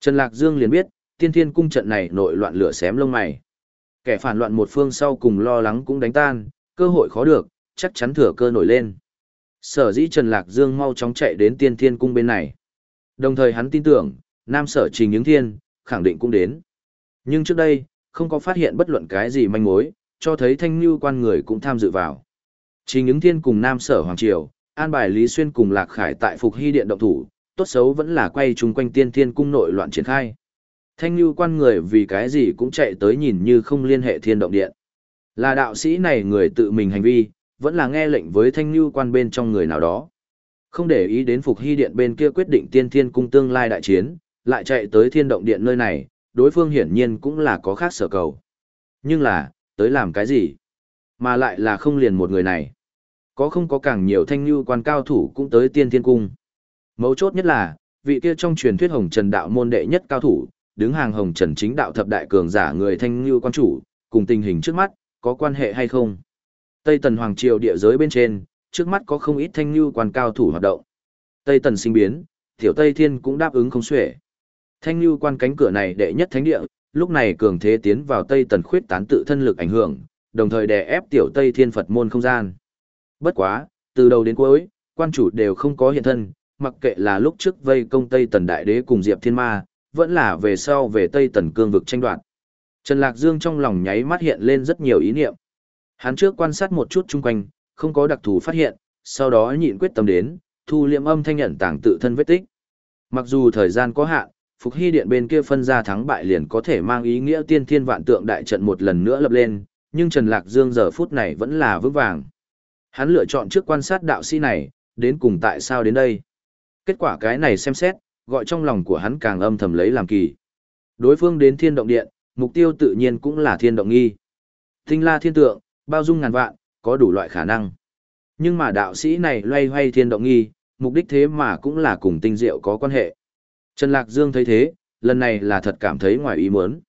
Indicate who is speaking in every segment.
Speaker 1: Trần Lạc Dương liền biết, tiên thiên cung trận này nội loạn lửa xém lông mày. Kẻ phản loạn một phương sau cùng lo lắng cũng đánh tan, cơ hội khó được, chắc chắn thừa cơ nổi lên. Sở dĩ Trần Lạc Dương mau chóng chạy đến tiên thiên cung bên này. Đồng thời hắn tin tưởng, nam sở trình những thiên, khẳng định cũng đến. Nhưng trước đây, không có phát hiện bất luận cái gì manh mối, cho thấy thanh như quan người cũng tham dự vào. Trình những thiên cùng nam sở Hoàng Triều, an bài Lý Xuyên cùng Lạc Khải tại Phục Hy Điện động thủ, tốt xấu vẫn là quay chung quanh tiên thiên cung nội loạn triển khai. Thanh như quan người vì cái gì cũng chạy tới nhìn như không liên hệ thiên động điện. Là đạo sĩ này người tự mình hành vi, vẫn là nghe lệnh với thanh như quan bên trong người nào đó. Không để ý đến Phục Hy Điện bên kia quyết định tiên thiên cung tương lai đại chiến, lại chạy tới thiên động điện nơi này, đối phương hiển nhiên cũng là có khác sở cầu. Nhưng là, tới làm cái gì? Mà lại là không liền một người này. Có không có càng nhiều thanh như quan cao thủ cũng tới tiên thiên cung. Mấu chốt nhất là, vị kia trong truyền thuyết hồng trần đạo môn đệ nhất cao thủ, đứng hàng hồng trần chính đạo thập đại cường giả người thanh lưu quan chủ, cùng tình hình trước mắt, có quan hệ hay không? Tây Tần Hoàng Triều địa giới bên trên, trước mắt có không ít thanh lưu quan cao thủ hoạt động. Tây Tần sinh biến, Tiểu Tây Thiên cũng đáp ứng không xuể. Thanh lưu quan cánh cửa này đệ nhất thánh địa, lúc này cường thế tiến vào Tây Tần khuyết tán tự thân lực ảnh hưởng, đồng thời đè ép Tiểu Tây Thiên Phật môn không gian. Bất quá, từ đầu đến cuối, quan chủ đều không có hiện thân, mặc kệ là lúc trước vây công Tây Tần Đại Đế cùng Diệp Thiên Ma, vẫn là về sau về Tây Tần cương vực tranh đoạt. Trần Lạc Dương trong lòng nháy mắt hiện lên rất nhiều ý niệm. Hắn trước quan sát một chút chung quanh, không có đặc thù phát hiện, sau đó nhịn quyết tâm đến, thu liệm âm thanh nhận tàng tự thân vết tích. Mặc dù thời gian có hạn, Phục Hy Điện bên kia phân ra thắng bại liền có thể mang ý nghĩa tiên thiên vạn tượng đại trận một lần nữa lập lên, nhưng Trần Lạc Dương giờ phút này vẫn là vững vàng. Hắn lựa chọn trước quan sát đạo sĩ này, đến cùng tại sao đến đây. Kết quả cái này xem xét, gọi trong lòng của hắn càng âm thầm lấy làm kỳ. Đối phương đến thiên động điện, mục tiêu tự nhiên cũng là thiên động nghi. Tinh la thiên tượng, bao dung ngàn vạn, có đủ loại khả năng. Nhưng mà đạo sĩ này loay hoay thiên động nghi, mục đích thế mà cũng là cùng tinh diệu có quan hệ. Trần Lạc Dương thấy thế, lần này là thật cảm thấy ngoài ý muốn.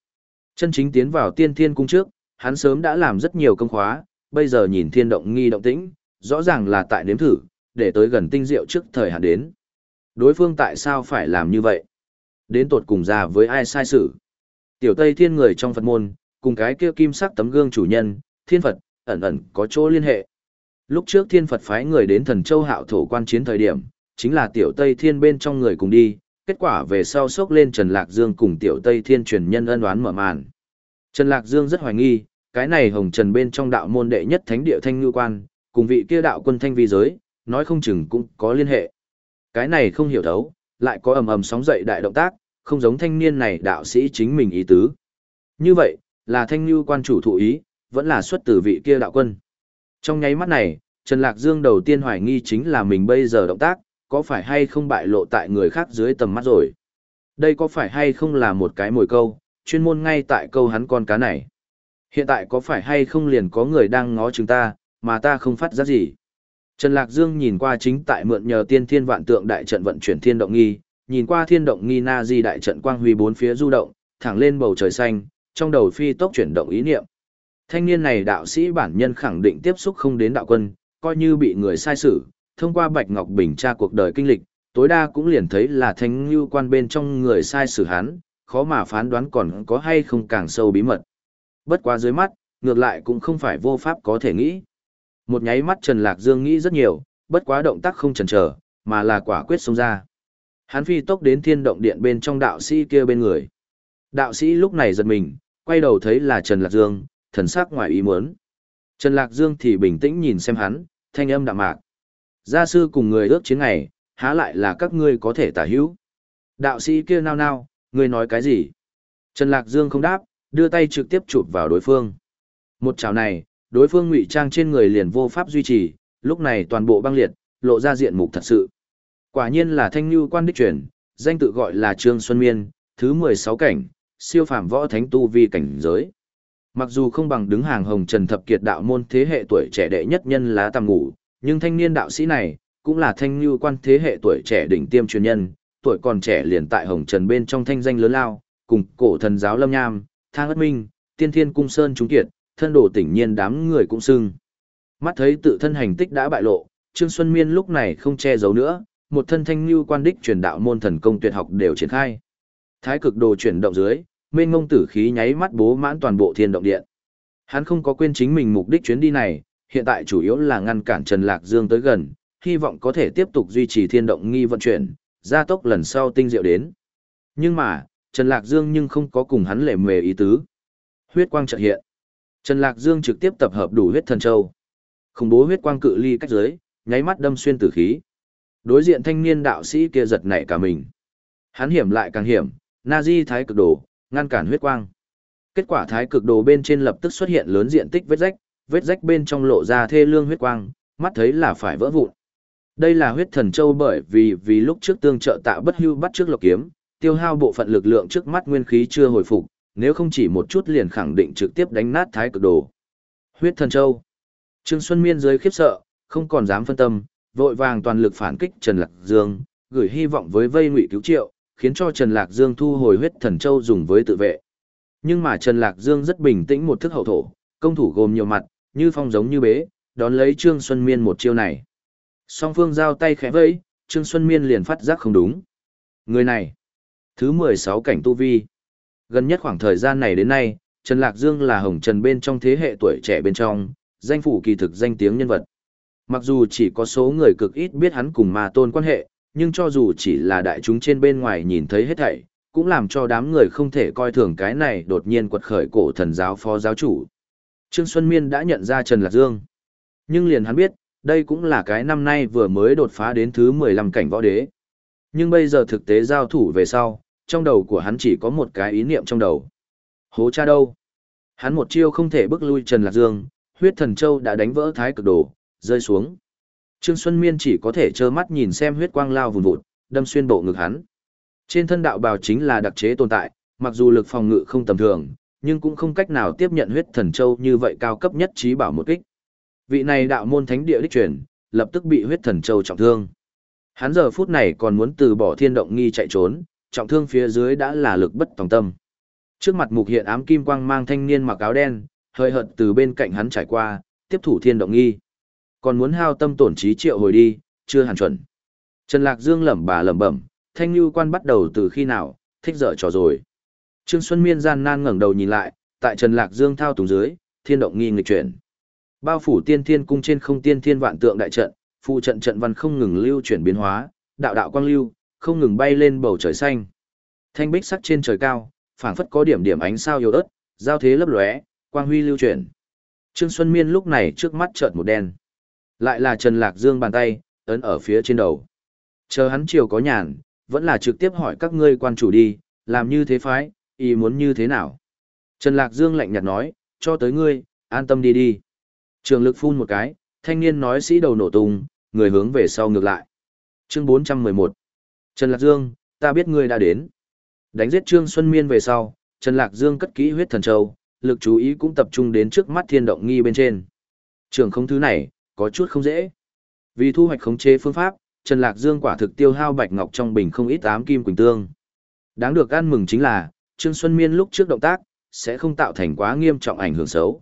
Speaker 1: Chân chính tiến vào tiên thiên cung trước, hắn sớm đã làm rất nhiều công khóa, bây giờ nhìn thiên động nghi động tĩnh, rõ ràng là tại nếm thử, để tới gần tinh diệu trước thời hạn đến. Đối phương tại sao phải làm như vậy? Đến tột cùng ra với ai sai sự? Tiểu Tây Thiên người trong Phật môn, cùng cái kia kim sắc tấm gương chủ nhân, Thiên Phật, ẩn ẩn có chỗ liên hệ. Lúc trước Thiên Phật phái người đến Thần Châu Hạo thổ quan chiến thời điểm, chính là Tiểu Tây Thiên bên trong người cùng đi, kết quả về sau sốc lên Trần Lạc Dương cùng Tiểu Tây Thiên truyền nhân ân oán mở màn. Trần Lạc Dương rất hoài nghi, cái này hồng trần bên trong đạo môn đệ nhất thánh địa thanh ngư quan, cùng vị kia đạo quân thanh vi giới, nói không chừng cũng có liên hệ. Cái này không hiểu thấu, lại có ầm ầm sóng dậy đại động tác, không giống thanh niên này đạo sĩ chính mình ý tứ. Như vậy, là thanh lưu quan chủ thụ ý, vẫn là xuất từ vị kia đạo quân. Trong nháy mắt này, Trần Lạc Dương đầu tiên hoài nghi chính là mình bây giờ động tác, có phải hay không bại lộ tại người khác dưới tầm mắt rồi. Đây có phải hay không là một cái mồi câu, chuyên môn ngay tại câu hắn con cá này. Hiện tại có phải hay không liền có người đang ngó chúng ta, mà ta không phát giác gì. Trần Lạc Dương nhìn qua chính tại mượn nhờ tiên thiên vạn tượng đại trận vận chuyển thiên động nghi, nhìn qua thiên động nghi na di đại trận quang huy bốn phía du động, thẳng lên bầu trời xanh, trong đầu phi tốc chuyển động ý niệm. Thanh niên này đạo sĩ bản nhân khẳng định tiếp xúc không đến đạo quân, coi như bị người sai xử, thông qua Bạch Ngọc Bình tra cuộc đời kinh lịch, tối đa cũng liền thấy là thanh như quan bên trong người sai xử hắn, khó mà phán đoán còn có hay không càng sâu bí mật. Bất quá dưới mắt, ngược lại cũng không phải vô pháp có thể nghĩ. Một nháy mắt Trần Lạc Dương nghĩ rất nhiều, bất quá động tác không chần chờ, mà là quả quyết xông ra. Hắn phi tốc đến thiên động điện bên trong đạo sĩ kia bên người. Đạo sĩ lúc này giật mình, quay đầu thấy là Trần Lạc Dương, thần sắc ngoài ý muốn. Trần Lạc Dương thì bình tĩnh nhìn xem hắn, thanh âm đạm mạc. Gia sư cùng người ước chiến ngày, há lại là các ngươi có thể tả hữu. Đạo sĩ kia nao nao, ngươi nói cái gì? Trần Lạc Dương không đáp, đưa tay trực tiếp chụp vào đối phương. Một chảo này, đối phương ngụy trang trên người liền vô pháp duy trì, lúc này toàn bộ băng liệt, lộ ra diện mục thật sự. Quả nhiên là thanh như quan đích truyền, danh tự gọi là Trương Xuân Miên, thứ 16 cảnh, siêu phàm võ thánh tu vi cảnh giới. Mặc dù không bằng đứng hàng hồng trần thập kiệt đạo môn thế hệ tuổi trẻ đệ nhất nhân lá tầm ngủ, nhưng thanh niên đạo sĩ này, cũng là thanh như quan thế hệ tuổi trẻ đỉnh tiêm truyền nhân, tuổi còn trẻ liền tại hồng trần bên trong thanh danh lớn lao, cùng cổ thần giáo lâm nham, thang ất minh, tiên thiên cung sơn chúng kiệt, thân đồ tỉnh nhiên đám người cũng sưng. Mắt thấy tự thân hành tích đã bại lộ, Trương Xuân Miên lúc này không che giấu nữa, một thân thanh như quan đích truyền đạo môn thần công tuyệt học đều triển khai. Thái cực đồ chuyển động dưới, mênh ngông tử khí nháy mắt bố mãn toàn bộ thiên động điện. Hắn không có quên chính mình mục đích chuyến đi này, hiện tại chủ yếu là ngăn cản Trần Lạc Dương tới gần, hy vọng có thể tiếp tục duy trì thiên động nghi vận chuyển, gia tốc lần sau tinh diệu đến. Nhưng mà, Trần Lạc Dương nhưng không có cùng hắn lệ mề ý tứ. Huyết quang chợt hiện. Trần Lạc Dương trực tiếp tập hợp đủ huyết thần châu. Khủng bố huyết quang cự ly cách dưới, nháy mắt đâm xuyên tử khí. Đối diện thanh niên đạo sĩ kia giật nảy cả mình. Hắn hiểm lại càng hiểm, Nazi thái cực đồ, ngăn cản huyết quang. Kết quả thái cực đồ bên trên lập tức xuất hiện lớn diện tích vết rách, vết rách bên trong lộ ra thê lương huyết quang, mắt thấy là phải vỡ vụn. Đây là huyết thần châu bởi vì vì lúc trước tương trợ tạ bất hưu bắt trước lộc kiếm, tiêu hao bộ phận lực lượng trước mắt nguyên khí chưa hồi phục, nếu không chỉ một chút liền khẳng định trực tiếp đánh nát thái cực đồ. Huyết thần châu. Trương Xuân Miên dưới khiếp sợ, không còn dám phân tâm, vội vàng toàn lực phản kích Trần Lạc Dương, gửi hy vọng với vây ngụy cứu triệu, khiến cho Trần Lạc Dương thu hồi huyết thần châu dùng với tự vệ. Nhưng mà Trần Lạc Dương rất bình tĩnh một thức hậu thổ, công thủ gồm nhiều mặt, như phong giống như bế, đón lấy Trương Xuân Miên một chiêu này. Song phương giao tay khẽ vẫy, Trương Xuân Miên liền phát giác không đúng. Người này, thứ 16 cảnh tu vi. Gần nhất khoảng thời gian này đến nay, Trần Lạc Dương là hồng trần bên trong thế hệ tuổi trẻ bên trong, danh phủ kỳ thực danh tiếng nhân vật. Mặc dù chỉ có số người cực ít biết hắn cùng ma tôn quan hệ, nhưng cho dù chỉ là đại chúng trên bên ngoài nhìn thấy hết thảy, cũng làm cho đám người không thể coi thường cái này đột nhiên quật khởi cổ thần giáo phó giáo chủ. Trương Xuân Miên đã nhận ra Trần Lạc Dương. Nhưng liền hắn biết, đây cũng là cái năm nay vừa mới đột phá đến thứ 15 cảnh võ đế. Nhưng bây giờ thực tế giao thủ về sau, trong đầu của hắn chỉ có một cái ý niệm trong đầu. Hố cha đâu? Hắn một chiêu không thể bước lui Trần Lạc Dương, huyết thần châu đã đánh vỡ thái cực đồ, rơi xuống. Trương Xuân Miên chỉ có thể trơ mắt nhìn xem huyết quang lao vùn vụt, đâm xuyên bộ ngực hắn. Trên thân đạo bào chính là đặc chế tồn tại, mặc dù lực phòng ngự không tầm thường, nhưng cũng không cách nào tiếp nhận huyết thần châu như vậy cao cấp nhất trí bảo một kích. Vị này đạo môn thánh địa đích truyền, lập tức bị huyết thần châu trọng thương. Hắn giờ phút này còn muốn từ bỏ thiên động nghi chạy trốn, trọng thương phía dưới đã là lực bất tòng tâm. Trước mặt mục hiện ám kim quang mang thanh niên mặc áo đen, hơi hợt từ bên cạnh hắn trải qua, tiếp thủ thiên động nghi. Còn muốn hao tâm tổn trí triệu hồi đi, chưa hẳn chuẩn. Trần Lạc Dương lẩm bà lẩm bẩm, thanh lưu quan bắt đầu từ khi nào, thích dở trò rồi. Trương Xuân Miên gian nan ngẩng đầu nhìn lại, tại Trần Lạc Dương thao túng dưới, thiên động nghi nghịch chuyển. Bao phủ tiên thiên cung trên không tiên thiên vạn tượng đại trận, phụ trận trận văn không ngừng lưu chuyển biến hóa, đạo đạo quang lưu, không ngừng bay lên bầu trời xanh. Thanh bích sắc trên trời cao, phảng phất có điểm điểm ánh sao yếu ớt, giao thế lấp lóe, quang huy lưu chuyển. Trương Xuân Miên lúc này trước mắt chợt một đen. Lại là Trần Lạc Dương bàn tay, ấn ở phía trên đầu. Chờ hắn chiều có nhàn, vẫn là trực tiếp hỏi các ngươi quan chủ đi, làm như thế phái, ý muốn như thế nào. Trần Lạc Dương lạnh nhạt nói, cho tới ngươi, an tâm đi đi. Trường lực phun một cái, thanh niên nói sĩ đầu nổ tung, người hướng về sau ngược lại. Chương 411 Trần Lạc Dương, ta biết ngươi đã đến. Đánh giết Trương Xuân Miên về sau, Trần Lạc Dương cất kỹ huyết thần châu, lực chú ý cũng tập trung đến trước mắt thiên động nghi bên trên. Trường không thứ này, có chút không dễ. Vì thu hoạch khống chế phương pháp, Trần Lạc Dương quả thực tiêu hao bạch ngọc trong bình không ít ám kim quỳnh tương. Đáng được ăn mừng chính là, Trương Xuân Miên lúc trước động tác, sẽ không tạo thành quá nghiêm trọng ảnh hưởng xấu.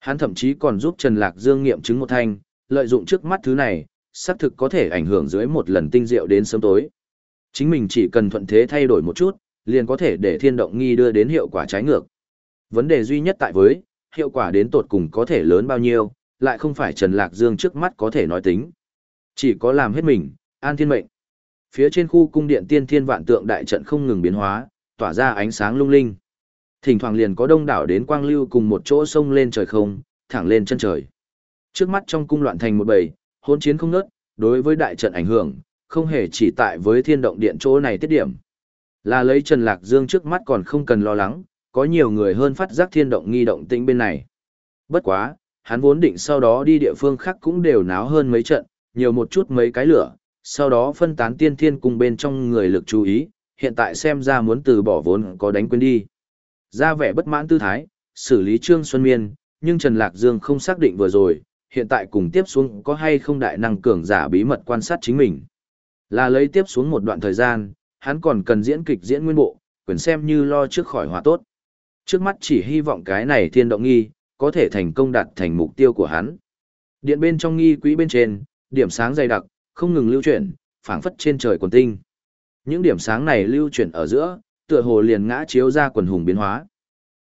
Speaker 1: Hắn thậm chí còn giúp Trần Lạc Dương nghiệm chứng một thanh, lợi dụng trước mắt thứ này, xác thực có thể ảnh hưởng dưới một lần tinh diệu đến sớm tối. Chính mình chỉ cần thuận thế thay đổi một chút, liền có thể để thiên động nghi đưa đến hiệu quả trái ngược. Vấn đề duy nhất tại với, hiệu quả đến tột cùng có thể lớn bao nhiêu, lại không phải Trần Lạc Dương trước mắt có thể nói tính. Chỉ có làm hết mình, an thiên mệnh. Phía trên khu cung điện tiên thiên vạn tượng đại trận không ngừng biến hóa, tỏa ra ánh sáng lung linh. Thỉnh thoảng liền có đông đảo đến quang lưu cùng một chỗ sông lên trời không, thẳng lên chân trời. Trước mắt trong cung loạn thành một bầy, hỗn chiến không ngớt, đối với đại trận ảnh hưởng, không hề chỉ tại với thiên động điện chỗ này tiết điểm. Là lấy Trần Lạc Dương trước mắt còn không cần lo lắng, có nhiều người hơn phát giác thiên động nghi động tĩnh bên này. Bất quá, hắn vốn định sau đó đi địa phương khác cũng đều náo hơn mấy trận, nhiều một chút mấy cái lửa, sau đó phân tán tiên thiên cùng bên trong người lực chú ý, hiện tại xem ra muốn từ bỏ vốn có đánh quên đi. Ra vẻ bất mãn tư thái, xử lý Trương Xuân Miên, nhưng Trần Lạc Dương không xác định vừa rồi, hiện tại cùng tiếp xuống có hay không đại năng cường giả bí mật quan sát chính mình. Là lấy tiếp xuống một đoạn thời gian, hắn còn cần diễn kịch diễn nguyên bộ, quyền xem như lo trước khỏi hòa tốt. Trước mắt chỉ hy vọng cái này thiên động nghi, có thể thành công đạt thành mục tiêu của hắn. Điện bên trong nghi quỹ bên trên, điểm sáng dày đặc, không ngừng lưu chuyển, phảng phất trên trời quần tinh. Những điểm sáng này lưu chuyển ở giữa, tựa hồ liền ngã chiếu ra quần hùng biến hóa.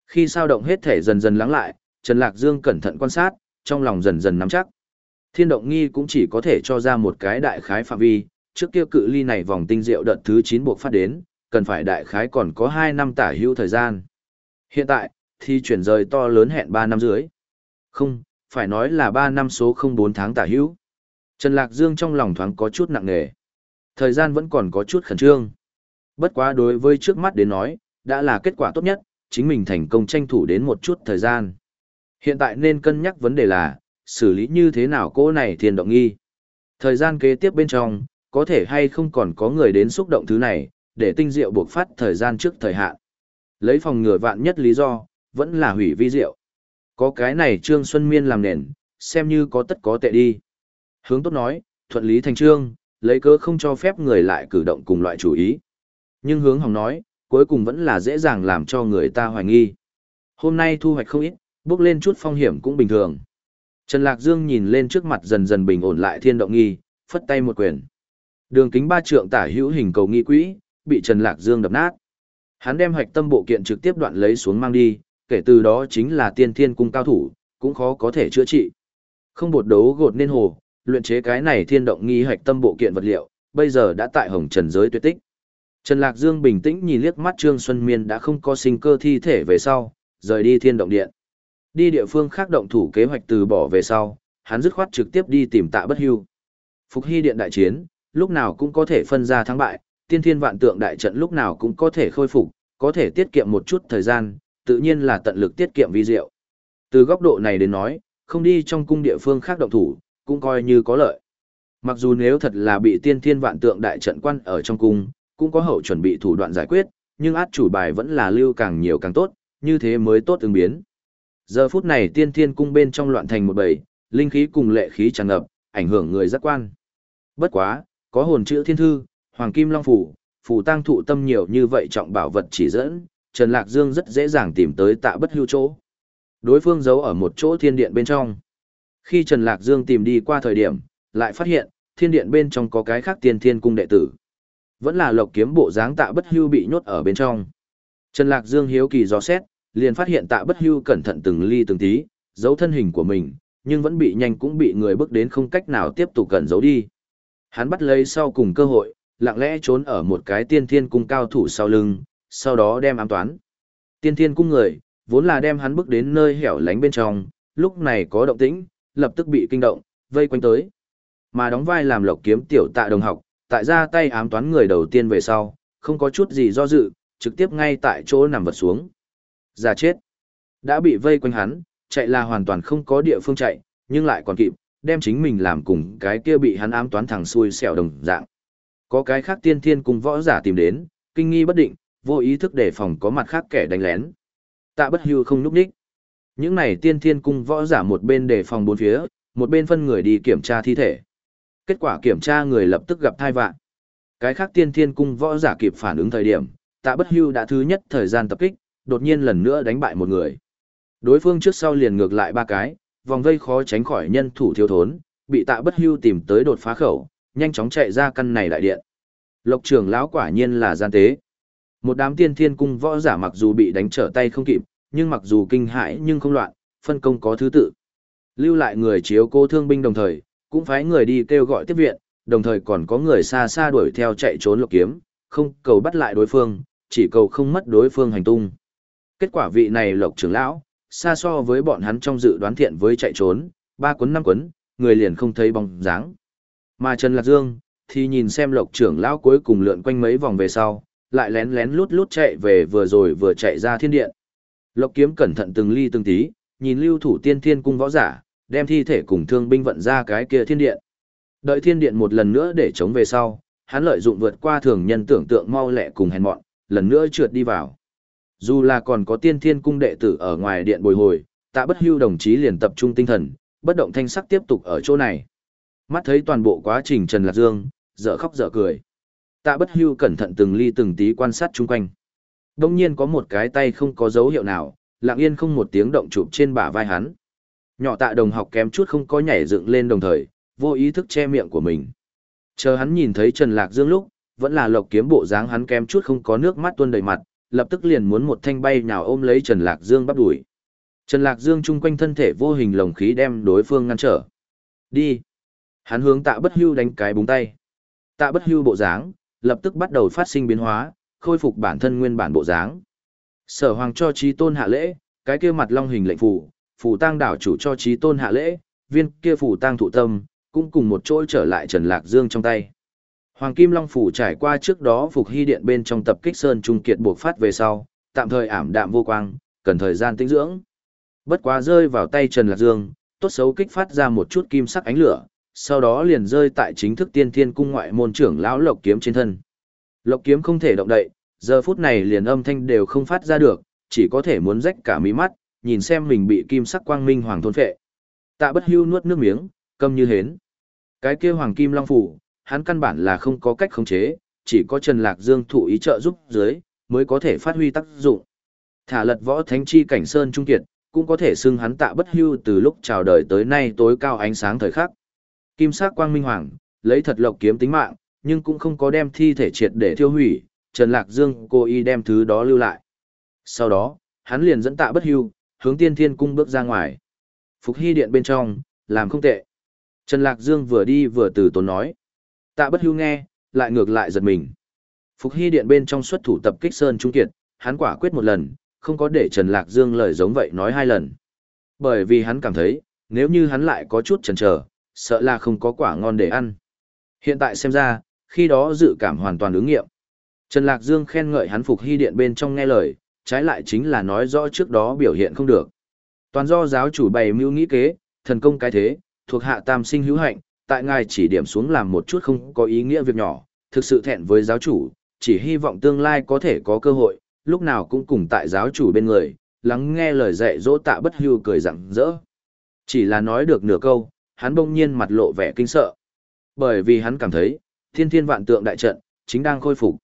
Speaker 1: Khi sao động hết thể dần dần lắng lại, Trần Lạc Dương cẩn thận quan sát, trong lòng dần dần nắm chắc. Thiên động nghi cũng chỉ có thể cho ra một cái đại khái phạm vi, trước kia cự ly này vòng tinh diệu đợt thứ 9 buộc phát đến, cần phải đại khái còn có 2 năm tả hữu thời gian. Hiện tại, thì chuyển rời to lớn hẹn 3 năm dưới. Không, phải nói là 3 năm số 04 tháng tả hữu. Trần Lạc Dương trong lòng thoáng có chút nặng nề. Thời gian vẫn còn có chút khẩn trương. Bất quá đối với trước mắt đến nói, đã là kết quả tốt nhất, chính mình thành công tranh thủ đến một chút thời gian. Hiện tại nên cân nhắc vấn đề là, xử lý như thế nào cô này thiên động nghi. Thời gian kế tiếp bên trong, có thể hay không còn có người đến xúc động thứ này, để tinh diệu buộc phát thời gian trước thời hạn. Lấy phòng ngừa vạn nhất lý do, vẫn là hủy vi diệu. Có cái này Trương Xuân Miên làm nền, xem như có tất có tệ đi. Hướng tốt nói, thuận lý thành trương, lấy cớ không cho phép người lại cử động cùng loại chủ ý. Nhưng hướng hỏng nói, cuối cùng vẫn là dễ dàng làm cho người ta hoài nghi. Hôm nay thu hoạch không ít, bước lên chút phong hiểm cũng bình thường. Trần Lạc Dương nhìn lên trước mặt dần dần bình ổn lại thiên động nghi, phất tay một quyền. Đường kính ba trượng tả hữu hình cầu nghi quỹ, bị Trần Lạc Dương đập nát. Hắn đem hoạch tâm bộ kiện trực tiếp đoạn lấy xuống mang đi, kể từ đó chính là tiên thiên cung cao thủ, cũng khó có thể chữa trị. Không bột đấu gột nên hồ, luyện chế cái này thiên động nghi hoạch tâm bộ kiện vật liệu, bây giờ đã tại hồng trần giới tuyệt tích. Trần Lạc Dương bình tĩnh nhìn liếc mắt Trương Xuân Miên đã không có sinh cơ thi thể về sau, rời đi thiên động điện. Đi địa phương khác động thủ kế hoạch từ bỏ về sau, hắn dứt khoát trực tiếp đi tìm tạ bất hưu. Phục hy điện đại chiến, lúc nào cũng có thể phân ra thắng bại, tiên thiên vạn tượng đại trận lúc nào cũng có thể khôi phục, có thể tiết kiệm một chút thời gian, tự nhiên là tận lực tiết kiệm vi diệu. Từ góc độ này đến nói, không đi trong cung địa phương khác động thủ, cũng coi như có lợi. Mặc dù nếu thật là bị tiên thiên vạn tượng đại trận quan ở trong cung, cũng có hậu chuẩn bị thủ đoạn giải quyết, nhưng át chủ bài vẫn là lưu càng nhiều càng tốt, như thế mới tốt ứng biến. Giờ phút này tiên thiên cung bên trong loạn thành một bầy, linh khí cùng lệ khí tràn ngập, ảnh hưởng người giác quan. Bất quá, có hồn chữ thiên thư, hoàng kim long phủ, phủ tăng thụ tâm nhiều như vậy trọng bảo vật chỉ dẫn, Trần Lạc Dương rất dễ dàng tìm tới tạ bất hưu chỗ. Đối phương giấu ở một chỗ thiên điện bên trong. Khi Trần Lạc Dương tìm đi qua thời điểm, lại phát hiện, thiên điện bên trong có cái khác tiên thiên cung đệ tử. Vẫn là lộc kiếm bộ dáng tạ bất hưu bị nhốt ở bên trong. Trần Lạc Dương hiếu kỳ gió xét, liền phát hiện tạ bất hưu cẩn thận từng ly từng tí, giấu thân hình của mình, nhưng vẫn bị nhanh cũng bị người bước đến không cách nào tiếp tục cẩn giấu đi. Hắn bắt lấy sau cùng cơ hội, lặng lẽ trốn ở một cái tiên thiên cung cao thủ sau lưng, sau đó đem ám toán. Tiên thiên cung người, vốn là đem hắn bước đến nơi hẻo lánh bên trong, lúc này có động tĩnh, lập tức bị kinh động, vây quanh tới. Mà đóng vai làm lộc kiếm tiểu tạ đồng học, tại ra tay ám toán người đầu tiên về sau, không có chút gì do dự, trực tiếp ngay tại chỗ nằm vật xuống. Ra chết. Đã bị vây quanh hắn, chạy là hoàn toàn không có địa phương chạy, nhưng lại còn kịp, đem chính mình làm cùng cái kia bị hắn ám toán thằng xuôi xẻo đồng dạng. Có cái khác tiên thiên cùng võ giả tìm đến, kinh nghi bất định, vô ý thức đề phòng có mặt khác kẻ đánh lén. Tạ bất hưu không núp đích. Những này tiên thiên cung võ giả một bên đề phòng bốn phía, một bên phân người đi kiểm tra thi thể. Kết quả kiểm tra người lập tức gặp thai vạn. Cái khác tiên thiên cung võ giả kịp phản ứng thời điểm, tạ bất hưu đã thứ nhất thời gian tập kích, đột nhiên lần nữa đánh bại một người. Đối phương trước sau liền ngược lại ba cái, vòng vây khó tránh khỏi nhân thủ thiếu thốn, bị tạ bất hưu tìm tới đột phá khẩu, nhanh chóng chạy ra căn này đại điện. Lộc trưởng lão quả nhiên là gian tế. Một đám tiên thiên cung võ giả mặc dù bị đánh trở tay không kịp, nhưng mặc dù kinh hãi nhưng không loạn, phân công có thứ tự. Lưu lại người chiếu cô thương binh đồng thời, cũng phái người đi kêu gọi tiếp viện, đồng thời còn có người xa xa đuổi theo chạy trốn lục kiếm, không cầu bắt lại đối phương, chỉ cầu không mất đối phương hành tung. Kết quả vị này lộc trưởng lão, xa so với bọn hắn trong dự đoán thiện với chạy trốn, ba quấn năm quấn, người liền không thấy bóng dáng. Mà Trần Lạc Dương, thì nhìn xem lộc trưởng lão cuối cùng lượn quanh mấy vòng về sau, lại lén lén lút lút chạy về vừa rồi vừa chạy ra thiên điện. Lộc kiếm cẩn thận từng ly từng tí, nhìn lưu thủ tiên thiên cung võ giả, đem thi thể cùng thương binh vận ra cái kia thiên điện. Đợi thiên điện một lần nữa để chống về sau, hắn lợi dụng vượt qua thường nhân tưởng tượng mau lẹ cùng hèn mọn, lần nữa trượt đi vào. Dù là còn có tiên thiên cung đệ tử ở ngoài điện bồi hồi, tạ bất hưu đồng chí liền tập trung tinh thần, bất động thanh sắc tiếp tục ở chỗ này. Mắt thấy toàn bộ quá trình Trần Lạc Dương, dở khóc dở cười. Tạ bất hưu cẩn thận từng ly từng tí quan sát chung quanh. Đông nhiên có một cái tay không có dấu hiệu nào, lặng yên không một tiếng động chụp trên bả vai hắn. Nhỏ tạ đồng học kém chút không có nhảy dựng lên đồng thời, vô ý thức che miệng của mình. Chờ hắn nhìn thấy Trần Lạc Dương lúc, vẫn là lộc kiếm bộ dáng hắn kém chút không có nước mắt tuôn đầy mặt, lập tức liền muốn một thanh bay nhào ôm lấy Trần Lạc Dương bắt đuổi. Trần Lạc Dương chung quanh thân thể vô hình lồng khí đem đối phương ngăn trở. Đi. Hắn hướng tạ bất hưu đánh cái búng tay. Tạ bất hưu bộ dáng, lập tức bắt đầu phát sinh biến hóa, khôi phục bản thân nguyên bản bộ dáng. Sở hoàng cho trí tôn hạ lễ, cái kia mặt long hình lệnh phủ. Phủ tang đảo chủ cho trí tôn hạ lễ, viên kia phủ tang thụ tâm, cũng cùng một chỗ trở lại Trần Lạc Dương trong tay. Hoàng Kim Long Phủ trải qua trước đó phục hy điện bên trong tập kích Sơn Trung Kiệt buộc phát về sau, tạm thời ảm đạm vô quang, cần thời gian tĩnh dưỡng. Bất quá rơi vào tay Trần Lạc Dương, tốt xấu kích phát ra một chút kim sắc ánh lửa, sau đó liền rơi tại chính thức tiên thiên cung ngoại môn trưởng lão Lộc Kiếm trên thân. Lộc Kiếm không thể động đậy, giờ phút này liền âm thanh đều không phát ra được, chỉ có thể muốn rách cả mí mắt, nhìn xem mình bị kim sắc quang minh hoàng thôn phệ. Tạ bất hưu nuốt nước miếng, câm như hến. Cái kia hoàng kim long phủ, hắn căn bản là không có cách khống chế, chỉ có Trần Lạc Dương thụ ý trợ giúp dưới, mới có thể phát huy tác dụng. Thả lật võ thánh chi cảnh sơn trung kiệt, cũng có thể xưng hắn tạ bất hưu từ lúc chào đời tới nay tối cao ánh sáng thời khắc. Kim sắc quang minh hoàng, lấy thật lộc kiếm tính mạng, nhưng cũng không có đem thi thể triệt để thiêu hủy, Trần Lạc Dương cố ý đem thứ đó lưu lại. Sau đó, hắn liền dẫn tạ bất hưu, hướng tiên thiên cung bước ra ngoài. Phục hy điện bên trong, làm không tệ. Trần Lạc Dương vừa đi vừa từ tốn nói. Tạ bất hưu nghe, lại ngược lại giật mình. Phục hy điện bên trong xuất thủ tập kích Sơn Trung Kiệt, hắn quả quyết một lần, không có để Trần Lạc Dương lời giống vậy nói hai lần. Bởi vì hắn cảm thấy, nếu như hắn lại có chút chần chờ, sợ là không có quả ngon để ăn. Hiện tại xem ra, khi đó dự cảm hoàn toàn ứng nghiệm. Trần Lạc Dương khen ngợi hắn phục hy điện bên trong nghe lời, trái lại chính là nói rõ trước đó biểu hiện không được. Toàn do giáo chủ bày mưu nghĩ kế, thần công cái thế, thuộc hạ tam sinh hữu hạnh, tại ngài chỉ điểm xuống làm một chút không có ý nghĩa việc nhỏ, thực sự thẹn với giáo chủ, chỉ hy vọng tương lai có thể có cơ hội, lúc nào cũng cùng tại giáo chủ bên người, lắng nghe lời dạy dỗ tạ bất hưu cười rặng rỡ. Chỉ là nói được nửa câu, hắn bỗng nhiên mặt lộ vẻ kinh sợ. Bởi vì hắn cảm thấy, thiên thiên vạn tượng đại trận, chính đang khôi phục.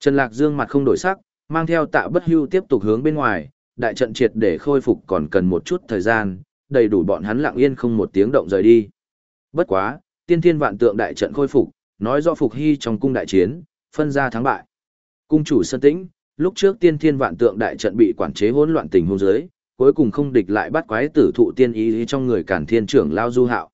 Speaker 1: Trần Lạc Dương mặt không đổi sắc, mang theo tạ bất hưu tiếp tục hướng bên ngoài, đại trận triệt để khôi phục còn cần một chút thời gian, đầy đủ bọn hắn lặng yên không một tiếng động rời đi. Bất quá, tiên thiên vạn tượng đại trận khôi phục, nói rõ phục hy trong cung đại chiến, phân ra thắng bại. Cung chủ sơn tĩnh, lúc trước tiên thiên vạn tượng đại trận bị quản chế hỗn loạn tình huống dưới, cuối cùng không địch lại bắt quái tử thụ tiên ý trong người cản thiên trưởng lao du hạo.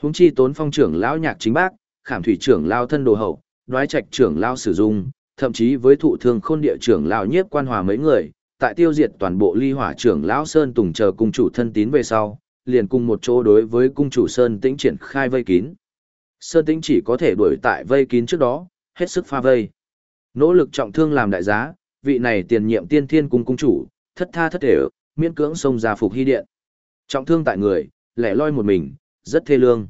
Speaker 1: Húng chi tốn phong trưởng lão nhạc chính bác, khảm thủy trưởng lao thân đồ hậu, đoái trạch trưởng lao sử dụng, thậm chí với thụ thương khôn địa trưởng lao nhiếp quan hòa mấy người, tại tiêu diệt toàn bộ ly hỏa trưởng lão Sơn Tùng chờ cung chủ thân tín về sau, liền cùng một chỗ đối với cung chủ Sơn Tĩnh triển khai vây kín. Sơn Tĩnh chỉ có thể đuổi tại vây kín trước đó, hết sức pha vây. Nỗ lực trọng thương làm đại giá, vị này tiền nhiệm tiên thiên cung cung chủ, thất tha thất thể, miễn cưỡng xông ra phục hy điện. Trọng thương tại người, lẻ loi một mình, rất thê lương.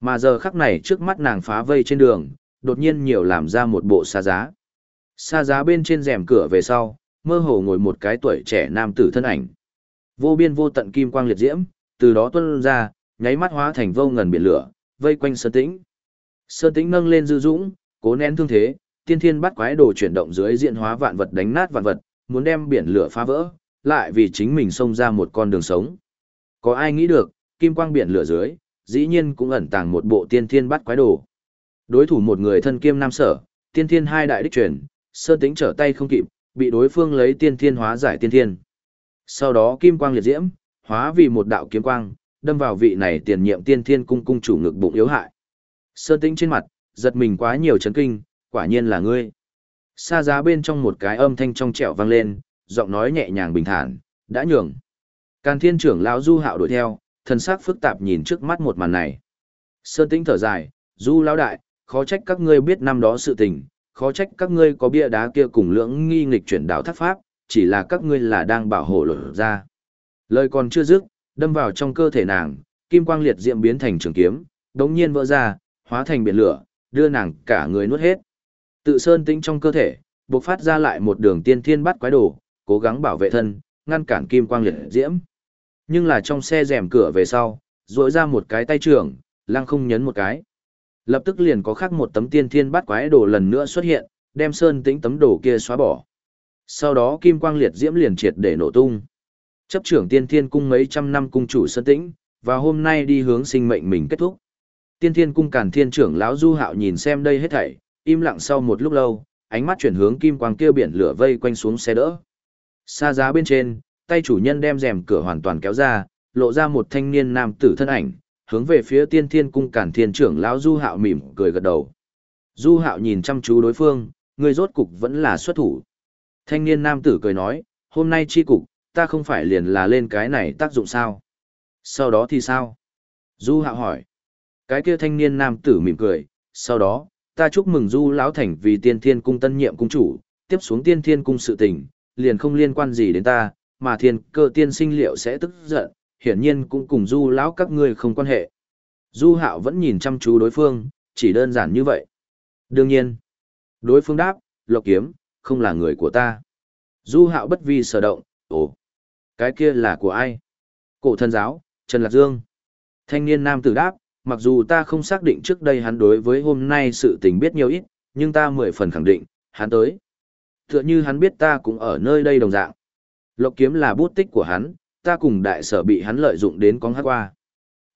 Speaker 1: Mà giờ khắc này trước mắt nàng phá vây trên đường, đột nhiên nhiều làm ra một bộ xa giá. Xa giá bên trên rèm cửa về sau, mơ hồ ngồi một cái tuổi trẻ nam tử thân ảnh. Vô biên vô tận kim quang liệt diễm, từ đó tuôn ra, nháy mắt hóa thành vô ngần biển lửa, vây quanh Sơn Tĩnh. Sơn Tĩnh nâng lên dư dũng, cố nén thương thế, tiên thiên bắt quái đồ chuyển động dưới diện hóa vạn vật đánh nát vạn vật, muốn đem biển lửa phá vỡ, lại vì chính mình xông ra một con đường sống. Có ai nghĩ được, kim quang biển lửa dưới, dĩ nhiên cũng ẩn tàng một bộ tiên thiên bắt quái đồ. Đối thủ một người thân kiêm nam sở, tiên thiên hai đại đích truyền, Sơn Tĩnh trở tay không kịp, bị đối phương lấy tiên thiên hóa giải tiên thiên. Sau đó kim quang liệt diễm, hóa vì một đạo kiếm quang, đâm vào vị này tiền nhiệm tiên thiên cung cung chủ ngực bụng yếu hại. Sơn tĩnh trên mặt, giật mình quá nhiều chấn kinh, quả nhiên là ngươi. Xa giá bên trong một cái âm thanh trong trẻo vang lên, giọng nói nhẹ nhàng bình thản, đã nhường. Càn thiên trưởng lão du hạo đuổi theo, thần sắc phức tạp nhìn trước mắt một màn này. Sơn tĩnh thở dài, du lão đại, khó trách các ngươi biết năm đó sự tình, khó trách các ngươi có bia đá kia cùng lưỡng nghi nghịch chuyển đạo thác pháp, chỉ là các ngươi là đang bảo hộ lột ra. Lời còn chưa dứt, đâm vào trong cơ thể nàng, kim quang liệt Diễm biến thành trường kiếm, đống nhiên vỡ ra, hóa thành biển lửa, đưa nàng cả người nuốt hết. Tự sơn tĩnh trong cơ thể, bộc phát ra lại một đường tiên thiên bắt quái đồ, cố gắng bảo vệ thân, ngăn cản kim quang liệt diễm. Nhưng là trong xe rèm cửa về sau, rỗi ra một cái tay trưởng, lăng không nhấn một cái. Lập tức liền có khác một tấm tiên thiên bắt quái đồ lần nữa xuất hiện, đem sơn tĩnh tấm đồ kia xóa bỏ. Sau đó kim quang liệt diễm liền triệt để nổ tung. Chấp trưởng tiên thiên cung mấy trăm năm cung chủ sơn tĩnh, và hôm nay đi hướng sinh mệnh mình kết thúc. Tiên thiên cung càn thiên trưởng lão du hạo nhìn xem đây hết thảy, im lặng sau một lúc lâu, ánh mắt chuyển hướng kim quang kia biển lửa vây quanh xuống xe đỡ. Xa giá bên trên, tay chủ nhân đem rèm cửa hoàn toàn kéo ra, lộ ra một thanh niên nam tử thân ảnh, hướng về phía tiên thiên cung cản thiên trưởng lão Du Hạo mỉm cười gật đầu. Du Hạo nhìn chăm chú đối phương, người rốt cục vẫn là xuất thủ. Thanh niên nam tử cười nói, hôm nay chi cục, ta không phải liền là lên cái này tác dụng sao? Sau đó thì sao? Du Hạo hỏi. Cái kia thanh niên nam tử mỉm cười, sau đó, ta chúc mừng Du lão thành vì tiên thiên cung tân nhiệm cung chủ, tiếp xuống tiên thiên cung sự tình, liền không liên quan gì đến ta, mà thiên cơ tiên sinh liệu sẽ tức giận, hiển nhiên cũng cùng Du lão các ngươi không quan hệ. Du Hạo vẫn nhìn chăm chú đối phương, chỉ đơn giản như vậy. Đương nhiên. Đối phương đáp, Lộc Kiếm, không là người của ta. Du Hạo bất vi sở động, ồ, cái kia là của ai? Cổ thần giáo, Trần Lạc Dương. Thanh niên nam tử đáp, mặc dù ta không xác định trước đây hắn đối với hôm nay sự tình biết nhiều ít, nhưng ta mười phần khẳng định, hắn tới. Tựa như hắn biết ta cũng ở nơi đây đồng dạng. Lộc kiếm là bút tích của hắn, ta cùng đại sở bị hắn lợi dụng đến con hát qua.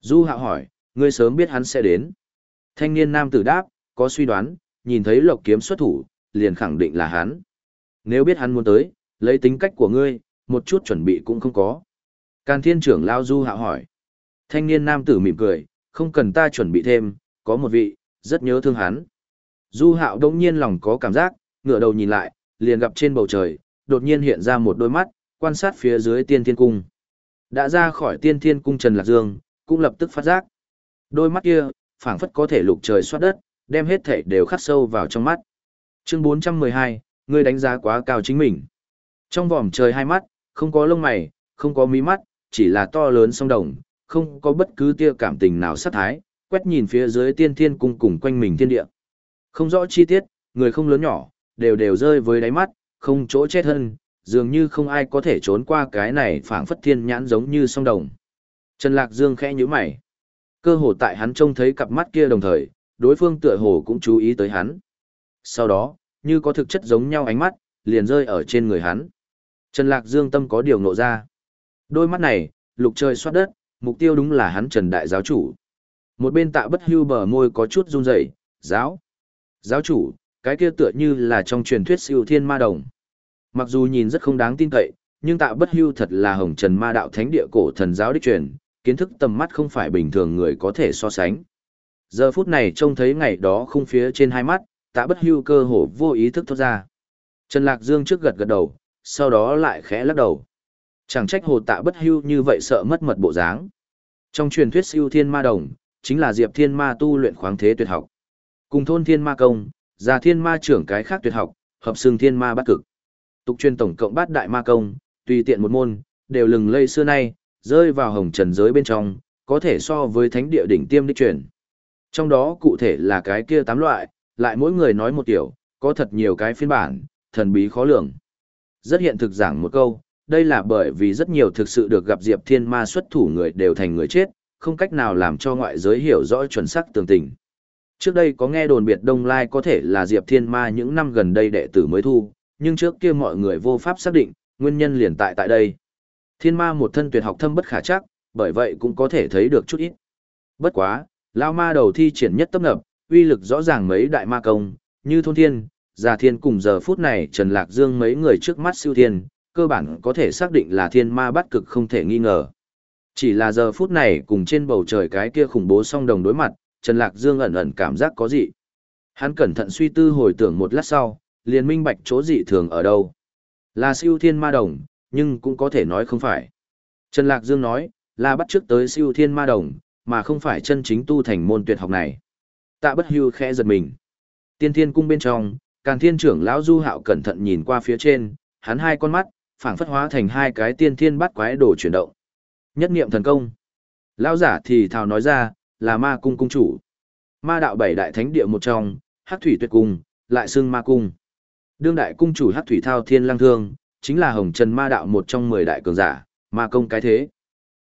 Speaker 1: Du hạo hỏi, ngươi sớm biết hắn sẽ đến. Thanh niên nam tử đáp, có suy đoán, nhìn thấy lộc kiếm xuất thủ, liền khẳng định là hắn. Nếu biết hắn muốn tới, lấy tính cách của ngươi, một chút chuẩn bị cũng không có. Càn thiên trưởng lao du hạo hỏi. Thanh niên nam tử mỉm cười, không cần ta chuẩn bị thêm, có một vị, rất nhớ thương hắn. Du hạo đông nhiên lòng có cảm giác, ngửa đầu nhìn lại, liền gặp trên bầu trời, đột nhiên hiện ra một đôi mắt, quan sát phía dưới tiên thiên cung. Đã ra khỏi tiên thiên cung Trần Lạc Dương, cũng lập tức phát giác. Đôi mắt kia, phảng phất có thể lục trời xoát đất, đem hết thể đều khắc sâu vào trong mắt. Chương 412, ngươi đánh giá quá cao chính mình. Trong vòm trời hai mắt, không có lông mày, không có mí mắt, chỉ là to lớn song đồng, không có bất cứ tia cảm tình nào sát thái, quét nhìn phía dưới tiên thiên cung cùng quanh mình thiên địa. Không rõ chi tiết, người không lớn nhỏ, đều đều rơi với đáy mắt, không chỗ chết hơn, dường như không ai có thể trốn qua cái này phảng phất thiên nhãn giống như song đồng. Trần Lạc Dương khẽ nhíu mày. Cơ hồ tại hắn trông thấy cặp mắt kia đồng thời, đối phương tựa hồ cũng chú ý tới hắn. Sau đó, như có thực chất giống nhau ánh mắt, liền rơi ở trên người hắn. Trần Lạc Dương tâm có điều nộ ra. Đôi mắt này, lục trời xoát đất, mục tiêu đúng là hắn Trần Đại giáo chủ. Một bên tạ bất hưu bờ môi có chút run rẩy, giáo. Giáo chủ, cái kia tựa như là trong truyền thuyết siêu thiên ma đồng. Mặc dù nhìn rất không đáng tin cậy, nhưng tạ bất hưu thật là hồng trần ma đạo thánh địa cổ thần giáo đích truyền, kiến thức tầm mắt không phải bình thường người có thể so sánh. Giờ phút này trông thấy ngày đó không phía trên hai mắt, tạ bất hưu cơ hồ vô ý thức thoát ra. Trần Lạc Dương trước gật gật đầu, sau đó lại khẽ lắc đầu. Chẳng trách hồ tạ bất hưu như vậy sợ mất mật bộ dáng. Trong truyền thuyết siêu thiên ma đồng, chính là diệp thiên ma tu luyện khoáng thế tuyệt học. Cùng thôn thiên ma công, già thiên ma trưởng cái khác tuyệt học, hợp xương thiên ma bắt cực. Tục truyền tổng cộng bát đại ma công, tùy tiện một môn, đều lừng lây xưa nay, rơi vào hồng trần giới bên trong, có thể so với thánh địa đỉnh tiêm đích truyền. Trong đó cụ thể là cái kia tám loại, lại mỗi người nói một kiểu, có thật nhiều cái phiên bản, thần bí khó lường. Rất hiện thực giảng một câu, đây là bởi vì rất nhiều thực sự được gặp Diệp Thiên Ma xuất thủ người đều thành người chết, không cách nào làm cho ngoại giới hiểu rõ chuẩn xác tường tình. Trước đây có nghe đồn biệt Đông Lai có thể là Diệp Thiên Ma những năm gần đây đệ tử mới thu, nhưng trước kia mọi người vô pháp xác định, nguyên nhân liền tại tại đây. Thiên Ma một thân tuyệt học thâm bất khả chắc, bởi vậy cũng có thể thấy được chút ít. Bất quá, Lao Ma đầu thi triển nhất tấp nập, uy lực rõ ràng mấy đại ma công, như thôn thiên, già thiên cùng giờ phút này Trần Lạc Dương mấy người trước mắt siêu thiên, cơ bản có thể xác định là thiên ma bắt cực không thể nghi ngờ. Chỉ là giờ phút này cùng trên bầu trời cái kia khủng bố song đồng đối mặt, Trần Lạc Dương ẩn ẩn cảm giác có gì. Hắn cẩn thận suy tư hồi tưởng một lát sau, liền minh bạch chỗ dị thường ở đâu. Là siêu thiên ma đồng, nhưng cũng có thể nói không phải. Trần Lạc Dương nói, là bắt trước tới siêu thiên ma đồng, mà không phải chân chính tu thành môn tuyệt học này. Tạ bất hưu khẽ giật mình. Tiên thiên cung bên trong, càn thiên trưởng lão du hạo cẩn thận nhìn qua phía trên, hắn hai con mắt, phảng phất hóa thành hai cái tiên thiên bắt quái đồ chuyển động. Nhất niệm thần công. Lão giả thì thào nói ra, là ma cung cung chủ. Ma đạo bảy đại thánh địa một trong, Hắc thủy tuyệt cung, lại xưng ma cung. Đương đại cung chủ Hắc thủy thao thiên lang thương, chính là hồng trần ma đạo một trong mười đại cường giả, ma công cái thế.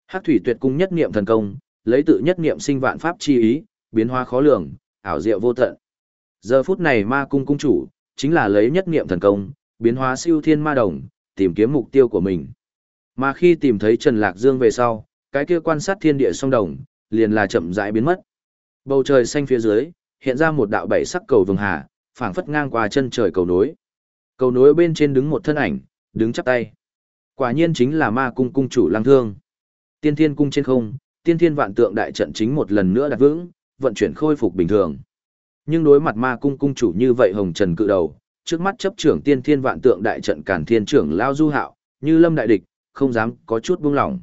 Speaker 1: Hắc thủy tuyệt cung nhất niệm thần công, lấy tự nhất niệm sinh vạn pháp chi ý, biến hóa khó lường, ảo diệu vô tận. Giờ phút này ma cung cung chủ, chính là lấy nhất niệm thần công, biến hóa siêu thiên ma đồng, tìm kiếm mục tiêu của mình. Mà khi tìm thấy Trần Lạc Dương về sau, cái kia quan sát thiên địa song đồng, liền là chậm rãi biến mất. Bầu trời xanh phía dưới, hiện ra một đạo bảy sắc cầu vồng hà, phảng phất ngang qua chân trời cầu nối. Cầu nối bên trên đứng một thân ảnh, đứng chắp tay. Quả nhiên chính là ma cung cung chủ lang thương. Tiên thiên cung trên không, tiên thiên vạn tượng đại trận chính một lần nữa đặt vững, vận chuyển khôi phục bình thường. Nhưng đối mặt ma cung cung chủ như vậy hồng trần cự đầu, trước mắt chấp trưởng tiên thiên vạn tượng đại trận cản thiên trưởng lao du hạo, như lâm đại địch, không dám có chút buông lỏng.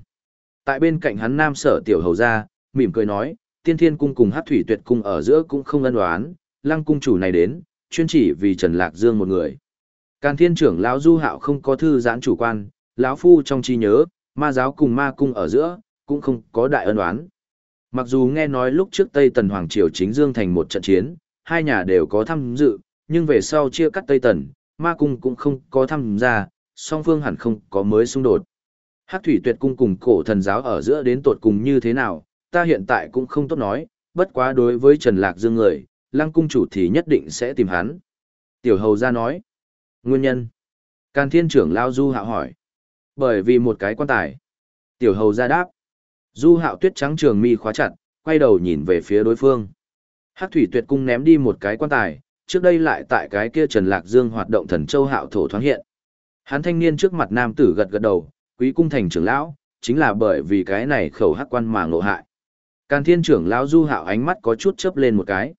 Speaker 1: Tại bên cạnh hắn nam sở tiểu hầu ra, mỉm cười nói, tiên thiên cung cùng hát thủy tuyệt cung ở giữa cũng không ân đoán, lăng cung chủ này đến, chuyên chỉ vì Trần Lạc Dương một người. Càn thiên trưởng lão du hạo không có thư giãn chủ quan, lão phu trong trí nhớ, ma giáo cùng ma cung ở giữa, cũng không có đại ân oán. Mặc dù nghe nói lúc trước Tây Tần Hoàng Triều chính dương thành một trận chiến, hai nhà đều có tham dự, nhưng về sau chia cắt Tây Tần, ma cung cũng không có tham gia, song phương hẳn không có mới xung đột. Hắc thủy tuyệt cung cùng cổ thần giáo ở giữa đến tột cùng như thế nào, ta hiện tại cũng không tốt nói, bất quá đối với Trần Lạc Dương người, lăng cung chủ thì nhất định sẽ tìm hắn. Tiểu hầu ra nói, nguyên nhân. Càn thiên trưởng Lao Du hạo hỏi. Bởi vì một cái quan tài. Tiểu hầu ra đáp. Du hạo tuyết trắng trường mi khóa chặt, quay đầu nhìn về phía đối phương. Hắc thủy tuyệt cung ném đi một cái quan tài, trước đây lại tại cái kia Trần Lạc Dương hoạt động thần châu hạo thổ thoáng hiện. Hắn thanh niên trước mặt nam tử gật gật đầu, quý cung thành trưởng lão, chính là bởi vì cái này khẩu hắc quan mà ngộ hại. Càn thiên trưởng lão du hạo ánh mắt có chút chớp lên một cái.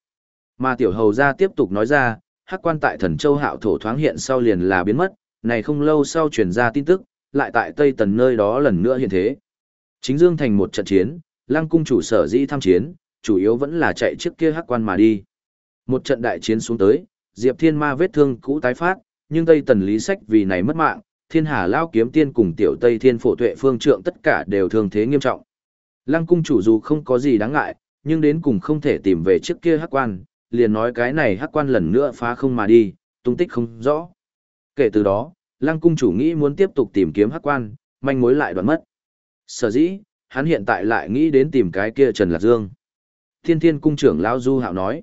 Speaker 1: Mà tiểu hầu ra tiếp tục nói ra, hắc quan tại thần châu hạo thổ thoáng hiện sau liền là biến mất, này không lâu sau truyền ra tin tức, lại tại Tây Tần nơi đó lần nữa hiện thế. Chính Dương thành một trận chiến, lăng cung chủ sở dĩ tham chiến, chủ yếu vẫn là chạy trước kia hắc quan mà đi. Một trận đại chiến xuống tới, Diệp Thiên Ma vết thương cũ tái phát, nhưng Tây Tần Lý Sách vì này mất mạng, Thiên Hà Lao Kiếm Tiên cùng Tiểu Tây Thiên Phổ Tuệ Phương Trượng tất cả đều thương thế nghiêm trọng. Lăng cung chủ dù không có gì đáng ngại, nhưng đến cùng không thể tìm về trước kia hắc quan, liền nói cái này hắc quan lần nữa phá không mà đi, tung tích không rõ. Kể từ đó, lăng cung chủ nghĩ muốn tiếp tục tìm kiếm hắc quan, manh mối lại đoạn mất. Sở dĩ, hắn hiện tại lại nghĩ đến tìm cái kia Trần Lạc Dương. Thiên thiên cung trưởng Lão Du Hạo nói.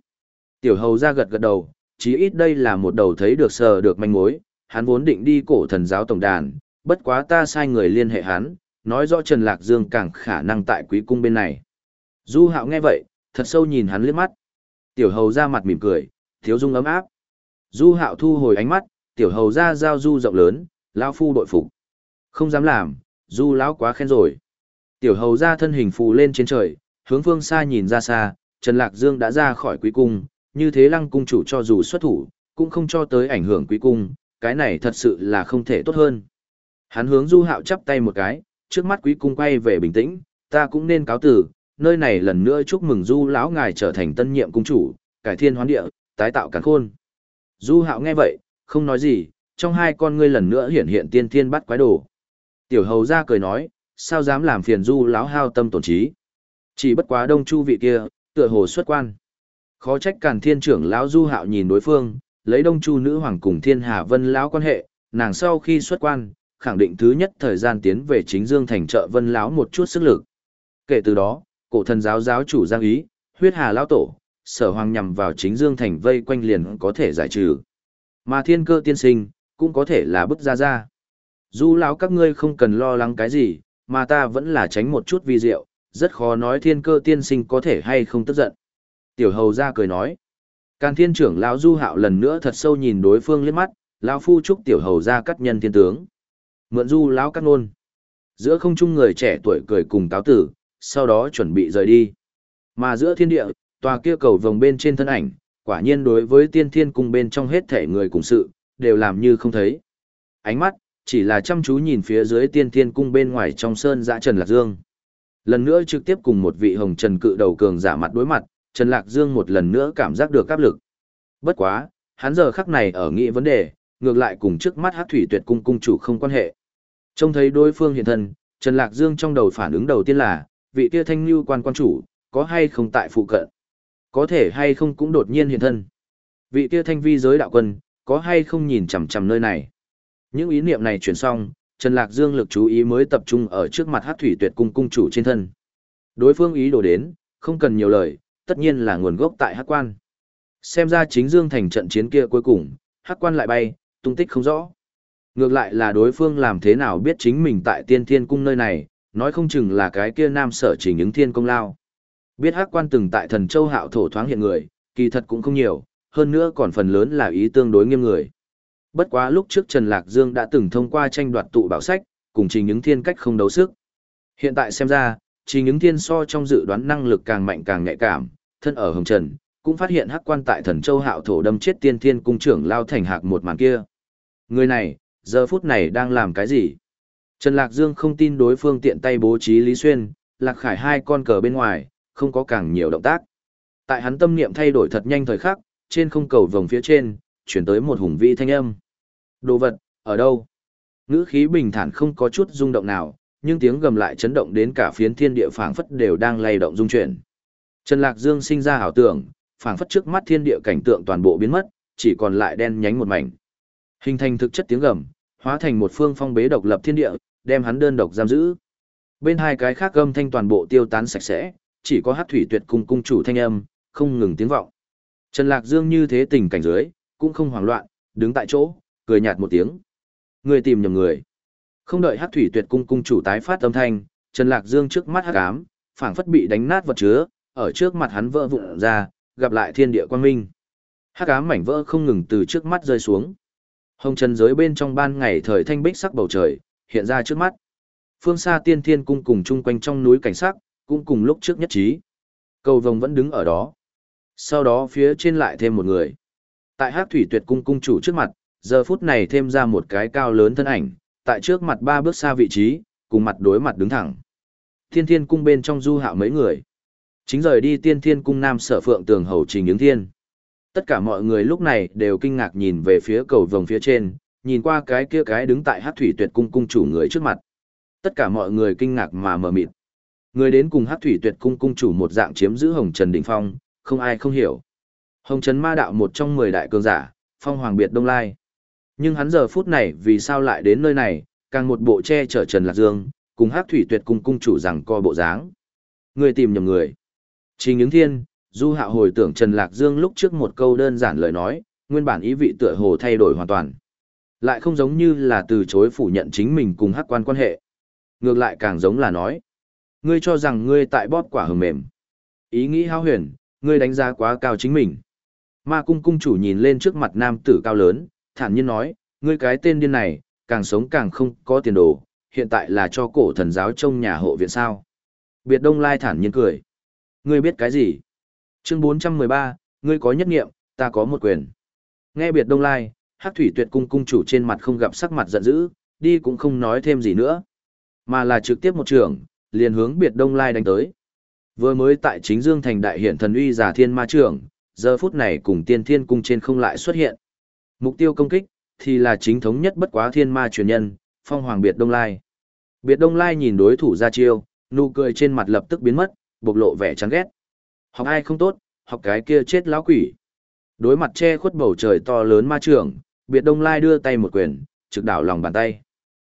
Speaker 1: Tiểu hầu ra gật gật đầu, chí ít đây là một đầu thấy được sờ được manh mối, hắn vốn định đi cổ thần giáo tổng đàn, bất quá ta sai người liên hệ hắn, nói rõ Trần Lạc Dương càng khả năng tại quý cung bên này. Du Hạo nghe vậy, thật sâu nhìn hắn liếc mắt. Tiểu hầu ra mặt mỉm cười, thiếu dung ấm áp. Du Hạo thu hồi ánh mắt, tiểu hầu ra giao du rộng lớn, lão phu đội phục. Không dám làm, du lão quá khen rồi. Tiểu hầu ra thân hình phù lên trên trời, hướng phương xa nhìn ra xa, Trần Lạc Dương đã ra khỏi quý cung, như thế lăng cung chủ cho dù xuất thủ, cũng không cho tới ảnh hưởng quý cung, cái này thật sự là không thể tốt hơn. Hắn hướng du hạo chắp tay một cái, trước mắt quý cung quay về bình tĩnh, ta cũng nên cáo tử, nơi này lần nữa chúc mừng du lão ngài trở thành tân nhiệm cung chủ, cải thiên hoán địa, tái tạo càn khôn. Du hạo nghe vậy, không nói gì, trong hai con ngươi lần nữa hiện hiện tiên thiên bắt quái đồ. Tiểu hầu ra cười nói, sao dám làm phiền du lão hao tâm tổn trí. Chỉ bất quá đông chu vị kia, tựa hồ xuất quan. Khó trách càn thiên trưởng lão du hạo nhìn đối phương, lấy đông chu nữ hoàng cùng thiên hà vân lão quan hệ, nàng sau khi xuất quan, khẳng định thứ nhất thời gian tiến về chính dương thành trợ vân lão một chút sức lực. Kể từ đó, cổ thần giáo giáo chủ giang ý, huyết hà lão tổ, sở hoàng nhằm vào chính dương thành vây quanh liền có thể giải trừ. Mà thiên cơ tiên sinh, cũng có thể là bức ra ra. Du lão các ngươi không cần lo lắng cái gì, mà ta vẫn là tránh một chút vi diệu, rất khó nói thiên cơ tiên sinh có thể hay không tức giận. Tiểu hầu ra cười nói. Càn thiên trưởng lão du hạo lần nữa thật sâu nhìn đối phương liếc mắt, lão phu chúc tiểu hầu ra cắt nhân thiên tướng. Mượn du lão cắt nôn. Giữa không trung người trẻ tuổi cười cùng cáo tử, sau đó chuẩn bị rời đi. Mà giữa thiên địa, tòa kia cầu vòng bên trên thân ảnh, quả nhiên đối với tiên thiên cung bên trong hết thể người cùng sự, đều làm như không thấy. Ánh mắt, chỉ là chăm chú nhìn phía dưới tiên thiên cung bên ngoài trong sơn dã Trần Lạc Dương. Lần nữa trực tiếp cùng một vị hồng trần cự đầu cường giả mặt đối mặt, Trần Lạc Dương một lần nữa cảm giác được áp lực. Bất quá, hắn giờ khắc này ở nghĩ vấn đề, ngược lại cùng trước mắt hát thủy tuyệt cung cung chủ không quan hệ. Trông thấy đối phương hiện thân, Trần Lạc Dương trong đầu phản ứng đầu tiên là, vị kia thanh lưu quan quan chủ, có hay không tại phụ cận? Có thể hay không cũng đột nhiên hiện thân? Vị kia thanh vi giới đạo quân, có hay không nhìn chằm chằm nơi này? Những ý niệm này chuyển xong, Trần Lạc Dương lực chú ý mới tập trung ở trước mặt hát thủy tuyệt cung cung chủ trên thân. Đối phương ý đồ đến, không cần nhiều lời, tất nhiên là nguồn gốc tại hát quan. Xem ra chính Dương thành trận chiến kia cuối cùng, hát quan lại bay, tung tích không rõ. Ngược lại là đối phương làm thế nào biết chính mình tại tiên thiên cung nơi này, nói không chừng là cái kia nam sở chỉ những thiên công lao. Biết hát quan từng tại thần châu hạo thổ thoáng hiện người, kỳ thật cũng không nhiều, hơn nữa còn phần lớn là ý tương đối nghiêm người. Bất quá lúc trước Trần Lạc Dương đã từng thông qua tranh đoạt tụ bảo sách, cùng trình những thiên cách không đấu sức. Hiện tại xem ra, trình những thiên so trong dự đoán năng lực càng mạnh càng nhạy cảm, thân ở Hồng Trần, cũng phát hiện hắc quan tại thần châu hạo thổ đâm chết tiên thiên cung trưởng lao thành hạc một màn kia. Người này, giờ phút này đang làm cái gì? Trần Lạc Dương không tin đối phương tiện tay bố trí Lý Xuyên, Lạc Khải hai con cờ bên ngoài, không có càng nhiều động tác. Tại hắn tâm niệm thay đổi thật nhanh thời khắc, trên không cầu vòng phía trên, chuyển tới một hùng vĩ thanh âm. Đồ vật, ở đâu? Ngữ khí bình thản không có chút rung động nào, nhưng tiếng gầm lại chấn động đến cả phiến thiên địa phảng phất đều đang lay động rung chuyển. Trần Lạc Dương sinh ra ảo tưởng, phảng phất trước mắt thiên địa cảnh tượng toàn bộ biến mất, chỉ còn lại đen nhánh một mảnh. Hình thành thực chất tiếng gầm, hóa thành một phương phong bế độc lập thiên địa, đem hắn đơn độc giam giữ. Bên hai cái khác âm thanh toàn bộ tiêu tán sạch sẽ, chỉ có hát thủy tuyệt cung cung chủ thanh âm, không ngừng tiếng vọng. Trần Lạc Dương như thế tình cảnh dưới, cũng không hoảng loạn, đứng tại chỗ, cười nhạt một tiếng. Người tìm nhầm người. Không đợi Hắc thủy tuyệt cung cung chủ tái phát âm thanh, Trần Lạc Dương trước mắt hắc ám, phảng phất bị đánh nát vật chứa, ở trước mặt hắn vỡ vụn ra, gặp lại thiên địa quang minh. Hắc ám mảnh vỡ không ngừng từ trước mắt rơi xuống. Hồng trần giới bên trong ban ngày thời thanh bích sắc bầu trời, hiện ra trước mắt. Phương xa tiên thiên cung cùng chung quanh trong núi cảnh sắc, cũng cùng lúc trước nhất trí. Cầu vồng vẫn đứng ở đó. Sau đó phía trên lại thêm một người. Tại hát thủy tuyệt cung cung chủ trước mặt, giờ phút này thêm ra một cái cao lớn thân ảnh, tại trước mặt ba bước xa vị trí, cùng mặt đối mặt đứng thẳng. Thiên thiên cung bên trong du hạo mấy người. Chính rời đi tiên thiên cung nam sở phượng tường hầu trình ứng thiên. Tất cả mọi người lúc này đều kinh ngạc nhìn về phía cầu vồng phía trên, nhìn qua cái kia cái đứng tại hát thủy tuyệt cung cung chủ người trước mặt. Tất cả mọi người kinh ngạc mà mờ mịt. Người đến cùng hát thủy tuyệt cung cung chủ một dạng chiếm giữ hồng trần đỉnh phong, không ai không hiểu. Hồng trần ma đạo một trong mười đại cường giả, phong hoàng biệt đông lai. Nhưng hắn giờ phút này vì sao lại đến nơi này, càng một bộ che chở Trần Lạc Dương, cùng hát thủy tuyệt cung cung chủ rằng co bộ dáng. Người tìm nhầm người. Trình ứng thiên, du hạ hồi tưởng Trần Lạc Dương lúc trước một câu đơn giản lời nói, nguyên bản ý vị tựa hồ thay đổi hoàn toàn. Lại không giống như là từ chối phủ nhận chính mình cùng hắc quan quan hệ. Ngược lại càng giống là nói. Ngươi cho rằng ngươi tại bóp quả hừng mềm. Ý nghĩ hao huyền, ngươi đánh giá quá cao chính mình. Ma cung cung chủ nhìn lên trước mặt nam tử cao lớn, thản nhiên nói, ngươi cái tên điên này, càng sống càng không có tiền đồ, hiện tại là cho cổ thần giáo trong nhà hộ viện sao. Biệt Đông Lai thản nhiên cười. Ngươi biết cái gì? Chương 413, ngươi có nhất nghiệm, ta có một quyền. Nghe biệt Đông Lai, Hắc Thủy Tuyệt cung cung chủ trên mặt không gặp sắc mặt giận dữ, đi cũng không nói thêm gì nữa, mà là trực tiếp một trường, liền hướng biệt Đông Lai đánh tới. Vừa mới tại chính Dương thành đại hiện thần uy giả thiên ma trưởng, giờ phút này cùng tiên thiên cung trên không lại xuất hiện. Mục tiêu công kích, thì là chính thống nhất bất quá thiên ma truyền nhân, phong hoàng biệt Đông Lai. Biệt Đông Lai nhìn đối thủ ra chiêu, nụ cười trên mặt lập tức biến mất, bộc lộ vẻ chán ghét. Học ai không tốt, học cái kia chết lão quỷ. Đối mặt che khuất bầu trời to lớn ma trưởng, biệt Đông Lai đưa tay một quyền, trực đảo lòng bàn tay.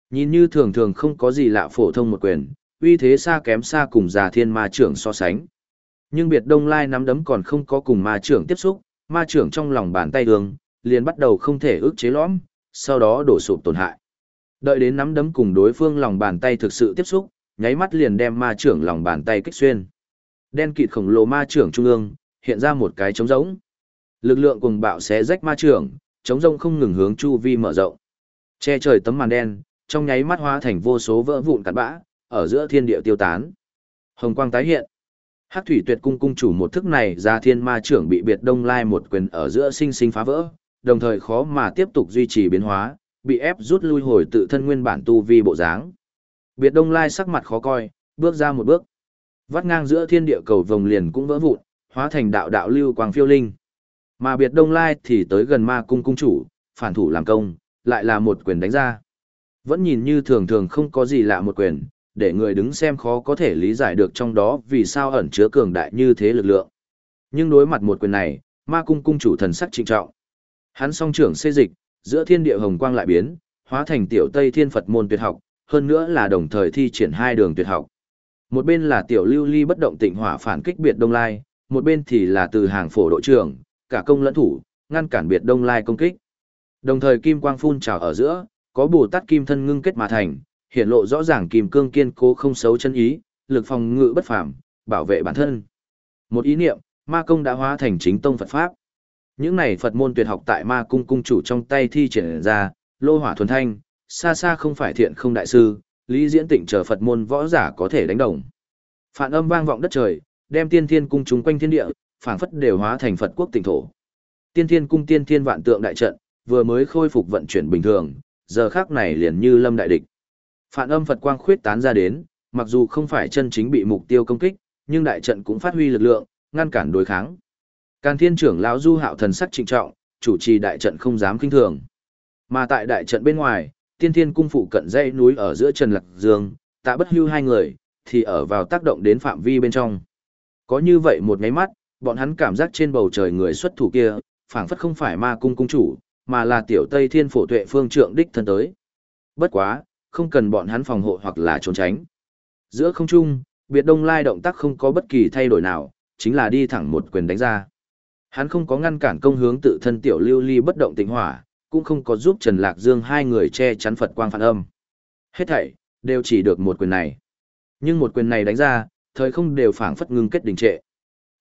Speaker 1: Nhìn như thường thường không có gì lạ phổ thông một quyền, uy thế xa kém xa cùng già thiên ma trưởng so sánh. Nhưng biệt đông lai nắm đấm còn không có cùng ma trưởng tiếp xúc, ma trưởng trong lòng bàn tay đường, liền bắt đầu không thể ức chế lõm, sau đó đổ sụp tổn hại. Đợi đến nắm đấm cùng đối phương lòng bàn tay thực sự tiếp xúc, nháy mắt liền đem ma trưởng lòng bàn tay kích xuyên. Đen kịt khổng lồ ma trưởng trung ương, hiện ra một cái trống rỗng. Lực lượng cùng bạo xé rách ma trưởng, trống rỗng không ngừng hướng chu vi mở rộng. Che trời tấm màn đen, trong nháy mắt hóa thành vô số vỡ vụn cặn bã, ở giữa thiên địa tiêu tán. Hồng quang tái hiện. Hắc thủy tuyệt cung cung chủ một thức này ra thiên ma trưởng bị biệt đông lai một quyền ở giữa sinh sinh phá vỡ, đồng thời khó mà tiếp tục duy trì biến hóa, bị ép rút lui hồi tự thân nguyên bản tu vi bộ dáng. Biệt đông lai sắc mặt khó coi, bước ra một bước. Vắt ngang giữa thiên địa cầu vòng liền cũng vỡ vụn, hóa thành đạo đạo lưu quang phiêu linh. Mà biệt đông lai thì tới gần ma cung cung chủ, phản thủ làm công, lại là một quyền đánh ra. Vẫn nhìn như thường thường không có gì lạ một quyền, để người đứng xem khó có thể lý giải được trong đó vì sao ẩn chứa cường đại như thế lực lượng. Nhưng đối mặt một quyền này, ma cung cung chủ thần sắc trịnh trọng. Hắn song trưởng xê dịch, giữa thiên địa hồng quang lại biến, hóa thành tiểu Tây Thiên Phật môn tuyệt học, hơn nữa là đồng thời thi triển hai đường tuyệt học. Một bên là tiểu lưu ly bất động tịnh hỏa phản kích biệt Đông Lai, một bên thì là từ hàng phổ đội trưởng, cả công lẫn thủ, ngăn cản biệt Đông Lai công kích. Đồng thời kim quang phun trào ở giữa, có Bồ Tát kim thân ngưng kết mà thành, hiện lộ rõ ràng kim cương kiên cố không xấu chân ý, lực phòng ngự bất phàm, bảo vệ bản thân. Một ý niệm, ma công đã hóa thành chính tông Phật pháp. Những này Phật môn tuyệt học tại ma cung cung chủ trong tay thi triển ra, lô hỏa thuần thanh, xa xa không phải thiện không đại sư, lý diễn tịnh chờ Phật môn võ giả có thể đánh đồng. Phản âm vang vọng đất trời, đem tiên thiên cung chúng quanh thiên địa, phảng phất đều hóa thành Phật quốc tỉnh thổ. Tiên thiên cung tiên thiên vạn tượng đại trận, vừa mới khôi phục vận chuyển bình thường, giờ khác này liền như lâm đại địch. Phản âm Phật quang khuyết tán ra đến, mặc dù không phải chân chính bị mục tiêu công kích, nhưng đại trận cũng phát huy lực lượng, ngăn cản đối kháng. Càn Thiên trưởng lão Du Hạo thần sắc trịnh trọng, chủ trì đại trận không dám kinh thường. Mà tại đại trận bên ngoài, Tiên Thiên cung phụ cận dãy núi ở giữa Trần Lạc Dương, Tạ Bất Hưu hai người thì ở vào tác động đến phạm vi bên trong. Có như vậy một cái mắt, bọn hắn cảm giác trên bầu trời người xuất thủ kia, phảng phất không phải ma cung cung chủ, mà là tiểu Tây Thiên phổ tuệ phương trượng đích thân tới. Bất quá, không cần bọn hắn phòng hộ hoặc là trốn tránh. Giữa không trung, biệt đông lai động tác không có bất kỳ thay đổi nào, chính là đi thẳng một quyền đánh ra. Hắn không có ngăn cản công hướng tự thân tiểu lưu ly bất động tĩnh hỏa, cũng không có giúp Trần Lạc Dương hai người che chắn Phật quang phản âm. Hết thảy, đều chỉ được một quyền này. Nhưng một quyền này đánh ra, thời không đều phảng phất ngưng kết đình trệ.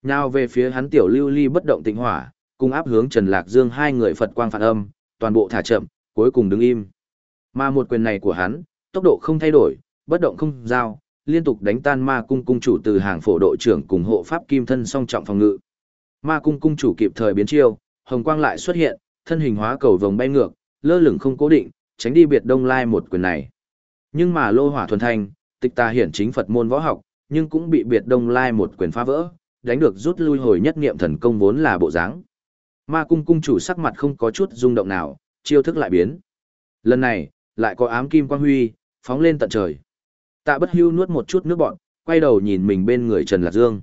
Speaker 1: Nào về phía hắn tiểu lưu ly bất động tĩnh hỏa, cùng áp hướng Trần Lạc Dương hai người Phật quang phản âm, toàn bộ thả chậm, cuối cùng đứng im. Mà một quyền này của hắn, tốc độ không thay đổi, bất động không giao, liên tục đánh tan ma cung cung chủ từ hàng phổ độ trưởng cùng hộ pháp kim thân song trọng phòng ngự. Ma cung cung chủ kịp thời biến chiêu, hồng quang lại xuất hiện, thân hình hóa cầu vồng bay ngược, lơ lửng không cố định, tránh đi biệt đông lai một quyền này. Nhưng mà lô hỏa thuần thanh, tịch ta hiển chính Phật môn võ học, nhưng cũng bị biệt đông lai một quyền phá vỡ, đánh được rút lui hồi nhất niệm thần công vốn là bộ dáng. Ma cung cung chủ sắc mặt không có chút rung động nào, chiêu thức lại biến. Lần này, lại có ám kim quang huy, phóng lên tận trời. Tạ bất hưu nuốt một chút nước bọn, quay đầu nhìn mình bên người Trần Lạc Dương.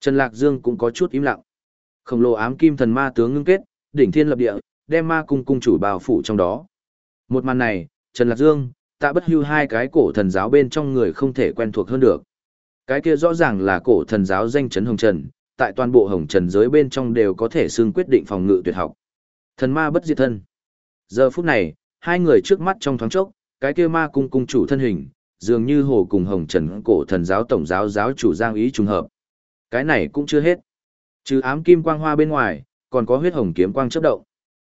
Speaker 1: Trần Lạc Dương cũng có chút im lặng. Khổng lồ ám kim thần ma tướng ngưng kết, đỉnh thiên lập địa, đem ma cung cung chủ bao phủ trong đó. Một màn này, Trần Lạc Dương, tạ bất hưu hai cái cổ thần giáo bên trong người không thể quen thuộc hơn được. Cái kia rõ ràng là cổ thần giáo danh chấn hồng trần, tại toàn bộ hồng trần giới bên trong đều có thể xưng quyết định phòng ngự tuyệt học. Thần ma bất diệt thân. Giờ phút này, hai người trước mắt trong thoáng chốc, cái kia ma cung cung chủ thân hình, dường như hồ cùng hồng trần cổ thần giáo tổng giáo giáo chủ giang ý trùng hợp. Cái này cũng chưa hết. Trừ ám kim quang hoa bên ngoài, còn có huyết hồng kiếm quang chớp động.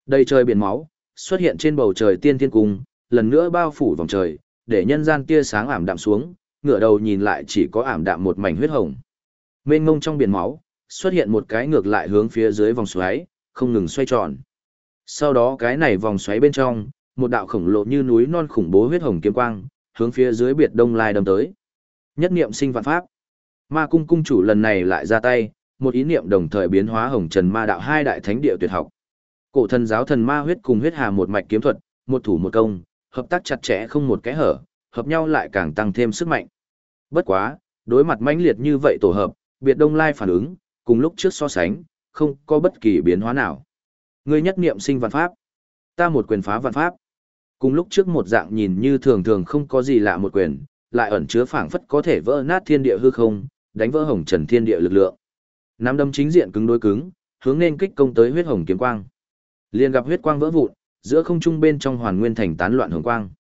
Speaker 1: Đầy trời biển máu, xuất hiện trên bầu trời tiên thiên cung, lần nữa bao phủ vòng trời, để nhân gian tia sáng ảm đạm xuống, ngửa đầu nhìn lại chỉ có ảm đạm một mảnh huyết hồng. Mênh ngông trong biển máu, xuất hiện một cái ngược lại hướng phía dưới vòng xoáy, không ngừng xoay tròn. Sau đó cái này vòng xoáy bên trong, một đạo khổng lồ như núi non khủng bố huyết hồng kiếm quang, hướng phía dưới biệt đông lai đâm tới. Nhất niệm sinh vạn pháp. Ma cung cung chủ lần này lại ra tay, một ý niệm đồng thời biến hóa hồng trần ma đạo hai đại thánh địa tuyệt học. Cổ thần giáo thần ma huyết cùng huyết hà một mạch kiếm thuật, một thủ một công, hợp tác chặt chẽ không một kẽ hở, hợp nhau lại càng tăng thêm sức mạnh. Bất quá, đối mặt mãnh liệt như vậy tổ hợp, biệt đông lai phản ứng, cùng lúc trước so sánh, không có bất kỳ biến hóa nào. Ngươi nhất niệm sinh vạn pháp, ta một quyền phá vạn pháp. Cùng lúc trước một dạng nhìn như thường thường không có gì lạ một quyền, lại ẩn chứa phảng phất có thể vỡ nát thiên địa hư không, đánh vỡ hồng trần thiên địa lực lượng. Nắm đấm chính diện cứng đối cứng, hướng nên kích công tới huyết hồng kiếm quang. Liền gặp huyết quang vỡ vụn, giữa không trung bên trong hoàn nguyên thành tán loạn hồng quang.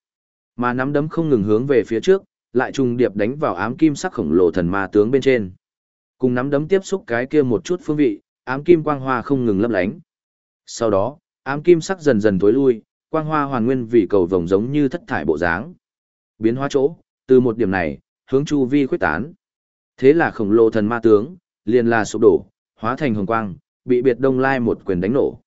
Speaker 1: Mà nắm đấm không ngừng hướng về phía trước, lại trùng điệp đánh vào ám kim sắc khổng lồ thần ma tướng bên trên. Cùng nắm đấm tiếp xúc cái kia một chút phương vị, ám kim quang hoa không ngừng lấp lánh. Sau đó, ám kim sắc dần dần tối lui, quang hoa hoàn nguyên vì cầu vồng giống như thất thải bộ dáng. Biến hóa chỗ, từ một điểm này, hướng chu vi khuếch tán. Thế là khổng lồ thần ma tướng, liền là sụp đổ, hóa thành hồng quang, bị biệt đông lai một quyền đánh nổ.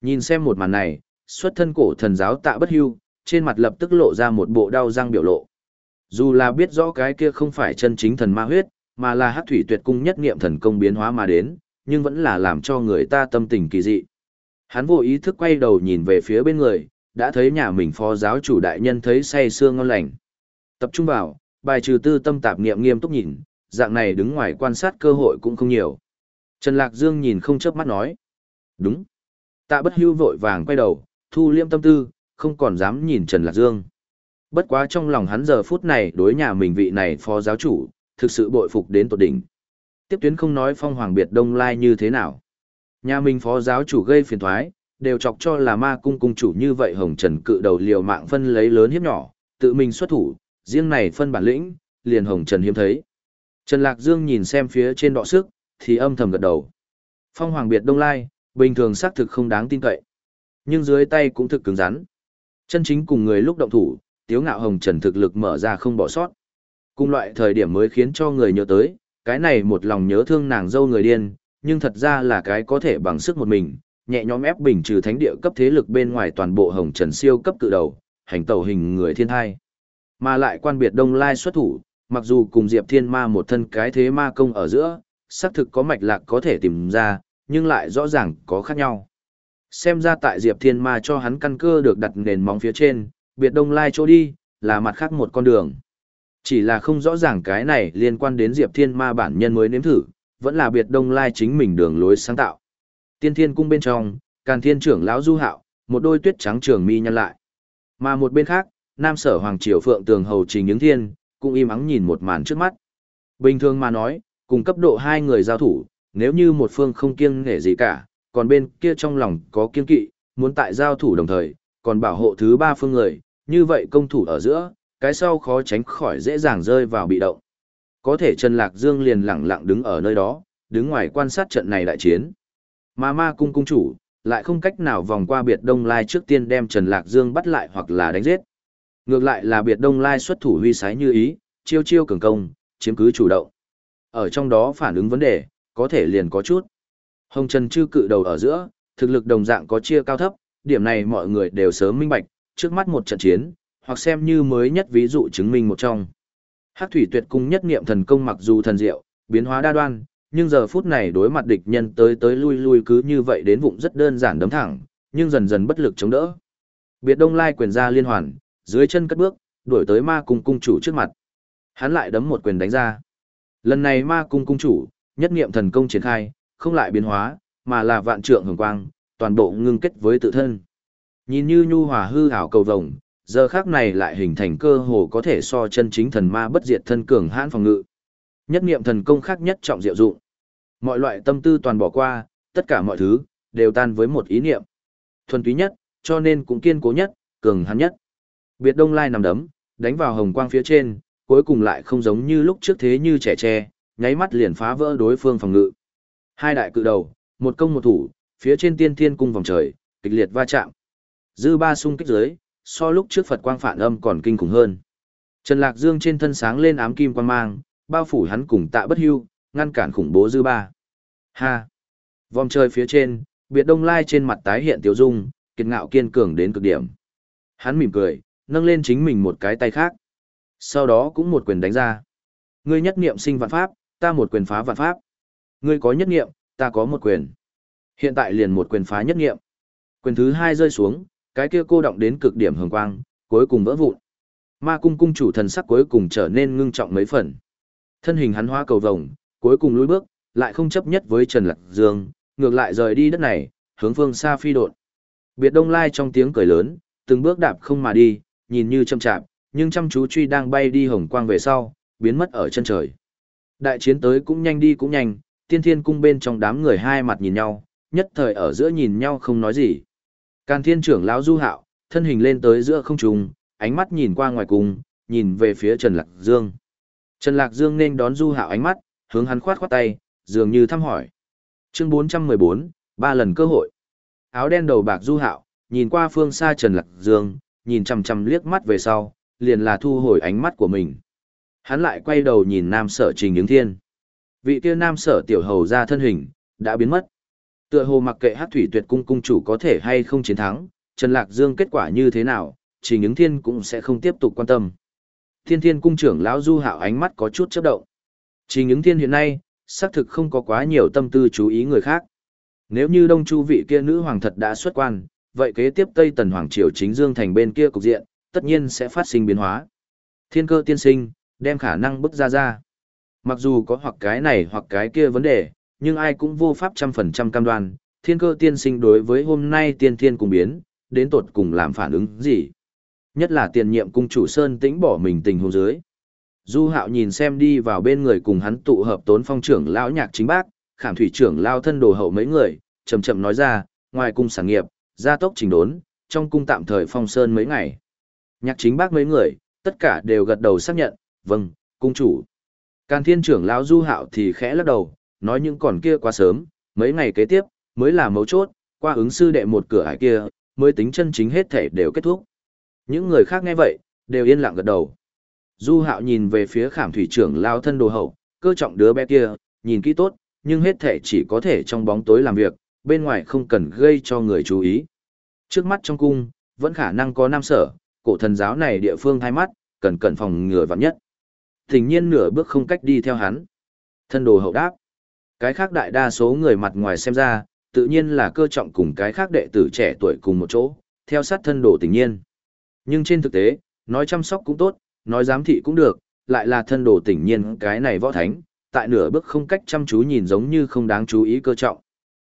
Speaker 1: Nhìn xem một màn này, xuất thân cổ thần giáo tạ bất hưu, trên mặt lập tức lộ ra một bộ đau răng biểu lộ. Dù là biết rõ cái kia không phải chân chính thần ma huyết, mà là hắc thủy tuyệt cung nhất niệm thần công biến hóa mà đến, nhưng vẫn là làm cho người ta tâm tình kỳ dị. Hắn vô ý thức quay đầu nhìn về phía bên người, đã thấy nhà mình phó giáo chủ đại nhân thấy say sương ngon lành. Tập trung vào, bài trừ tư tâm tạp niệm nghiêm túc nhìn, dạng này đứng ngoài quan sát cơ hội cũng không nhiều. Trần Lạc Dương nhìn không chớp mắt nói. Đúng. Tạ bất hưu vội vàng quay đầu, thu liêm tâm tư, không còn dám nhìn Trần Lạc Dương. Bất quá trong lòng hắn giờ phút này đối nhà mình vị này phó giáo chủ, thực sự bội phục đến tột đỉnh. Tiếp tuyến không nói phong hoàng biệt đông lai như thế nào. Nhà mình phó giáo chủ gây phiền thoái, đều chọc cho là ma cung cung chủ như vậy hồng trần cự đầu liều mạng phân lấy lớn hiếp nhỏ, tự mình xuất thủ, riêng này phân bản lĩnh, liền hồng trần hiếm thấy. Trần Lạc Dương nhìn xem phía trên đọ sức, thì âm thầm gật đầu. Phong hoàng biệt đông lai, bình thường xác thực không đáng tin cậy. Nhưng dưới tay cũng thực cứng rắn. Chân chính cùng người lúc động thủ, tiếu ngạo hồng trần thực lực mở ra không bỏ sót. Cùng loại thời điểm mới khiến cho người nhớ tới, cái này một lòng nhớ thương nàng dâu người điên, nhưng thật ra là cái có thể bằng sức một mình, nhẹ nhõm ép bình trừ thánh địa cấp thế lực bên ngoài toàn bộ hồng trần siêu cấp cự đầu, hành tàu hình người thiên thai. Mà lại quan biệt đông lai xuất thủ, mặc dù cùng Diệp Thiên Ma một thân cái thế ma công ở giữa, xác thực có mạch lạc có thể tìm ra, nhưng lại rõ ràng có khác nhau. Xem ra tại Diệp Thiên Ma cho hắn căn cơ được đặt nền móng phía trên, biệt đông lai chỗ đi, là mặt khác một con đường. Chỉ là không rõ ràng cái này liên quan đến Diệp Thiên Ma bản nhân mới nếm thử, vẫn là biệt đông lai chính mình đường lối sáng tạo. Tiên Thiên cung bên trong, Càn Thiên trưởng lão Du Hạo, một đôi tuyết trắng trường mi nhăn lại. Mà một bên khác, Nam Sở Hoàng Triều Phượng Tường Hầu Trình Những Thiên, cũng im ắng nhìn một màn trước mắt. Bình thường mà nói, cùng cấp độ hai người giao thủ, nếu như một phương không kiêng nể gì cả, còn bên kia trong lòng có kiêng kỵ, muốn tại giao thủ đồng thời, còn bảo hộ thứ ba phương người, như vậy công thủ ở giữa, cái sau khó tránh khỏi dễ dàng rơi vào bị động. Có thể Trần Lạc Dương liền lặng lặng đứng ở nơi đó, đứng ngoài quan sát trận này đại chiến. Mà ma cung cung chủ, lại không cách nào vòng qua biệt đông lai trước tiên đem Trần Lạc Dương bắt lại hoặc là đánh giết. Ngược lại là biệt đông lai xuất thủ huy sái như ý, chiêu chiêu cường công, chiếm cứ chủ động. Ở trong đó phản ứng vấn đề, có thể liền có chút. Hồng Trần chư cự đầu ở giữa, thực lực đồng dạng có chia cao thấp, điểm này mọi người đều sớm minh bạch, trước mắt một trận chiến, hoặc xem như mới nhất ví dụ chứng minh một trong. Hắc thủy tuyệt cung nhất niệm thần công mặc dù thần diệu, biến hóa đa đoan, nhưng giờ phút này đối mặt địch nhân tới tới lui lui cứ như vậy đến vụng rất đơn giản đấm thẳng, nhưng dần dần bất lực chống đỡ. Biệt Đông Lai quyền ra liên hoàn, dưới chân cất bước, đuổi tới ma cung cung chủ trước mặt. Hắn lại đấm một quyền đánh ra. Lần này ma cung cung chủ, nhất niệm thần công triển khai, không lại biến hóa, mà là vạn trượng hồng quang, toàn bộ ngưng kết với tự thân. Nhìn như nhu hòa hư ảo cầu vồng, giờ khác này lại hình thành cơ hồ có thể so chân chính thần ma bất diệt thân cường hãn phòng ngự. Nhất niệm thần công khác nhất trọng diệu dụng. Mọi loại tâm tư toàn bỏ qua, tất cả mọi thứ, đều tan với một ý niệm. Thuần túy nhất, cho nên cũng kiên cố nhất, cường hãn nhất. Biệt Đông Lai nằm đấm, đánh vào hồng quang phía trên, cuối cùng lại không giống như lúc trước thế như trẻ tre, nháy mắt liền phá vỡ đối phương phòng ngự. Hai đại cự đầu, một công một thủ, phía trên tiên thiên cung vòng trời, kịch liệt va chạm. Dư ba xung kích dưới, so lúc trước Phật quang phản âm còn kinh khủng hơn. Trần Lạc Dương trên thân sáng lên ám kim quang mang, bao phủ hắn cùng tạ bất hưu, ngăn cản khủng bố dư ba. Ha! Vòng trời phía trên, biệt đông lai trên mặt tái hiện tiểu dung, kiệt ngạo kiên cường đến cực điểm. Hắn mỉm cười, nâng lên chính mình một cái tay khác. Sau đó cũng một quyền đánh ra. Ngươi nhất niệm sinh vạn pháp, ta một quyền phá vạn pháp. Ngươi có nhất niệm, ta có một quyền. Hiện tại liền một quyền phá nhất niệm. Quyền thứ hai rơi xuống, cái kia cô động đến cực điểm hồng quang, cuối cùng vỡ vụn. Ma cung cung chủ thần sắc cuối cùng trở nên ngưng trọng mấy phần. Thân hình hắn hóa cầu vồng, cuối cùng lùi bước, lại không chấp nhất với Trần Lạc Dương, ngược lại rời đi đất này, hướng phương xa phi độn. Biệt Đông Lai trong tiếng cười lớn, từng bước đạp không mà đi, nhìn như chậm chạp, nhưng chăm chú truy đang bay đi hồng quang về sau, biến mất ở chân trời. Đại chiến tới cũng nhanh đi cũng nhanh, tiên thiên cung bên trong đám người hai mặt nhìn nhau, nhất thời ở giữa nhìn nhau không nói gì. Càn thiên trưởng lão du hạo, thân hình lên tới giữa không trung, ánh mắt nhìn qua ngoài cung, nhìn về phía Trần Lạc Dương. Trần Lạc Dương nên đón du hạo ánh mắt, hướng hắn khoát khoát tay, dường như thăm hỏi. Chương 414, ba lần cơ hội. Áo đen đầu bạc du hạo, nhìn qua phương xa Trần Lạc Dương, nhìn chằm chằm liếc mắt về sau, liền là thu hồi ánh mắt của mình. Hắn lại quay đầu nhìn nam sở trình những thiên. Vị kia nam sở tiểu hầu ra thân hình, đã biến mất. Tựa hồ mặc kệ hát thủy tuyệt cung cung chủ có thể hay không chiến thắng, Trần Lạc Dương kết quả như thế nào, trình những thiên cũng sẽ không tiếp tục quan tâm. Thiên thiên cung trưởng lão du hạo ánh mắt có chút chấp động. Trình những thiên hiện nay, xác thực không có quá nhiều tâm tư chú ý người khác. Nếu như đông chu vị kia nữ hoàng thật đã xuất quan, vậy kế tiếp Tây Tần Hoàng Triều chính Dương thành bên kia cục diện, tất nhiên sẽ phát sinh biến hóa. Thiên cơ tiên sinh, đem khả năng bức ra ra. Mặc dù có hoặc cái này hoặc cái kia vấn đề, nhưng ai cũng vô pháp trăm phần trăm cam đoan, thiên cơ tiên sinh đối với hôm nay tiên thiên cùng biến, đến tột cùng làm phản ứng gì. Nhất là tiền nhiệm cung chủ Sơn tĩnh bỏ mình tình hôn dưới. Du hạo nhìn xem đi vào bên người cùng hắn tụ hợp tốn phong trưởng lão nhạc chính bác, khảm thủy trưởng lao thân đồ hậu mấy người, chậm chậm nói ra, ngoài cung sản nghiệp, gia tốc trình đốn, trong cung tạm thời phong sơn mấy ngày. Nhạc chính bác mấy người, tất cả đều gật đầu xác nhận, vâng, cung chủ. Càn thiên trưởng lão du hạo thì khẽ lắc đầu, nói những còn kia quá sớm, mấy ngày kế tiếp, mới là mấu chốt, qua ứng sư đệ một cửa ải kia, mới tính chân chính hết thể đều kết thúc. Những người khác nghe vậy, đều yên lặng gật đầu. Du hạo nhìn về phía khảm thủy trưởng lao thân đồ hậu, cơ trọng đứa bé kia, nhìn kỹ tốt, nhưng hết thể chỉ có thể trong bóng tối làm việc, bên ngoài không cần gây cho người chú ý. Trước mắt trong cung, vẫn khả năng có nam sở, cổ thần giáo này địa phương thay mắt, cần cẩn phòng ngừa vạn nhất. Tình nhiên nửa bước không cách đi theo hắn. Thân đồ hậu đáp. Cái khác đại đa số người mặt ngoài xem ra, tự nhiên là cơ trọng cùng cái khác đệ tử trẻ tuổi cùng một chỗ, theo sát thân đồ tình nhiên. Nhưng trên thực tế, nói chăm sóc cũng tốt, nói giám thị cũng được, lại là thân đồ tình nhiên cái này võ thánh, tại nửa bước không cách chăm chú nhìn giống như không đáng chú ý cơ trọng.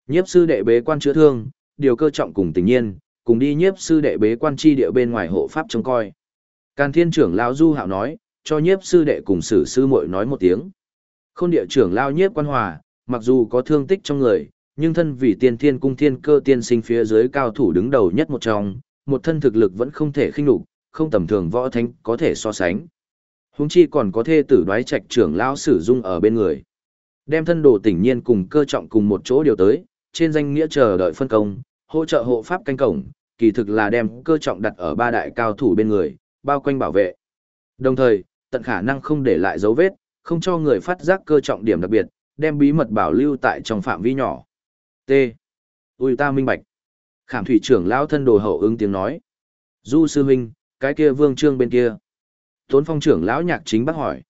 Speaker 1: Nhiếp sư đệ bế quan chữa thương, điều cơ trọng cùng tình nhiên, cùng đi nhiếp sư đệ bế quan chi địa bên ngoài hộ pháp trông coi. Càn thiên trưởng lão du hạo nói, cho nhiếp sư đệ cùng sử sư muội nói một tiếng. Khôn địa trưởng lao nhiếp quan hòa, mặc dù có thương tích trong người, nhưng thân vì tiên thiên cung thiên cơ tiên sinh phía dưới cao thủ đứng đầu nhất một trong, một thân thực lực vẫn không thể khinh lục, không tầm thường võ thánh có thể so sánh. Huống chi còn có thê tử đoái trạch trưởng lão sử dung ở bên người. Đem thân đồ tỉnh nhiên cùng cơ trọng cùng một chỗ điều tới, trên danh nghĩa chờ đợi phân công, hỗ trợ hộ pháp canh cổng, kỳ thực là đem cơ trọng đặt ở ba đại cao thủ bên người, bao quanh bảo vệ. Đồng thời, tận khả năng không để lại dấu vết, không cho người phát giác cơ trọng điểm đặc biệt, đem bí mật bảo lưu tại trong phạm vi nhỏ. T. Ui ta minh bạch. Khảm thủy trưởng lão thân đồ hậu ứng tiếng nói. Du sư huynh, cái kia vương trương bên kia. Tốn phong trưởng lão nhạc chính bác hỏi.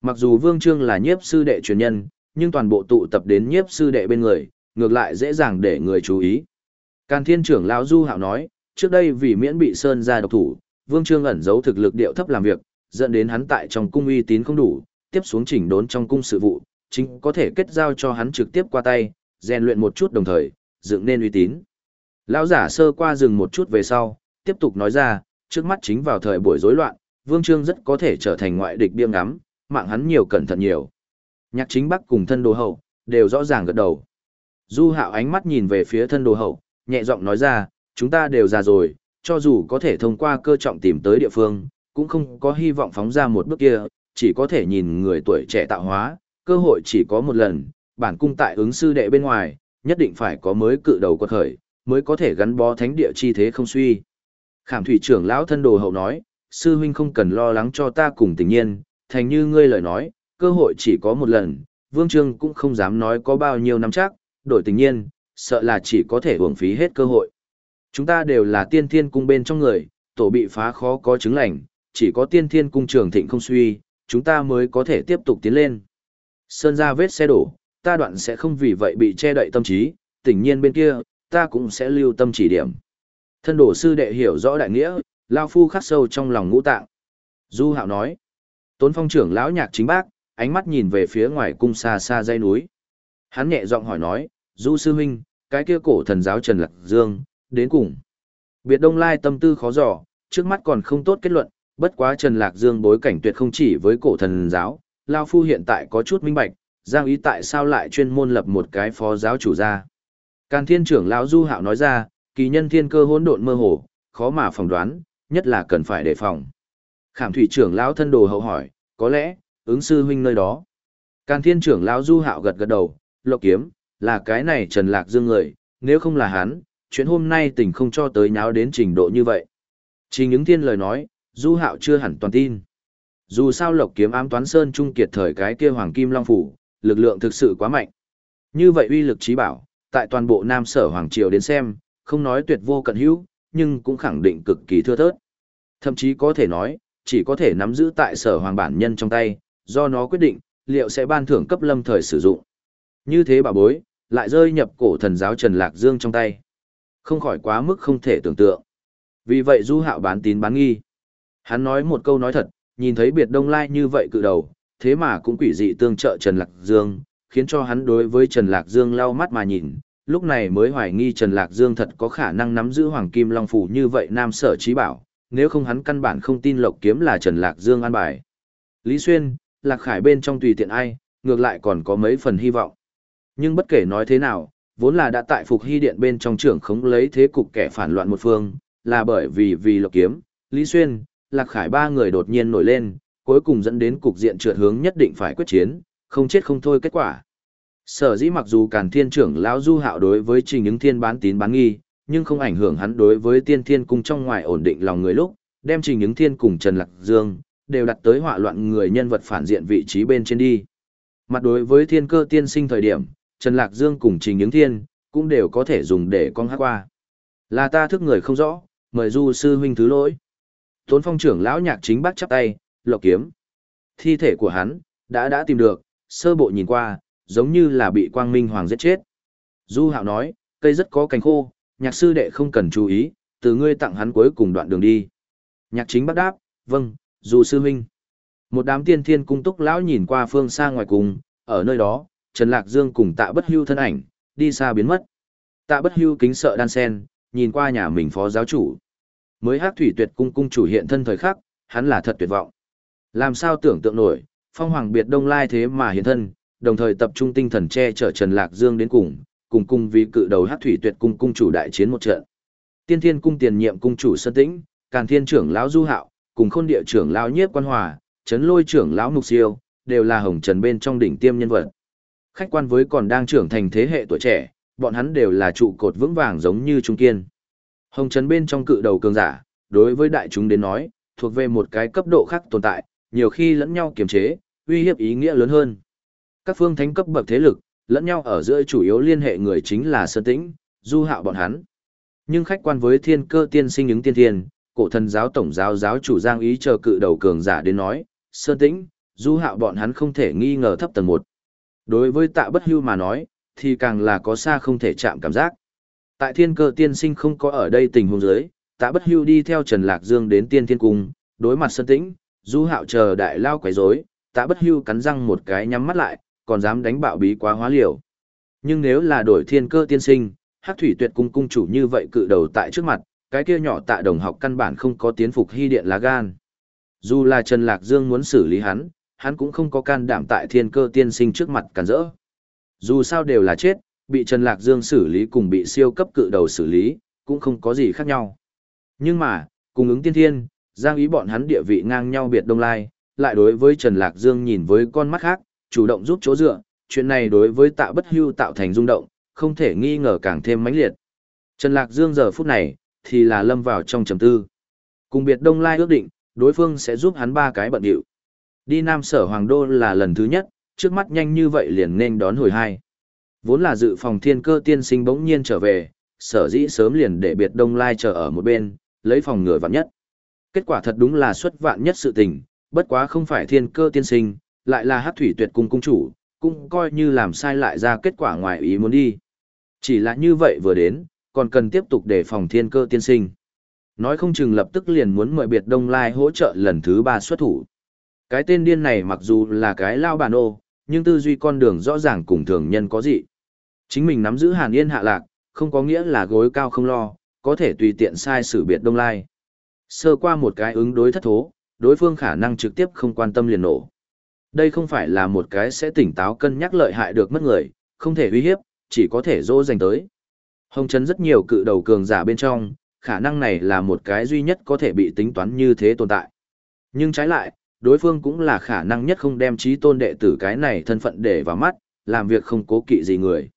Speaker 1: Mặc dù vương trương là nhiếp sư đệ truyền nhân, nhưng toàn bộ tụ tập đến nhiếp sư đệ bên người, ngược lại dễ dàng để người chú ý. Càn thiên trưởng lão du hạo nói, trước đây vì miễn bị sơn ra độc thủ, vương trương ẩn giấu thực lực điệu thấp làm việc, dẫn đến hắn tại trong cung uy tín không đủ, tiếp xuống chỉnh đốn trong cung sự vụ, chính có thể kết giao cho hắn trực tiếp qua tay, rèn luyện một chút đồng thời, dựng nên uy tín. Lão giả sơ qua dừng một chút về sau, tiếp tục nói ra, trước mắt chính vào thời buổi rối loạn, Vương Trương rất có thể trở thành ngoại địch biêm ngắm, mạng hắn nhiều cẩn thận nhiều. Nhạc chính bắc cùng thân đồ hậu, đều rõ ràng gật đầu. Du hạo ánh mắt nhìn về phía thân đồ hậu, nhẹ giọng nói ra, chúng ta đều già rồi, cho dù có thể thông qua cơ trọng tìm tới địa phương, cũng không có hy vọng phóng ra một bước kia, chỉ có thể nhìn người tuổi trẻ tạo hóa, cơ hội chỉ có một lần, bản cung tại ứng sư đệ bên ngoài, nhất định phải có mới cự đầu quật khởi, mới có thể gắn bó thánh địa chi thế không suy. Khảm thủy trưởng lão thân đồ hậu nói, sư huynh không cần lo lắng cho ta cùng tình nhiên, thành như ngươi lời nói, cơ hội chỉ có một lần, vương trương cũng không dám nói có bao nhiêu năm chắc, đổi tình nhiên, sợ là chỉ có thể hưởng phí hết cơ hội. Chúng ta đều là tiên thiên cung bên trong người, tổ bị phá khó có chứng lành, chỉ có tiên thiên cung trường thịnh không suy, chúng ta mới có thể tiếp tục tiến lên. Sơn ra vết xe đổ, ta đoạn sẽ không vì vậy bị che đậy tâm trí, Tỉnh nhiên bên kia, ta cũng sẽ lưu tâm chỉ điểm. Thân đổ sư đệ hiểu rõ đại nghĩa, lao phu khắc sâu trong lòng ngũ tạng. Du hạo nói, tốn phong trưởng lão nhạc chính bác, ánh mắt nhìn về phía ngoài cung xa xa dây núi. Hắn nhẹ giọng hỏi nói, Du sư huynh, cái kia cổ thần giáo Trần Lạc Dương, đến cùng. Biệt Đông Lai tâm tư khó dò, trước mắt còn không tốt kết luận, bất quá Trần Lạc Dương bối cảnh tuyệt không chỉ với cổ thần giáo, Lao Phu hiện tại có chút minh bạch, Giang ý tại sao lại chuyên môn lập một cái phó giáo chủ ra. Càn thiên trưởng lão Du Hạo nói ra, kỳ nhân thiên cơ hỗn độn mơ hồ, khó mà phỏng đoán, nhất là cần phải đề phòng. Khảm thủy trưởng lão thân đồ hậu hỏi, có lẽ, ứng sư huynh nơi đó. Càn thiên trưởng lão Du Hạo gật gật đầu, lộc kiếm, là cái này Trần Lạc Dương người, nếu không là hắn, chuyện hôm nay tình không cho tới nháo đến trình độ như vậy. Chỉ những thiên lời nói, Du Hạo chưa hẳn toàn tin. Dù sao Lộc Kiếm ám toán sơn trung kiệt thời cái kia Hoàng Kim Long phủ, lực lượng thực sự quá mạnh. Như vậy uy lực trí bảo, tại toàn bộ Nam Sở Hoàng Triều đến xem, không nói tuyệt vô cận hữu, nhưng cũng khẳng định cực kỳ thưa thớt. Thậm chí có thể nói, chỉ có thể nắm giữ tại Sở Hoàng bản nhân trong tay, do nó quyết định, liệu sẽ ban thưởng cấp lâm thời sử dụng. Như thế bà bối, lại rơi nhập cổ thần giáo Trần Lạc Dương trong tay. Không khỏi quá mức không thể tưởng tượng. Vì vậy Du Hạo bán tín bán nghi. Hắn nói một câu nói thật, nhìn thấy biệt đông lai như vậy cự đầu, thế mà cũng quỷ dị tương trợ Trần Lạc Dương, khiến cho hắn đối với Trần Lạc Dương lau mắt mà nhìn, lúc này mới hoài nghi Trần Lạc Dương thật có khả năng nắm giữ Hoàng Kim Long Phủ như vậy Nam Sở Trí Bảo, nếu không hắn căn bản không tin Lộc Kiếm là Trần Lạc Dương an bài. Lý Xuyên, Lạc Khải bên trong tùy tiện ai, ngược lại còn có mấy phần hy vọng. Nhưng bất kể nói thế nào, vốn là đã tại Phục Hy Điện bên trong trưởng khống lấy thế cục kẻ phản loạn một phương, là bởi vì vì Lộc Kiếm, Lý Xuyên, Lạc Khải ba người đột nhiên nổi lên, cuối cùng dẫn đến cục diện trượt hướng nhất định phải quyết chiến, không chết không thôi kết quả. Sở dĩ mặc dù Càn Thiên trưởng lão Du Hạo đối với Trình Ứng Thiên bán tín bán nghi, nhưng không ảnh hưởng hắn đối với Tiên Thiên cung trong ngoài ổn định lòng người lúc, đem Trình Ứng Thiên cùng Trần Lạc Dương đều đặt tới họa loạn người nhân vật phản diện vị trí bên trên đi. Mặt đối với Thiên Cơ tiên sinh thời điểm, Trần Lạc Dương cùng Trình Ứng Thiên cũng đều có thể dùng để con hát qua. Là ta thức người không rõ, mời Du sư huynh thứ lỗi. Tốn Phong trưởng lão nhạc chính bắt chắp tay, lộc kiếm. Thi thể của hắn đã đã tìm được, sơ bộ nhìn qua, giống như là bị Quang Minh Hoàng giết chết. Du Hạo nói, cây rất có cành khô, nhạc sư đệ không cần chú ý, từ ngươi tặng hắn cuối cùng đoạn đường đi. Nhạc chính bắt đáp, vâng, Du sư huynh. Một đám tiên thiên cung túc lão nhìn qua phương xa ngoài cùng, ở nơi đó, Trần Lạc Dương cùng tạ bất hưu thân ảnh, đi xa biến mất. Tạ bất hưu kính sợ đan sen, nhìn qua nhà mình phó giáo chủ. Mới hát thủy tuyệt cung cung chủ hiện thân thời khắc, hắn là thật tuyệt vọng. Làm sao tưởng tượng nổi, phong hoàng biệt đông lai thế mà hiện thân, đồng thời tập trung tinh thần che chở Trần Lạc Dương đến cùng, cùng cùng vì cự đầu hát thủy tuyệt cung cung chủ đại chiến một trận. Tiên thiên cung tiền nhiệm cung chủ Sơn Tĩnh, Càn Thiên trưởng lão Du Hạo, cùng Khôn địa trưởng lão Nhiếp Quan Hòa, Trấn Lôi trưởng lão Mục Siêu, đều là hồng trần bên trong đỉnh tiêm nhân vật. Khách quan với còn đang trưởng thành thế hệ tuổi trẻ, bọn hắn đều là trụ cột vững vàng giống như Trung Kiên. Hồng Trấn bên trong cự đầu cường giả, đối với đại chúng đến nói, thuộc về một cái cấp độ khác tồn tại, nhiều khi lẫn nhau kiềm chế, uy hiếp ý nghĩa lớn hơn. Các phương thánh cấp bậc thế lực, lẫn nhau ở giữa chủ yếu liên hệ người chính là Sơn Tĩnh, Du Hạo bọn hắn. Nhưng khách quan với thiên cơ tiên sinh ứng tiên thiên, cổ thần giáo tổng giáo giáo chủ Giang Ý chờ cự đầu cường giả đến nói, Sơn Tĩnh, Du Hạo bọn hắn không thể nghi ngờ thấp tầng một. Đối với tạ bất hưu mà nói, thì càng là có xa không thể chạm cảm giác. Tại thiên cơ tiên sinh không có ở đây tình huống dưới, tạ bất hưu đi theo Trần Lạc Dương đến tiên thiên cung, đối mặt Sơn Tĩnh, Du Hạo chờ đại lao quấy rối, tạ bất hưu cắn răng một cái nhắm mắt lại, còn dám đánh bạo bí quá hóa liều. Nhưng nếu là đổi thiên cơ tiên sinh, hắc thủy tuyệt cung cung chủ như vậy cự đầu tại trước mặt, cái kia nhỏ tạ đồng học căn bản không có tiến phục hy điện lá gan. Dù là Trần Lạc Dương muốn xử lý hắn, hắn cũng không có can đảm tại thiên cơ tiên sinh trước mặt cản rỡ. Dù sao đều là chết, bị Trần Lạc Dương xử lý cùng bị siêu cấp cự đầu xử lý, cũng không có gì khác nhau. Nhưng mà, cùng ứng tiên thiên, giang ý bọn hắn địa vị ngang nhau biệt đông lai, lại đối với Trần Lạc Dương nhìn với con mắt khác, chủ động giúp chỗ dựa, chuyện này đối với tạ bất hưu tạo thành rung động, không thể nghi ngờ càng thêm mãnh liệt. Trần Lạc Dương giờ phút này, thì là lâm vào trong trầm tư. Cùng biệt đông lai ước định, đối phương sẽ giúp hắn ba cái bận điệu. Đi Nam Sở Hoàng Đô là lần thứ nhất, trước mắt nhanh như vậy liền nên đón hồi hai. Vốn là dự phòng thiên cơ tiên sinh bỗng nhiên trở về, sở dĩ sớm liền để biệt đông lai chờ ở một bên, lấy phòng ngừa vạn nhất. Kết quả thật đúng là xuất vạn nhất sự tình, bất quá không phải thiên cơ tiên sinh, lại là hát thủy tuyệt cung cung chủ, cũng coi như làm sai lại ra kết quả ngoài ý muốn đi. Chỉ là như vậy vừa đến, còn cần tiếp tục để phòng thiên cơ tiên sinh. Nói không chừng lập tức liền muốn mời biệt đông lai hỗ trợ lần thứ ba xuất thủ. Cái tên điên này mặc dù là cái lao bản ô, nhưng tư duy con đường rõ ràng cùng thường nhân có gì. Chính mình nắm giữ hàn yên hạ lạc, không có nghĩa là gối cao không lo, có thể tùy tiện sai sử biệt đông lai. Sơ qua một cái ứng đối thất thố, đối phương khả năng trực tiếp không quan tâm liền nổ. Đây không phải là một cái sẽ tỉnh táo cân nhắc lợi hại được mất người, không thể uy hiếp, chỉ có thể dỗ dành tới. Hồng Trấn rất nhiều cự đầu cường giả bên trong, khả năng này là một cái duy nhất có thể bị tính toán như thế tồn tại. Nhưng trái lại, đối phương cũng là khả năng nhất không đem trí tôn đệ tử cái này thân phận để vào mắt, làm việc không cố kỵ gì người.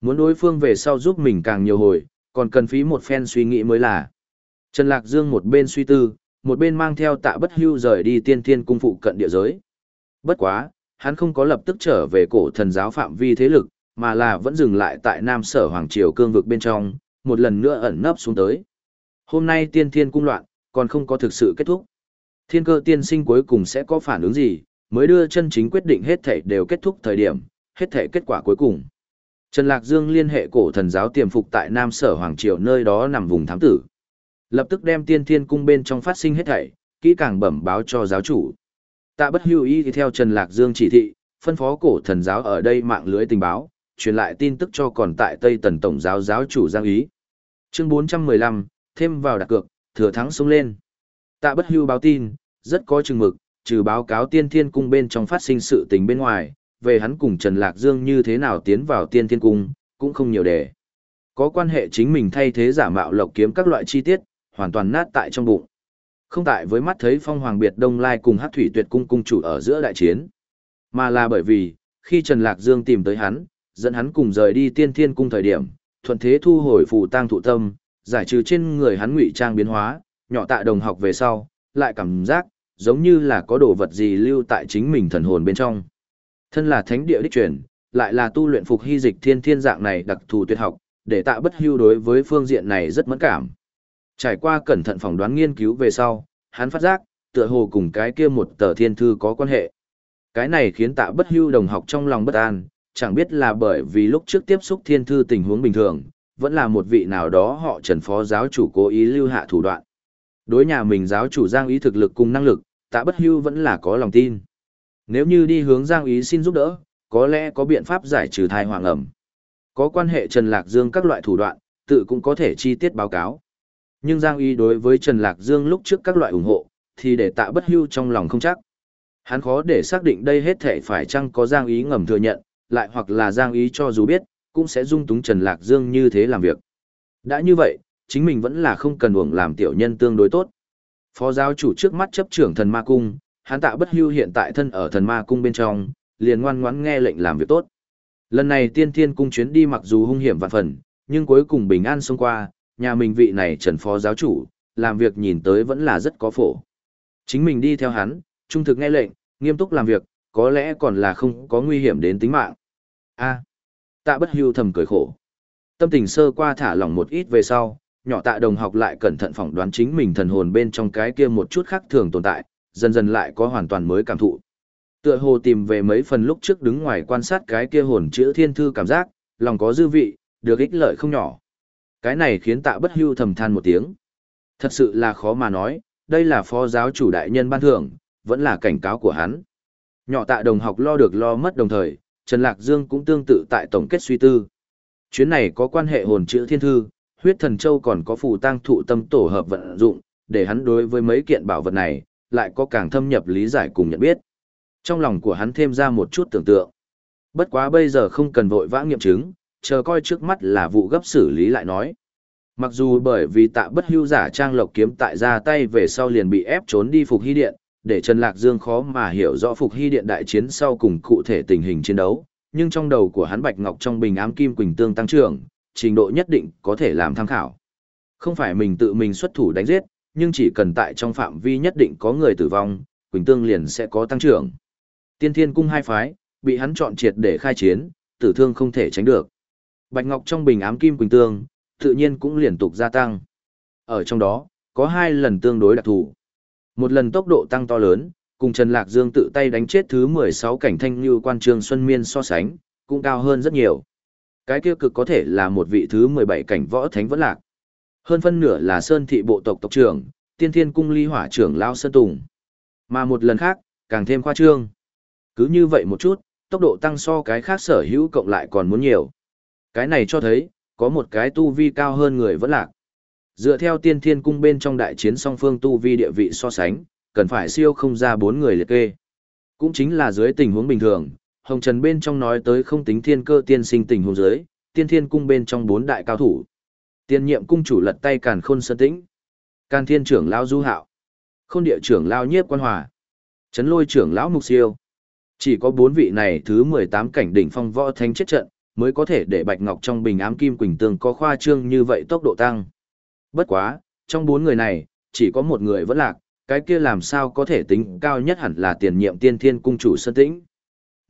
Speaker 1: Muốn đối phương về sau giúp mình càng nhiều hồi, còn cần phí một phen suy nghĩ mới là. Trần Lạc Dương một bên suy tư, một bên mang theo tạ bất hưu rời đi tiên thiên cung phụ cận địa giới. Bất quá, hắn không có lập tức trở về cổ thần giáo phạm vi thế lực, mà là vẫn dừng lại tại Nam Sở Hoàng Triều cương vực bên trong, một lần nữa ẩn nấp xuống tới. Hôm nay tiên thiên cung loạn, còn không có thực sự kết thúc. Thiên cơ tiên sinh cuối cùng sẽ có phản ứng gì, mới đưa chân chính quyết định hết thể đều kết thúc thời điểm, hết thể kết quả cuối cùng. Trần Lạc Dương liên hệ cổ thần giáo tiềm phục tại Nam Sở Hoàng Triều nơi đó nằm vùng thám tử. Lập tức đem tiên thiên cung bên trong phát sinh hết thảy, kỹ càng bẩm báo cho giáo chủ. Tạ bất hưu y theo Trần Lạc Dương chỉ thị, phân phó cổ thần giáo ở đây mạng lưới tình báo, truyền lại tin tức cho còn tại Tây Tần Tổng giáo giáo chủ Giang Ý. Chương 415, thêm vào đặt cược, thừa thắng xông lên. Tạ bất hưu báo tin, rất có chừng mực, trừ báo cáo tiên thiên cung bên trong phát sinh sự tình bên ngoài, về hắn cùng Trần Lạc Dương như thế nào tiến vào tiên thiên cung, cũng không nhiều đề. Có quan hệ chính mình thay thế giả mạo lộc kiếm các loại chi tiết, hoàn toàn nát tại trong bụng. Không tại với mắt thấy phong hoàng biệt đông lai cùng hát thủy tuyệt cung cung chủ ở giữa đại chiến, mà là bởi vì, khi Trần Lạc Dương tìm tới hắn, dẫn hắn cùng rời đi tiên thiên cung thời điểm, thuận thế thu hồi phù tang thụ tâm, giải trừ trên người hắn ngụy trang biến hóa, nhỏ tạ đồng học về sau, lại cảm giác, giống như là có đồ vật gì lưu tại chính mình thần hồn bên trong. Thân là thánh địa đích truyền, lại là tu luyện phục hy dịch thiên thiên dạng này đặc thù tuyệt học, để tạ bất hưu đối với phương diện này rất mẫn cảm. Trải qua cẩn thận phỏng đoán nghiên cứu về sau, hắn phát giác, tựa hồ cùng cái kia một tờ thiên thư có quan hệ. Cái này khiến tạ bất hưu đồng học trong lòng bất an, chẳng biết là bởi vì lúc trước tiếp xúc thiên thư tình huống bình thường, vẫn là một vị nào đó họ trần phó giáo chủ cố ý lưu hạ thủ đoạn. Đối nhà mình giáo chủ giang ý thực lực cùng năng lực, tạ bất hưu vẫn là có lòng tin. Nếu như đi hướng giang ý xin giúp đỡ, có lẽ có biện pháp giải trừ thai hoàng ẩm. Có quan hệ Trần Lạc Dương các loại thủ đoạn, tự cũng có thể chi tiết báo cáo. Nhưng Giang Ý đối với Trần Lạc Dương lúc trước các loại ủng hộ, thì để tạ bất hưu trong lòng không chắc. Hắn khó để xác định đây hết thể phải chăng có Giang Ý ngầm thừa nhận, lại hoặc là Giang Ý cho dù biết, cũng sẽ dung túng Trần Lạc Dương như thế làm việc. Đã như vậy, chính mình vẫn là không cần uổng làm tiểu nhân tương đối tốt. Phó giáo chủ trước mắt chấp trưởng thần ma cung, hắn tạ bất hưu hiện tại thân ở thần ma cung bên trong, liền ngoan ngoãn nghe lệnh làm việc tốt. Lần này tiên thiên cung chuyến đi mặc dù hung hiểm vạn phần, nhưng cuối cùng bình an xông qua, nhà mình vị này trần phó giáo chủ, làm việc nhìn tới vẫn là rất có phổ. Chính mình đi theo hắn, trung thực nghe lệnh, nghiêm túc làm việc, có lẽ còn là không có nguy hiểm đến tính mạng. a tạ bất hưu thầm cười khổ. Tâm tình sơ qua thả lỏng một ít về sau, nhỏ tạ đồng học lại cẩn thận phỏng đoán chính mình thần hồn bên trong cái kia một chút khác thường tồn tại, dần dần lại có hoàn toàn mới cảm thụ. Tựa hồ tìm về mấy phần lúc trước đứng ngoài quan sát cái kia hồn chữ thiên thư cảm giác, lòng có dư vị, được ích lợi không nhỏ. Cái này khiến tạ bất hưu thầm than một tiếng. Thật sự là khó mà nói, đây là phó giáo chủ đại nhân ban thưởng, vẫn là cảnh cáo của hắn. Nhỏ tạ đồng học lo được lo mất đồng thời, Trần Lạc Dương cũng tương tự tại tổng kết suy tư. Chuyến này có quan hệ hồn chữ thiên thư, huyết thần châu còn có phù tăng thụ tâm tổ hợp vận dụng, để hắn đối với mấy kiện bảo vật này, lại có càng thâm nhập lý giải cùng nhận biết. Trong lòng của hắn thêm ra một chút tưởng tượng. Bất quá bây giờ không cần vội vã nghiệm chứng, chờ coi trước mắt là vụ gấp xử lý lại nói. Mặc dù bởi vì tạ bất hưu giả trang lộc kiếm tại ra tay về sau liền bị ép trốn đi Phục Hy Điện, để Trần Lạc Dương khó mà hiểu rõ Phục Hy Điện đại chiến sau cùng cụ thể tình hình chiến đấu, nhưng trong đầu của hắn Bạch Ngọc trong bình ám kim quỳnh tương tăng trưởng, trình độ nhất định có thể làm tham khảo. Không phải mình tự mình xuất thủ đánh giết, nhưng chỉ cần tại trong phạm vi nhất định có người tử vong, quỳnh tương liền sẽ có tăng trưởng. Tiên Thiên cung hai phái, bị hắn chọn triệt để khai chiến, tử thương không thể tránh được. Bạch Ngọc trong bình ám kim quỳnh tương, tự nhiên cũng liên tục gia tăng. Ở trong đó, có hai lần tương đối đặc thù. Một lần tốc độ tăng to lớn, cùng Trần Lạc Dương tự tay đánh chết thứ 16 cảnh thanh như quan trường Xuân Miên so sánh, cũng cao hơn rất nhiều. Cái kia cực có thể là một vị thứ 17 cảnh võ thánh vẫn lạc. Hơn phân nửa là Sơn thị bộ tộc tộc trưởng, tiên thiên cung ly hỏa trưởng Lao Sơn Tùng. Mà một lần khác, càng thêm khoa trương. Cứ như vậy một chút, tốc độ tăng so cái khác sở hữu cộng lại còn muốn nhiều. Cái này cho thấy, có một cái tu vi cao hơn người vẫn lạc. Dựa theo tiên thiên cung bên trong đại chiến song phương tu vi địa vị so sánh, cần phải siêu không ra bốn người liệt kê. Cũng chính là dưới tình huống bình thường, Hồng Trần bên trong nói tới không tính thiên cơ tiên sinh tình huống giới, tiên thiên cung bên trong bốn đại cao thủ. Tiên nhiệm cung chủ lật tay càn khôn sơn tĩnh. Can thiên trưởng lao du hạo. Khôn địa trưởng lao nhiếp quan hòa. Trấn lôi trưởng lão mục siêu. Chỉ có bốn vị này thứ 18 cảnh đỉnh phong võ thánh chết trận, mới có thể để Bạch Ngọc trong bình ám kim quỳnh tương có khoa trương như vậy tốc độ tăng. Bất quá, trong bốn người này, chỉ có một người vẫn lạc, cái kia làm sao có thể tính cao nhất hẳn là tiền nhiệm tiên thiên cung chủ Sơn Tĩnh.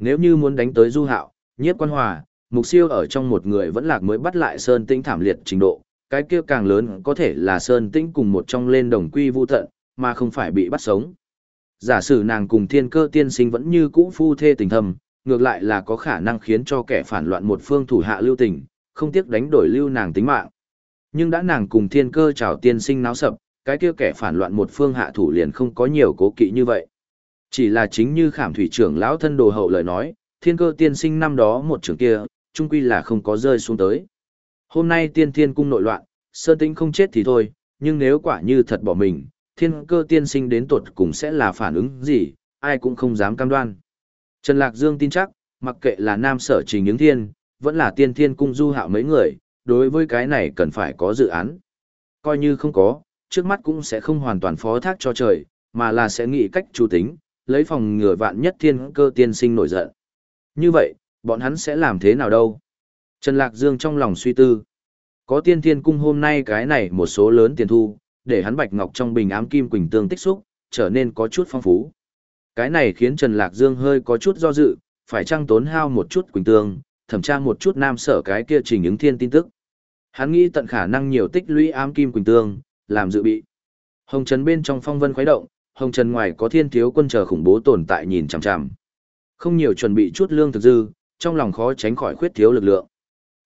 Speaker 1: Nếu như muốn đánh tới Du Hạo, Nhiếp Quan Hòa, Mục Siêu ở trong một người vẫn lạc mới bắt lại Sơn Tĩnh thảm liệt trình độ, cái kia càng lớn có thể là Sơn Tĩnh cùng một trong lên đồng quy vu tận, mà không phải bị bắt sống. Giả sử nàng cùng thiên cơ tiên sinh vẫn như cũ phu thê tình thầm, ngược lại là có khả năng khiến cho kẻ phản loạn một phương thủ hạ lưu tình, không tiếc đánh đổi lưu nàng tính mạng. Nhưng đã nàng cùng thiên cơ chào tiên sinh náo sập, cái kia kẻ phản loạn một phương hạ thủ liền không có nhiều cố kỵ như vậy. Chỉ là chính như khảm thủy trưởng lão thân đồ hậu lời nói, thiên cơ tiên sinh năm đó một trường kia, trung quy là không có rơi xuống tới. Hôm nay tiên thiên cung nội loạn, sơn tĩnh không chết thì thôi, nhưng nếu quả như thật bỏ mình, thiên cơ tiên sinh đến tuột cùng sẽ là phản ứng gì, ai cũng không dám cam đoan. Trần Lạc Dương tin chắc, mặc kệ là nam sở trình những thiên, vẫn là tiên thiên cung du hạo mấy người, đối với cái này cần phải có dự án. Coi như không có, trước mắt cũng sẽ không hoàn toàn phó thác cho trời, mà là sẽ nghĩ cách chủ tính, lấy phòng ngừa vạn nhất thiên cơ tiên sinh nổi giận. Như vậy, bọn hắn sẽ làm thế nào đâu? Trần Lạc Dương trong lòng suy tư. Có tiên thiên cung hôm nay cái này một số lớn tiền thu, để hắn bạch ngọc trong bình ám kim quỳnh tương tích xúc, trở nên có chút phong phú. Cái này khiến Trần Lạc Dương hơi có chút do dự, phải chăng tốn hao một chút quỳnh tương, thẩm tra một chút nam sở cái kia trình ứng thiên tin tức. Hắn nghĩ tận khả năng nhiều tích lũy ám kim quỳnh tương, làm dự bị. Hồng Trần bên trong phong vân khuấy động, Hồng Trần ngoài có thiên thiếu quân chờ khủng bố tồn tại nhìn chằm chằm. Không nhiều chuẩn bị chút lương thực dư, trong lòng khó tránh khỏi khuyết thiếu lực lượng.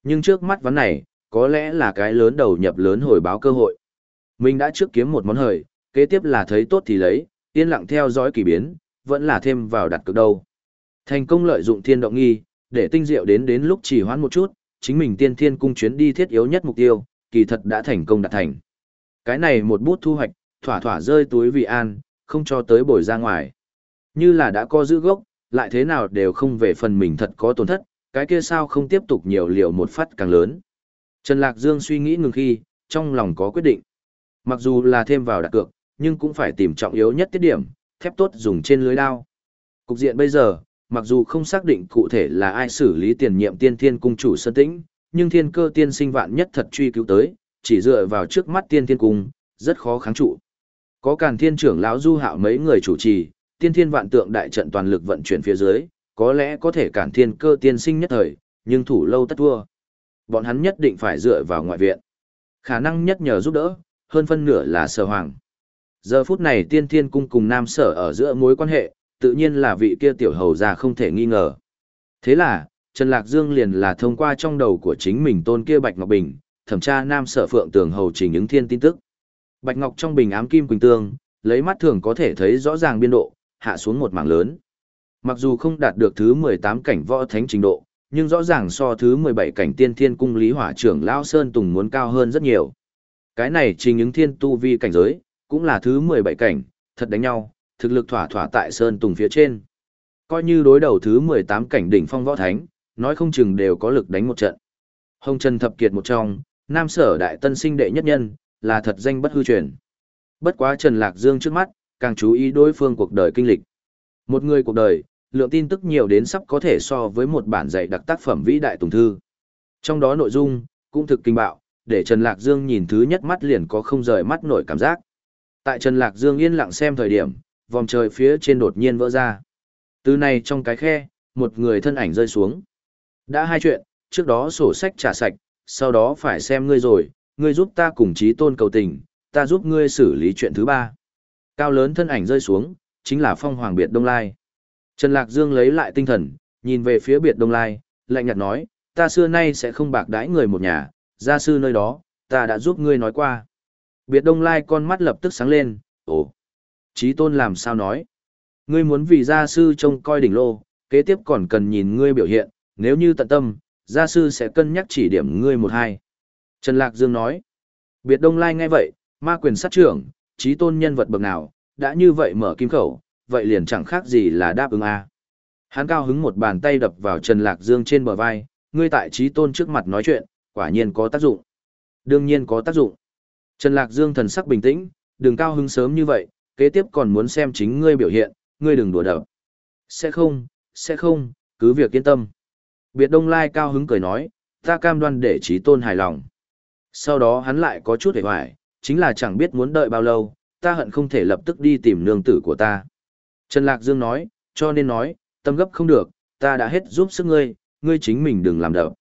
Speaker 1: Nhưng trước mắt vấn này, có lẽ là cái lớn đầu nhập lớn hồi báo cơ hội. Mình đã trước kiếm một món hời, kế tiếp là thấy tốt thì lấy, yên lặng theo dõi kỳ biến, vẫn là thêm vào đặt cược đâu. Thành công lợi dụng thiên động nghi, để tinh diệu đến đến lúc chỉ hoãn một chút, chính mình tiên thiên cung chuyến đi thiết yếu nhất mục tiêu, kỳ thật đã thành công đạt thành. Cái này một bút thu hoạch, thỏa thỏa rơi túi vị an, không cho tới bồi ra ngoài. Như là đã có giữ gốc, lại thế nào đều không về phần mình thật có tổn thất, cái kia sao không tiếp tục nhiều liều một phát càng lớn. Trần Lạc Dương suy nghĩ ngừng khi, trong lòng có quyết định. Mặc dù là thêm vào đặt cược, nhưng cũng phải tìm trọng yếu nhất tiết điểm, thép tốt dùng trên lưới đao. Cục diện bây giờ, mặc dù không xác định cụ thể là ai xử lý tiền nhiệm tiên thiên cung chủ sơn tĩnh, nhưng thiên cơ tiên sinh vạn nhất thật truy cứu tới, chỉ dựa vào trước mắt tiên thiên cung, rất khó kháng trụ. Có càn thiên trưởng lão du hạo mấy người chủ trì, tiên thiên vạn tượng đại trận toàn lực vận chuyển phía dưới, có lẽ có thể càn thiên cơ tiên sinh nhất thời, nhưng thủ lâu tất thua. Bọn hắn nhất định phải dựa vào ngoại viện. Khả năng nhất nhờ giúp đỡ, hơn phân nửa là sở hoàng. Giờ phút này tiên thiên cung cùng nam sở ở giữa mối quan hệ, tự nhiên là vị kia tiểu hầu già không thể nghi ngờ. Thế là, Trần Lạc Dương liền là thông qua trong đầu của chính mình tôn kia Bạch Ngọc Bình, thẩm tra nam sở phượng tường hầu trình ứng thiên tin tức. Bạch Ngọc trong bình ám kim quỳnh tương, lấy mắt thường có thể thấy rõ ràng biên độ, hạ xuống một mảng lớn. Mặc dù không đạt được thứ 18 cảnh võ thánh trình độ, nhưng rõ ràng so thứ 17 cảnh tiên thiên cung lý hỏa trưởng Lao Sơn Tùng muốn cao hơn rất nhiều. Cái này trình những thiên tu vi cảnh giới, cũng là thứ 17 cảnh, thật đánh nhau, thực lực thỏa thỏa tại Sơn Tùng phía trên. Coi như đối đầu thứ 18 cảnh đỉnh phong võ thánh, nói không chừng đều có lực đánh một trận. Hồng Trần Thập Kiệt một trong, Nam Sở Đại Tân Sinh đệ nhất nhân, là thật danh bất hư truyền. Bất quá Trần Lạc Dương trước mắt, càng chú ý đối phương cuộc đời kinh lịch. Một người cuộc đời, lượng tin tức nhiều đến sắp có thể so với một bản dạy đặc tác phẩm vĩ đại tùng thư. Trong đó nội dung, cũng thực kinh bạo, để Trần Lạc Dương nhìn thứ nhất mắt liền có không rời mắt nổi cảm giác. Tại Trần Lạc Dương yên lặng xem thời điểm, vòng trời phía trên đột nhiên vỡ ra. Từ này trong cái khe, một người thân ảnh rơi xuống. Đã hai chuyện, trước đó sổ sách trả sạch, sau đó phải xem ngươi rồi, ngươi giúp ta cùng trí tôn cầu tình, ta giúp ngươi xử lý chuyện thứ ba. Cao lớn thân ảnh rơi xuống, chính là phong hoàng biệt Đông Lai. Trần Lạc Dương lấy lại tinh thần, nhìn về phía biệt Đông Lai, lạnh nhạt nói, ta xưa nay sẽ không bạc đãi người một nhà, gia sư nơi đó, ta đã giúp ngươi nói qua. Biệt Đông Lai con mắt lập tức sáng lên, ồ, trí tôn làm sao nói. Ngươi muốn vì gia sư trông coi đỉnh lô, kế tiếp còn cần nhìn ngươi biểu hiện, nếu như tận tâm, gia sư sẽ cân nhắc chỉ điểm ngươi một hai. Trần Lạc Dương nói, biệt Đông Lai nghe vậy, ma quyền sát trưởng, trí tôn nhân vật bậc nào, đã như vậy mở kim khẩu, vậy liền chẳng khác gì là đáp ứng a. Hắn cao hứng một bàn tay đập vào Trần Lạc Dương trên bờ vai, ngươi tại trí tôn trước mặt nói chuyện, quả nhiên có tác dụng. Đương nhiên có tác dụng. Trần Lạc Dương thần sắc bình tĩnh, đừng cao hứng sớm như vậy, kế tiếp còn muốn xem chính ngươi biểu hiện, ngươi đừng đùa đập. Sẽ không, sẽ không, cứ việc yên tâm. Biệt Đông Lai cao hứng cười nói, ta cam đoan để trí tôn hài lòng. Sau đó hắn lại có chút hề hoài, chính là chẳng biết muốn đợi bao lâu, ta hận không thể lập tức đi tìm nương tử của ta. Trần Lạc Dương nói, cho nên nói, tâm gấp không được, ta đã hết giúp sức ngươi, ngươi chính mình đừng làm đậu.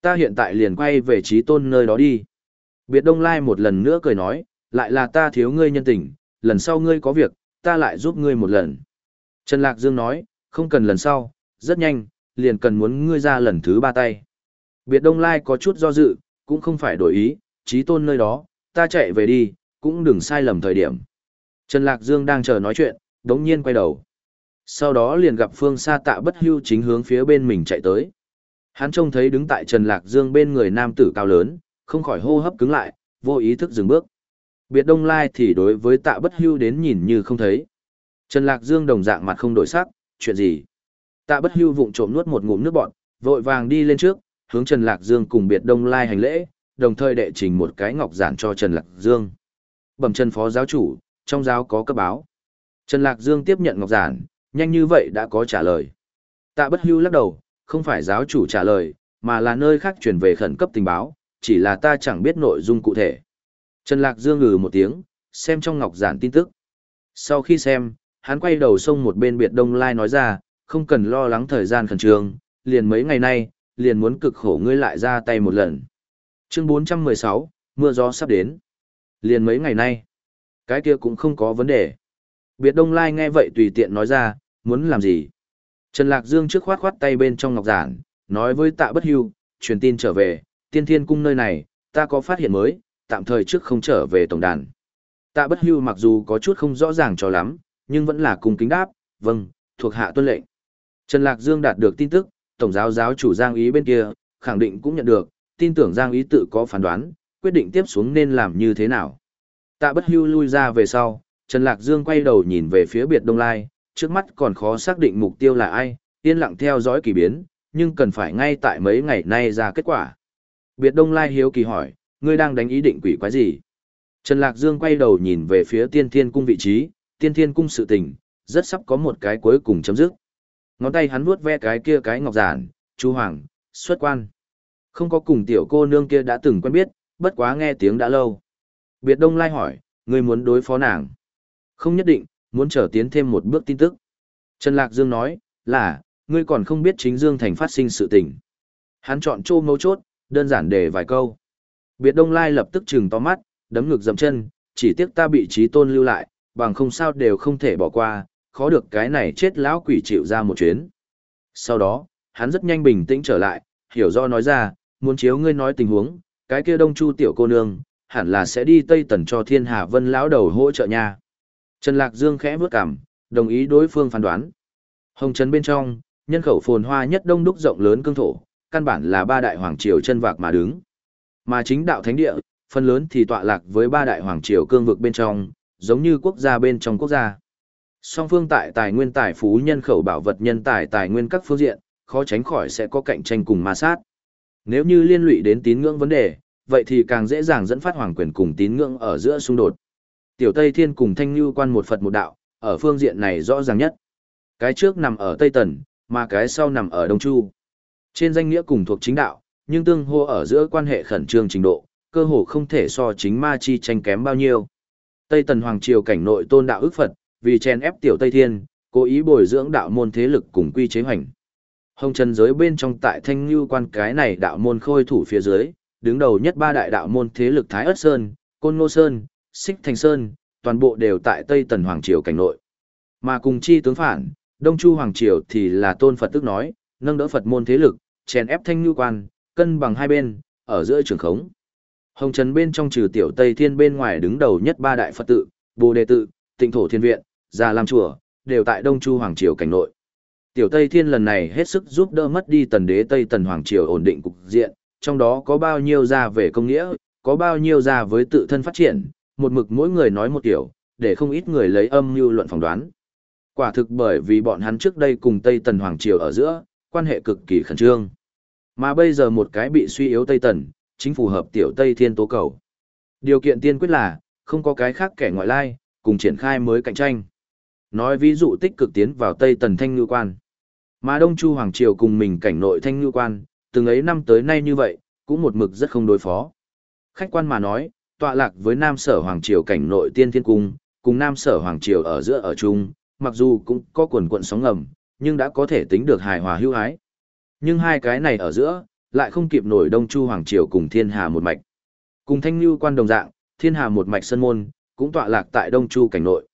Speaker 1: Ta hiện tại liền quay về trí tôn nơi đó đi. Biệt Đông Lai một lần nữa cười nói, lại là ta thiếu ngươi nhân tình, lần sau ngươi có việc, ta lại giúp ngươi một lần. Trần Lạc Dương nói, không cần lần sau, rất nhanh, liền cần muốn ngươi ra lần thứ ba tay. Biệt Đông Lai có chút do dự, cũng không phải đổi ý, trí tôn nơi đó, ta chạy về đi, cũng đừng sai lầm thời điểm. Trần Lạc Dương đang chờ nói chuyện, đống nhiên quay đầu. Sau đó liền gặp phương xa tạ bất hưu chính hướng phía bên mình chạy tới. Hắn trông thấy đứng tại Trần Lạc Dương bên người nam tử cao lớn, không khỏi hô hấp cứng lại, vô ý thức dừng bước. Biệt Đông Lai thì đối với tạ bất hưu đến nhìn như không thấy. Trần Lạc Dương đồng dạng mặt không đổi sắc, chuyện gì? Tạ bất hưu vụng trộm nuốt một ngụm nước bọt, vội vàng đi lên trước, hướng Trần Lạc Dương cùng Biệt Đông Lai hành lễ, đồng thời đệ trình một cái ngọc giản cho Trần Lạc Dương. Bẩm Trần Phó Giáo chủ, trong giáo có cấp báo. Trần Lạc Dương tiếp nhận ngọc giản, nhanh như vậy đã có trả lời. Tạ bất hưu lắc đầu, Không phải giáo chủ trả lời, mà là nơi khác truyền về khẩn cấp tình báo, chỉ là ta chẳng biết nội dung cụ thể. Trần Lạc Dương ngừ một tiếng, xem trong ngọc giản tin tức. Sau khi xem, hắn quay đầu xông một bên biệt đông lai nói ra, không cần lo lắng thời gian khẩn trương, liền mấy ngày nay, liền muốn cực khổ ngươi lại ra tay một lần. Chương 416, mưa gió sắp đến. Liền mấy ngày nay, cái kia cũng không có vấn đề. Biệt đông lai nghe vậy tùy tiện nói ra, muốn làm gì? Trần Lạc Dương trước khoát khoát tay bên trong ngọc giản, nói với tạ bất hưu, truyền tin trở về, tiên thiên cung nơi này, ta có phát hiện mới, tạm thời trước không trở về tổng đàn. Tạ bất hưu mặc dù có chút không rõ ràng cho lắm, nhưng vẫn là cùng kính đáp, vâng, thuộc hạ tuân lệnh. Trần Lạc Dương đạt được tin tức, tổng giáo giáo chủ Giang Ý bên kia, khẳng định cũng nhận được, tin tưởng Giang Ý tự có phán đoán, quyết định tiếp xuống nên làm như thế nào. Tạ bất hưu lui ra về sau, Trần Lạc Dương quay đầu nhìn về phía biệt Đông Lai, trước mắt còn khó xác định mục tiêu là ai, yên lặng theo dõi kỳ biến, nhưng cần phải ngay tại mấy ngày nay ra kết quả. Biệt Đông Lai hiếu kỳ hỏi, ngươi đang đánh ý định quỷ quái gì? Trần Lạc Dương quay đầu nhìn về phía tiên thiên cung vị trí, tiên thiên cung sự tình, rất sắp có một cái cuối cùng chấm dứt. Ngón tay hắn vuốt ve cái kia cái ngọc giản, chú Hoàng, xuất quan. Không có cùng tiểu cô nương kia đã từng quen biết, bất quá nghe tiếng đã lâu. Biệt Đông Lai hỏi, ngươi muốn đối phó nàng? Không nhất định, muốn trở tiến thêm một bước tin tức. Trần Lạc Dương nói, là, ngươi còn không biết chính Dương Thành phát sinh sự tình. Hắn chọn chô mấu chốt, đơn giản để vài câu. Biệt Đông Lai lập tức trừng to mắt, đấm ngực dầm chân, chỉ tiếc ta bị trí tôn lưu lại, bằng không sao đều không thể bỏ qua, khó được cái này chết lão quỷ chịu ra một chuyến. Sau đó, hắn rất nhanh bình tĩnh trở lại, hiểu do nói ra, muốn chiếu ngươi nói tình huống, cái kia đông chu tiểu cô nương, hẳn là sẽ đi Tây Tần cho thiên hà vân lão đầu hỗ trợ nha. Trần Lạc Dương khẽ bước cằm, đồng ý đối phương phán đoán. Hồng Trấn bên trong, nhân khẩu phồn hoa nhất đông đúc rộng lớn cương thổ, căn bản là ba đại hoàng triều chân vạc mà đứng. Mà chính đạo thánh địa, phần lớn thì tọa lạc với ba đại hoàng triều cương vực bên trong, giống như quốc gia bên trong quốc gia. Song phương tại tài nguyên tài phú nhân khẩu bảo vật nhân tài tài nguyên các phương diện, khó tránh khỏi sẽ có cạnh tranh cùng ma sát. Nếu như liên lụy đến tín ngưỡng vấn đề, vậy thì càng dễ dàng dẫn phát hoàng quyền cùng tín ngưỡng ở giữa xung đột. Tiểu Tây Thiên cùng Thanh Nhu quan một Phật một đạo, ở phương diện này rõ ràng nhất. Cái trước nằm ở Tây Tần, mà cái sau nằm ở Đông Chu. Trên danh nghĩa cùng thuộc chính đạo, nhưng tương hô ở giữa quan hệ khẩn trương trình độ, cơ hồ không thể so chính ma chi tranh kém bao nhiêu. Tây Tần Hoàng Triều cảnh nội tôn đạo ức Phật, vì chen ép tiểu Tây Thiên, cố ý bồi dưỡng đạo môn thế lực cùng quy chế hoành. Hồng Trần giới bên trong tại Thanh Nhu quan cái này đạo môn khôi thủ phía dưới, đứng đầu nhất ba đại đạo môn thế lực Thái Ất Sơn, Côn Ngô Sơn, Xích Thành Sơn, toàn bộ đều tại Tây Tần Hoàng Triều cảnh nội. Mà cùng chi tướng phản, Đông Chu Hoàng Triều thì là tôn Phật tức nói, nâng đỡ Phật môn thế lực, chèn ép thanh nhu quan, cân bằng hai bên, ở giữa trường khống. Hồng Trần bên trong trừ tiểu Tây Thiên bên ngoài đứng đầu nhất ba đại Phật tự, Bồ Đề tự, Tịnh Thổ Thiên Viện, Già làm Chùa, đều tại Đông Chu Hoàng Triều cảnh nội. Tiểu Tây Thiên lần này hết sức giúp đỡ mất đi tần đế Tây Tần Hoàng Triều ổn định cục diện, trong đó có bao nhiêu ra về công nghĩa, có bao nhiêu ra với tự thân phát triển, một mực mỗi người nói một kiểu, để không ít người lấy âm mưu luận phỏng đoán. Quả thực bởi vì bọn hắn trước đây cùng Tây Tần Hoàng Triều ở giữa, quan hệ cực kỳ khẩn trương. Mà bây giờ một cái bị suy yếu Tây Tần, chính phù hợp tiểu Tây Thiên tố cầu. Điều kiện tiên quyết là, không có cái khác kẻ ngoại lai, cùng triển khai mới cạnh tranh. Nói ví dụ tích cực tiến vào Tây Tần Thanh Ngư Quan. Mà Đông Chu Hoàng Triều cùng mình cảnh nội Thanh Ngư Quan, từng ấy năm tới nay như vậy, cũng một mực rất không đối phó. Khách quan mà nói, tọa lạc với Nam Sở Hoàng Triều cảnh nội tiên thiên cung, cùng Nam Sở Hoàng Triều ở giữa ở chung, mặc dù cũng có quần quận sóng ngầm, nhưng đã có thể tính được hài hòa hữu hái. Nhưng hai cái này ở giữa, lại không kịp nổi Đông Chu Hoàng Triều cùng Thiên Hà một mạch. Cùng Thanh Nhu quan đồng dạng, Thiên Hà một mạch sân môn, cũng tọa lạc tại Đông Chu cảnh nội.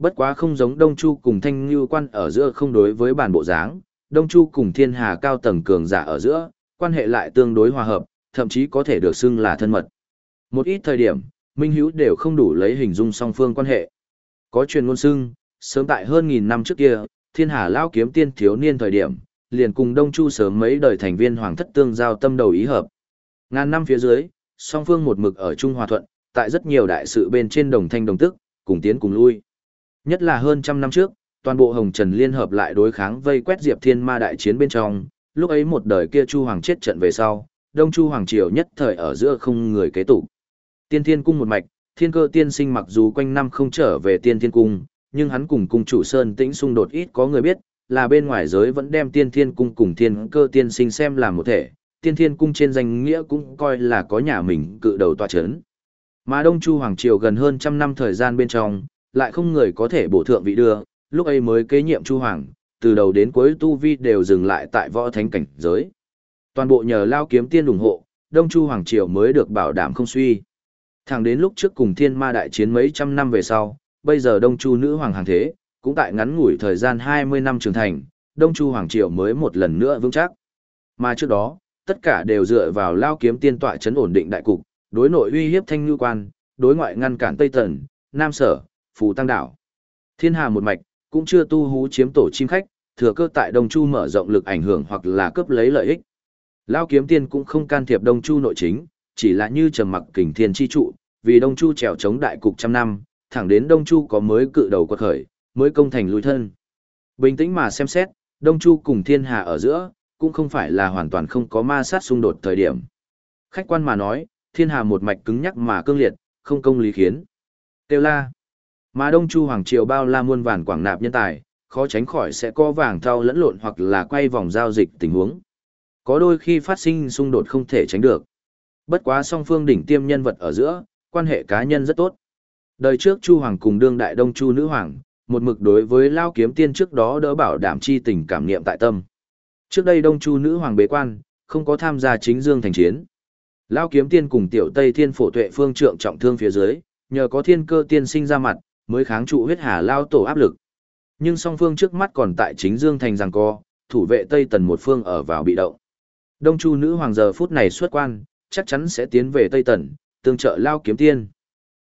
Speaker 1: Bất quá không giống Đông Chu cùng Thanh Nhu quan ở giữa không đối với bản bộ dáng, Đông Chu cùng Thiên Hà cao tầng cường giả ở giữa, quan hệ lại tương đối hòa hợp, thậm chí có thể được xưng là thân mật. Một ít thời điểm, Minh Hữu đều không đủ lấy hình dung song phương quan hệ. Có truyền ngôn xưng, sớm tại hơn nghìn năm trước kia, Thiên Hà Lao kiếm tiên thiếu niên thời điểm, liền cùng Đông Chu sớm mấy đời thành viên hoàng thất tương giao tâm đầu ý hợp. Ngàn năm phía dưới, song phương một mực ở Trung Hòa Thuận, tại rất nhiều đại sự bên trên đồng thanh đồng tức, cùng tiến cùng lui. Nhất là hơn trăm năm trước, toàn bộ Hồng Trần liên hợp lại đối kháng vây quét Diệp Thiên Ma đại chiến bên trong, lúc ấy một đời kia Chu Hoàng chết trận về sau, Đông Chu Hoàng Triều nhất thời ở giữa không người kế tục. Tiên Thiên Cung một mạch, Thiên Cơ Tiên Sinh mặc dù quanh năm không trở về Tiên Thiên Cung, nhưng hắn cùng cung chủ Sơn Tĩnh xung đột ít có người biết, là bên ngoài giới vẫn đem tiên thiên cung cùng thiên cơ tiên sinh xem là một thể, tiên thiên cung trên danh nghĩa cũng coi là có nhà mình cự đầu tòa chấn. Mà Đông Chu Hoàng Triều gần hơn trăm năm thời gian bên trong, lại không người có thể bổ thượng vị đưa, lúc ấy mới kế nhiệm Chu Hoàng, từ đầu đến cuối tu vi đều dừng lại tại võ thánh cảnh giới. Toàn bộ nhờ lao kiếm tiên ủng hộ, Đông Chu Hoàng Triều mới được bảo đảm không suy. Thẳng đến lúc trước cùng thiên ma đại chiến mấy trăm năm về sau, bây giờ Đông Chu nữ hoàng hàng thế, cũng tại ngắn ngủi thời gian 20 năm trưởng thành, Đông Chu Hoàng Triều mới một lần nữa vững chắc. Mà trước đó, tất cả đều dựa vào lao kiếm tiên tọa chấn ổn định đại cục, đối nội uy hiếp thanh ngư quan, đối ngoại ngăn cản Tây Tần, Nam Sở, Phù Tăng Đảo. Thiên Hà một mạch, cũng chưa tu hú chiếm tổ chim khách, thừa cơ tại Đông Chu mở rộng lực ảnh hưởng hoặc là cướp lấy lợi ích. Lao kiếm tiên cũng không can thiệp Đông Chu nội chính, chỉ là như trầm mặc kình thiên chi trụ, vì Đông Chu trèo chống đại cục trăm năm, thẳng đến Đông Chu có mới cự đầu quật khởi, mới công thành lùi thân. Bình tĩnh mà xem xét, Đông Chu cùng Thiên Hà ở giữa, cũng không phải là hoàn toàn không có ma sát xung đột thời điểm. Khách quan mà nói, Thiên Hà một mạch cứng nhắc mà cương liệt, không công lý khiến. Tiêu la. Mà Đông Chu Hoàng Triều bao la muôn vàn quảng nạp nhân tài, khó tránh khỏi sẽ có vàng thau lẫn lộn hoặc là quay vòng giao dịch tình huống. Có đôi khi phát sinh xung đột không thể tránh được. Bất quá song phương đỉnh tiêm nhân vật ở giữa, quan hệ cá nhân rất tốt. Đời trước Chu Hoàng cùng đương đại Đông Chu nữ hoàng, một mực đối với Lao Kiếm Tiên trước đó đỡ bảo đảm chi tình cảm niệm tại tâm. Trước đây Đông Chu nữ hoàng bế quan, không có tham gia chính dương thành chiến. Lao Kiếm Tiên cùng Tiểu Tây Thiên Phổ Tuệ Phương trượng trọng thương phía dưới, nhờ có thiên cơ tiên sinh ra mặt, mới kháng trụ huyết hà lao tổ áp lực. Nhưng song phương trước mắt còn tại chính dương thành rằng co, thủ vệ Tây Tần một phương ở vào bị động. Đông Chu nữ hoàng giờ phút này xuất quan, chắc chắn sẽ tiến về Tây Tần, tương trợ Lao Kiếm Tiên.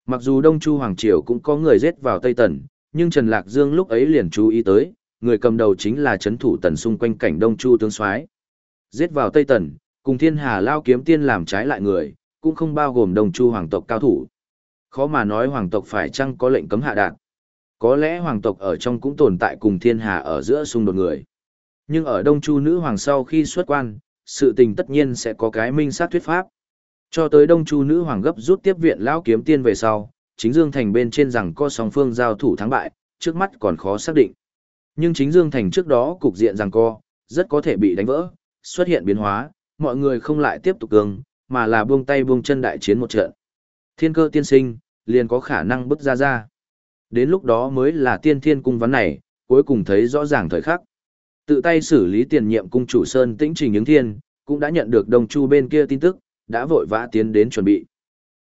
Speaker 1: Mặc dù Đông Chu Hoàng Triều cũng có người giết vào Tây Tần, nhưng Trần Lạc Dương lúc ấy liền chú ý tới, người cầm đầu chính là chấn thủ tần xung quanh cảnh Đông Chu tướng soái. Giết vào Tây Tần, cùng Thiên Hà Lao Kiếm Tiên làm trái lại người, cũng không bao gồm Đông Chu hoàng tộc cao thủ. Khó mà nói hoàng tộc phải chăng có lệnh cấm hạ đạn. Có lẽ hoàng tộc ở trong cũng tồn tại cùng Thiên Hà ở giữa xung đột người. Nhưng ở Đông Chu nữ hoàng sau khi xuất quan, sự tình tất nhiên sẽ có cái minh sát thuyết pháp. Cho tới Đông Chu nữ hoàng gấp rút tiếp viện lão kiếm tiên về sau, chính Dương Thành bên trên rằng có song phương giao thủ thắng bại, trước mắt còn khó xác định. Nhưng chính Dương Thành trước đó cục diện rằng co, rất có thể bị đánh vỡ, xuất hiện biến hóa, mọi người không lại tiếp tục cường, mà là buông tay buông chân đại chiến một trận. Thiên cơ tiên sinh, liền có khả năng bức ra ra. Đến lúc đó mới là tiên thiên cung vấn này, cuối cùng thấy rõ ràng thời khắc. Tự tay xử lý tiền nhiệm cung chủ Sơn Tĩnh Trình Những Thiên, cũng đã nhận được đồng Chu bên kia tin tức, đã vội vã tiến đến chuẩn bị.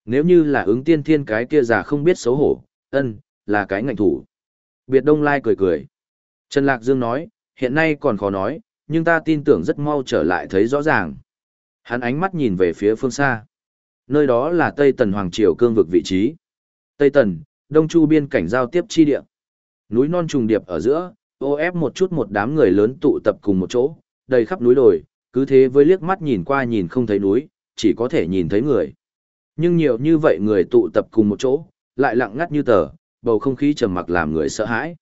Speaker 1: Nếu như là ứng tiên thiên cái kia già không biết xấu hổ, ân, là cái ngạnh thủ. Biệt Đông Lai cười cười. Trần Lạc Dương nói, hiện nay còn khó nói, nhưng ta tin tưởng rất mau trở lại thấy rõ ràng. Hắn ánh mắt nhìn về phía phương xa. Nơi đó là Tây Tần Hoàng Triều cương vực vị trí. Tây Tần, Đông Chu biên cảnh giao tiếp chi địa. Núi non trùng điệp ở giữa, ô ép một chút một đám người lớn tụ tập cùng một chỗ, đầy khắp núi đồi, cứ thế với liếc mắt nhìn qua nhìn không thấy núi, chỉ có thể nhìn thấy người. Nhưng nhiều như vậy người tụ tập cùng một chỗ, lại lặng ngắt như tờ, bầu không khí trầm mặc làm người sợ hãi.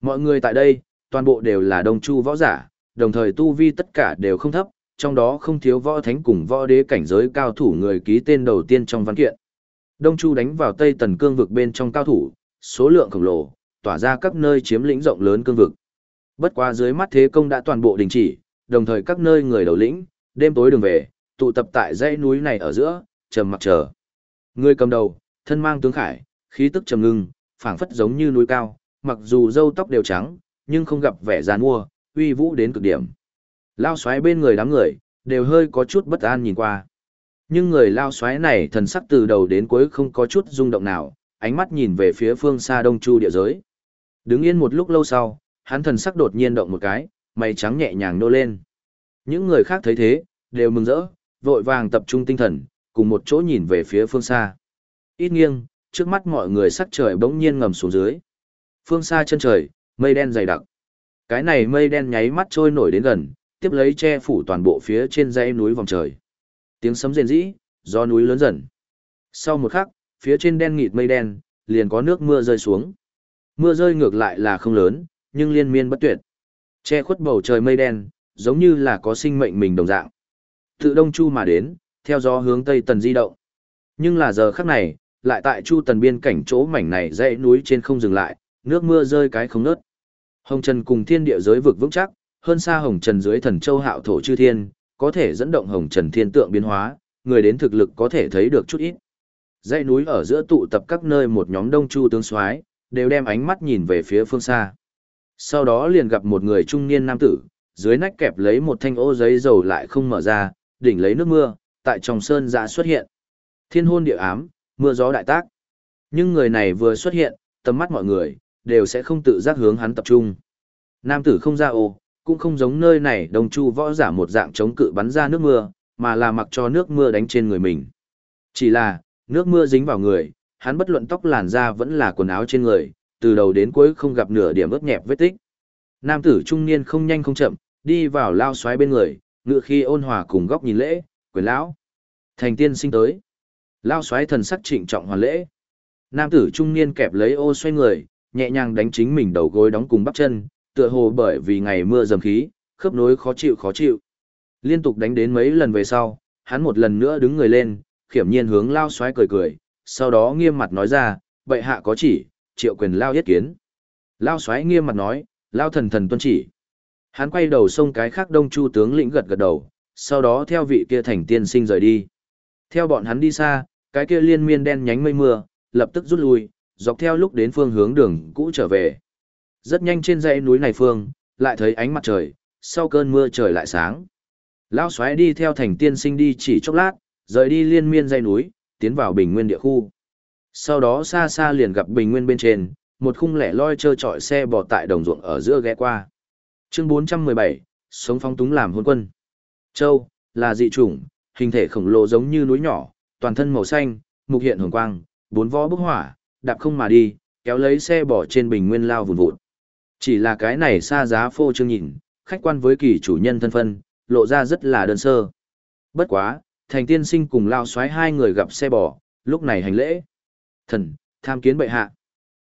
Speaker 1: Mọi người tại đây, toàn bộ đều là đông chu võ giả, đồng thời tu vi tất cả đều không thấp, trong đó không thiếu võ thánh cùng võ đế cảnh giới cao thủ người ký tên đầu tiên trong văn kiện. Đông Chu đánh vào Tây Tần cương vực bên trong cao thủ, số lượng khổng lồ, tỏa ra các nơi chiếm lĩnh rộng lớn cương vực. Bất quá dưới mắt thế công đã toàn bộ đình chỉ, đồng thời các nơi người đầu lĩnh, đêm tối đường về, tụ tập tại dãy núi này ở giữa, trầm mặc chờ. Người cầm đầu, thân mang tướng khải, khí tức trầm ngưng, phảng phất giống như núi cao, mặc dù râu tóc đều trắng, nhưng không gặp vẻ giàn mua, uy vũ đến cực điểm. Lao xoáy bên người đám người, đều hơi có chút bất an nhìn qua. Nhưng người lao xoáy này thần sắc từ đầu đến cuối không có chút rung động nào, ánh mắt nhìn về phía phương xa đông chu địa giới. Đứng yên một lúc lâu sau, hắn thần sắc đột nhiên động một cái, mày trắng nhẹ nhàng nô lên. Những người khác thấy thế, đều mừng rỡ, vội vàng tập trung tinh thần, cùng một chỗ nhìn về phía phương xa. Ít nghiêng, trước mắt mọi người sắc trời bỗng nhiên ngầm xuống dưới. Phương xa chân trời, mây đen dày đặc. Cái này mây đen nháy mắt trôi nổi đến gần, tiếp lấy che phủ toàn bộ phía trên dãy núi vòng trời. Tiếng sấm rền rĩ, do núi lớn dần. Sau một khắc, phía trên đen nghịt mây đen, liền có nước mưa rơi xuống. Mưa rơi ngược lại là không lớn, nhưng liên miên bất tuyệt. Che khuất bầu trời mây đen, giống như là có sinh mệnh mình đồng dạng. Tự Đông Chu mà đến, theo gió hướng Tây Tần di động. Nhưng là giờ khắc này, lại tại Chu Tần biên cảnh chỗ mảnh này dãy núi trên không dừng lại, nước mưa rơi cái không nớt. Hồng Trần cùng thiên địa giới vực vững chắc, hơn xa Hồng Trần dưới thần châu hạo thổ chư thiên, có thể dẫn động Hồng Trần thiên tượng biến hóa, người đến thực lực có thể thấy được chút ít. Dãy núi ở giữa tụ tập các nơi một nhóm đông chu tướng soái, đều đem ánh mắt nhìn về phía phương xa. Sau đó liền gặp một người trung niên nam tử, dưới nách kẹp lấy một thanh ô giấy dầu lại không mở ra, đỉnh lấy nước mưa, tại trong sơn dạ xuất hiện. Thiên hôn địa ám, mưa gió đại tác. Nhưng người này vừa xuất hiện, tầm mắt mọi người, đều sẽ không tự giác hướng hắn tập trung. Nam tử không ra ô, cũng không giống nơi này đồng chu võ giả một dạng chống cự bắn ra nước mưa, mà là mặc cho nước mưa đánh trên người mình. Chỉ là, nước mưa dính vào người, hắn bất luận tóc làn da vẫn là quần áo trên người, từ đầu đến cuối không gặp nửa điểm ướt nhẹp vết tích. Nam tử trung niên không nhanh không chậm, đi vào lao xoáy bên người, ngựa khi ôn hòa cùng góc nhìn lễ, quyền lão. Thành tiên sinh tới. Lao xoáy thần sắc trịnh trọng hoàn lễ. Nam tử trung niên kẹp lấy ô xoay người, nhẹ nhàng đánh chính mình đầu gối đóng cùng bắp chân, tựa hồ bởi vì ngày mưa dầm khí, khớp nối khó chịu khó chịu. Liên tục đánh đến mấy lần về sau, hắn một lần nữa đứng người lên, khiểm nhiên hướng lao xoáy cười cười, sau đó nghiêm mặt nói ra, bệ hạ có chỉ, triệu quyền lao yết kiến. Lao xoáy nghiêm mặt nói, lao thần thần tuân chỉ. Hắn quay đầu xông cái khác đông chu tướng lĩnh gật gật đầu, sau đó theo vị kia thành tiên sinh rời đi. Theo bọn hắn đi xa, cái kia liên miên đen nhánh mây mưa, lập tức rút lui, dọc theo lúc đến phương hướng đường cũ trở về. Rất nhanh trên dãy núi này phương, lại thấy ánh mặt trời, sau cơn mưa trời lại sáng. Lão xoáy đi theo thành tiên sinh đi chỉ chốc lát, rời đi liên miên dãy núi, tiến vào bình nguyên địa khu. Sau đó xa xa liền gặp bình nguyên bên trên, một khung lẻ loi trơ trọi xe bò tại đồng ruộng ở giữa ghé qua. Chương 417, sống phong túng làm hôn quân. Châu, là dị chủng, hình thể khổng lồ giống như núi nhỏ, toàn thân màu xanh, mục hiện hồng quang, bốn vó bức hỏa, đạp không mà đi, kéo lấy xe bỏ trên bình nguyên lao vùn vụt. Chỉ là cái này xa giá phô trương nhìn, khách quan với kỳ chủ nhân thân phân, lộ ra rất là đơn sơ. Bất quá, thành tiên sinh cùng lao xoáy hai người gặp xe bò, lúc này hành lễ. Thần, tham kiến bệ hạ.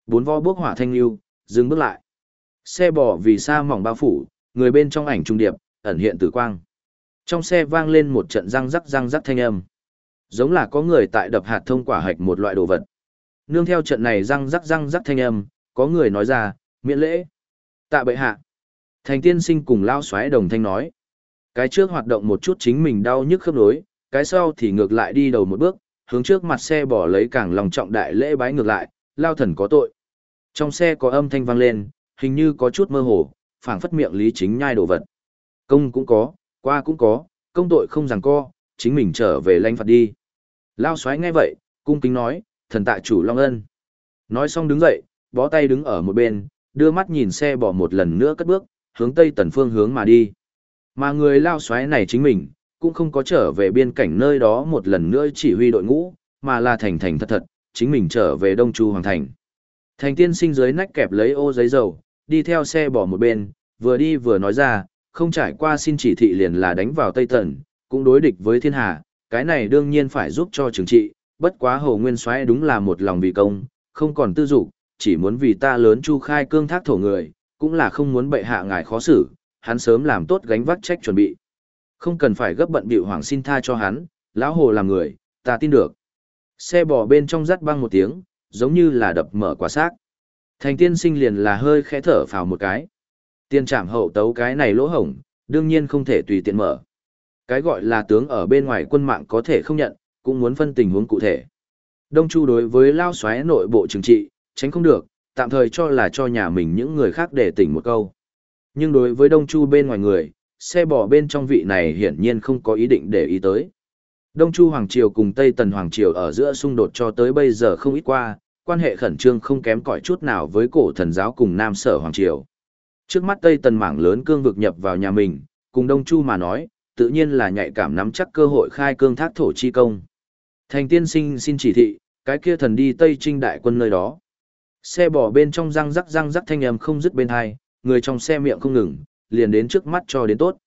Speaker 1: Bốn vo bước hỏa thanh lưu, dừng bước lại. Xe bò vì xa mỏng bao phủ, người bên trong ảnh trung điệp, ẩn hiện tử quang. Trong xe vang lên một trận răng rắc răng rắc thanh âm. Giống là có người tại đập hạt thông quả hạch một loại đồ vật. Nương theo trận này răng rắc răng rắc thanh âm, có người nói ra, miễn lễ. Tạ bệ hạ. Thành tiên sinh cùng lao xoáy đồng thanh nói. Cái trước hoạt động một chút chính mình đau nhức khớp nối, cái sau thì ngược lại đi đầu một bước, hướng trước mặt xe bỏ lấy càng lòng trọng đại lễ bái ngược lại, lao thần có tội. Trong xe có âm thanh vang lên, hình như có chút mơ hồ, phảng phất miệng lý chính nhai đồ vật. Công cũng có, qua cũng có, công tội không rằng co, chính mình trở về lãnh phạt đi. Lao xoáy nghe vậy, cung kính nói, thần tạ chủ Long Ân. Nói xong đứng dậy, bó tay đứng ở một bên, đưa mắt nhìn xe bỏ một lần nữa cất bước, hướng tây tần phương hướng mà đi. Mà người lao xoáy này chính mình, cũng không có trở về biên cảnh nơi đó một lần nữa chỉ huy đội ngũ, mà là thành thành thật thật, chính mình trở về Đông Chu Hoàng Thành. Thành tiên sinh dưới nách kẹp lấy ô giấy dầu, đi theo xe bỏ một bên, vừa đi vừa nói ra, không trải qua xin chỉ thị liền là đánh vào Tây Tần, cũng đối địch với thiên hà, cái này đương nhiên phải giúp cho trường trị, bất quá Hồ Nguyên Soái đúng là một lòng vì công, không còn tư dục, chỉ muốn vì ta lớn chu khai cương thác thổ người, cũng là không muốn bệ hạ ngài khó xử, hắn sớm làm tốt gánh vác trách chuẩn bị. Không cần phải gấp bận bịu hoàng xin tha cho hắn, lão hồ làm người, ta tin được. Xe bò bên trong rắt băng một tiếng, giống như là đập mở quả xác. Thành tiên sinh liền là hơi khẽ thở phào một cái. Tiên trảm hậu tấu cái này lỗ hổng, đương nhiên không thể tùy tiện mở. Cái gọi là tướng ở bên ngoài quân mạng có thể không nhận, cũng muốn phân tình huống cụ thể. Đông Chu đối với lao xoáy nội bộ trừng trị, tránh không được, tạm thời cho là cho nhà mình những người khác để tỉnh một câu. Nhưng đối với Đông Chu bên ngoài người, xe bò bên trong vị này hiển nhiên không có ý định để ý tới. Đông Chu Hoàng Triều cùng Tây Tần Hoàng Triều ở giữa xung đột cho tới bây giờ không ít qua, quan hệ khẩn trương không kém cỏi chút nào với cổ thần giáo cùng Nam Sở Hoàng Triều. Trước mắt Tây Tần mảng lớn cương vực nhập vào nhà mình, cùng Đông Chu mà nói, tự nhiên là nhạy cảm nắm chắc cơ hội khai cương thác thổ chi công. Thành tiên sinh xin chỉ thị, cái kia thần đi Tây Trinh đại quân nơi đó. Xe bỏ bên trong răng rắc răng rắc thanh âm không dứt bên hai, người trong xe miệng không ngừng, liền đến trước mắt cho đến tốt.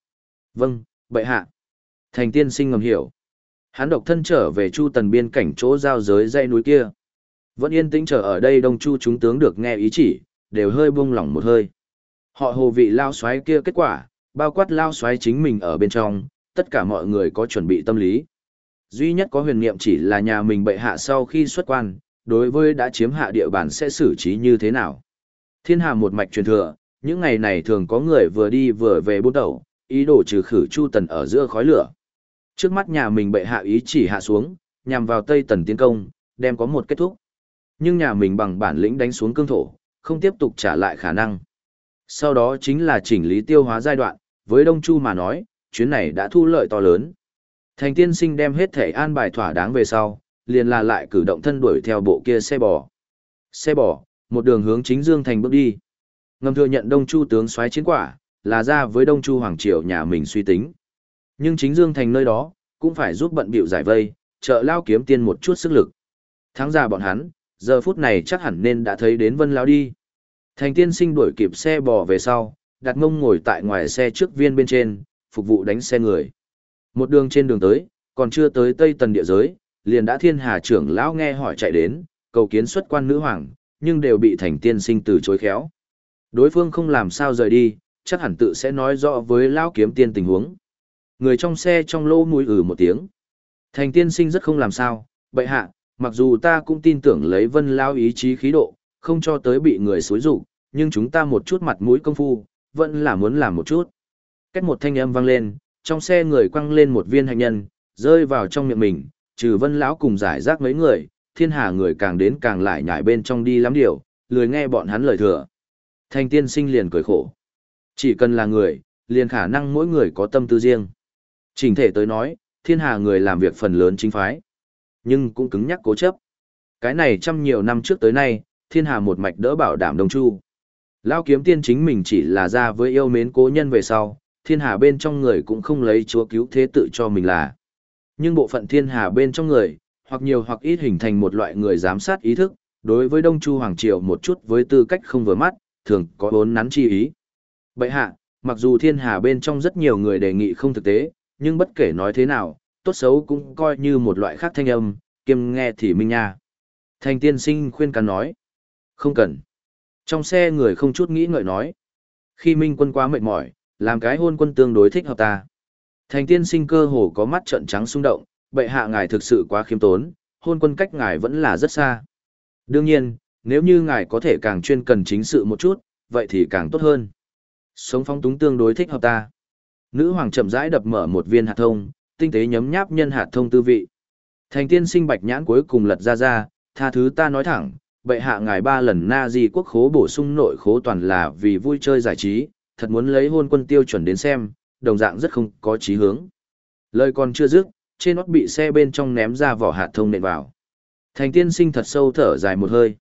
Speaker 1: Vâng, bệ hạ. Thành tiên sinh ngầm hiểu. Hắn độc thân trở về Chu Tần biên cảnh chỗ giao giới dây núi kia. Vẫn yên tĩnh chờ ở đây Đông Chu chúng tướng được nghe ý chỉ, đều hơi buông lỏng một hơi. Họ hồ vị lao xoáy kia kết quả, bao quát lao xoáy chính mình ở bên trong, tất cả mọi người có chuẩn bị tâm lý. Duy nhất có huyền niệm chỉ là nhà mình bệ hạ sau khi xuất quan, đối với đã chiếm hạ địa bàn sẽ xử trí như thế nào. Thiên hà một mạch truyền thừa, Những ngày này thường có người vừa đi vừa về bút đầu, ý đồ trừ khử Chu Tần ở giữa khói lửa. Trước mắt nhà mình bệ hạ ý chỉ hạ xuống, nhằm vào Tây Tần tiến công, đem có một kết thúc. Nhưng nhà mình bằng bản lĩnh đánh xuống cương thổ, không tiếp tục trả lại khả năng. Sau đó chính là chỉnh lý tiêu hóa giai đoạn, với Đông Chu mà nói, chuyến này đã thu lợi to lớn. Thành tiên sinh đem hết thể an bài thỏa đáng về sau, liền là lại cử động thân đuổi theo bộ kia xe bò. Xe bò, một đường hướng chính Dương Thành bước đi. Ngầm thừa nhận Đông Chu tướng xoáy chiến quả, là ra với Đông Chu Hoàng Triều nhà mình suy tính. Nhưng chính Dương Thành nơi đó, cũng phải giúp bận biểu giải vây, trợ lao kiếm tiên một chút sức lực. tháng ra bọn hắn, giờ phút này chắc hẳn nên đã thấy đến Vân Lao đi. Thành tiên sinh đuổi kịp xe bò về sau, đặt ngông ngồi tại ngoài xe trước viên bên trên, phục vụ đánh xe người. Một đường trên đường tới, còn chưa tới Tây Tần địa giới, liền đã thiên hà trưởng lão nghe hỏi chạy đến, cầu kiến xuất quan nữ hoàng, nhưng đều bị thành tiên sinh từ chối khéo. Đối phương không làm sao rời đi, chắc hẳn tự sẽ nói rõ với lão kiếm tiên tình huống. Người trong xe trong lô mũi ử một tiếng. Thành tiên sinh rất không làm sao, bệ hạ, mặc dù ta cũng tin tưởng lấy vân lao ý chí khí độ, không cho tới bị người xối rủ, nhưng chúng ta một chút mặt mũi công phu, vẫn là muốn làm một chút. Cách một thanh âm vang lên, trong xe người quăng lên một viên hạnh nhân, rơi vào trong miệng mình, trừ vân lão cùng giải rác mấy người, thiên hà người càng đến càng lại nhảy bên trong đi lắm điều, lười nghe bọn hắn lời thừa. Thanh tiên sinh liền cười khổ. Chỉ cần là người, liền khả năng mỗi người có tâm tư riêng. Trình thể tới nói, thiên hà người làm việc phần lớn chính phái. Nhưng cũng cứng nhắc cố chấp. Cái này trăm nhiều năm trước tới nay, thiên hà một mạch đỡ bảo đảm đồng chu. Lao kiếm tiên chính mình chỉ là ra với yêu mến cố nhân về sau, thiên hà bên trong người cũng không lấy chúa cứu thế tự cho mình là. Nhưng bộ phận thiên hà bên trong người, hoặc nhiều hoặc ít hình thành một loại người giám sát ý thức, đối với Đông Chu Hoàng Triều một chút với tư cách không vừa mắt, thường có bốn nắn chi ý. Bậy hạ, mặc dù thiên hà bên trong rất nhiều người đề nghị không thực tế, nhưng bất kể nói thế nào, tốt xấu cũng coi như một loại khác thanh âm, kiêm nghe thì minh nha. Thành tiên sinh khuyên can nói. Không cần. Trong xe người không chút nghĩ ngợi nói. Khi minh quân quá mệt mỏi, làm cái hôn quân tương đối thích hợp ta. Thành tiên sinh cơ hồ có mắt trợn trắng xung động, bệ hạ ngài thực sự quá khiêm tốn, hôn quân cách ngài vẫn là rất xa. Đương nhiên, nếu như ngài có thể càng chuyên cần chính sự một chút, vậy thì càng tốt hơn. Sống phong túng tương đối thích hợp ta. Nữ hoàng chậm rãi đập mở một viên hạt thông, tinh tế nhấm nháp nhân hạt thông tư vị. Thành tiên sinh bạch nhãn cuối cùng lật ra ra, tha thứ ta nói thẳng, bệ hạ ngài ba lần na di quốc khố bổ sung nội khố toàn là vì vui chơi giải trí, thật muốn lấy hôn quân tiêu chuẩn đến xem, đồng dạng rất không có chí hướng. Lời còn chưa dứt, trên nót bị xe bên trong ném ra vỏ hạt thông nện vào. Thành tiên sinh thật sâu thở dài một hơi.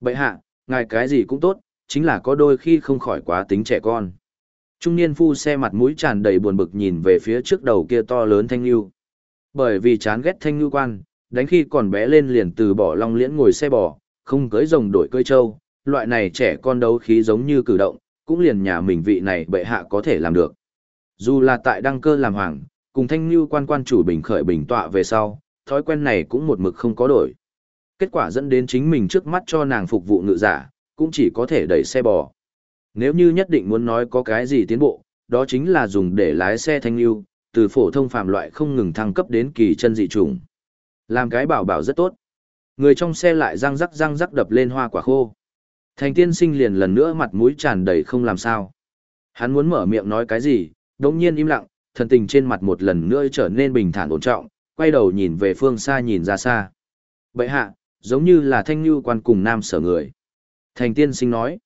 Speaker 1: Bệ hạ, ngài cái gì cũng tốt, chính là có đôi khi không khỏi quá tính trẻ con. Trung niên phu xe mặt mũi tràn đầy buồn bực nhìn về phía trước đầu kia to lớn thanh lưu. Bởi vì chán ghét thanh lưu quan, đánh khi còn bé lên liền từ bỏ long liễn ngồi xe bò, không cưới rồng đổi cưới trâu, loại này trẻ con đấu khí giống như cử động, cũng liền nhà mình vị này bệ hạ có thể làm được. Dù là tại đăng cơ làm hoàng, cùng thanh lưu quan quan chủ bình khởi bình tọa về sau, thói quen này cũng một mực không có đổi. Kết quả dẫn đến chính mình trước mắt cho nàng phục vụ ngự giả, cũng chỉ có thể đẩy xe bò. Nếu như nhất định muốn nói có cái gì tiến bộ, đó chính là dùng để lái xe thanh lưu, từ phổ thông phàm loại không ngừng thăng cấp đến kỳ chân dị trùng. Làm cái bảo bảo rất tốt. Người trong xe lại răng rắc răng rắc đập lên hoa quả khô. Thành tiên sinh liền lần nữa mặt mũi tràn đầy không làm sao. Hắn muốn mở miệng nói cái gì, đống nhiên im lặng, thần tình trên mặt một lần nữa trở nên bình thản ổn trọng, quay đầu nhìn về phương xa nhìn ra xa. Bệ hạ, giống như là thanh như quan cùng nam sở người. Thành tiên sinh nói,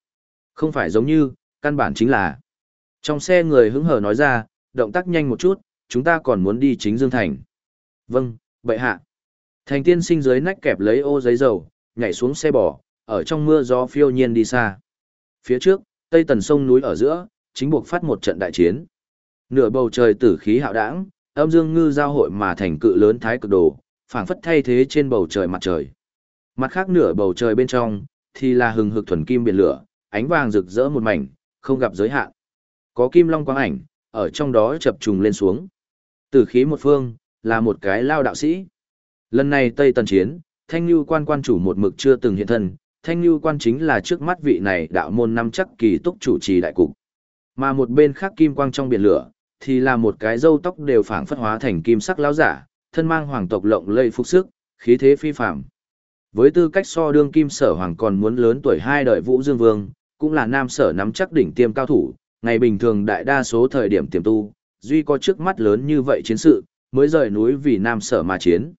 Speaker 1: không phải giống như, căn bản chính là. Trong xe người hứng hở nói ra, động tác nhanh một chút, chúng ta còn muốn đi chính Dương Thành. Vâng, bệ hạ. Thành tiên sinh dưới nách kẹp lấy ô giấy dầu, nhảy xuống xe bò, ở trong mưa gió phiêu nhiên đi xa. Phía trước, tây tần sông núi ở giữa, chính buộc phát một trận đại chiến. Nửa bầu trời tử khí hạo đảng, âm dương ngư giao hội mà thành cự lớn thái cực đồ, phảng phất thay thế trên bầu trời mặt trời. Mặt khác nửa bầu trời bên trong, thì là hừng hực thuần kim biển lửa, ánh vàng rực rỡ một mảnh, không gặp giới hạn. Có kim long quang ảnh, ở trong đó chập trùng lên xuống. Tử khí một phương, là một cái lao đạo sĩ. Lần này Tây Tần Chiến, Thanh Nhu quan quan chủ một mực chưa từng hiện thân, Thanh Nhu quan chính là trước mắt vị này đạo môn năm chắc kỳ túc chủ trì đại cục. Mà một bên khác kim quang trong biển lửa, thì là một cái râu tóc đều phảng phất hóa thành kim sắc lão giả, thân mang hoàng tộc lộng lây phục sức, khí thế phi phàm. Với tư cách so đương kim sở hoàng còn muốn lớn tuổi hai đời Vũ Dương Vương, cũng là nam sở nắm chắc đỉnh tiêm cao thủ, ngày bình thường đại đa số thời điểm tiềm tu, duy có trước mắt lớn như vậy chiến sự, mới rời núi vì nam sở mà chiến.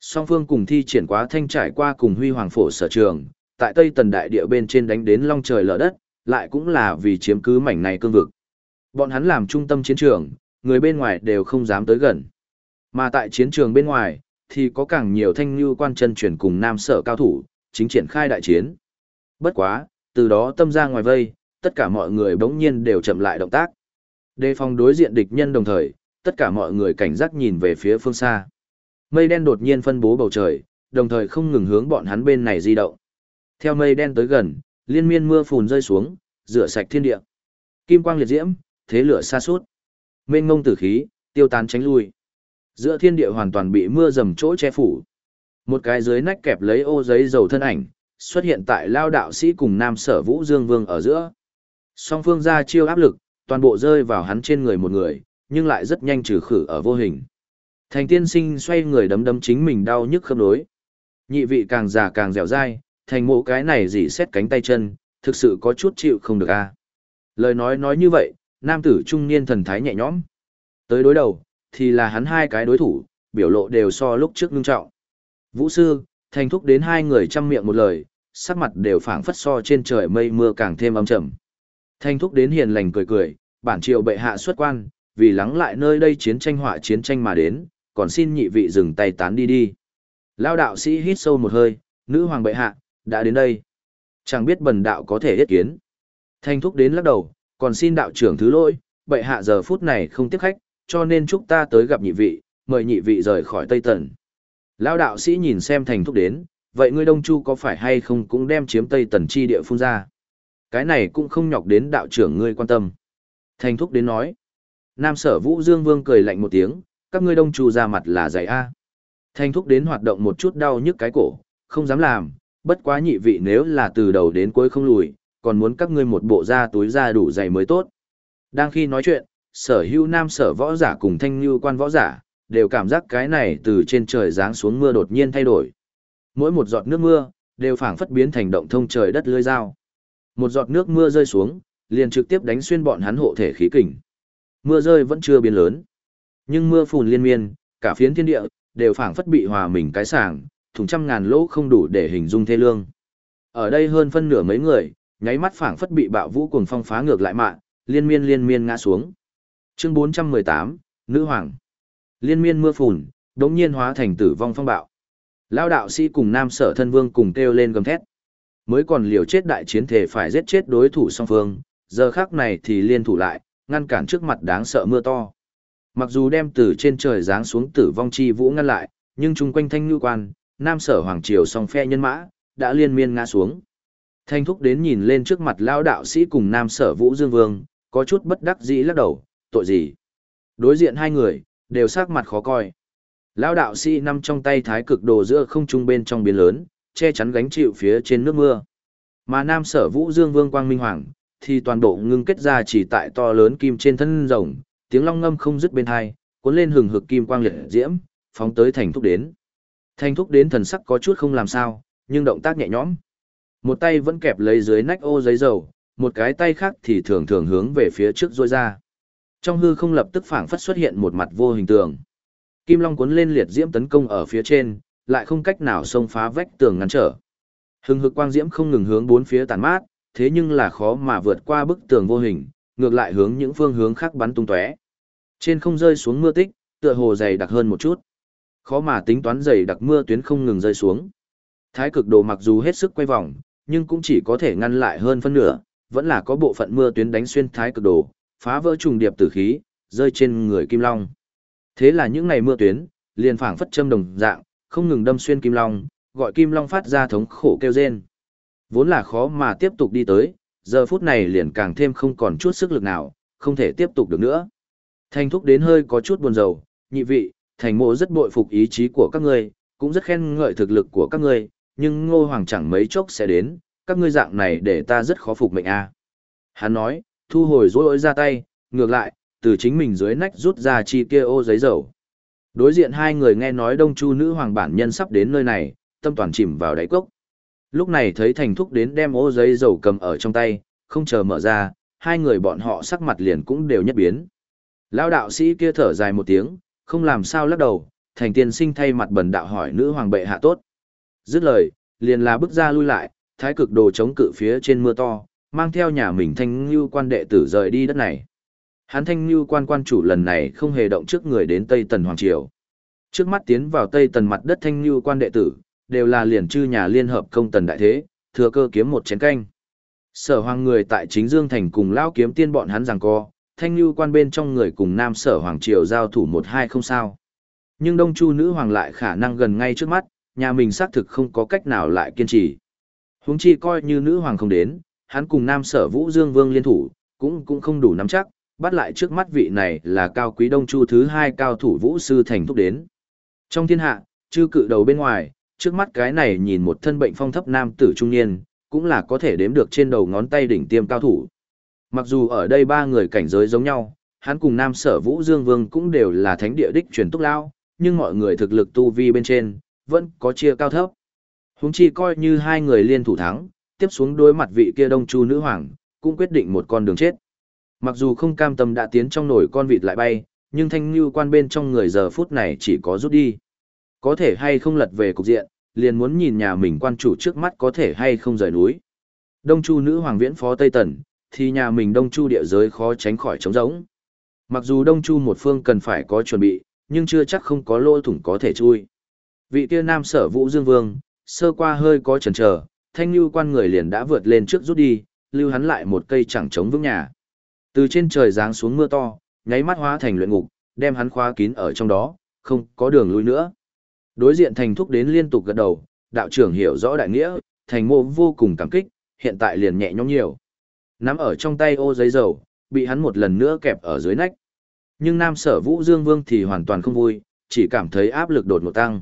Speaker 1: Song phương cùng thi triển quá thanh trải qua cùng huy hoàng phổ sở trường, tại Tây Tần Đại địa bên trên đánh đến long trời lở đất, lại cũng là vì chiếm cứ mảnh này cương vực. Bọn hắn làm trung tâm chiến trường, người bên ngoài đều không dám tới gần. Mà tại chiến trường bên ngoài, thì có càng nhiều thanh lưu quan chân chuyển cùng nam sở cao thủ, chính triển khai đại chiến. Bất quá, từ đó tâm ra ngoài vây, tất cả mọi người bỗng nhiên đều chậm lại động tác. Đề phòng đối diện địch nhân đồng thời, tất cả mọi người cảnh giác nhìn về phía phương xa. Mây đen đột nhiên phân bố bầu trời, đồng thời không ngừng hướng bọn hắn bên này di động. Theo mây đen tới gần, liên miên mưa phùn rơi xuống, rửa sạch thiên địa. Kim quang liệt diễm, thế lửa xa suốt. Mênh ngông tử khí, tiêu tán tránh lui. Giữa thiên địa hoàn toàn bị mưa dầm chỗ che phủ. Một cái dưới nách kẹp lấy ô giấy dầu thân ảnh, xuất hiện tại lao đạo sĩ cùng nam sở vũ dương vương ở giữa. Song phương ra chiêu áp lực, toàn bộ rơi vào hắn trên người một người, nhưng lại rất nhanh trừ khử ở vô hình. Thành tiên sinh xoay người đấm đấm chính mình đau nhức khớp nối. Nhị vị càng già càng dẻo dai, thành mộ cái này dỉ xét cánh tay chân, thực sự có chút chịu không được a. Lời nói nói như vậy, nam tử trung niên thần thái nhẹ nhõm. Tới đối đầu, thì là hắn hai cái đối thủ, biểu lộ đều so lúc trước ngưng trọng. Vũ sư, thành thúc đến hai người chăm miệng một lời, sắc mặt đều phảng phất so trên trời mây mưa càng thêm âm trầm. Thành thúc đến hiền lành cười cười, bản triều bệ hạ xuất quan, vì lắng lại nơi đây chiến tranh họa chiến tranh mà đến, còn xin nhị vị dừng tay tán đi đi. Lao đạo sĩ hít sâu một hơi, nữ hoàng bệ hạ, đã đến đây. Chẳng biết bần đạo có thể yết kiến. Thanh thúc đến lắc đầu, còn xin đạo trưởng thứ lỗi, bệ hạ giờ phút này không tiếp khách, cho nên chúc ta tới gặp nhị vị, mời nhị vị rời khỏi Tây Tần. lão đạo sĩ nhìn xem thành thúc đến, vậy ngươi Đông Chu có phải hay không cũng đem chiếm Tây Tần chi địa phun ra? Cái này cũng không nhọc đến đạo trưởng ngươi quan tâm. Thành thúc đến nói. Nam sở Vũ Dương Vương cười lạnh một tiếng, các ngươi Đông Chu ra mặt là dày A. Thành thúc đến hoạt động một chút đau nhức cái cổ, không dám làm, bất quá nhị vị nếu là từ đầu đến cuối không lùi, còn muốn các ngươi một bộ da túi da đủ dày mới tốt. Đang khi nói chuyện, sở hữu nam sở võ giả cùng thanh như quan võ giả, đều cảm giác cái này từ trên trời giáng xuống mưa đột nhiên thay đổi. Mỗi một giọt nước mưa, đều phảng phất biến thành động thông trời đất lưới dao. Một giọt nước mưa rơi xuống, liền trực tiếp đánh xuyên bọn hắn hộ thể khí kình. Mưa rơi vẫn chưa biến lớn, nhưng mưa phùn liên miên, cả phiến thiên địa đều phảng phất bị hòa mình cái sàng, thùng trăm ngàn lỗ không đủ để hình dung thê lương. Ở đây hơn phân nửa mấy người, nháy mắt phảng phất bị bạo vũ cuồng phong phá ngược lại mạng, liên miên liên miên ngã xuống. Chương 418, Nữ Hoàng. Liên miên mưa phùn, đống nhiên hóa thành tử vong phong bạo. Lao đạo sĩ cùng nam sở thân vương cùng kêu lên gầm thét. Mới còn liều chết đại chiến thể phải giết chết đối thủ song phương, giờ khắc này thì liên thủ lại, ngăn cản trước mặt đáng sợ mưa to. Mặc dù đem từ trên trời giáng xuống tử vong chi vũ ngăn lại, nhưng chung quanh thanh ngư quan, nam sở hoàng triều song phe nhân mã, đã liên miên ngã xuống. Thanh thúc đến nhìn lên trước mặt lao đạo sĩ cùng nam sở vũ dương vương, có chút bất đắc dĩ lắc đầu, tội gì. Đối diện hai người, đều sắc mặt khó coi. Lao đạo sĩ nằm trong tay thái cực đồ giữa không trung bên trong biển lớn, che chắn gánh chịu phía trên nước mưa. Mà nam sở vũ dương vương quang minh hoàng, thì toàn bộ ngưng kết ra chỉ tại to lớn kim trên thân rồng, tiếng long ngâm không dứt bên hai, cuốn lên hừng hực kim quang liệt diễm, phóng tới thành thúc đến. Thành thúc đến thần sắc có chút không làm sao, nhưng động tác nhẹ nhõm. Một tay vẫn kẹp lấy dưới nách ô giấy dầu, một cái tay khác thì thường thường hướng về phía trước rôi ra. Trong hư không lập tức phảng phất xuất hiện một mặt vô hình tường. Kim Long cuốn lên liệt diễm tấn công ở phía trên, lại không cách nào xông phá vách tường ngăn trở. hưng hực quang diễm không ngừng hướng bốn phía tàn mát, thế nhưng là khó mà vượt qua bức tường vô hình, ngược lại hướng những phương hướng khác bắn tung tóe. Trên không rơi xuống mưa tích, tựa hồ dày đặc hơn một chút. Khó mà tính toán dày đặc mưa tuyến không ngừng rơi xuống. Thái cực đồ mặc dù hết sức quay vòng, nhưng cũng chỉ có thể ngăn lại hơn phân nửa, vẫn là có bộ phận mưa tuyến đánh xuyên thái cực đồ, phá vỡ trùng điệp tử khí, rơi trên người Kim Long. Thế là những ngày mưa tuyến, liền phảng phất châm đồng dạng, không ngừng đâm xuyên Kim Long, gọi Kim Long phát ra thống khổ kêu rên. Vốn là khó mà tiếp tục đi tới, giờ phút này liền càng thêm không còn chút sức lực nào, không thể tiếp tục được nữa. Thanh thúc đến hơi có chút buồn rầu, nhị vị, thành mộ rất bội phục ý chí của các ngươi, cũng rất khen ngợi thực lực của các ngươi, nhưng ngô hoàng chẳng mấy chốc sẽ đến, các ngươi dạng này để ta rất khó phục mệnh a. Hắn nói, thu hồi rối ra tay, ngược lại, từ chính mình dưới nách rút ra chi kia ô giấy dầu. Đối diện hai người nghe nói đông chu nữ hoàng bản nhân sắp đến nơi này, tâm toàn chìm vào đáy cốc. Lúc này thấy thành thúc đến đem ô giấy dầu cầm ở trong tay, không chờ mở ra, hai người bọn họ sắc mặt liền cũng đều nhất biến. Lão đạo sĩ kia thở dài một tiếng, không làm sao lắc đầu, thành tiên sinh thay mặt bần đạo hỏi nữ hoàng bệ hạ tốt. Dứt lời, liền là bước ra lui lại, thái cực đồ chống cự phía trên mưa to, mang theo nhà mình thanh như quan đệ tử rời đi đất này. Hắn thanh như quan quan chủ lần này không hề động trước người đến Tây Tần Hoàng Triều. Trước mắt tiến vào Tây Tần mặt đất thanh như quan đệ tử, đều là liền chư nhà liên hợp công tần đại thế, thừa cơ kiếm một chén canh. Sở hoàng người tại chính Dương Thành cùng lao kiếm tiên bọn hắn rằng co, thanh như quan bên trong người cùng nam sở hoàng triều giao thủ một hai không sao. Nhưng đông chu nữ hoàng lại khả năng gần ngay trước mắt, nhà mình xác thực không có cách nào lại kiên trì. Huống chi coi như nữ hoàng không đến, hắn cùng nam sở vũ dương vương liên thủ, cũng cũng không đủ nắm chắc, bắt lại trước mắt vị này là cao quý đông chu thứ hai cao thủ vũ sư thành thúc đến. Trong thiên hạ, chư cự đầu bên ngoài, trước mắt cái này nhìn một thân bệnh phong thấp nam tử trung niên, cũng là có thể đếm được trên đầu ngón tay đỉnh tiêm cao thủ. Mặc dù ở đây ba người cảnh giới giống nhau, hắn cùng nam sở vũ dương vương cũng đều là thánh địa đích truyền túc lao, nhưng mọi người thực lực tu vi bên trên, vẫn có chia cao thấp. Húng chi coi như hai người liên thủ thắng, tiếp xuống đối mặt vị kia đông chu nữ hoàng, cũng quyết định một con đường chết. Mặc dù không cam tâm đã tiến trong nổi con vịt lại bay, nhưng thanh như quan bên trong người giờ phút này chỉ có rút đi. Có thể hay không lật về cục diện, liền muốn nhìn nhà mình quan chủ trước mắt có thể hay không rời núi. Đông chu nữ hoàng viễn phó Tây Tần, thì nhà mình đông chu địa giới khó tránh khỏi trống rỗng. Mặc dù đông chu một phương cần phải có chuẩn bị, nhưng chưa chắc không có lỗ thủng có thể chui. Vị kia nam sở vũ dương vương, sơ qua hơi có chần chờ, thanh lưu quan người liền đã vượt lên trước rút đi, lưu hắn lại một cây chẳng chống vững nhà. Từ trên trời giáng xuống mưa to, nháy mắt hóa thành luyện ngục, đem hắn khóa kín ở trong đó, không có đường lui nữa. Đối diện thành thúc đến liên tục gật đầu, đạo trưởng hiểu rõ đại nghĩa, thành mô vô cùng cảm kích, hiện tại liền nhẹ nhõm nhiều. Nắm ở trong tay ô giấy dầu, bị hắn một lần nữa kẹp ở dưới nách. Nhưng nam sở vũ dương vương thì hoàn toàn không vui, chỉ cảm thấy áp lực đột ngột tăng.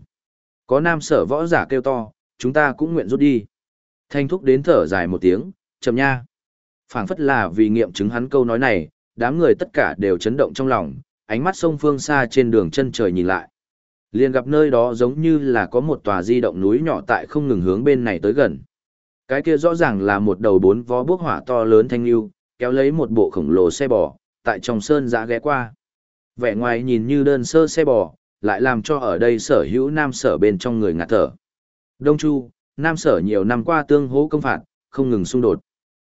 Speaker 1: Có nam sở võ giả kêu to, chúng ta cũng nguyện rút đi. Thanh thúc đến thở dài một tiếng, chậm nha. phảng phất là vì nghiệm chứng hắn câu nói này, đám người tất cả đều chấn động trong lòng, ánh mắt sông phương xa trên đường chân trời nhìn lại. Liền gặp nơi đó giống như là có một tòa di động núi nhỏ tại không ngừng hướng bên này tới gần. Cái kia rõ ràng là một đầu bốn vó bước hỏa to lớn thanh lưu, kéo lấy một bộ khổng lồ xe bò, tại trong sơn giã ghé qua. Vẻ ngoài nhìn như đơn sơ xe bò, lại làm cho ở đây sở hữu nam sở bên trong người ngạt thở. Đông Chu, nam sở nhiều năm qua tương hỗ công phạt, không ngừng xung đột.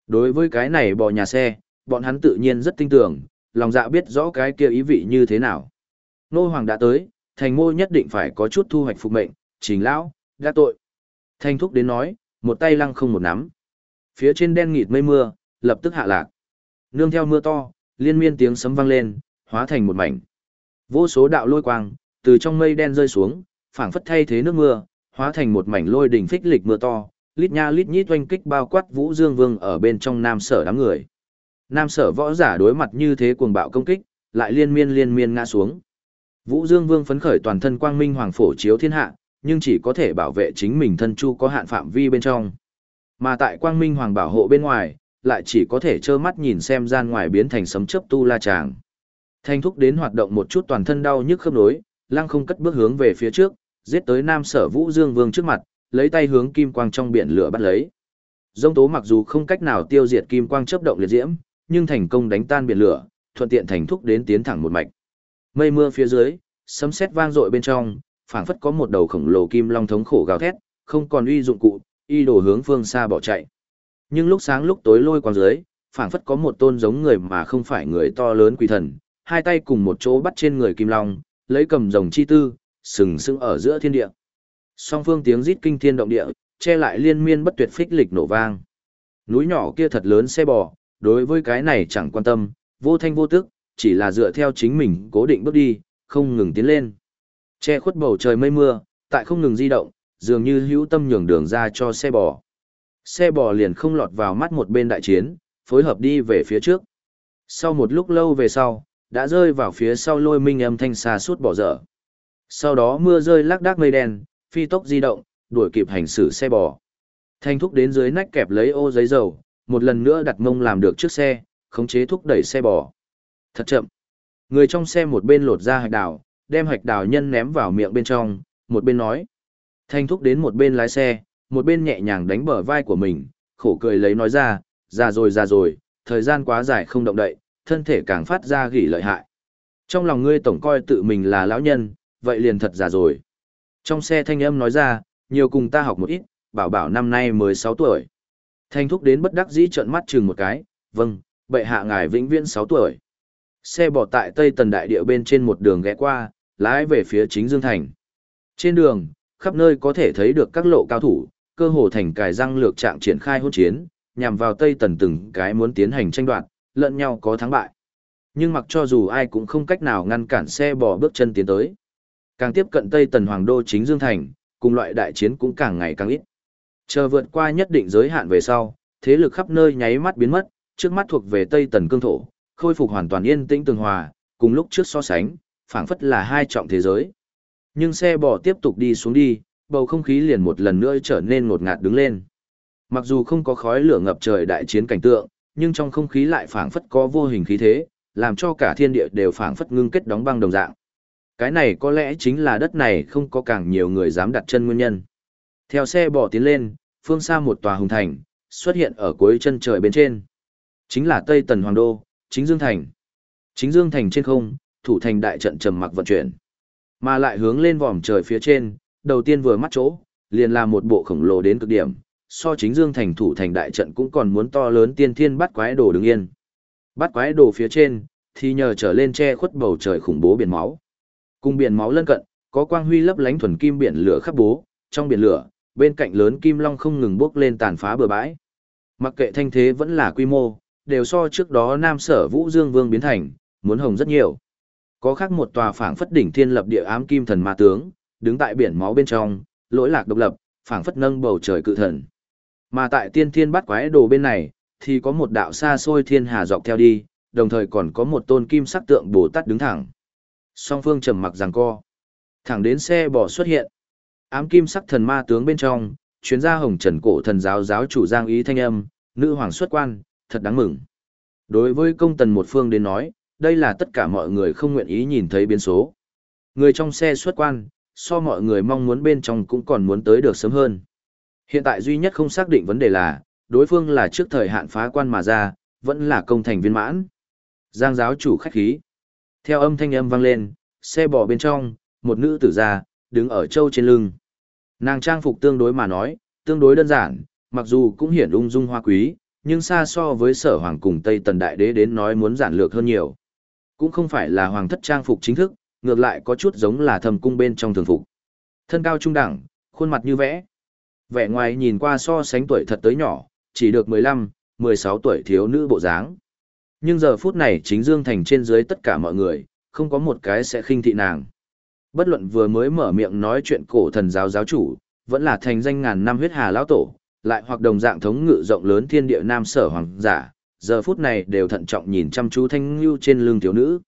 Speaker 1: Đối với cái này bò nhà xe, bọn hắn tự nhiên rất tin tưởng, lòng dạ biết rõ cái kia ý vị như thế nào. Nô Hoàng đã tới, thành mô nhất định phải có chút thu hoạch phục mệnh, trình lão, đã tội. Thanh thúc đến nói, một tay lăng không một nắm. Phía trên đen nghịt mây mưa, lập tức hạ lạc. Nương theo mưa to, liên miên tiếng sấm vang lên, hóa thành một mảnh. Vô số đạo lôi quang, từ trong mây đen rơi xuống, phảng phất thay thế nước mưa, hóa thành một mảnh lôi đỉnh phích lịch mưa to, lít nha lít nhít oanh kích bao quát Vũ Dương Vương ở bên trong nam sở đám người. Nam sở võ giả đối mặt như thế cuồng bạo công kích, lại liên miên liên miên ngã xuống. Vũ Dương Vương phấn khởi toàn thân quang minh hoàng phổ chiếu thiên hạ, nhưng chỉ có thể bảo vệ chính mình thân chu có hạn phạm vi bên trong. Mà tại quang minh hoàng bảo hộ bên ngoài, lại chỉ có thể trơ mắt nhìn xem gian ngoài biến thành sấm chớp tu la tràng. Thanh thúc đến hoạt động một chút toàn thân đau nhức khớp nối, lăng không cất bước hướng về phía trước, giết tới Nam Sở Vũ Dương Vương trước mặt, lấy tay hướng kim quang trong biển lửa bắt lấy. Dông tố mặc dù không cách nào tiêu diệt kim quang chớp động liệt diễm, nhưng thành công đánh tan biển lửa, thuận tiện thành thúc đến tiến thẳng một mạch. Mây mưa phía dưới, sấm sét vang dội bên trong, phảng phất có một đầu khổng lồ kim long thống khổ gào thét, không còn uy dụng cụ, y đổ hướng phương xa bỏ chạy. Nhưng lúc sáng lúc tối lôi quang dưới, phảng phất có một tôn giống người mà không phải người to lớn quỷ thần, hai tay cùng một chỗ bắt trên người kim long, lấy cầm rồng chi tư, sừng sững ở giữa thiên địa. Song phương tiếng rít kinh thiên động địa, che lại liên miên bất tuyệt phích lịch nổ vang. Núi nhỏ kia thật lớn xe bò, đối với cái này chẳng quan tâm, vô thanh vô tức, chỉ là dựa theo chính mình cố định bước đi, không ngừng tiến lên. Che khuất bầu trời mây mưa, tại không ngừng di động, dường như hữu tâm nhường đường ra cho xe bò. Xe bò liền không lọt vào mắt một bên đại chiến, phối hợp đi về phía trước. Sau một lúc lâu về sau, đã rơi vào phía sau lôi minh âm thanh xa suốt bỏ dở. Sau đó mưa rơi lác đác mây đen, phi tốc di động, đuổi kịp hành xử xe bò. Thanh thúc đến dưới nách kẹp lấy ô giấy dầu, một lần nữa đặt mông làm được trước xe, khống chế thúc đẩy xe bò. Thật chậm. Người trong xe một bên lột ra hạch đào, đem hạch đào nhân ném vào miệng bên trong, một bên nói. Thanh thúc đến một bên lái xe, một bên nhẹ nhàng đánh bờ vai của mình, khổ cười lấy nói ra, Già rồi già rồi, thời gian quá dài không động đậy, thân thể càng phát ra gỉ lợi hại. Trong lòng ngươi tổng coi tự mình là lão nhân, vậy liền thật già rồi. Trong xe thanh âm nói ra, nhiều cùng ta học một ít, bảo bảo năm nay mới 6 tuổi. Thanh thúc đến bất đắc dĩ trợn mắt chừng một cái, vâng, bệ hạ ngài vĩnh viễn 6 tuổi. Xe bỏ tại Tây Tần Đại Địa bên trên một đường ghé qua, lái về phía chính Dương Thành. Trên đường, khắp nơi có thể thấy được các lộ cao thủ, cơ hồ thành cài răng lược trạng triển khai hỗn chiến, nhằm vào Tây Tần từng cái muốn tiến hành tranh đoạt, lẫn nhau có thắng bại. Nhưng mặc cho dù ai cũng không cách nào ngăn cản xe bò bước chân tiến tới. Càng tiếp cận Tây Tần Hoàng Đô chính Dương Thành, cùng loại đại chiến cũng càng ngày càng ít. Chờ vượt qua nhất định giới hạn về sau, thế lực khắp nơi nháy mắt biến mất, trước mắt thuộc về Tây Tần cương thổ, khôi phục hoàn toàn yên tĩnh tường hòa, cùng lúc trước so sánh, phảng phất là hai trọng thế giới. Nhưng xe bò tiếp tục đi xuống đi, bầu không khí liền một lần nữa trở nên ngột ngạt đứng lên. Mặc dù không có khói lửa ngập trời đại chiến cảnh tượng, nhưng trong không khí lại phảng phất có vô hình khí thế, làm cho cả thiên địa đều phảng phất ngưng kết đóng băng đồng dạng. Cái này có lẽ chính là đất này không có càng nhiều người dám đặt chân nguyên nhân. Theo xe bò tiến lên, phương xa một tòa hùng thành, xuất hiện ở cuối chân trời bên trên. Chính là Tây Tần Hoàng Đô, chính Dương Thành. Chính Dương Thành trên không, thủ thành đại trận trầm mặc vận chuyển. Mà lại hướng lên vòm trời phía trên, đầu tiên vừa mắt chỗ, liền là một bộ khổng lồ đến cực điểm, so chính Dương Thành thủ thành đại trận cũng còn muốn to lớn tiên thiên bắt quái đồ đứng yên. Bắt quái đồ phía trên, thì nhờ trở lên che khuất bầu trời khủng bố biển máu. Cùng biển máu lân cận, có quang huy lấp lánh thuần kim biển lửa khắp bố, trong biển lửa, bên cạnh lớn kim long không ngừng bước lên tàn phá bờ bãi. Mặc kệ thanh thế vẫn là quy mô, đều so trước đó Nam Sở Vũ Dương Vương biến thành, muốn hồng rất nhiều. Có khác một tòa phảng phất đỉnh thiên lập địa ám kim thần ma tướng, đứng tại biển máu bên trong, lỗi lạc độc lập, phảng phất nâng bầu trời cự thần. Mà tại tiên thiên bắt quái đồ bên này, thì có một đạo xa xôi thiên hà dọc theo đi, đồng thời còn có một tôn kim sắc tượng Bồ Tát đứng thẳng. Song phương trầm mặc giằng co. Thẳng đến xe bò xuất hiện. Ám kim sắc thần ma tướng bên trong, chuyến gia hồng trần cổ thần giáo giáo chủ Giang Ý thanh âm, nữ hoàng xuất quan, thật đáng mừng. Đối với công tần một phương đến nói, đây là tất cả mọi người không nguyện ý nhìn thấy biến số. Người trong xe xuất quan, so mọi người mong muốn bên trong cũng còn muốn tới được sớm hơn. Hiện tại duy nhất không xác định vấn đề là, đối phương là trước thời hạn phá quan mà ra, vẫn là công thành viên mãn. Giang giáo chủ khách khí. Theo âm thanh âm vang lên, xe bò bên trong, một nữ tử ra, đứng ở châu trên lưng. Nàng trang phục tương đối mà nói, tương đối đơn giản, mặc dù cũng hiển ung dung hoa quý, nhưng xa so với sở hoàng cùng Tây Tần Đại Đế đến nói muốn giản lược hơn nhiều. Cũng không phải là hoàng thất trang phục chính thức, ngược lại có chút giống là thầm cung bên trong thường phục. Thân cao trung đẳng, khuôn mặt như vẽ. Vẻ ngoài nhìn qua so sánh tuổi thật tới nhỏ, chỉ được 15, 16 tuổi thiếu nữ bộ dáng. Nhưng giờ phút này chính Dương Thành trên dưới tất cả mọi người, không có một cái sẽ khinh thị nàng. Bất luận vừa mới mở miệng nói chuyện cổ thần giáo giáo chủ, vẫn là thành danh ngàn năm huyết hà lão tổ, lại hoặc đồng dạng thống ngự rộng lớn thiên địa nam sở hoàng giả, giờ phút này đều thận trọng nhìn chăm chú thanh lưu trên lưng thiếu nữ.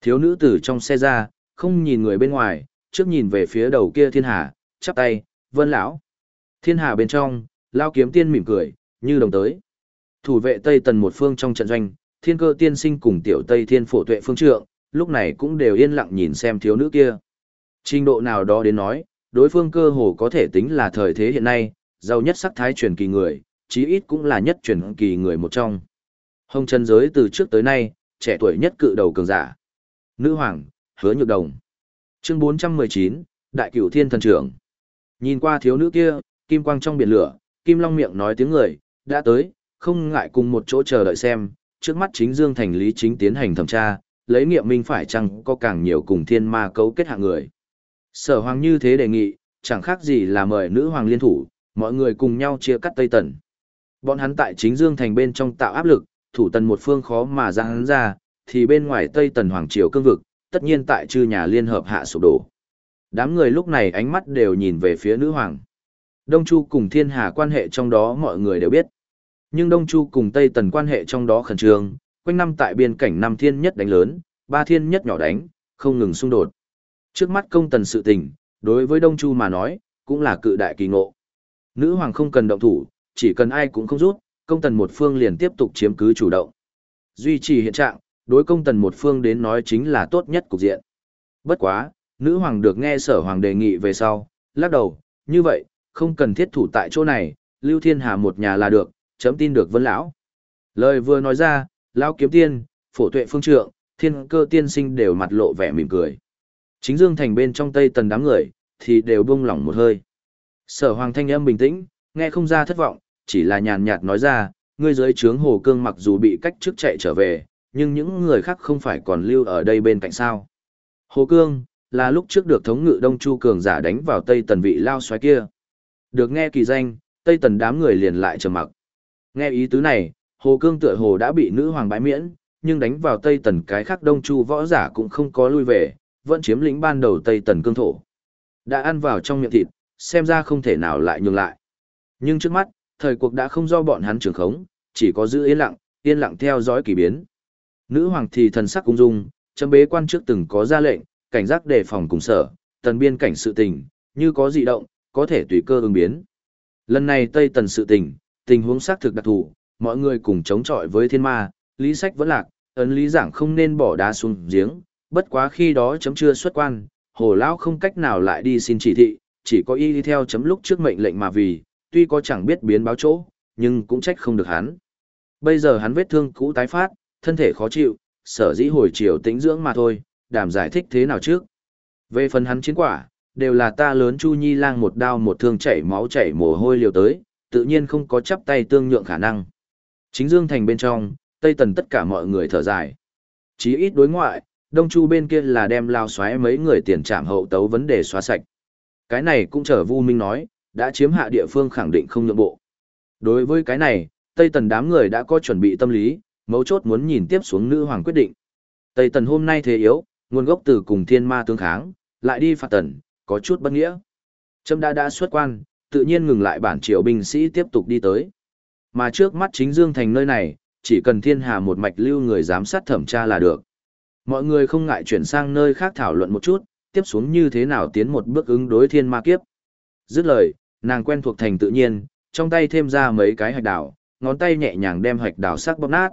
Speaker 1: Thiếu nữ từ trong xe ra, không nhìn người bên ngoài, trước nhìn về phía đầu kia thiên hà, chắp tay, vân lão. Thiên hà bên trong, lao kiếm tiên mỉm cười, như đồng tới. Thủ vệ Tây Tần một phương trong trận doanh, thiên cơ tiên sinh cùng tiểu Tây thiên phổ tuệ phương trượng, lúc này cũng đều yên lặng nhìn xem thiếu nữ kia. Trình độ nào đó đến nói, đối phương cơ hồ có thể tính là thời thế hiện nay, giàu nhất sắc thái truyền kỳ người, chí ít cũng là nhất truyền kỳ người một trong. Hồng chân giới từ trước tới nay, trẻ tuổi nhất cự đầu cường giả. Nữ hoàng, hứa nhược đồng. Chương 419, Đại cửu thiên thần trưởng. Nhìn qua thiếu nữ kia, kim quang trong biển lửa, kim long miệng nói tiếng người, đã tới, không ngại cùng một chỗ chờ đợi xem, trước mắt chính dương thành lý chính tiến hành thẩm tra, lấy nghiệm minh phải chăng có càng nhiều cùng thiên ma cấu kết hạng người. Sở hoàng như thế đề nghị, chẳng khác gì là mời nữ hoàng liên thủ, mọi người cùng nhau chia cắt Tây Tần. Bọn hắn tại chính Dương thành bên trong tạo áp lực, thủ tần một phương khó mà ra hắn ra, thì bên ngoài Tây Tần Hoàng Triều cương vực, tất nhiên tại chư nhà liên hợp hạ sụp đổ. Đám người lúc này ánh mắt đều nhìn về phía nữ hoàng. Đông Chu cùng Thiên Hà quan hệ trong đó mọi người đều biết. Nhưng Đông Chu cùng Tây Tần quan hệ trong đó khẩn trương, quanh năm tại biên cảnh năm thiên nhất đánh lớn, ba thiên nhất nhỏ đánh, không ngừng xung đột. Trước mắt công tần sự tình, đối với Đông Chu mà nói, cũng là cự đại kỳ ngộ. Nữ hoàng không cần động thủ, chỉ cần ai cũng không rút, công tần một phương liền tiếp tục chiếm cứ chủ động. Duy trì hiện trạng, đối công tần một phương đến nói chính là tốt nhất cục diện. Bất quá, nữ hoàng được nghe sở hoàng đề nghị về sau, lắc đầu, như vậy, không cần thiết thủ tại chỗ này, Lưu Thiên Hà một nhà là được, chấm tin được Vân Lão. Lời vừa nói ra, lão kiếm tiên, phổ tuệ phương trượng, thiên cơ tiên sinh đều mặt lộ vẻ mỉm cười. Chính dương thành bên trong tây tần đám người, thì đều buông lỏng một hơi. Sở hoàng thanh âm bình tĩnh, nghe không ra thất vọng, chỉ là nhàn nhạt nói ra, ngươi dưới trướng hồ cương mặc dù bị cách trước chạy trở về, nhưng những người khác không phải còn lưu ở đây bên cạnh sao. Hồ cương, là lúc trước được thống ngự Đông Chu cường giả đánh vào Tây Tần vị lao xoáy kia. Được nghe kỳ danh, Tây Tần đám người liền lại trầm mặc. Nghe ý tứ này, Hồ Cương tựa hồ đã bị nữ hoàng bãi miễn, nhưng đánh vào Tây Tần cái khác Đông Chu võ giả cũng không có lui về, vẫn chiếm lĩnh ban đầu Tây Tần cương thổ. Đã ăn vào trong miệng thịt, xem ra không thể nào lại nhường lại. Nhưng trước mắt, thời cuộc đã không do bọn hắn trưởng khống, chỉ có giữ yên lặng, yên lặng theo dõi kỳ biến. Nữ hoàng thì thần sắc cung dung, chấm bế quan trước từng có ra lệnh, cảnh giác đề phòng cùng sở, tần biên cảnh sự tình, như có dị động, có thể tùy cơ ứng biến. Lần này Tây Tần sự tình, tình huống xác thực đặc thù, mọi người cùng chống chọi với thiên ma, lý sách vẫn lạc, ấn lý giảng không nên bỏ đá xuống giếng, bất quá khi đó chấm chưa xuất quan, hồ lão không cách nào lại đi xin chỉ thị, chỉ có y đi theo chấm lúc trước mệnh lệnh mà vì, tuy có chẳng biết biến báo chỗ, nhưng cũng trách không được hắn. Bây giờ hắn vết thương cũ tái phát, thân thể khó chịu, sở dĩ hồi chiều tĩnh dưỡng mà thôi, đảm giải thích thế nào trước. Về phần hắn chiến quả, đều là ta lớn Chu Nhi lang một đao một thương chảy máu chảy mồ hôi liều tới, tự nhiên không có chắp tay tương nhượng khả năng. Chính Dương Thành bên trong, Tây Tần tất cả mọi người thở dài. Chí ít đối ngoại, Đông Chu bên kia là đem lao xoáy mấy người tiền trảm hậu tấu vấn đề xóa sạch. Cái này cũng trở Vu Minh nói, đã chiếm hạ địa phương khẳng định không nhượng bộ. Đối với cái này, Tây Tần đám người đã có chuẩn bị tâm lý, mấu chốt muốn nhìn tiếp xuống nữ hoàng quyết định. Tây Tần hôm nay thế yếu, nguồn gốc từ cùng thiên ma tương kháng, lại đi phạt tần, có chút bất nghĩa. Trâm đã đã xuất quan, tự nhiên ngừng lại bản triều binh sĩ tiếp tục đi tới. Mà trước mắt chính Dương Thành nơi này, chỉ cần thiên hà một mạch lưu người giám sát thẩm tra là được. Mọi người không ngại chuyển sang nơi khác thảo luận một chút, tiếp xuống như thế nào tiến một bước ứng đối thiên ma kiếp. Dứt lời, nàng quen thuộc thành tự nhiên, trong tay thêm ra mấy cái hạch đảo, ngón tay nhẹ nhàng đem hạch đảo sắc bóp nát.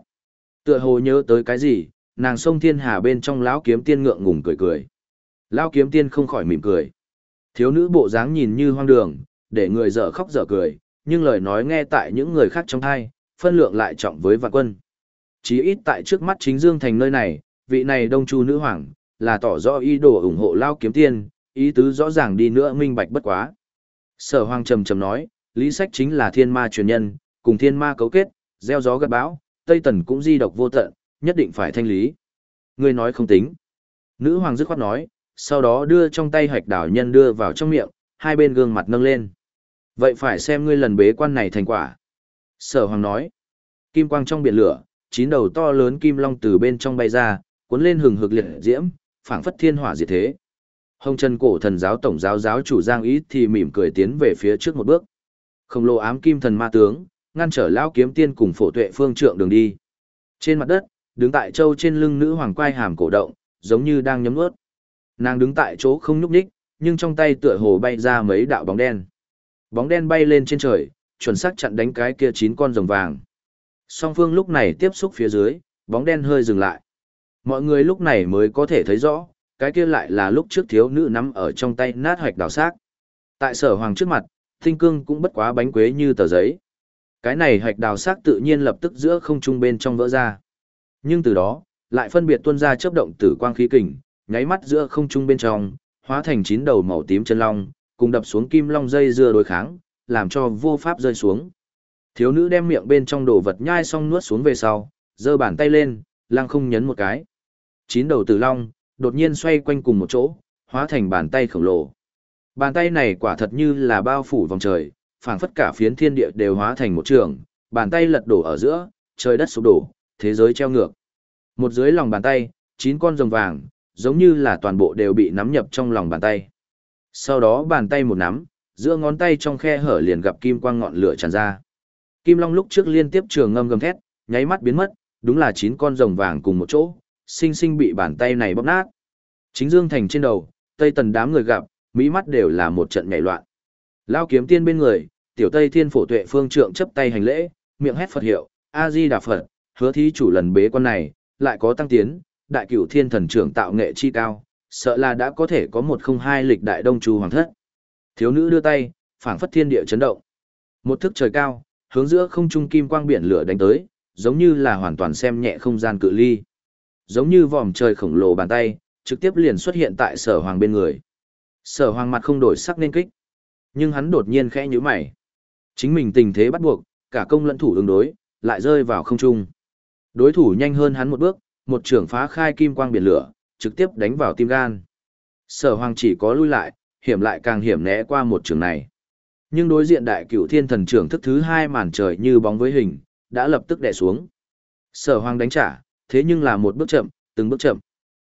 Speaker 1: Tựa hồ nhớ tới cái gì, nàng sông thiên hà bên trong lão kiếm tiên ngượng ngùng cười cười. Lão kiếm tiên không khỏi mỉm cười. Thiếu nữ bộ dáng nhìn như hoang đường, để người dở khóc dở cười, nhưng lời nói nghe tại những người khác trong thai, phân lượng lại trọng với vạn quân. Chí ít tại trước mắt chính Dương Thành nơi này, vị này đông chu nữ hoàng, là tỏ rõ ý đồ ủng hộ lao kiếm tiên, ý tứ rõ ràng đi nữa minh bạch bất quá. Sở hoàng trầm trầm nói, lý sách chính là thiên ma truyền nhân, cùng thiên ma cấu kết, gieo gió gặt bão, Tây Tần cũng di độc vô tận, nhất định phải thanh lý. Ngươi nói không tính. Nữ hoàng dứt khoát nói, sau đó đưa trong tay hạch đảo nhân đưa vào trong miệng, hai bên gương mặt nâng lên. Vậy phải xem ngươi lần bế quan này thành quả. Sở hoàng nói, kim quang trong biển lửa, chín đầu to lớn kim long từ bên trong bay ra, cuốn lên hừng hực liệt diễm, phảng phất thiên hỏa diệt thế. Hồng chân cổ thần giáo tổng giáo giáo chủ Giang Ý thì mỉm cười tiến về phía trước một bước. Khổng lồ ám kim thần ma tướng, ngăn trở lão kiếm tiên cùng phổ tuệ phương trượng đường đi. Trên mặt đất, đứng tại châu trên lưng nữ hoàng quay hàm cổ động, giống như đang nhấm nuốt. Nàng đứng tại chỗ không nhúc nhích, nhưng trong tay tựa hồ bay ra mấy đạo bóng đen. Bóng đen bay lên trên trời, chuẩn xác chặn đánh cái kia chín con rồng vàng. Song phương lúc này tiếp xúc phía dưới, bóng đen hơi dừng lại. Mọi người lúc này mới có thể thấy rõ, cái kia lại là lúc trước thiếu nữ nắm ở trong tay nát hoạch đào xác. Tại sở hoàng trước mặt, tinh cương cũng bất quá bánh quế như tờ giấy. Cái này hoạch đào xác tự nhiên lập tức giữa không trung bên trong vỡ ra. Nhưng từ đó, lại phân biệt tuôn ra chớp động tử quang khí kình, nháy mắt giữa không trung bên trong, hóa thành chín đầu màu tím chân long, cùng đập xuống kim long dây dưa đối kháng, làm cho vô pháp rơi xuống. Thiếu nữ đem miệng bên trong đồ vật nhai xong nuốt xuống về sau, giơ bàn tay lên, lăng không nhấn một cái. Chín đầu tử long, đột nhiên xoay quanh cùng một chỗ, hóa thành bàn tay khổng lồ. Bàn tay này quả thật như là bao phủ vòng trời, phảng phất cả phiến thiên địa đều hóa thành một trường, bàn tay lật đổ ở giữa, trời đất sụp đổ, thế giới treo ngược. Một dưới lòng bàn tay, chín con rồng vàng, giống như là toàn bộ đều bị nắm nhập trong lòng bàn tay. Sau đó bàn tay một nắm, giữa ngón tay trong khe hở liền gặp kim quang ngọn lửa tràn ra. Kim Long lúc trước liên tiếp trường ngâm gầm thét, nháy mắt biến mất, đúng là chín con rồng vàng cùng một chỗ, sinh sinh bị bàn tay này bóp nát. Chính Dương Thành trên đầu, Tây Tần đám người gặp, mỹ mắt đều là một trận nhảy loạn. Lao kiếm tiên bên người, tiểu Tây Thiên Phổ Tuệ Phương Trượng chấp tay hành lễ, miệng hét Phật hiệu, A Di Đà Phật, hứa thí chủ lần bế quan này, lại có tăng tiến, đại cửu thiên thần trưởng tạo nghệ chi cao, sợ là đã có thể có một không hai lịch đại đông chu hoàng thất. Thiếu nữ đưa tay, phảng phất thiên địa chấn động. Một thức trời cao, hướng giữa không trung kim quang biển lửa đánh tới, giống như là hoàn toàn xem nhẹ không gian cự ly. Giống như vòm trời khổng lồ bàn tay, trực tiếp liền xuất hiện tại sở hoàng bên người. Sở hoàng mặt không đổi sắc nên kích. Nhưng hắn đột nhiên khẽ nhíu mày. Chính mình tình thế bắt buộc, cả công lẫn thủ ứng đối, lại rơi vào không trung. Đối thủ nhanh hơn hắn một bước, một trưởng phá khai kim quang biển lửa, trực tiếp đánh vào tim gan. Sở hoàng chỉ có lui lại, hiểm lại càng hiểm né qua một trường này. Nhưng đối diện đại cửu thiên thần trưởng thức thứ hai màn trời như bóng với hình, đã lập tức đè xuống. Sở hoàng đánh trả, thế nhưng là một bước chậm, từng bước chậm.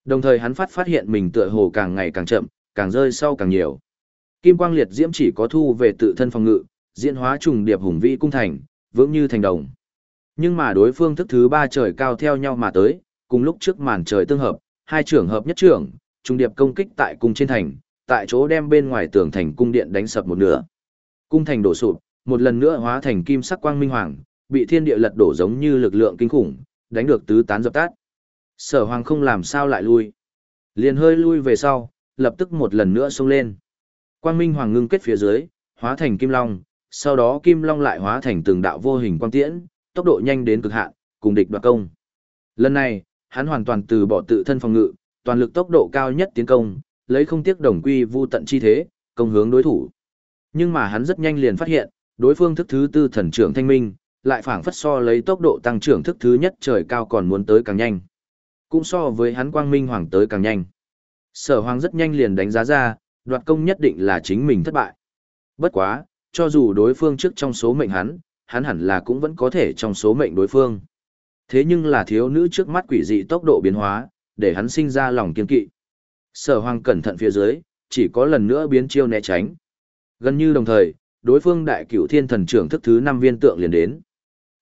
Speaker 1: Đồng thời hắn phát phát hiện mình tựa hồ càng ngày càng chậm, càng rơi sau càng nhiều. Kim quang liệt diễm chỉ có thu về tự thân phòng ngự, diễn hóa trùng điệp hùng vĩ cung thành, vững như thành đồng. Nhưng mà đối phương thức thứ ba trời cao theo nhau mà tới, cùng lúc trước màn trời tương hợp, hai trưởng hợp nhất trưởng, trung điệp công kích tại cung trên thành, tại chỗ đem bên ngoài tường thành cung điện đánh sập một nửa. Cung thành đổ sụp, một lần nữa hóa thành kim sắc quang minh hoàng, bị thiên địa lật đổ giống như lực lượng kinh khủng, đánh được tứ tán dập tắt. Sở Hoàng không làm sao lại lui. Liền hơi lui về sau, lập tức một lần nữa xông lên. Quang minh hoàng ngưng kết phía dưới, hóa thành kim long, sau đó kim long lại hóa thành từng đạo vô hình quang tiễn, tốc độ nhanh đến cực hạn, cùng địch đoạt công. Lần này, hắn hoàn toàn từ bỏ tự thân phòng ngự, toàn lực tốc độ cao nhất tiến công, lấy không tiếc đồng quy vu tận chi thế, công hướng đối thủ. Nhưng mà hắn rất nhanh liền phát hiện, đối phương thức thứ tư thần trưởng thanh minh, lại phảng phất so lấy tốc độ tăng trưởng thức thứ nhất trời cao còn muốn tới càng nhanh. Cũng so với hắn quang minh hoàng tới càng nhanh. Sở hoàng rất nhanh liền đánh giá ra, đoạt công nhất định là chính mình thất bại. Bất quá, cho dù đối phương trước trong số mệnh hắn, hắn hẳn là cũng vẫn có thể trong số mệnh đối phương. Thế nhưng là thiếu nữ trước mắt quỷ dị tốc độ biến hóa, để hắn sinh ra lòng kiên kỵ. Sở hoàng cẩn thận phía dưới, chỉ có lần nữa biến chiêu né tránh. Gần như đồng thời, đối phương đại cửu thiên thần trưởng thức thứ năm viên tượng liền đến.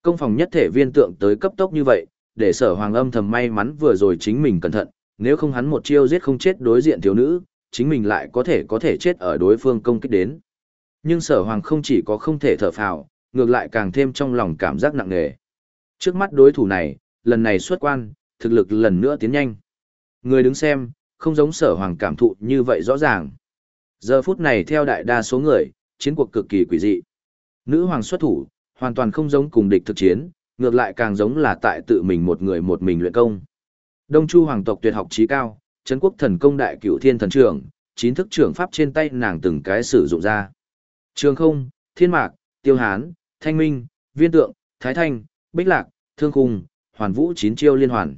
Speaker 1: Công phòng nhất thể viên tượng tới cấp tốc như vậy, để sở hoàng âm thầm may mắn vừa rồi chính mình cẩn thận, nếu không hắn một chiêu giết không chết đối diện thiếu nữ, chính mình lại có thể có thể chết ở đối phương công kích đến. Nhưng sở hoàng không chỉ có không thể thở phào, ngược lại càng thêm trong lòng cảm giác nặng nề. Trước mắt đối thủ này, lần này xuất quan, thực lực lần nữa tiến nhanh. Người đứng xem, không giống sở hoàng cảm thụ như vậy rõ ràng. Giờ phút này theo đại đa số người, chiến cuộc cực kỳ quỷ dị. Nữ hoàng xuất thủ, hoàn toàn không giống cùng địch thực chiến, ngược lại càng giống là tại tự mình một người một mình luyện công. Đông Chu hoàng tộc tuyệt học trí cao, Trấn quốc thần công đại cửu thiên thần trưởng, chín thức trưởng pháp trên tay nàng từng cái sử dụng ra. Trường không, thiên mạc, tiêu hán, thanh minh, viên tượng, thái thanh, bích lạc, thương khung, hoàn vũ chín chiêu liên hoàn.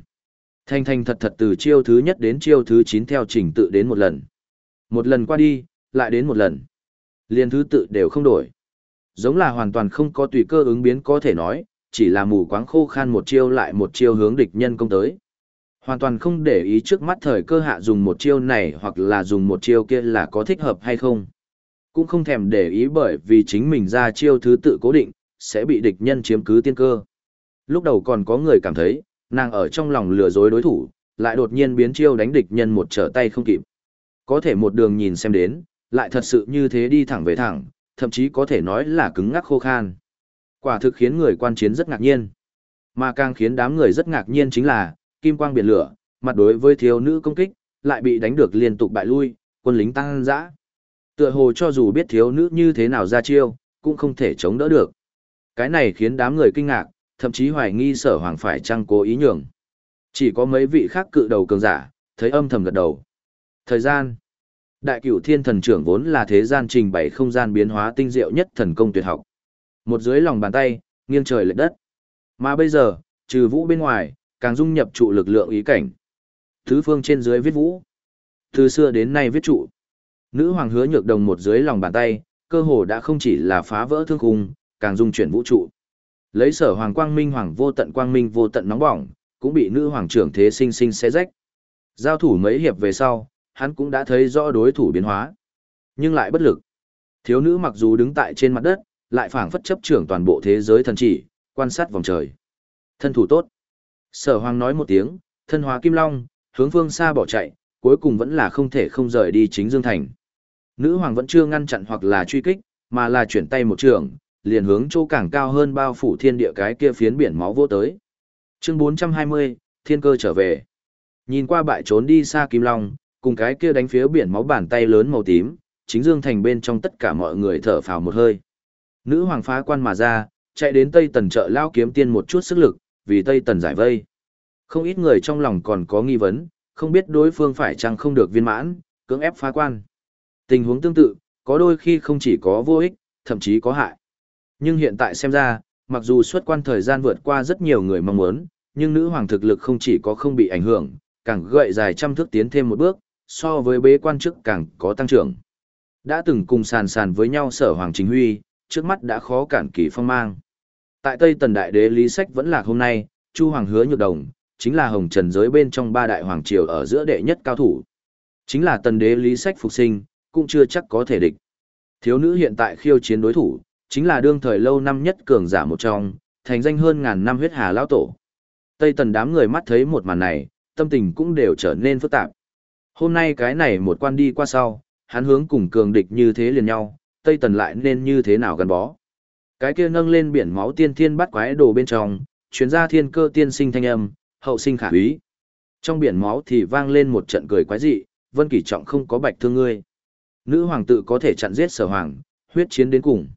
Speaker 1: Thanh thanh thật thật từ chiêu thứ nhất đến chiêu thứ chín theo trình tự đến một lần. Một lần qua đi, lại đến một lần. Liên thứ tự đều không đổi. Giống là hoàn toàn không có tùy cơ ứng biến có thể nói, chỉ là mù quáng khô khan một chiêu lại một chiêu hướng địch nhân công tới. Hoàn toàn không để ý trước mắt thời cơ hạ dùng một chiêu này hoặc là dùng một chiêu kia là có thích hợp hay không. Cũng không thèm để ý bởi vì chính mình ra chiêu thứ tự cố định, sẽ bị địch nhân chiếm cứ tiên cơ. Lúc đầu còn có người cảm thấy, nàng ở trong lòng lừa dối đối thủ, lại đột nhiên biến chiêu đánh địch nhân một trở tay không kịp. Có thể một đường nhìn xem đến, lại thật sự như thế đi thẳng về thẳng, thậm chí có thể nói là cứng ngắc khô khan. Quả thực khiến người quan chiến rất ngạc nhiên. Mà càng khiến đám người rất ngạc nhiên chính là, kim quang biển lửa, mặt đối với thiếu nữ công kích, lại bị đánh được liên tục bại lui, quân lính tăng dã. Tựa hồ cho dù biết thiếu nữ như thế nào ra chiêu, cũng không thể chống đỡ được. Cái này khiến đám người kinh ngạc, thậm chí hoài nghi sở hoàng phải chăng cố ý nhường. Chỉ có mấy vị khác cự đầu cường giả, thấy âm thầm gật đầu. Thời gian Đại cửu thiên thần trưởng vốn là thế gian trình bày không gian biến hóa tinh diệu nhất thần công tuyệt học. Một dưới lòng bàn tay, nghiêng trời lệch đất. Mà bây giờ, trừ vũ bên ngoài, càng dung nhập trụ lực lượng ý cảnh. Thứ phương trên dưới viết vũ. Từ xưa đến nay viết trụ. Nữ hoàng hứa nhược đồng một dưới lòng bàn tay, cơ hồ đã không chỉ là phá vỡ thương khung, càng dung chuyển vũ trụ. Lấy sở hoàng quang minh hoàng vô tận quang minh vô tận nóng bỏng, cũng bị nữ hoàng trưởng thế sinh sinh xé rách. Giao thủ mấy hiệp về sau, hắn cũng đã thấy rõ đối thủ biến hóa. Nhưng lại bất lực. Thiếu nữ mặc dù đứng tại trên mặt đất, lại phảng phất chấp trưởng toàn bộ thế giới thần chỉ, quan sát vòng trời. Thân thủ tốt. Sở hoàng nói một tiếng, thân hóa kim long, hướng phương xa bỏ chạy, cuối cùng vẫn là không thể không rời đi chính Dương Thành. Nữ hoàng vẫn chưa ngăn chặn hoặc là truy kích, mà là chuyển tay một trường, liền hướng chỗ càng cao hơn bao phủ thiên địa cái kia phiến biển máu vô tới. Chương 420, Thiên cơ trở về. Nhìn qua bại trốn đi xa Kim Long, cùng cái kia đánh phía biển máu bàn tay lớn màu tím, chính Dương Thành bên trong tất cả mọi người thở phào một hơi. Nữ hoàng phá quan mà ra, chạy đến Tây Tần chợ lao kiếm tiên một chút sức lực, vì Tây Tần giải vây. Không ít người trong lòng còn có nghi vấn, không biết đối phương phải chăng không được viên mãn, cưỡng ép phá quan. Tình huống tương tự, có đôi khi không chỉ có vô ích, thậm chí có hại. Nhưng hiện tại xem ra, mặc dù xuất quan thời gian vượt qua rất nhiều người mong muốn, nhưng nữ hoàng thực lực không chỉ có không bị ảnh hưởng, càng gợi dài trăm thước tiến thêm một bước, so với bế quan chức càng có tăng trưởng. Đã từng cùng sàn sàn với nhau sở hoàng chính huy, trước mắt đã khó cản kỳ phong mang. Tại Tây Tần Đại Đế Lý Sách vẫn lạc hôm nay, Chu Hoàng hứa nhược đồng, chính là hồng trần giới bên trong ba đại hoàng triều ở giữa đệ nhất cao thủ. Chính là Tần Đế Lý Sách phục sinh, cũng chưa chắc có thể địch. Thiếu nữ hiện tại khiêu chiến đối thủ, chính là đương thời lâu năm nhất cường giả một trong, thành danh hơn ngàn năm huyết hà lão tổ. Tây Tần đám người mắt thấy một màn này, tâm tình cũng đều trở nên phức tạp. Hôm nay cái này một quan đi qua sau, hắn hướng cùng cường địch như thế liền nhau, Tây Tần lại nên như thế nào gắn bó. Cái kia nâng lên biển máu tiên thiên bắt quái đồ bên trong, chuyến ra thiên cơ tiên sinh thanh âm, hậu sinh khả úy. Trong biển máu thì vang lên một trận cười quái dị, Vân Kỳ Trọng không có bạch thương ngươi. Nữ hoàng tự có thể chặn giết sở hoàng, huyết chiến đến cùng.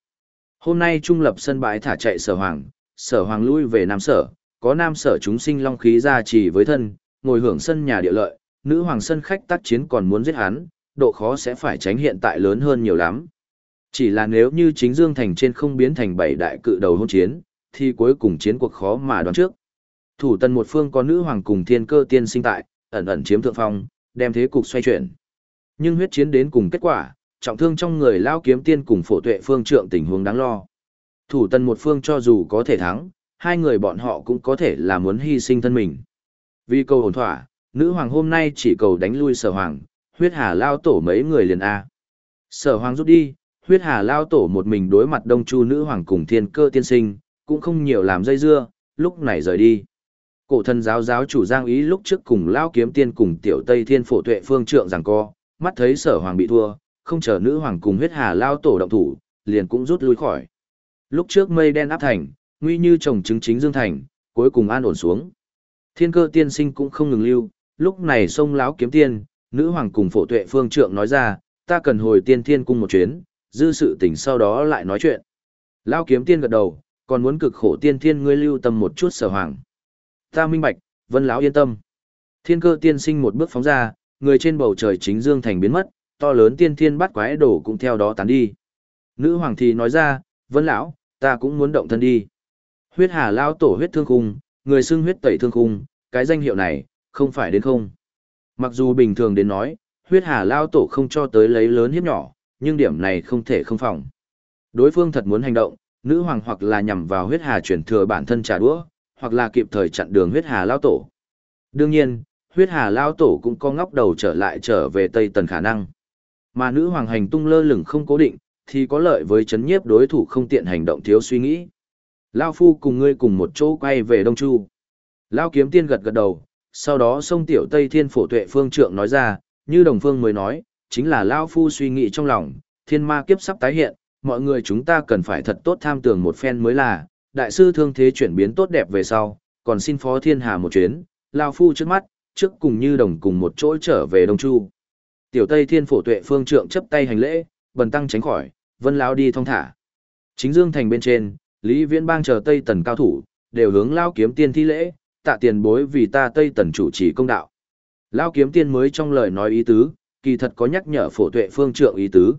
Speaker 1: Hôm nay trung lập sân bãi thả chạy sở hoàng, sở hoàng lui về nam sở, có nam sở chúng sinh long khí ra trì với thân, ngồi hưởng sân nhà địa lợi, nữ hoàng sân khách tác chiến còn muốn giết hắn, độ khó sẽ phải tránh hiện tại lớn hơn nhiều lắm. Chỉ là nếu như chính Dương Thành trên không biến thành bảy đại cự đầu hôn chiến, thì cuối cùng chiến cuộc khó mà đoán trước. Thủ tần một phương có nữ hoàng cùng thiên cơ tiên sinh tại, ẩn ẩn chiếm thượng phong, đem thế cục xoay chuyển. Nhưng huyết chiến đến cùng kết quả, trọng thương trong người lao kiếm tiên cùng phổ tuệ phương trượng tình huống đáng lo. Thủ tần một phương cho dù có thể thắng, hai người bọn họ cũng có thể là muốn hy sinh thân mình. Vì cầu ổn thỏa, nữ hoàng hôm nay chỉ cầu đánh lui sở hoàng, huyết hà lao tổ mấy người liền A. Sở hoàng rút đi, huyết hà lao tổ một mình đối mặt đông chu nữ hoàng cùng thiên cơ tiên sinh, cũng không nhiều làm dây dưa, lúc này rời đi. Cổ thần giáo giáo chủ Giang Ý lúc trước cùng lao kiếm tiên cùng tiểu Tây Thiên Phổ Tuệ Phương Trượng rằng co, mắt thấy sở hoàng bị thua, không chờ nữ hoàng cùng huyết hà lao tổ động thủ, liền cũng rút lui khỏi. Lúc trước mây đen áp thành, nguy như trồng trứng chính dương thành, cuối cùng an ổn xuống. Thiên cơ tiên sinh cũng không ngừng lưu, lúc này sông lão kiếm tiên, nữ hoàng cùng phổ tuệ phương trượng nói ra, ta cần hồi tiên thiên cung một chuyến, dư sự tỉnh sau đó lại nói chuyện. Lão kiếm tiên gật đầu, còn muốn cực khổ tiên thiên ngươi lưu tâm một chút sở hoàng. Ta minh bạch, vân lão yên tâm. Thiên cơ tiên sinh một bước phóng ra, người trên bầu trời chính dương thành biến mất, to lớn tiên thiên bắt quái đổ cũng theo đó tán đi. Nữ hoàng thì nói ra, vân lão, ta cũng muốn động thân đi. Huyết hà lao tổ huyết thương khung, người xưng huyết tẩy thương khung, cái danh hiệu này, không phải đến không. Mặc dù bình thường đến nói, huyết hà lao tổ không cho tới lấy lớn hiếp nhỏ, nhưng điểm này không thể không phòng. Đối phương thật muốn hành động, nữ hoàng hoặc là nhằm vào huyết hà chuyển thừa bản thân trả đũa, hoặc là kịp thời chặn đường huyết hà lao tổ. Đương nhiên, huyết hà lao tổ cũng có ngóc đầu trở lại trở về Tây Tần khả năng. Mà nữ hoàng hành tung lơ lửng không cố định, thì có lợi với chấn nhiếp đối thủ không tiện hành động thiếu suy nghĩ. Lao phu cùng ngươi cùng một chỗ quay về Đông Chu. Lao kiếm tiên gật gật đầu, sau đó sông tiểu Tây Thiên Phổ Tuệ Phương Trượng nói ra, như đồng phương mới nói, chính là Lao phu suy nghĩ trong lòng, thiên ma kiếp sắp tái hiện, mọi người chúng ta cần phải thật tốt tham tưởng một phen mới là, đại sư thương thế chuyển biến tốt đẹp về sau, còn xin phó thiên hà một chuyến, Lao phu trước mắt, trước cùng như đồng cùng một chỗ trở về Đông Chu. Tiểu Tây Thiên Phổ Tuệ Phương Trượng chấp tay hành lễ, bần tăng tránh khỏi, vân Lao đi thong thả. Chính Dương Thành bên trên, Lý Viễn Bang chờ Tây Tần cao thủ, đều hướng Lao kiếm tiên thi lễ, tạ tiền bối vì ta Tây Tần chủ trì công đạo. Lao kiếm tiên mới trong lời nói ý tứ, kỳ thật có nhắc nhở phổ tuệ phương trượng ý tứ.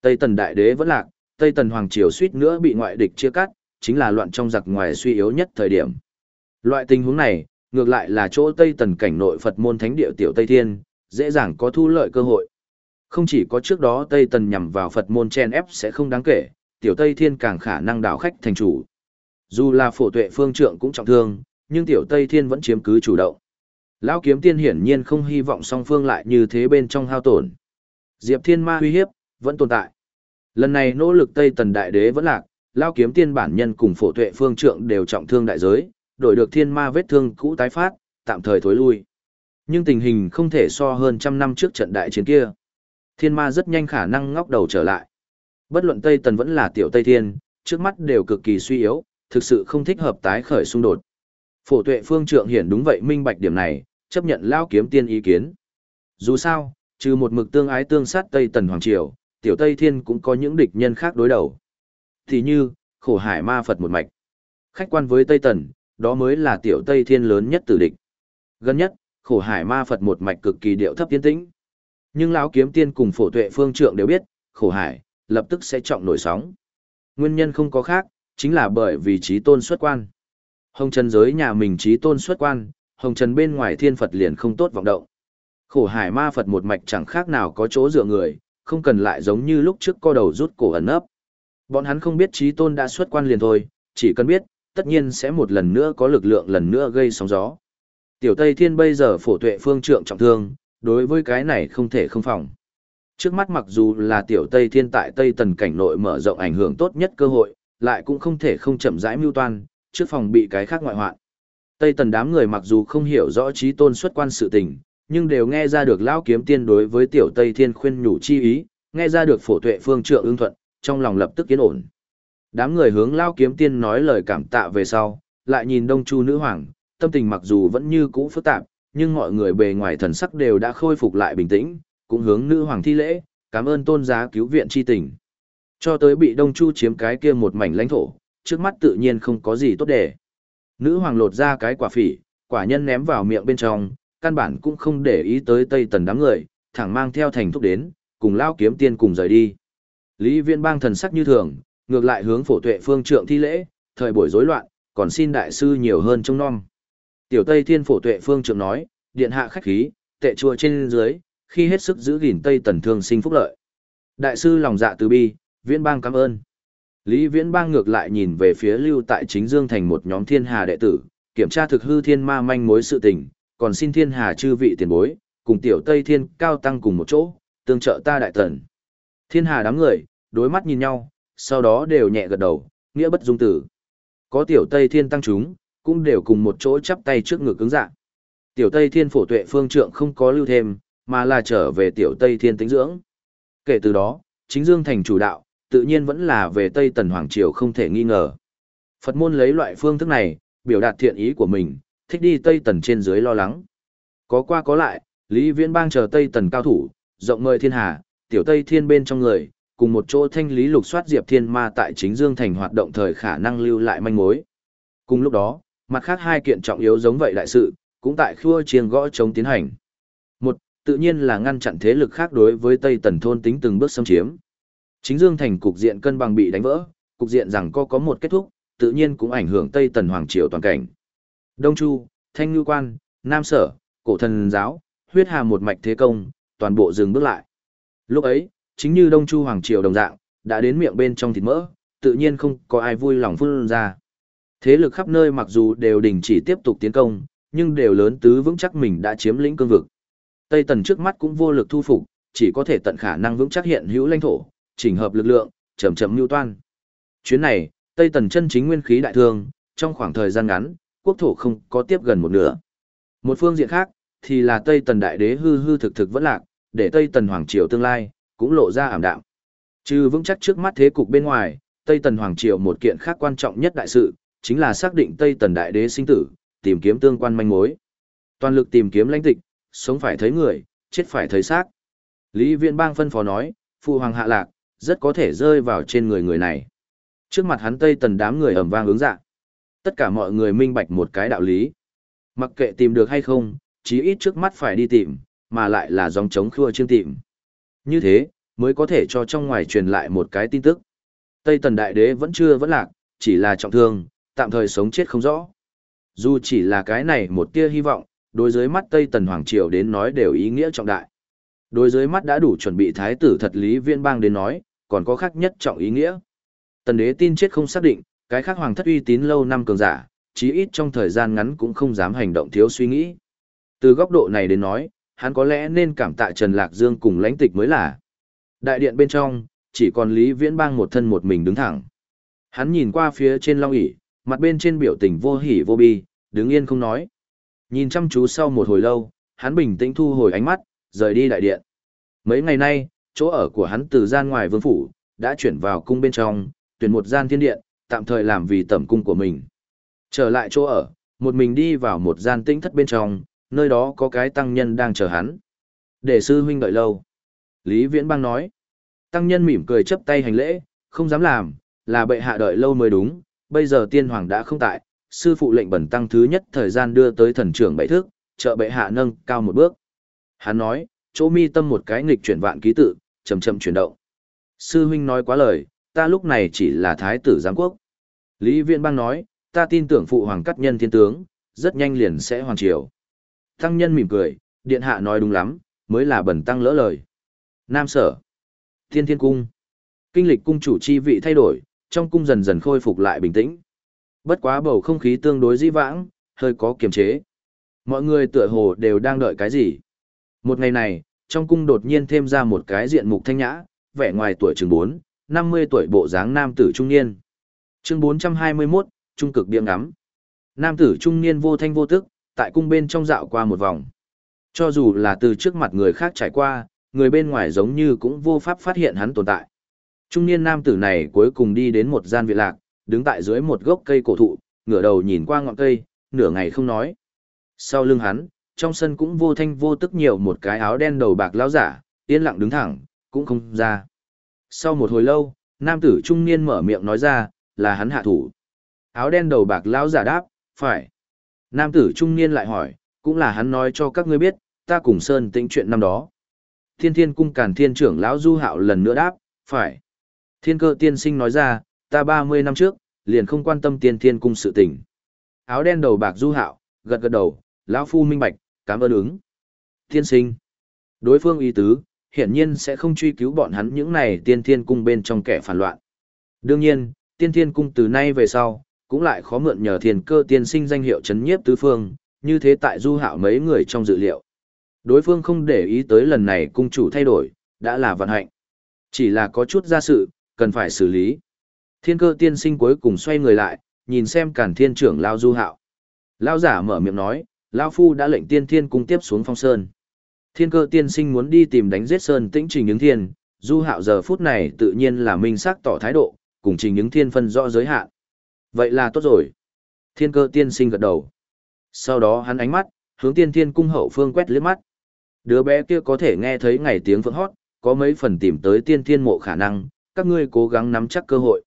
Speaker 1: Tây Tần đại đế vẫn lạc, Tây Tần hoàng triều suýt nữa bị ngoại địch chia cắt, chính là loạn trong giặc ngoài suy yếu nhất thời điểm. Loại tình huống này, ngược lại là chỗ Tây Tần cảnh nội Phật môn thánh địa tiểu Tây Thiên, dễ dàng có thu lợi cơ hội. Không chỉ có trước đó Tây Tần nhằm vào Phật môn chen ép sẽ không đáng kể, tiểu Tây Thiên càng khả năng đảo khách thành chủ. Dù là phổ tuệ phương trượng cũng trọng thương, nhưng tiểu Tây Thiên vẫn chiếm cứ chủ động. Lão kiếm tiên hiển nhiên không hy vọng song phương lại như thế bên trong hao tổn. Diệp Thiên Ma uy hiếp, vẫn tồn tại. Lần này nỗ lực Tây Tần Đại Đế vẫn lạc, Lão kiếm tiên bản nhân cùng phổ tuệ phương trượng đều trọng thương đại giới, đổi được thiên ma vết thương cũ tái phát, tạm thời thối lui. Nhưng tình hình không thể so hơn trăm năm trước trận đại chiến kia. Thiên ma rất nhanh khả năng ngóc đầu trở lại. Bất luận Tây Tần vẫn là tiểu Tây Thiên, trước mắt đều cực kỳ suy yếu, thực sự không thích hợp tái khởi xung đột. Phổ tuệ phương trượng hiển đúng vậy minh bạch điểm này, chấp nhận lao kiếm tiên ý kiến. Dù sao, trừ một mực tương ái tương sát Tây Tần Hoàng Triều, tiểu Tây Thiên cũng có những địch nhân khác đối đầu. Thì như, khổ hải ma Phật một mạch. Khách quan với Tây Tần, đó mới là tiểu Tây Thiên lớn nhất tử địch. Gần nhất, khổ hải ma Phật một mạch cực kỳ điệu thấp tiến tĩnh. Nhưng lão kiếm tiên cùng phổ tuệ phương trượng đều biết, khổ hải, lập tức sẽ trọng nổi sóng. Nguyên nhân không có khác, chính là bởi vì trí tôn xuất quan. Hồng Trần giới nhà mình trí tôn xuất quan, Hồng Trần bên ngoài thiên Phật liền không tốt vọng động. Khổ hải ma Phật một mạch chẳng khác nào có chỗ dựa người, không cần lại giống như lúc trước co đầu rút cổ ẩn ấp. Bọn hắn không biết trí tôn đã xuất quan liền thôi, chỉ cần biết, tất nhiên sẽ một lần nữa có lực lượng lần nữa gây sóng gió. Tiểu Tây Thiên bây giờ phổ tuệ phương trượng trọng thương, đối với cái này không thể không phòng. Trước mắt mặc dù là Tiểu Tây Thiên tại Tây Tần cảnh nội mở rộng ảnh hưởng tốt nhất cơ hội, lại cũng không thể không chậm rãi mưu toan, trước phòng bị cái khác ngoại hoạn. Tây Tần đám người mặc dù không hiểu rõ trí tôn xuất quan sự tình, nhưng đều nghe ra được lão kiếm tiên đối với Tiểu Tây Thiên khuyên nhủ chi ý, nghe ra được phổ tuệ phương trượng ưng thuận, trong lòng lập tức yên ổn. Đám người hướng Lão kiếm tiên nói lời cảm tạ về sau, lại nhìn đông chu nữ hoàng, tâm tình mặc dù vẫn như cũ phức tạp, nhưng mọi người bề ngoài thần sắc đều đã khôi phục lại bình tĩnh, cũng hướng nữ hoàng thi lễ, cảm ơn tôn giá cứu viện chi tình. Cho tới bị đông chu chiếm cái kia một mảnh lãnh thổ, trước mắt tự nhiên không có gì tốt để. Nữ hoàng lột ra cái quả phỉ, quả nhân ném vào miệng bên trong, căn bản cũng không để ý tới tây tần đám người, thẳng mang theo thành thúc đến, cùng lao kiếm tiên cùng rời đi. Lý viên bang thần sắc như thường, ngược lại hướng phổ tuệ phương trượng thi lễ, thời buổi rối loạn, còn xin đại sư nhiều hơn trông nom. Tiểu Tây Thiên phổ tuệ phương trượng nói, điện hạ khách khí, tệ chùa trên dưới, khi hết sức giữ gìn Tây Tần thương sinh phúc lợi. Đại sư lòng dạ từ bi, viễn bang cảm ơn. Lý viễn bang ngược lại nhìn về phía lưu tại chính dương thành một nhóm thiên hà đệ tử, kiểm tra thực hư thiên ma manh mối sự tình, còn xin thiên hà chư vị tiền bối, cùng tiểu Tây Thiên cao tăng cùng một chỗ, tương trợ ta đại tần. Thiên hà đám người, đối mắt nhìn nhau, sau đó đều nhẹ gật đầu, nghĩa bất dung tử. Có tiểu Tây Thiên tăng chúng, cũng đều cùng một chỗ chắp tay trước ngực cứng dạ. Tiểu Tây Thiên phổ tuệ phương trượng không có lưu thêm, mà là trở về tiểu Tây Thiên tính dưỡng. Kể từ đó, chính Dương thành chủ đạo, tự nhiên vẫn là về Tây Tần Hoàng Triều không thể nghi ngờ. Phật môn lấy loại phương thức này, biểu đạt thiện ý của mình, thích đi Tây Tần trên dưới lo lắng. Có qua có lại, Lý Viễn Bang chờ Tây Tần cao thủ, rộng mời thiên hà, tiểu Tây Thiên bên trong người, cùng một chỗ thanh lý lục soát Diệp Thiên Ma tại chính Dương thành hoạt động thời khả năng lưu lại manh mối. Cùng lúc đó, mặt khác hai kiện trọng yếu giống vậy đại sự, cũng tại khua chiêng gõ chống tiến hành. Một, tự nhiên là ngăn chặn thế lực khác đối với Tây Tần thôn tính từng bước xâm chiếm. Chính Dương thành cục diện cân bằng bị đánh vỡ, cục diện rằng có có một kết thúc, tự nhiên cũng ảnh hưởng Tây Tần hoàng triều toàn cảnh. Đông Chu, Thanh Ngư Quan, Nam Sở, Cổ Thần Giáo, huyết hà một mạch thế công, toàn bộ dừng bước lại. Lúc ấy, chính như Đông Chu Hoàng Triều đồng dạng, đã đến miệng bên trong thịt mỡ, tự nhiên không có ai vui lòng phun ra. Thế lực khắp nơi mặc dù đều đình chỉ tiếp tục tiến công, nhưng đều lớn tứ vững chắc mình đã chiếm lĩnh cương vực. Tây Tần trước mắt cũng vô lực thu phục, chỉ có thể tận khả năng vững chắc hiện hữu lãnh thổ, chỉnh hợp lực lượng, chậm chậm lưu toan. Chuyến này, Tây Tần chân chính nguyên khí đại thương, trong khoảng thời gian ngắn, quốc thổ không có tiếp gần một nửa. Một phương diện khác, thì là Tây Tần đại đế hư hư thực thực vẫn lạc, để Tây Tần hoàng triều tương lai cũng lộ ra ảm đạm. Trừ vững chắc trước mắt thế cục bên ngoài, Tây Tần hoàng triều một kiện khác quan trọng nhất đại sự, chính là xác định Tây Tần đại đế sinh tử, tìm kiếm tương quan manh mối. Toàn lực tìm kiếm lãnh tịch, sống phải thấy người, chết phải thấy xác. Lý Viễn Bang phân phó nói, phụ hoàng hạ lạc, rất có thể rơi vào trên người người này. Trước mặt hắn Tây Tần đám người ầm vang ứng dạ. Tất cả mọi người minh bạch một cái đạo lý. Mặc kệ tìm được hay không, chí ít trước mắt phải đi tìm, mà lại là dòng chống khua chương tìm. Như thế, mới có thể cho trong ngoài truyền lại một cái tin tức. Tây Tần Đại Đế vẫn chưa vẫn lạc, chỉ là trọng thương, tạm thời sống chết không rõ. Dù chỉ là cái này một tia hy vọng, đối dưới mắt Tây Tần Hoàng Triều đến nói đều ý nghĩa trọng đại. Đối dưới mắt đã đủ chuẩn bị thái tử thật lý viên bang đến nói, còn có khác nhất trọng ý nghĩa. Tần đế tin chết không xác định, cái khác hoàng thất uy tín lâu năm cường giả, chí ít trong thời gian ngắn cũng không dám hành động thiếu suy nghĩ. Từ góc độ này đến nói, hắn có lẽ nên cảm tạ Trần Lạc Dương cùng lãnh tịch mới là. Đại điện bên trong, chỉ còn Lý Viễn Bang một thân một mình đứng thẳng. Hắn nhìn qua phía trên long ỷ mặt bên trên biểu tình vô hỉ vô bi, đứng yên không nói. Nhìn chăm chú sau một hồi lâu, hắn bình tĩnh thu hồi ánh mắt, rời đi đại điện. Mấy ngày nay, chỗ ở của hắn từ gian ngoài vương phủ, đã chuyển vào cung bên trong, tuyển một gian thiên điện, tạm thời làm vì tẩm cung của mình. Trở lại chỗ ở, một mình đi vào một gian tĩnh thất bên trong, nơi đó có cái tăng nhân đang chờ hắn. Để sư huynh đợi lâu. Lý Viễn Bang nói. Tăng nhân mỉm cười chấp tay hành lễ, không dám làm, là bệ hạ đợi lâu mới đúng, bây giờ tiên hoàng đã không tại, sư phụ lệnh bẩn tăng thứ nhất thời gian đưa tới thần trưởng bảy thước, trợ bệ hạ nâng cao một bước. Hắn nói, chỗ mi tâm một cái nghịch chuyển vạn ký tự, chậm chậm chuyển động. Sư huynh nói quá lời, ta lúc này chỉ là thái tử giám quốc. Lý Viễn Bang nói, ta tin tưởng phụ hoàng cắt nhân thiên tướng, rất nhanh liền sẽ hoàn triều. Tăng nhân mỉm cười, điện hạ nói đúng lắm, mới là bẩn tăng lỡ lời. Nam sở, thiên thiên cung, kinh lịch cung chủ chi vị thay đổi, trong cung dần dần khôi phục lại bình tĩnh. Bất quá bầu không khí tương đối dĩ vãng, hơi có kiềm chế. Mọi người tựa hồ đều đang đợi cái gì. Một ngày này, trong cung đột nhiên thêm ra một cái diện mục thanh nhã, vẻ ngoài tuổi chừng 4, 50 tuổi bộ dáng nam tử trung niên. Chương 421, trung cực điểm ngắm. Nam tử trung niên vô thanh vô tức, tại cung bên trong dạo qua một vòng. Cho dù là từ trước mặt người khác trải qua, người bên ngoài giống như cũng vô pháp phát hiện hắn tồn tại. Trung niên nam tử này cuối cùng đi đến một gian viện lạc, đứng tại dưới một gốc cây cổ thụ, ngửa đầu nhìn qua ngọn cây, nửa ngày không nói. Sau lưng hắn, trong sân cũng vô thanh vô tức nhiều một cái áo đen đầu bạc lão giả, yên lặng đứng thẳng, cũng không ra. Sau một hồi lâu, nam tử trung niên mở miệng nói ra, là hắn hạ thủ. Áo đen đầu bạc lão giả đáp, phải. Nam tử trung niên lại hỏi, cũng là hắn nói cho các ngươi biết, ta cùng Sơn tĩnh chuyện năm đó. Thiên thiên cung càn thiên trưởng lão du hạo lần nữa đáp, phải. Thiên cơ tiên sinh nói ra, ta 30 năm trước, liền không quan tâm tiên thiên cung sự tình. Áo đen đầu bạc du hạo, gật gật đầu, lão phu minh bạch, cảm ơn ứng. Tiên sinh. Đối phương ý tứ, hiển nhiên sẽ không truy cứu bọn hắn những này tiên thiên cung bên trong kẻ phản loạn. Đương nhiên, tiên thiên cung từ nay về sau, cũng lại khó mượn nhờ thiên cơ tiên sinh danh hiệu chấn nhiếp tứ phương, như thế tại du hạo mấy người trong dự liệu. Đối phương không để ý tới lần này cung chủ thay đổi, đã là vận hạnh. Chỉ là có chút ra sự, cần phải xử lý. Thiên cơ tiên sinh cuối cùng xoay người lại, nhìn xem cản thiên trưởng lao du hạo. Lao giả mở miệng nói, Lao Phu đã lệnh tiên thiên cung tiếp xuống phong sơn. Thiên cơ tiên sinh muốn đi tìm đánh giết sơn tĩnh trình những thiên, du hạo giờ phút này tự nhiên là minh sắc tỏ thái độ, cùng trình những thiên phân rõ giới hạn. Vậy là tốt rồi. Thiên cơ tiên sinh gật đầu. Sau đó hắn ánh mắt, hướng tiên thiên cung hậu phương quét liếc mắt. Đứa bé kia có thể nghe thấy ngày tiếng phượng hót, có mấy phần tìm tới tiên thiên mộ khả năng, các ngươi cố gắng nắm chắc cơ hội.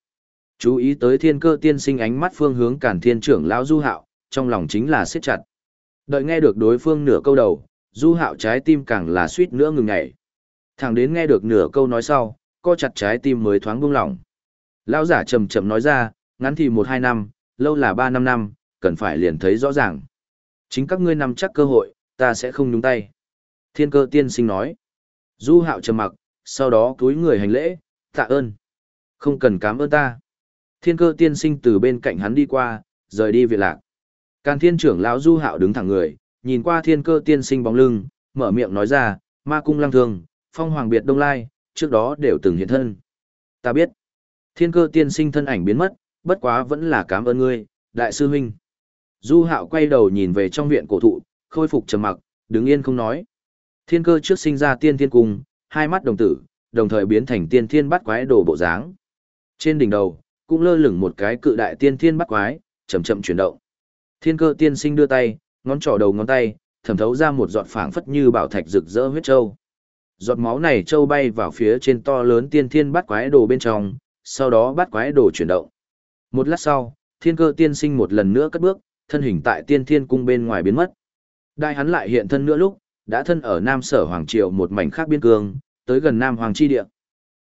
Speaker 1: Chú ý tới thiên cơ tiên sinh ánh mắt phương hướng cản thiên trưởng lão du hạo, trong lòng chính là siết chặt. Đợi nghe được đối phương nửa câu đầu, du hạo trái tim càng là suýt nữa ngừng ngảy. Thẳng đến nghe được nửa câu nói sau, co chặt trái tim mới thoáng buông lỏng. Lão giả chậm chậm nói ra, ngắn thì một hai năm, lâu là ba năm năm, cần phải liền thấy rõ ràng. Chính các ngươi nắm chắc cơ hội, ta sẽ không nhúng tay. Thiên cơ tiên sinh nói. Du hạo trầm mặc, sau đó cúi người hành lễ, tạ ơn. Không cần cảm ơn ta. Thiên cơ tiên sinh từ bên cạnh hắn đi qua, rời đi viện lạc. Càn thiên trưởng lão du hạo đứng thẳng người, nhìn qua thiên cơ tiên sinh bóng lưng, mở miệng nói ra, ma cung lăng thường, phong hoàng biệt đông lai, trước đó đều từng hiện thân. Ta biết. Thiên cơ tiên sinh thân ảnh biến mất, bất quá vẫn là cảm ơn ngươi, đại sư huynh. Du hạo quay đầu nhìn về trong viện cổ thụ, khôi phục trầm mặc, đứng yên không nói. Thiên cơ trước sinh ra tiên thiên cung, hai mắt đồng tử, đồng thời biến thành tiên thiên bắt quái đồ bộ dáng. Trên đỉnh đầu, cũng lơ lửng một cái cự đại tiên thiên bắt quái, chậm chậm chuyển động. Thiên cơ tiên sinh đưa tay, ngón trỏ đầu ngón tay, thẩm thấu ra một giọt phảng phất như bảo thạch rực rỡ huyết châu. Giọt máu này châu bay vào phía trên to lớn tiên thiên bắt quái đồ bên trong, sau đó bắt quái đồ chuyển động. Một lát sau, thiên cơ tiên sinh một lần nữa cất bước, thân hình tại tiên thiên cung bên ngoài biến mất. Đại hắn lại hiện thân nữa lúc, đã thân ở Nam Sở Hoàng Triều một mảnh khác biên cương, tới gần Nam Hoàng Chi Địa.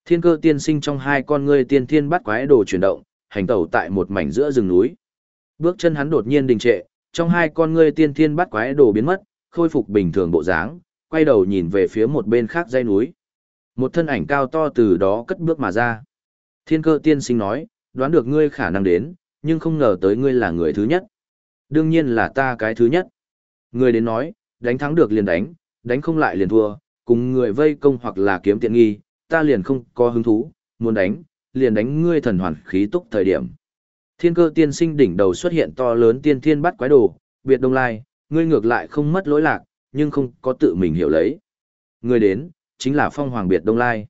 Speaker 1: Thiên cơ tiên sinh trong hai con ngươi tiên thiên bắt quái đồ chuyển động, hành tẩu tại một mảnh giữa rừng núi. Bước chân hắn đột nhiên đình trệ, trong hai con ngươi tiên thiên bắt quái đồ biến mất, khôi phục bình thường bộ dáng, quay đầu nhìn về phía một bên khác dãy núi. Một thân ảnh cao to từ đó cất bước mà ra. Thiên cơ tiên sinh nói, đoán được ngươi khả năng đến, nhưng không ngờ tới ngươi là người thứ nhất. Đương nhiên là ta cái thứ nhất. ngươi đến nói, đánh thắng được liền đánh, đánh không lại liền thua, cùng người vây công hoặc là kiếm tiện nghi, ta liền không có hứng thú, muốn đánh, liền đánh ngươi thần hoàn khí túc thời điểm. Thiên cơ tiên sinh đỉnh đầu xuất hiện to lớn tiên thiên bắt quái đồ, biệt đông lai, ngươi ngược lại không mất lỗi lạc, nhưng không có tự mình hiểu lấy. Ngươi đến, chính là phong hoàng biệt đông lai.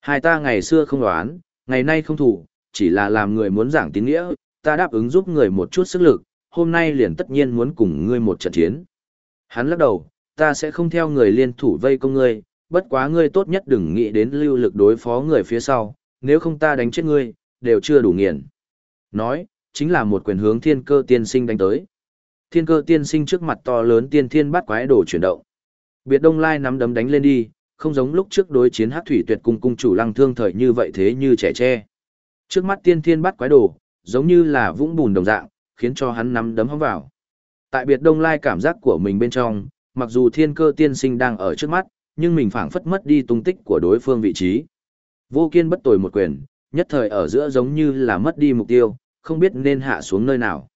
Speaker 1: Hai ta ngày xưa không đoán, ngày nay không thủ, chỉ là làm người muốn giảng tín nghĩa, ta đáp ứng giúp người một chút sức lực, hôm nay liền tất nhiên muốn cùng ngươi một trận chiến. Hắn lắc đầu, ta sẽ không theo người liên thủ vây công ngươi, bất quá ngươi tốt nhất đừng nghĩ đến lưu lực đối phó người phía sau, nếu không ta đánh chết ngươi, đều chưa đủ nghiền. Nói, chính là một quyền hướng thiên cơ tiên sinh đánh tới. Thiên cơ tiên sinh trước mặt to lớn tiên thiên bắt quái đồ chuyển động. Biệt Đông Lai nắm đấm đánh lên đi, không giống lúc trước đối chiến Hát Thủy Tuyệt cung cung chủ Lăng Thương thời như vậy thế như trẻ tre. Trước mắt tiên thiên bắt quái đồ, giống như là vũng bùn đồng dạng, khiến cho hắn nắm đấm hóng vào. Tại Biệt Đông Lai cảm giác của mình bên trong, mặc dù thiên cơ tiên sinh đang ở trước mắt, nhưng mình phảng phất mất đi tung tích của đối phương vị trí. Vô kiên bất tồi một quyền, nhất thời ở giữa giống như là mất đi mục tiêu, không biết nên hạ xuống nơi nào.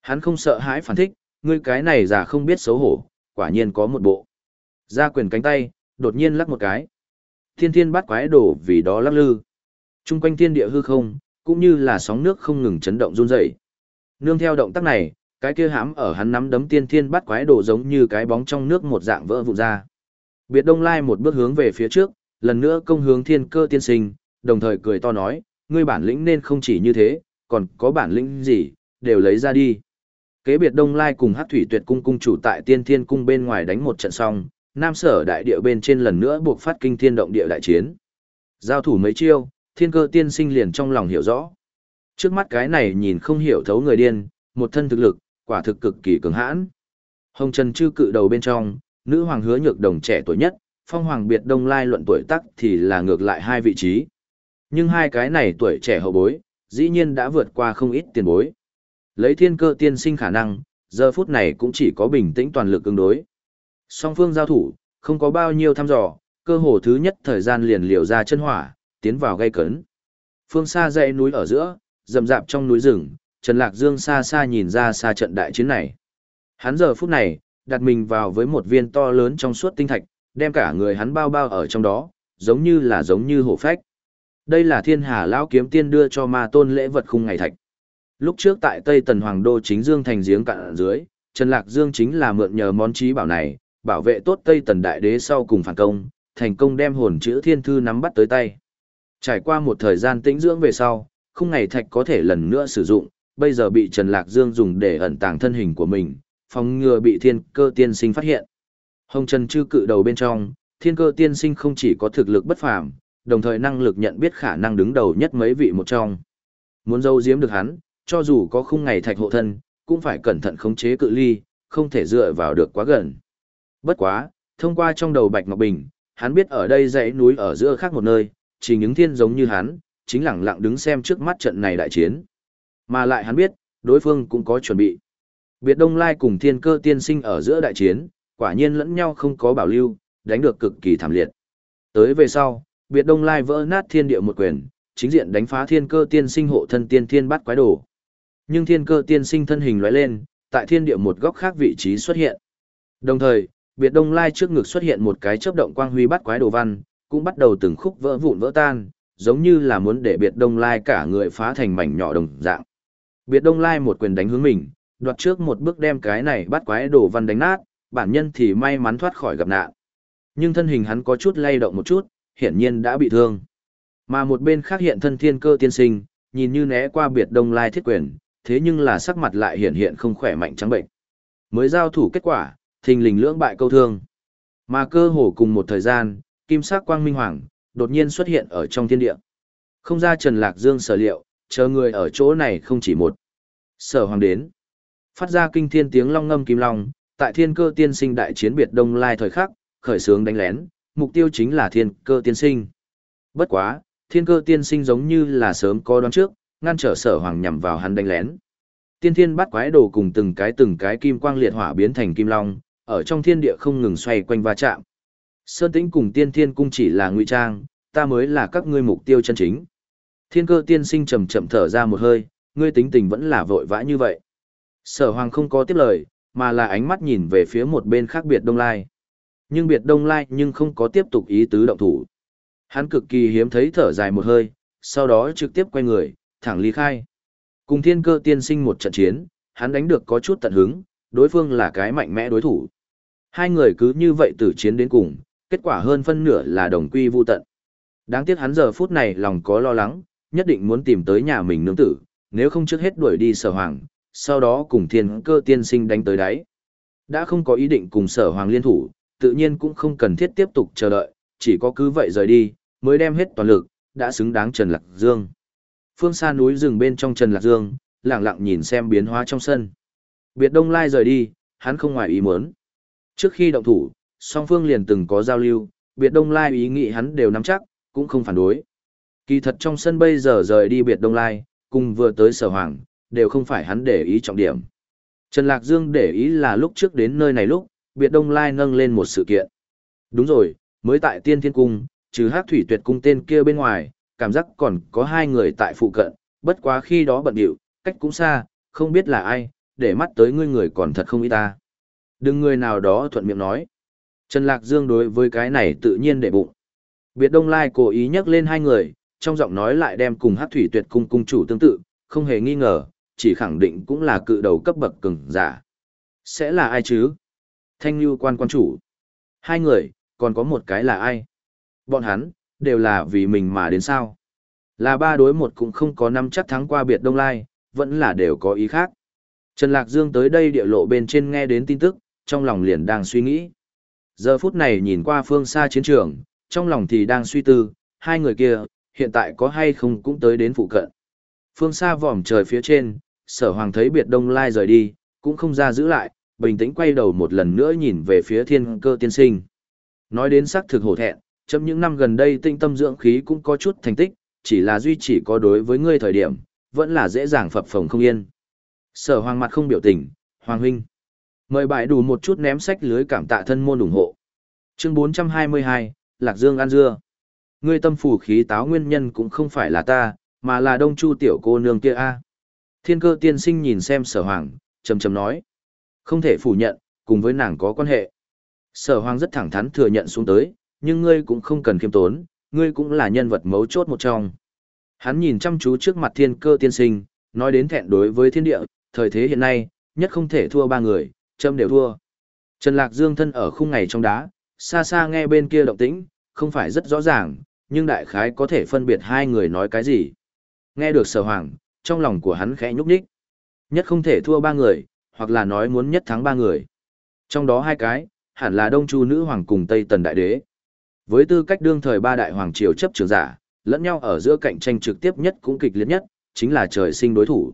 Speaker 1: Hắn không sợ hãi phản thích, ngươi cái này giả không biết xấu hổ, quả nhiên có một bộ. Ra quyền cánh tay, đột nhiên lắc một cái. Thiên thiên bắt quái đổ vì đó lắc lư. Trung quanh thiên địa hư không, cũng như là sóng nước không ngừng chấn động run rẩy. Nương theo động tác này, cái kia hãm ở hắn nắm đấm tiên thiên bắt quái đồ giống như cái bóng trong nước một dạng vỡ vụn ra. Biệt Đông Lai một bước hướng về phía trước, lần nữa công hướng thiên cơ tiên sinh, đồng thời cười to nói, ngươi bản lĩnh nên không chỉ như thế, còn có bản lĩnh gì, đều lấy ra đi. Kế biệt Đông Lai cùng Hắc Thủy Tuyệt cung cung chủ tại Tiên Thiên cung bên ngoài đánh một trận xong, Nam Sở đại địa bên trên lần nữa buộc phát kinh thiên động địa đại chiến. Giao thủ mấy chiêu, Thiên Cơ tiên sinh liền trong lòng hiểu rõ. Trước mắt cái này nhìn không hiểu thấu người điên, một thân thực lực, quả thực cực kỳ cường hãn. Hồng Trần chư cự đầu bên trong, nữ hoàng hứa nhược đồng trẻ tuổi nhất, phong hoàng biệt đông lai luận tuổi tác thì là ngược lại hai vị trí. Nhưng hai cái này tuổi trẻ hậu bối, dĩ nhiên đã vượt qua không ít tiền bối. Lấy thiên cơ tiên sinh khả năng, giờ phút này cũng chỉ có bình tĩnh toàn lực ứng đối. Song phương giao thủ, không có bao nhiêu thăm dò, cơ hồ thứ nhất thời gian liền liều ra chân hỏa, tiến vào gây cấn. Phương xa dãy núi ở giữa, rậm rạp trong núi rừng, Trần Lạc Dương xa xa nhìn ra xa trận đại chiến này. Hắn giờ phút này, đặt mình vào với một viên to lớn trong suốt tinh thạch, đem cả người hắn bao bao ở trong đó, giống như là giống như hổ phách. Đây là thiên hà lão kiếm tiên đưa cho ma tôn lễ vật khung ngày thạch. Lúc trước tại Tây Tần Hoàng Đô chính Dương thành giếng cạn ở dưới, Trần Lạc Dương chính là mượn nhờ món trí bảo này, bảo vệ tốt Tây Tần Đại Đế sau cùng phản công, thành công đem hồn chữ thiên thư nắm bắt tới tay. Trải qua một thời gian tĩnh dưỡng về sau, khung ngày thạch có thể lần nữa sử dụng, bây giờ bị Trần Lạc Dương dùng để ẩn tàng thân hình của mình, phòng ngừa bị thiên cơ tiên sinh phát hiện. Hồng Trần chư cự đầu bên trong, thiên cơ tiên sinh không chỉ có thực lực bất phàm, đồng thời năng lực nhận biết khả năng đứng đầu nhất mấy vị một trong. Muốn dâu giếm được hắn, cho dù có khung ngày thạch hộ thân, cũng phải cẩn thận khống chế cự ly, không thể dựa vào được quá gần. Bất quá, thông qua trong đầu Bạch Ngọc Bình, hắn biết ở đây dãy núi ở giữa khác một nơi, chỉ những thiên giống như hắn, chính lặng lặng đứng xem trước mắt trận này đại chiến. Mà lại hắn biết, đối phương cũng có chuẩn bị. Biệt Đông Lai cùng thiên cơ tiên sinh ở giữa đại chiến, quả nhiên lẫn nhau không có bảo lưu, đánh được cực kỳ thảm liệt. Tới về sau, Biệt Đông Lai vỡ nát thiên địa một quyền, chính diện đánh phá thiên cơ tiên sinh hộ thân tiên thiên bắt quái đồ. Nhưng thiên cơ tiên sinh thân hình lóe lên, tại thiên địa một góc khác vị trí xuất hiện. Đồng thời, Biệt Đông Lai trước ngực xuất hiện một cái chớp động quang huy bắt quái đồ văn, cũng bắt đầu từng khúc vỡ vụn vỡ tan, giống như là muốn để Biệt Đông Lai cả người phá thành mảnh nhỏ đồng dạng. Biệt Đông Lai một quyền đánh hướng mình, đoạt trước một bước đem cái này bắt quái đồ văn đánh nát, bản nhân thì may mắn thoát khỏi gặp nạn. Nhưng thân hình hắn có chút lay động một chút, hiển nhiên đã bị thương. Mà một bên khác hiện thân thiên cơ tiên sinh, nhìn như né qua biệt đông lai thiết quyền, thế nhưng là sắc mặt lại hiện hiện không khỏe mạnh trắng bệnh. Mới giao thủ kết quả, thình lình lưỡng bại câu thương. Mà cơ hồ cùng một thời gian, kim sắc quang minh hoàng, đột nhiên xuất hiện ở trong thiên địa. Không ra Trần Lạc Dương sở liệu, chờ người ở chỗ này không chỉ một. Sở hoàng đến. Phát ra kinh thiên tiếng long ngâm kim long, tại thiên cơ tiên sinh đại chiến biệt đông lai thời khắc, khởi sướng đánh lén, mục tiêu chính là thiên cơ tiên sinh. Bất quá, thiên cơ tiên sinh giống như là sớm có đoán trước, ngăn trở sở hoàng nhằm vào hắn đánh lén. Tiên thiên bắt quái đồ cùng từng cái từng cái kim quang liệt hỏa biến thành kim long, ở trong thiên địa không ngừng xoay quanh va chạm. Sơn tĩnh cùng tiên thiên cung chỉ là ngụy trang, ta mới là các ngươi mục tiêu chân chính. Thiên cơ tiên sinh chậm chậm thở ra một hơi, ngươi tính tình vẫn là vội vã như vậy. Sở hoàng không có tiếp lời, mà là ánh mắt nhìn về phía một bên khác biệt đông lai. Nhưng biệt đông lai nhưng không có tiếp tục ý tứ động thủ. Hắn cực kỳ hiếm thấy thở dài một hơi, sau đó trực tiếp quay người, thẳng ly khai. Cùng thiên cơ tiên sinh một trận chiến, hắn đánh được có chút tận hứng, đối phương là cái mạnh mẽ đối thủ. Hai người cứ như vậy tử chiến đến cùng, kết quả hơn phân nửa là đồng quy vu tận. Đáng tiếc hắn giờ phút này lòng có lo lắng, nhất định muốn tìm tới nhà mình nương tử, nếu không trước hết đuổi đi sở hoàng, sau đó cùng thiên cơ tiên sinh đánh tới đáy. Đã không có ý định cùng sở hoàng liên thủ, tự nhiên cũng không cần thiết tiếp tục chờ đợi, chỉ có cứ vậy rời đi, mới đem hết toàn lực, đã xứng đáng Trần Lạc Dương. Phương xa núi rừng bên trong Trần Lạc Dương, lặng lặng nhìn xem biến hóa trong sân. Biệt Đông Lai rời đi, hắn không ngoài ý muốn. Trước khi động thủ, song phương liền từng có giao lưu, Biệt Đông Lai ý nghĩ hắn đều nắm chắc, cũng không phản đối. Kỳ thật trong sân bây giờ rời đi Biệt Đông Lai, cùng vừa tới Sở Hoàng, đều không phải hắn để ý trọng điểm. Trần Lạc Dương để ý là lúc trước đến nơi này lúc, Biệt Đông Lai nâng lên một sự kiện. Đúng rồi, mới tại Tiên Thiên Cung, trừ hát thủy tuyệt cung tên kia bên ngoài, cảm giác còn có hai người tại phụ cận, bất quá khi đó bận điệu, cách cũng xa, không biết là ai, để mắt tới ngươi người còn thật không ý ta. Đừng người nào đó thuận miệng nói. Trần Lạc Dương đối với cái này tự nhiên để bụng. Biệt Đông Lai cố ý nhắc lên hai người, trong giọng nói lại đem cùng hát thủy tuyệt cung cung chủ tương tự, không hề nghi ngờ, chỉ khẳng định cũng là cự đầu cấp bậc cường giả. Sẽ là ai chứ? Thanh Lưu quan quan chủ. Hai người, còn có một cái là ai? Bọn hắn, đều là vì mình mà đến sao? Là ba đối một cũng không có năm chắc thắng qua biệt Đông Lai, vẫn là đều có ý khác. Trần Lạc Dương tới đây địa lộ bên trên nghe đến tin tức, trong lòng liền đang suy nghĩ. Giờ phút này nhìn qua phương xa chiến trường, trong lòng thì đang suy tư, hai người kia, hiện tại có hay không cũng tới đến phụ cận. Phương xa vòm trời phía trên, sở hoàng thấy biệt đông lai rời đi, cũng không ra giữ lại, bình tĩnh quay đầu một lần nữa nhìn về phía thiên cơ tiên sinh. Nói đến xác thực hổ thẹn, trong những năm gần đây tinh tâm dưỡng khí cũng có chút thành tích, chỉ là duy chỉ có đối với ngươi thời điểm, vẫn là dễ dàng phập phồng không yên. Sở hoàng mặt không biểu tình, hoàng huynh. Mời bại đủ một chút ném sách lưới cảm tạ thân môn ủng hộ. Chương 422, Lạc Dương ăn dưa. Ngươi tâm phủ khí táo nguyên nhân cũng không phải là ta, mà là đông chu tiểu cô nương kia a. Thiên cơ tiên sinh nhìn xem sở hoàng, trầm trầm nói. Không thể phủ nhận, cùng với nàng có quan hệ. Sở hoàng rất thẳng thắn thừa nhận xuống tới, nhưng ngươi cũng không cần khiêm tốn, ngươi cũng là nhân vật mấu chốt một trong. Hắn nhìn chăm chú trước mặt thiên cơ tiên sinh, nói đến thẹn đối với thiên địa, thời thế hiện nay, nhất không thể thua ba người, châm đều thua. Trần Lạc Dương thân ở khung ngày trong đá, xa xa nghe bên kia động tĩnh, không phải rất rõ ràng, nhưng đại khái có thể phân biệt hai người nói cái gì. Nghe được sở hoàng, trong lòng của hắn khẽ nhúc nhích. Nhất không thể thua ba người, hoặc là nói muốn nhất thắng ba người. Trong đó hai cái, hẳn là Đông Chu Nữ Hoàng cùng Tây Tần Đại Đế. Với tư cách đương thời ba đại hoàng triều chấp trường giả, lẫn nhau ở giữa cạnh tranh trực tiếp nhất cũng kịch liệt nhất, chính là trời sinh đối thủ.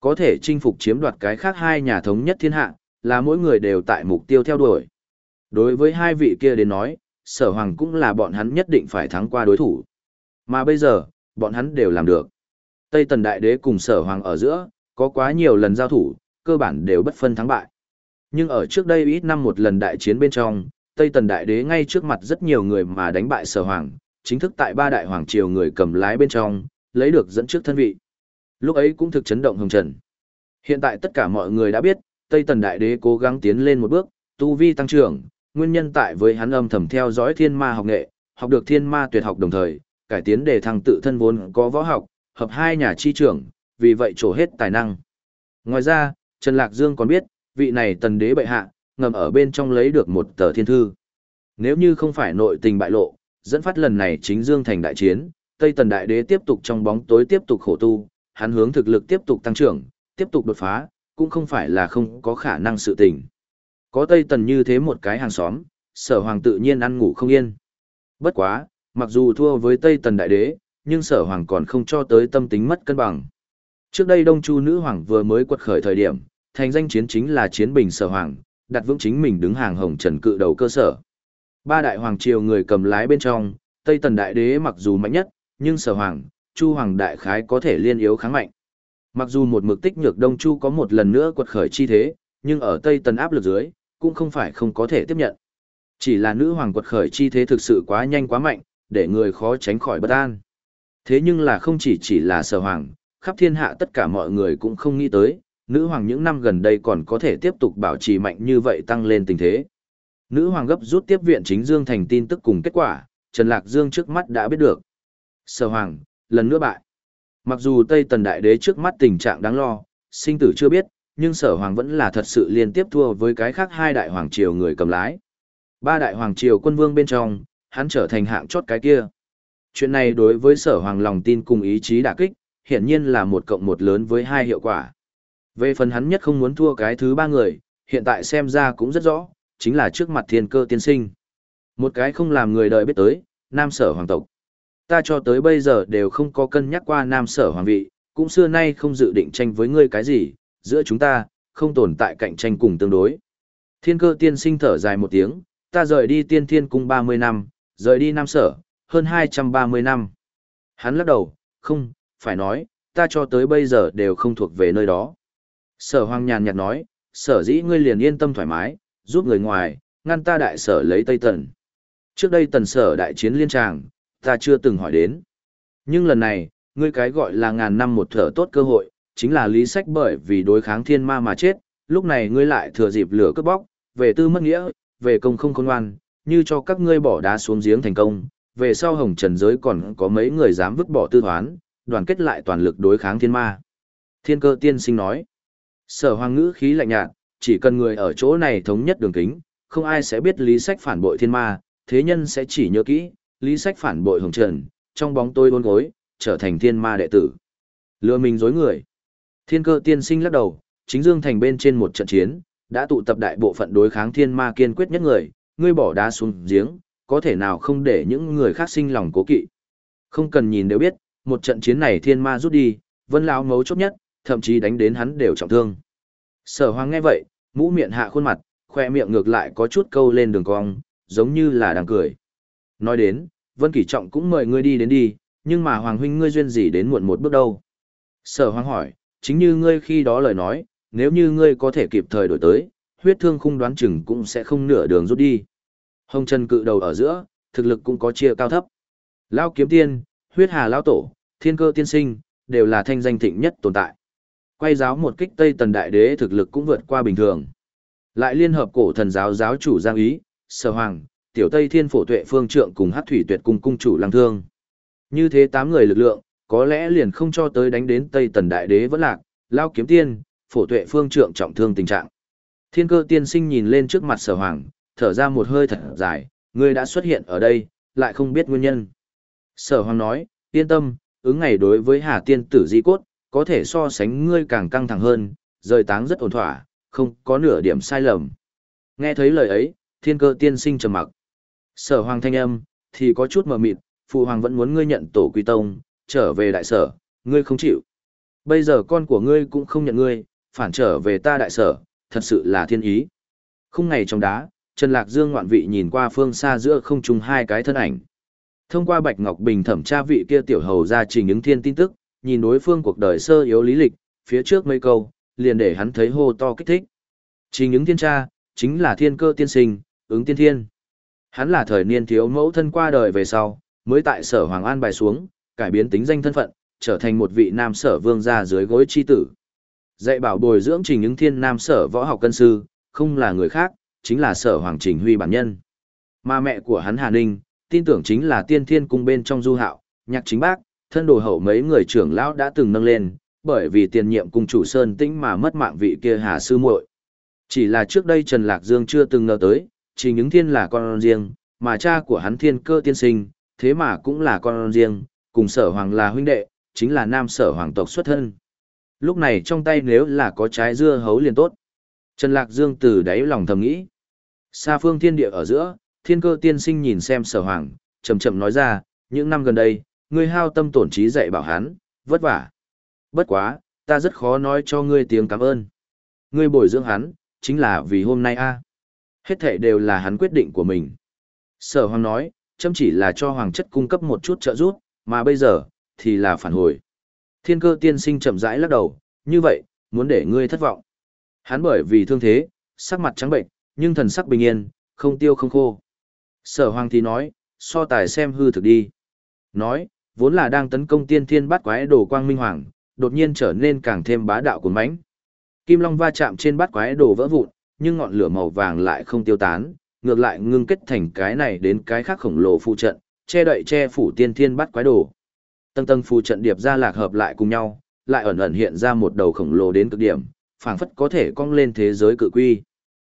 Speaker 1: Có thể chinh phục chiếm đoạt cái khác hai nhà thống nhất thiên hạ, là mỗi người đều tại mục tiêu theo đuổi. Đối với hai vị kia đến nói, sở hoàng cũng là bọn hắn nhất định phải thắng qua đối thủ. Mà bây giờ, bọn hắn đều làm được. Tây Tần Đại Đế cùng sở hoàng ở giữa, có quá nhiều lần giao thủ, cơ bản đều bất phân thắng bại. Nhưng ở trước đây ít năm một lần đại chiến bên trong, Tây Tần Đại Đế ngay trước mặt rất nhiều người mà đánh bại sở hoàng, chính thức tại ba đại hoàng triều người cầm lái bên trong, lấy được dẫn trước thân vị. Lúc ấy cũng thực chấn động hồng trần. Hiện tại tất cả mọi người đã biết, Tây Tần Đại Đế cố gắng tiến lên một bước, tu vi tăng trưởng, nguyên nhân tại với hắn âm thầm theo dõi thiên ma học nghệ, học được thiên ma tuyệt học đồng thời, cải tiến để thăng tự thân vốn có võ học, hợp hai nhà chi trưởng, vì vậy trổ hết tài năng. Ngoài ra, Trần Lạc Dương còn biết, vị này tần đế bệ hạ, ngầm ở bên trong lấy được một tờ thiên thư. Nếu như không phải nội tình bại lộ, dẫn phát lần này chính Dương thành đại chiến, Tây Tần đại đế tiếp tục trong bóng tối tiếp tục khổ tu, hắn hướng thực lực tiếp tục tăng trưởng, tiếp tục đột phá, cũng không phải là không có khả năng sự tình. Có Tây Tần như thế một cái hàng xóm, sở hoàng tự nhiên ăn ngủ không yên. Bất quá, mặc dù thua với Tây Tần đại đế, nhưng sở hoàng còn không cho tới tâm tính mất cân bằng. Trước đây Đông Chu nữ hoàng vừa mới quật khởi thời điểm, thành danh chiến chính là chiến bình sở hoàng, đặt vững chính mình đứng hàng hồng trần cự đầu cơ sở. Ba đại hoàng triều người cầm lái bên trong, Tây Tần đại đế mặc dù mạnh nhất, nhưng sở hoàng, Chu hoàng đại khái có thể liên yếu kháng mạnh. Mặc dù một mực tích nhược Đông Chu có một lần nữa quật khởi chi thế, nhưng ở Tây Tần áp lực dưới, cũng không phải không có thể tiếp nhận. Chỉ là nữ hoàng quật khởi chi thế thực sự quá nhanh quá mạnh, để người khó tránh khỏi bất an. Thế nhưng là không chỉ chỉ là sở hoàng, khắp thiên hạ tất cả mọi người cũng không nghĩ tới, nữ hoàng những năm gần đây còn có thể tiếp tục bảo trì mạnh như vậy tăng lên tình thế. Nữ hoàng gấp rút tiếp viện chính Dương thành tin tức cùng kết quả, Trần Lạc Dương trước mắt đã biết được. Sở hoàng, lần nữa bại. Mặc dù Tây Tần Đại Đế trước mắt tình trạng đáng lo, sinh tử chưa biết, nhưng sở hoàng vẫn là thật sự liên tiếp thua với cái khác hai đại hoàng triều người cầm lái. Ba đại hoàng triều quân vương bên trong, hắn trở thành hạng chót cái kia. Chuyện này đối với sở hoàng lòng tin cùng ý chí đả kích, hiển nhiên là một cộng một lớn với hai hiệu quả. Về phần hắn nhất không muốn thua cái thứ ba người, hiện tại xem ra cũng rất rõ, chính là trước mặt thiên cơ tiên sinh. Một cái không làm người đời biết tới, nam sở hoàng tộc. Ta cho tới bây giờ đều không có cân nhắc qua nam sở hoàng vị, cũng xưa nay không dự định tranh với ngươi cái gì, giữa chúng ta, không tồn tại cạnh tranh cùng tương đối. Thiên cơ tiên sinh thở dài một tiếng, ta rời đi tiên thiên cung 30 năm, rời đi Nam Sở, hơn 230 năm. Hắn lắc đầu, không, phải nói, ta cho tới bây giờ đều không thuộc về nơi đó. Sở Hoang nhàn nhạt nói, sở dĩ ngươi liền yên tâm thoải mái, giúp người ngoài, ngăn ta đại sở lấy Tây Tần. Trước đây tần sở đại chiến liên tràng, ta chưa từng hỏi đến. Nhưng lần này, ngươi cái gọi là ngàn năm một thở tốt cơ hội, chính là lý sách bởi vì đối kháng thiên ma mà chết, lúc này ngươi lại thừa dịp lửa cướp bóc, về tư mất nghĩa, về công không khôn ngoan, như cho các ngươi bỏ đá xuống giếng thành công, về sau hồng trần giới còn có mấy người dám vứt bỏ tư thoán, đoàn kết lại toàn lực đối kháng thiên ma. Thiên cơ tiên sinh nói, sở hoàng ngữ khí lạnh nhạt, chỉ cần người ở chỗ này thống nhất đường kính, không ai sẽ biết lý sách phản bội thiên ma, thế nhân sẽ chỉ nhớ kỹ, lý sách phản bội hồng trần, trong bóng tôi ôn gối, trở thành thiên ma đệ tử. Lừa mình dối người. Thiên cơ tiên sinh lắc đầu, chính dương thành bên trên một trận chiến, đã tụ tập đại bộ phận đối kháng thiên ma kiên quyết nhất người, ngươi bỏ đá xuống giếng, có thể nào không để những người khác sinh lòng cố kỵ. Không cần nhìn đều biết, một trận chiến này thiên ma rút đi, vân lão mấu chốt nhất, thậm chí đánh đến hắn đều trọng thương. Sở hoàng nghe vậy, mũ miệng hạ khuôn mặt, khoe miệng ngược lại có chút câu lên đường cong, giống như là đang cười. Nói đến, Vân Kỷ Trọng cũng mời ngươi đi đến đi, nhưng mà Hoàng huynh ngươi duyên gì đến muộn một bước đâu. Sở Hoàng hỏi, chính như ngươi khi đó lời nói, nếu như ngươi có thể kịp thời đổi tới, huyết thương khung đoán chừng cũng sẽ không nửa đường rút đi. Hồng Trần cự đầu ở giữa, thực lực cũng có chia cao thấp. Lao kiếm tiên, huyết hà lao tổ, thiên cơ tiên sinh, đều là thanh danh thịnh nhất tồn tại. Quay giáo một kích Tây Tần Đại Đế thực lực cũng vượt qua bình thường. Lại liên hợp cổ thần giáo giáo chủ Giang Ý, Sở Hoàng, Tiểu Tây Thiên Phổ Tuệ Phương Trượng cùng hắc Thủy Tuyệt cùng cung chủ Lăng Thương. Như thế tám người lực lượng, có lẽ liền không cho tới đánh đến Tây Tần Đại Đế vẫn lạc, Lao Kiếm Tiên, Phổ Tuệ Phương Trượng trọng thương tình trạng. Thiên cơ tiên sinh nhìn lên trước mặt Sở Hoàng, thở ra một hơi thật dài, ngươi đã xuất hiện ở đây, lại không biết nguyên nhân. Sở Hoàng nói, yên tâm, ứng ngày đối với Hà Tiên tử di cốt, có thể so sánh ngươi càng căng thẳng hơn, rời táng rất ổn thỏa, không có nửa điểm sai lầm. Nghe thấy lời ấy, thiên cơ tiên sinh trầm mặc. Sở hoàng thanh âm, thì có chút mờ mịt, phụ hoàng vẫn muốn ngươi nhận tổ quy tông, trở về đại sở, ngươi không chịu. Bây giờ con của ngươi cũng không nhận ngươi, phản trở về ta đại sở, thật sự là thiên ý. không ngày trong đá, Trần Lạc Dương ngoạn vị nhìn qua phương xa giữa không trung hai cái thân ảnh. Thông qua Bạch Ngọc Bình thẩm tra vị kia tiểu hầu ra trình ứng thiên tin tức, nhìn đối phương cuộc đời sơ yếu lý lịch, phía trước mấy câu, liền để hắn thấy hô to kích thích. Trình ứng thiên tra, chính là thiên cơ tiên sinh, ứng tiên thiên. Hắn là thời niên thiếu mẫu thân qua đời về sau, mới tại sở Hoàng An bài xuống, cải biến tính danh thân phận, trở thành một vị nam sở vương gia dưới gối chi tử. Dạy bảo bồi dưỡng trình những thiên nam sở võ học cân sư, không là người khác, chính là sở Hoàng Trình Huy bản nhân. Mà mẹ của hắn Hà Ninh, tin tưởng chính là tiên thiên cung bên trong du hạo, nhạc chính bác, thân đồ hậu mấy người trưởng lão đã từng nâng lên, bởi vì tiền nhiệm cung chủ Sơn Tĩnh mà mất mạng vị kia Hà Sư muội. Chỉ là trước đây Trần Lạc Dương chưa từng ngờ tới, chỉ những thiên là con riêng, mà cha của hắn thiên cơ tiên sinh, thế mà cũng là con riêng, cùng sở hoàng là huynh đệ, chính là nam sở hoàng tộc xuất thân. Lúc này trong tay nếu là có trái dưa hấu liền tốt. Trần Lạc Dương từ đáy lòng thầm nghĩ. Xa phương thiên địa ở giữa, thiên cơ tiên sinh nhìn xem sở hoàng, chậm chậm nói ra, những năm gần đây, ngươi hao tâm tổn trí dạy bảo hắn, vất vả. Bất quá, ta rất khó nói cho ngươi tiếng cảm ơn. Ngươi bồi dưỡng hắn, chính là vì hôm nay a. Hết thể đều là hắn quyết định của mình. Sở Hoàng nói, chăm chỉ là cho Hoàng chất cung cấp một chút trợ giúp, mà bây giờ, thì là phản hồi. Thiên cơ tiên sinh chậm rãi lắc đầu, như vậy, muốn để ngươi thất vọng. Hắn bởi vì thương thế, sắc mặt trắng bệnh, nhưng thần sắc bình yên, không tiêu không khô. Sở Hoàng thì nói, so tài xem hư thực đi. Nói, vốn là đang tấn công tiên thiên Bát quái đồ quang minh hoàng, đột nhiên trở nên càng thêm bá đạo của mãnh. Kim Long va chạm trên bát quái đồ vỡ vụn, nhưng ngọn lửa màu vàng lại không tiêu tán, ngược lại ngưng kết thành cái này đến cái khác khổng lồ phụ trận, che đậy che phủ tiên thiên bát quái đồ. Tầng tầng phù trận điệp ra lạc hợp lại cùng nhau, lại ẩn ẩn hiện ra một đầu khổng lồ đến cực điểm, phảng phất có thể cong lên thế giới cự quy.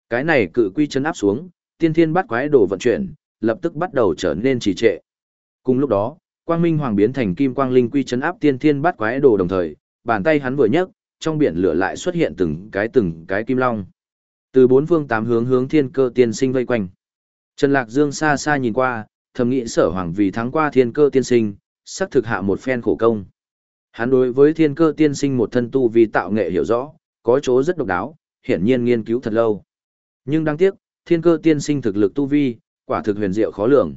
Speaker 1: Cái này cự quy chấn áp xuống, tiên thiên bát quái đồ vận chuyển, lập tức bắt đầu trở nên trì trệ. Cùng lúc đó, Quang Minh Hoàng biến thành kim quang linh quy chấn áp tiên thiên bát quái đồ đồng thời, bàn tay hắn vừa nhấc, trong biển lửa lại xuất hiện từng cái từng cái kim long. Từ bốn phương tám hướng hướng thiên cơ tiên sinh vây quanh. Trần Lạc Dương xa xa nhìn qua, thầm nghĩ sở hoàng vì thắng qua thiên cơ tiên sinh, sắp thực hạ một phen khổ công. Hắn đối với thiên cơ tiên sinh một thân tu vì tạo nghệ hiểu rõ, có chỗ rất độc đáo, hiển nhiên nghiên cứu thật lâu. Nhưng đáng tiếc, thiên cơ tiên sinh thực lực tu vi, quả thực huyền diệu khó lường.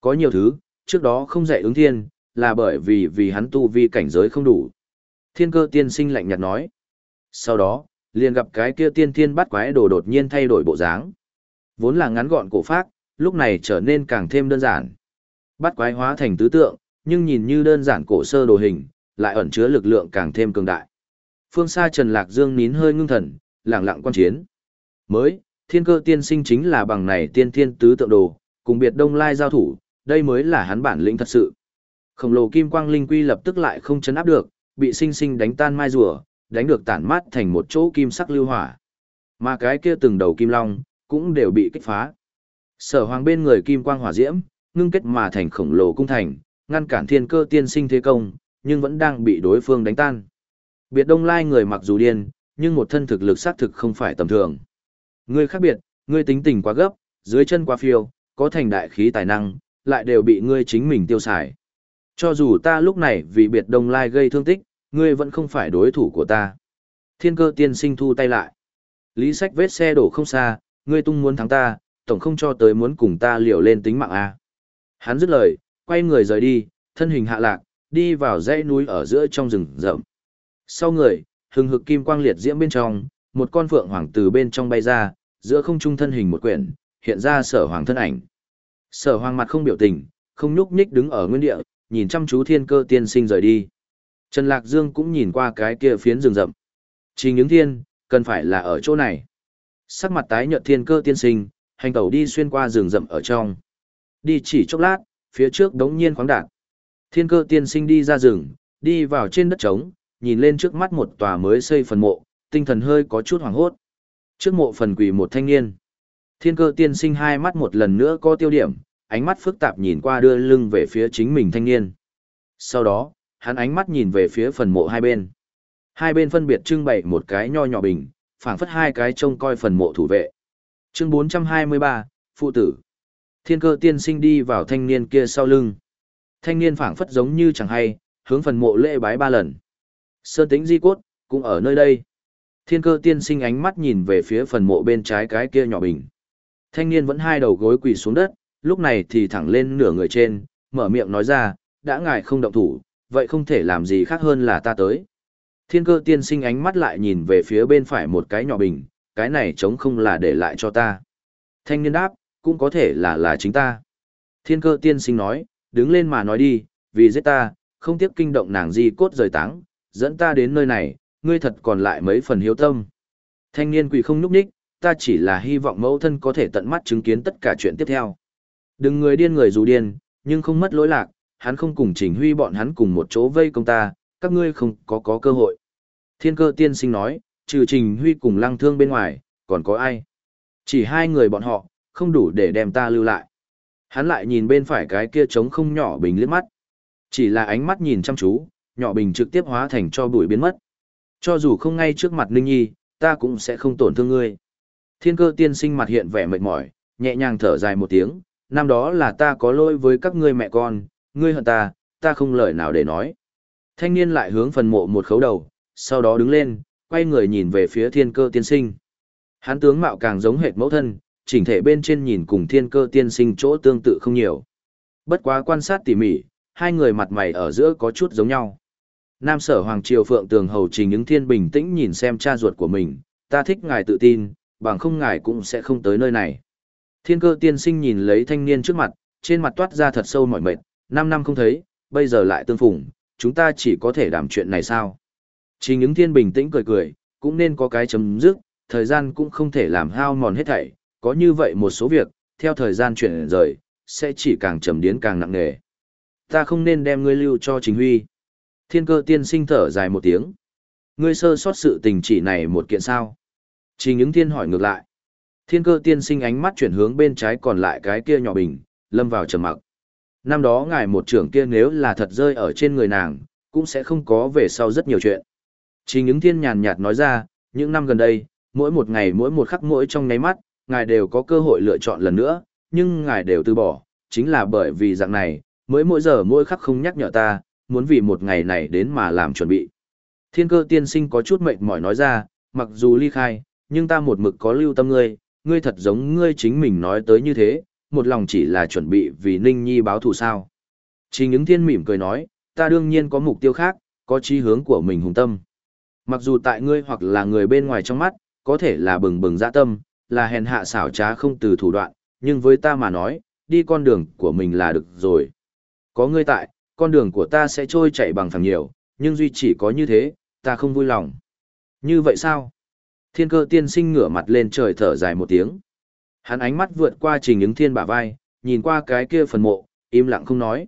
Speaker 1: Có nhiều thứ, trước đó không dạy ứng thiên, là bởi vì vì hắn tu vi cảnh giới không đủ. Thiên cơ tiên sinh lạnh nhạt nói. Sau đó, liền gặp cái kia tiên thiên bắt quái đồ đột nhiên thay đổi bộ dáng. Vốn là ngắn gọn cổ phác, lúc này trở nên càng thêm đơn giản. Bắt quái hóa thành tứ tượng, nhưng nhìn như đơn giản cổ sơ đồ hình, lại ẩn chứa lực lượng càng thêm cường đại. Phương xa Trần Lạc Dương nín hơi ngưng thần, lặng lặng quan chiến. Mới, thiên cơ tiên sinh chính là bằng này tiên thiên tứ tượng đồ, cùng biệt đông lai giao thủ, đây mới là hắn bản lĩnh thật sự. Khổng lồ kim quang linh quy lập tức lại không chấn áp được, bị sinh sinh đánh tan mai rùa, đánh được tản mát thành một chỗ kim sắc lưu hỏa. Mà cái kia từng đầu kim long, cũng đều bị kích phá. Sở hoàng bên người kim quang hỏa diễm, ngưng kết mà thành khổng lồ cung thành, ngăn cản thiên cơ tiên sinh thế công, nhưng vẫn đang bị đối phương đánh tan. Biệt đông lai người mặc dù điên, nhưng một thân thực lực xác thực không phải tầm thường. Ngươi khác biệt, ngươi tính tình quá gấp, dưới chân quá phiêu, có thành đại khí tài năng, lại đều bị ngươi chính mình tiêu xài. Cho dù ta lúc này vì biệt đông lai gây thương tích, ngươi vẫn không phải đối thủ của ta. Thiên cơ tiên sinh thu tay lại. Lý sách vết xe đổ không xa, ngươi tung muốn thắng ta, tổng không cho tới muốn cùng ta liều lên tính mạng a. Hắn dứt lời, quay người rời đi, thân hình hạ lạc, đi vào dãy núi ở giữa trong rừng rậm. Sau người, hừng hực kim quang liệt diễm bên trong, một con phượng hoàng từ bên trong bay ra, giữa không trung thân hình một quyển, hiện ra sở hoàng thân ảnh. Sở hoàng mặt không biểu tình, không nhúc nhích đứng ở nguyên địa, nhìn chăm chú thiên cơ tiên sinh rời đi. Trần Lạc Dương cũng nhìn qua cái kia phiến rừng rậm. Trình những thiên, cần phải là ở chỗ này. Sắc mặt tái nhợt thiên cơ tiên sinh, hành tẩu đi xuyên qua rừng rậm ở trong. Đi chỉ chốc lát, phía trước đống nhiên khoáng đạt. Thiên cơ tiên sinh đi ra rừng, đi vào trên đất trống, nhìn lên trước mắt một tòa mới xây phần mộ, tinh thần hơi có chút hoảng hốt. Trước mộ phần quỷ một thanh niên. Thiên cơ tiên sinh hai mắt một lần nữa có tiêu điểm, ánh mắt phức tạp nhìn qua đưa lưng về phía chính mình thanh niên. Sau đó, hắn ánh mắt nhìn về phía phần mộ hai bên. Hai bên phân biệt trưng bày một cái nho nhỏ bình, phảng phất hai cái trông coi phần mộ thủ vệ. Chương 423, Phụ tử. Thiên cơ tiên sinh đi vào thanh niên kia sau lưng. Thanh niên phảng phất giống như chẳng hay, hướng phần mộ lễ bái ba lần. Sơn tính di cốt, cũng ở nơi đây. Thiên cơ tiên sinh ánh mắt nhìn về phía phần mộ bên trái cái kia nhỏ bình. Thanh niên vẫn hai đầu gối quỳ xuống đất, lúc này thì thẳng lên nửa người trên, mở miệng nói ra, đã ngài không động thủ, vậy không thể làm gì khác hơn là ta tới. Thiên cơ tiên sinh ánh mắt lại nhìn về phía bên phải một cái nhỏ bình, cái này trống không là để lại cho ta. Thanh niên đáp, cũng có thể là là chính ta. Thiên cơ tiên sinh nói, đứng lên mà nói đi, vì giết ta, không tiếc kinh động nàng di cốt rời táng, dẫn ta đến nơi này, ngươi thật còn lại mấy phần hiếu tâm. Thanh niên quỷ không núp ních, ta chỉ là hy vọng mẫu thân có thể tận mắt chứng kiến tất cả chuyện tiếp theo. Đừng người điên người dù điên, nhưng không mất lỗi lạc, hắn không cùng Trình Huy bọn hắn cùng một chỗ vây công ta, các ngươi không có có cơ hội. Thiên cơ tiên sinh nói, trừ Trình Huy cùng lăng thương bên ngoài, còn có ai? Chỉ hai người bọn họ, không đủ để đem ta lưu lại. Hắn lại nhìn bên phải cái kia trống không nhỏ bình liếc mắt. Chỉ là ánh mắt nhìn chăm chú, nhỏ bình trực tiếp hóa thành cho bụi biến mất. Cho dù không ngay trước mặt Ninh Nhi, ta cũng sẽ không tổn thương ngươi. Thiên cơ tiên sinh mặt hiện vẻ mệt mỏi, nhẹ nhàng thở dài một tiếng, năm đó là ta có lỗi với các ngươi mẹ con, ngươi hận ta, ta không lời nào để nói. Thanh niên lại hướng phần mộ một khấu đầu, sau đó đứng lên, quay người nhìn về phía thiên cơ tiên sinh. Hắn tướng mạo càng giống hệt mẫu thân, chỉnh thể bên trên nhìn cùng thiên cơ tiên sinh chỗ tương tự không nhiều. Bất quá quan sát tỉ mỉ, hai người mặt mày ở giữa có chút giống nhau. Nam sở Hoàng Triều Phượng Tường Hầu Trình những thiên bình tĩnh nhìn xem cha ruột của mình, ta thích ngài tự tin, bằng không ngài cũng sẽ không tới nơi này. Thiên cơ tiên sinh nhìn lấy thanh niên trước mặt, trên mặt toát ra thật sâu mỏi mệt, năm năm không thấy, bây giờ lại tương phùng, chúng ta chỉ có thể đảm chuyện này sao. Trình những thiên bình tĩnh cười cười, cũng nên có cái chấm dứt, thời gian cũng không thể làm hao mòn hết thảy, có như vậy một số việc, theo thời gian chuyển rời, sẽ chỉ càng trầm điến càng nặng nề. Ta không nên đem ngươi lưu cho Trình Huy. Thiên cơ tiên sinh thở dài một tiếng. Ngươi sơ sót sự tình chỉ này một kiện sao? Trình ứng thiên hỏi ngược lại. Thiên cơ tiên sinh ánh mắt chuyển hướng bên trái còn lại cái kia nhỏ bình, lâm vào trầm mặc. Năm đó ngài một trưởng kia nếu là thật rơi ở trên người nàng, cũng sẽ không có về sau rất nhiều chuyện. Trình ứng thiên nhàn nhạt nói ra, những năm gần đây, mỗi một ngày mỗi một khắc mỗi trong nháy mắt, ngài đều có cơ hội lựa chọn lần nữa, nhưng ngài đều từ bỏ, chính là bởi vì dạng này, mới mỗi giờ mỗi khắc không nhắc nhở ta, muốn vì một ngày này đến mà làm chuẩn bị. Thiên cơ tiên sinh có chút mệt mỏi nói ra, mặc dù ly khai, nhưng ta một mực có lưu tâm ngươi, ngươi thật giống ngươi chính mình nói tới như thế, một lòng chỉ là chuẩn bị vì Ninh Nhi báo thù sao. Trình ứng thiên mỉm cười nói, ta đương nhiên có mục tiêu khác, có chí hướng của mình hùng tâm. Mặc dù tại ngươi hoặc là người bên ngoài trong mắt, có thể là bừng bừng dạ tâm, là hèn hạ xảo trá không từ thủ đoạn, nhưng với ta mà nói, đi con đường của mình là được rồi. Có ngươi tại, con đường của ta sẽ trôi chạy bằng phẳng nhiều, nhưng duy chỉ có như thế, ta không vui lòng. Như vậy sao? Thiên cơ tiên sinh ngửa mặt lên trời thở dài một tiếng. Hắn ánh mắt vượt qua trình ứng thiên bả vai, nhìn qua cái kia phần mộ, im lặng không nói.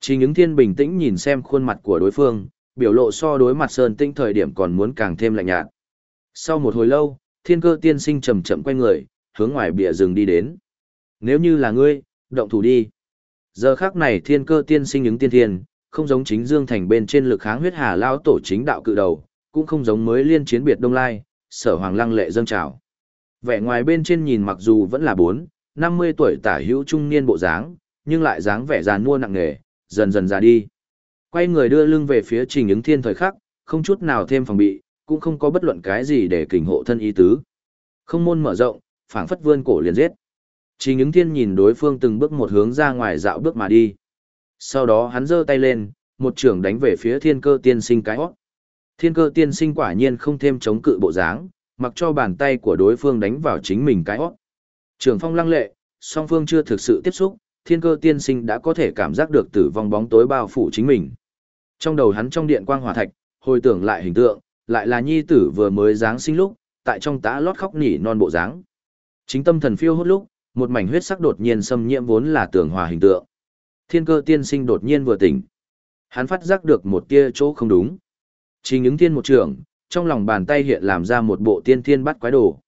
Speaker 1: Trình ứng thiên bình tĩnh nhìn xem khuôn mặt của đối phương, biểu lộ so đối mặt sơn tinh thời điểm còn muốn càng thêm lạnh nhạt. Sau một hồi lâu, thiên cơ tiên sinh chậm chậm quay người, hướng ngoài bìa rừng đi đến. Nếu như là ngươi, động thủ đi. Giờ khắc này thiên cơ tiên sinh ứng tiên thiên, không giống chính dương thành bên trên lực kháng huyết hà lao tổ chính đạo cự đầu, cũng không giống mới liên chiến biệt đông lai, sở hoàng lăng lệ dâng trào. Vẻ ngoài bên trên nhìn mặc dù vẫn là bốn, năm mươi tuổi tả hữu trung niên bộ dáng, nhưng lại dáng vẻ già nua nặng nề, dần dần già đi. Quay người đưa lưng về phía trình ứng thiên thời khắc, không chút nào thêm phòng bị, cũng không có bất luận cái gì để kình hộ thân ý tứ. Không môn mở rộng, phảng phất vươn cổ liền giết. Trình ứng thiên nhìn đối phương từng bước một hướng ra ngoài dạo bước mà đi. Sau đó hắn giơ tay lên, một trường đánh về phía thiên cơ tiên sinh cái hót. Thiên cơ tiên sinh quả nhiên không thêm chống cự bộ dáng, mặc cho bàn tay của đối phương đánh vào chính mình cái hót. Trường phong lăng lệ, song phương chưa thực sự tiếp xúc, thiên cơ tiên sinh đã có thể cảm giác được tử vong bóng tối bao phủ chính mình. Trong đầu hắn trong điện quang hỏa thạch, hồi tưởng lại hình tượng, lại là nhi tử vừa mới dáng sinh lúc, tại trong tã lót khóc nỉ non bộ dáng. Chính tâm thần phiêu hốt lúc, một mảnh huyết sắc đột nhiên xâm nhiễm vốn là tường hòa hình tượng. Thiên cơ tiên sinh đột nhiên vừa tỉnh. Hắn phát giác được một tia chỗ không đúng. Chỉ những thiên một trường, trong lòng bàn tay hiện làm ra một bộ tiên thiên bắt quái đồ.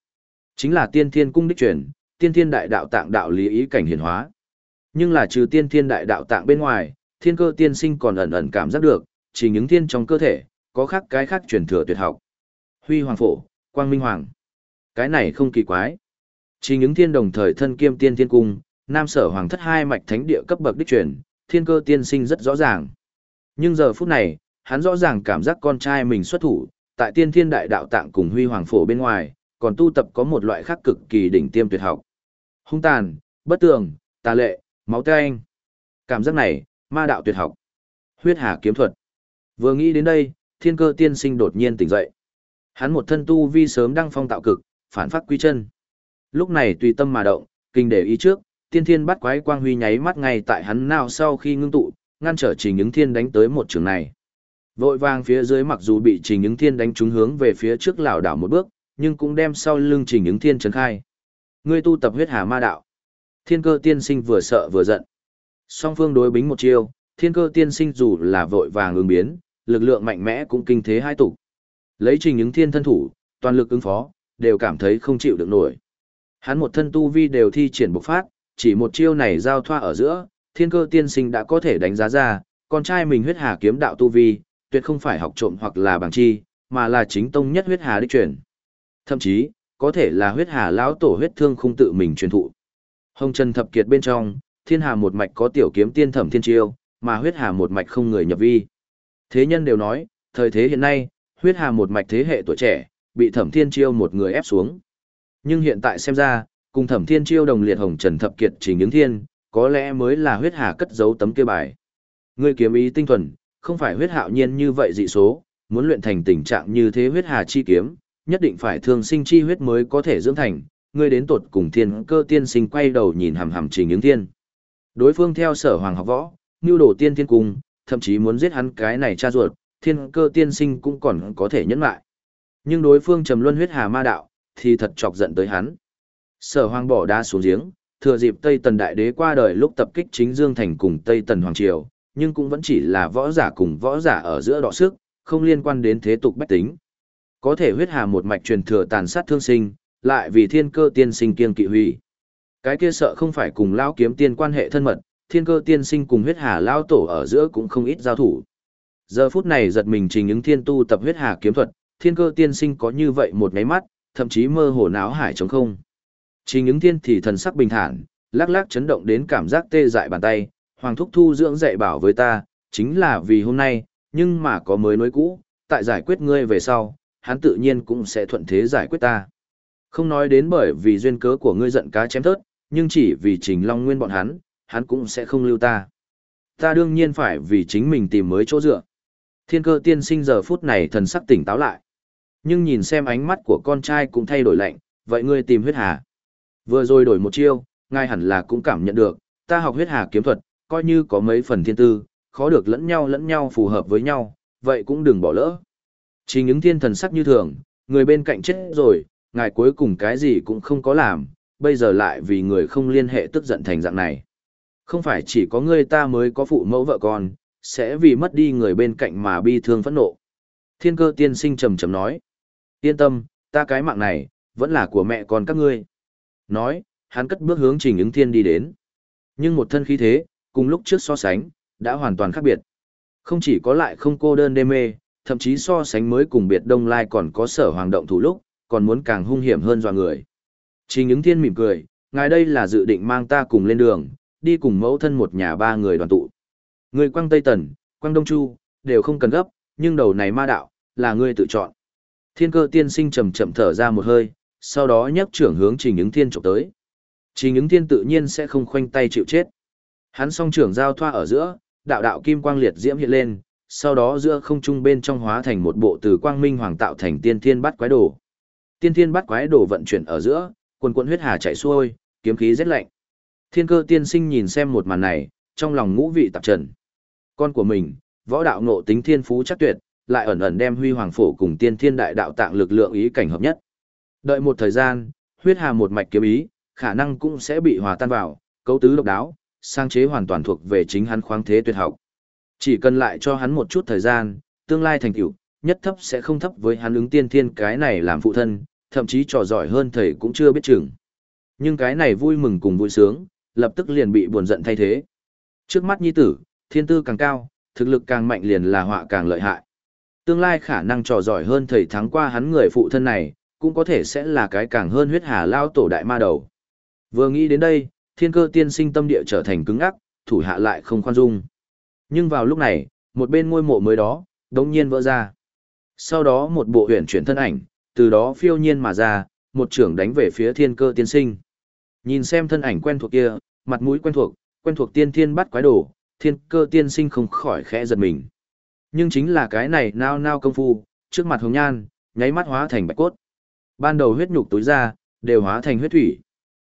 Speaker 1: Chính là tiên thiên cung đích truyền, tiên thiên đại đạo tạng đạo lý ý cảnh hiển hóa. Nhưng là trừ tiên thiên đại đạo tạng bên ngoài, thiên cơ tiên sinh còn ẩn ẩn cảm giác được, chỉ những thiên trong cơ thể, có khác cái khác truyền thừa tuyệt học. Huy Hoàng Phổ, Quang Minh Hoàng. Cái này không kỳ quái. Chỉ những thiên đồng thời thân kiêm tiên thiên cung, nam sở hoàng thất hai mạch thánh địa cấp bậc đích truyền, thiên cơ tiên sinh rất rõ ràng. Nhưng giờ phút này, hắn rõ ràng cảm giác con trai mình xuất thủ, tại tiên thiên đại đạo tạng cùng huy hoàng phổ bên ngoài, còn tu tập có một loại khác cực kỳ đỉnh tiêm tuyệt học. Hung tàn, bất tường, tà lệ, máu tanh. Cảm giác này, ma đạo tuyệt học. Huyết hà kiếm thuật. Vừa nghĩ đến đây, thiên cơ tiên sinh đột nhiên tỉnh dậy. Hắn một thân tu vi sớm đăng phong tạo cực, phản phát quy chân. Lúc này tùy tâm mà động, kinh để ý trước, tiên thiên bắt quái quang huy nháy mắt ngay tại hắn nào sau khi ngưng tụ, ngăn trở trình ứng thiên đánh tới một trường này. Vội vàng phía dưới mặc dù bị trình ứng thiên đánh trúng hướng về phía trước lảo đảo một bước, nhưng cũng đem sau lưng trình ứng thiên trấn khai. Ngươi tu tập huyết hà ma đạo. Thiên cơ tiên sinh vừa sợ vừa giận. Song phương đối bính một chiêu, thiên cơ tiên sinh dù là vội vàng ứng biến, lực lượng mạnh mẽ cũng kinh thế hai tục. Lấy trình những thiên thân thủ, toàn lực ứng phó, đều cảm thấy không chịu được nổi. Hắn một thân tu vi đều thi triển bộc phát, chỉ một chiêu này giao thoa ở giữa, thiên cơ tiên sinh đã có thể đánh giá ra, con trai mình huyết hà kiếm đạo tu vi, tuyệt không phải học trộm hoặc là bằng chi, mà là chính tông nhất huyết hà đích truyền. Thậm chí, có thể là huyết hà lão tổ huyết thương không tự mình truyền thụ. Hồng Trần thập kiệt bên trong, thiên hà một mạch có tiểu kiếm tiên thẩm thiên chiêu, mà huyết hà một mạch không người nhập vi. Thế nhân đều nói, thời thế hiện nay, huyết hà một mạch thế hệ tuổi trẻ, bị thẩm thiên chiêu một người ép xuống. Nhưng hiện tại xem ra, cùng thẩm thiên chiêu đồng liệt hồng trần thập kiệt trình ứng thiên, có lẽ mới là huyết hà cất giấu tấm kia bài. Ngươi kiếm ý tinh thuần, không phải huyết hạo nhiên như vậy dị số, muốn luyện thành tình trạng như thế huyết hà chi kiếm, nhất định phải thường sinh chi huyết mới có thể dưỡng thành, ngươi đến tột cùng thiên cơ tiên sinh quay đầu nhìn hằm hằm trình ứng thiên. Đối phương theo sở hoàng học võ, như đổ tiên thiên cung, thậm chí muốn giết hắn cái này cha ruột, thiên cơ tiên sinh cũng còn có thể nhẫn lại. Nhưng đối phương trầm luân huyết hà ma đạo, thì thật chọc giận tới hắn. Sở hoàng bỏ đá xuống giếng, thừa dịp Tây Tần Đại Đế qua đời lúc tập kích chính Dương Thành cùng Tây Tần Hoàng Triều, nhưng cũng vẫn chỉ là võ giả cùng võ giả ở giữa đọ sức, không liên quan đến thế tục bách tính. Có thể huyết hà một mạch truyền thừa tàn sát thương sinh, lại vì thiên cơ tiên sinh kiêng kỵ hủy. Cái kia sợ không phải cùng lão kiếm tiên quan hệ thân mật, thiên cơ tiên sinh cùng huyết hà lão tổ ở giữa cũng không ít giao thủ. Giờ phút này giật mình trình ứng thiên tu tập huyết hà kiếm thuật, thiên cơ tiên sinh có như vậy một máy mắt, thậm chí mơ hồ náo hải trống không. Trình ứng thiên thì thần sắc bình thản, lắc lắc chấn động đến cảm giác tê dại bàn tay, Hoàng Thúc Thu dưỡng dạy bảo với ta, chính là vì hôm nay, nhưng mà có mới nối cũ, tại giải quyết ngươi về sau, hắn tự nhiên cũng sẽ thuận thế giải quyết ta. Không nói đến bởi vì duyên cớ của ngươi giận cá chém thớt, nhưng chỉ vì Trình Long Nguyên bọn hắn, hắn cũng sẽ không lưu ta. Ta đương nhiên phải vì chính mình tìm mới chỗ dựa. Thiên cơ tiên sinh giờ phút này thần sắc tỉnh táo lại. Nhưng nhìn xem ánh mắt của con trai cũng thay đổi lạnh, vậy ngươi tìm huyết hà. Vừa rồi đổi một chiêu, ngay hẳn là cũng cảm nhận được, ta học huyết hà kiếm thuật, coi như có mấy phần thiên tư, khó được lẫn nhau lẫn nhau phù hợp với nhau, vậy cũng đừng bỏ lỡ. Chỉ những thiên thần sắc như thường, người bên cạnh chết rồi, ngài cuối cùng cái gì cũng không có làm, bây giờ lại vì người không liên hệ tức giận thành dạng này. Không phải chỉ có ngươi ta mới có phụ mẫu vợ con, sẽ vì mất đi người bên cạnh mà bi thương phẫn nộ. Thiên cơ tiên sinh trầm trầm nói. Yên tâm, ta cái mạng này, vẫn là của mẹ con các ngươi. Nói, hắn cất bước hướng trình ứng thiên đi đến. Nhưng một thân khí thế, cùng lúc trước so sánh, đã hoàn toàn khác biệt. Không chỉ có lại không cô đơn đê mê, thậm chí so sánh mới cùng biệt đông lai còn có sở hoàng động thủ lúc, còn muốn càng hung hiểm hơn dọa người. Trình ứng thiên mỉm cười, ngài đây là dự định mang ta cùng lên đường, đi cùng mẫu thân một nhà ba người đoàn tụ. Người quăng Tây Tần, quăng Đông Chu, đều không cần gấp, nhưng đầu này ma đạo, là ngươi tự chọn. Thiên cơ tiên sinh chậm chậm thở ra một hơi, sau đó nhấc trưởng hướng trình ứng thiên trộm tới. Trình ứng thiên tự nhiên sẽ không khoanh tay chịu chết. Hắn song trưởng giao thoa ở giữa, đạo đạo kim quang liệt diễm hiện lên, sau đó giữa không trung bên trong hóa thành một bộ từ quang minh hoàng tạo thành tiên thiên bắt quái đồ. Tiên thiên bắt quái đồ vận chuyển ở giữa, quần quần huyết hà chạy xuôi, kiếm khí rất lạnh. Thiên cơ tiên sinh nhìn xem một màn này, trong lòng ngũ vị tạp trần. Con của mình, võ đạo ngộ tính thiên phú chắc tuyệt, lại ẩn ẩn đem huy hoàng phổ cùng tiên thiên đại đạo tạng lực lượng ý cảnh hợp nhất. Đợi một thời gian, huyết hà một mạch kiếm ý, khả năng cũng sẽ bị hòa tan vào, cấu tứ độc đáo, sang chế hoàn toàn thuộc về chính hắn khoáng thế tuyệt học. Chỉ cần lại cho hắn một chút thời gian, tương lai thành tựu nhất thấp sẽ không thấp với hắn ứng tiên thiên cái này làm phụ thân, thậm chí trò giỏi hơn thầy cũng chưa biết chừng. Nhưng cái này vui mừng cùng vui sướng, lập tức liền bị buồn giận thay thế. Trước mắt nhi tử, thiên tư càng cao, thực lực càng mạnh liền là họa càng lợi hại. Tương lai khả năng trò giỏi hơn thầy thắng qua hắn người phụ thân này, cũng có thể sẽ là cái càng hơn huyết hà lao tổ đại ma đầu. Vừa nghĩ đến đây, thiên cơ tiên sinh tâm địa trở thành cứng ắc, thủ hạ lại không khoan dung. Nhưng vào lúc này, một bên ngôi mộ mới đó, đống nhiên vỡ ra. Sau đó một bộ huyền chuyển thân ảnh, từ đó phiêu nhiên mà ra, một trưởng đánh về phía thiên cơ tiên sinh. Nhìn xem thân ảnh quen thuộc kia, mặt mũi quen thuộc, quen thuộc tiên thiên bắt quái đồ, thiên cơ tiên sinh không khỏi khẽ giật mình. Nhưng chính là cái này nao nao công phu, trước mặt hồng nhan, nháy mắt hóa thành bạch cốt. Ban đầu huyết nhục tối ra, đều hóa thành huyết thủy.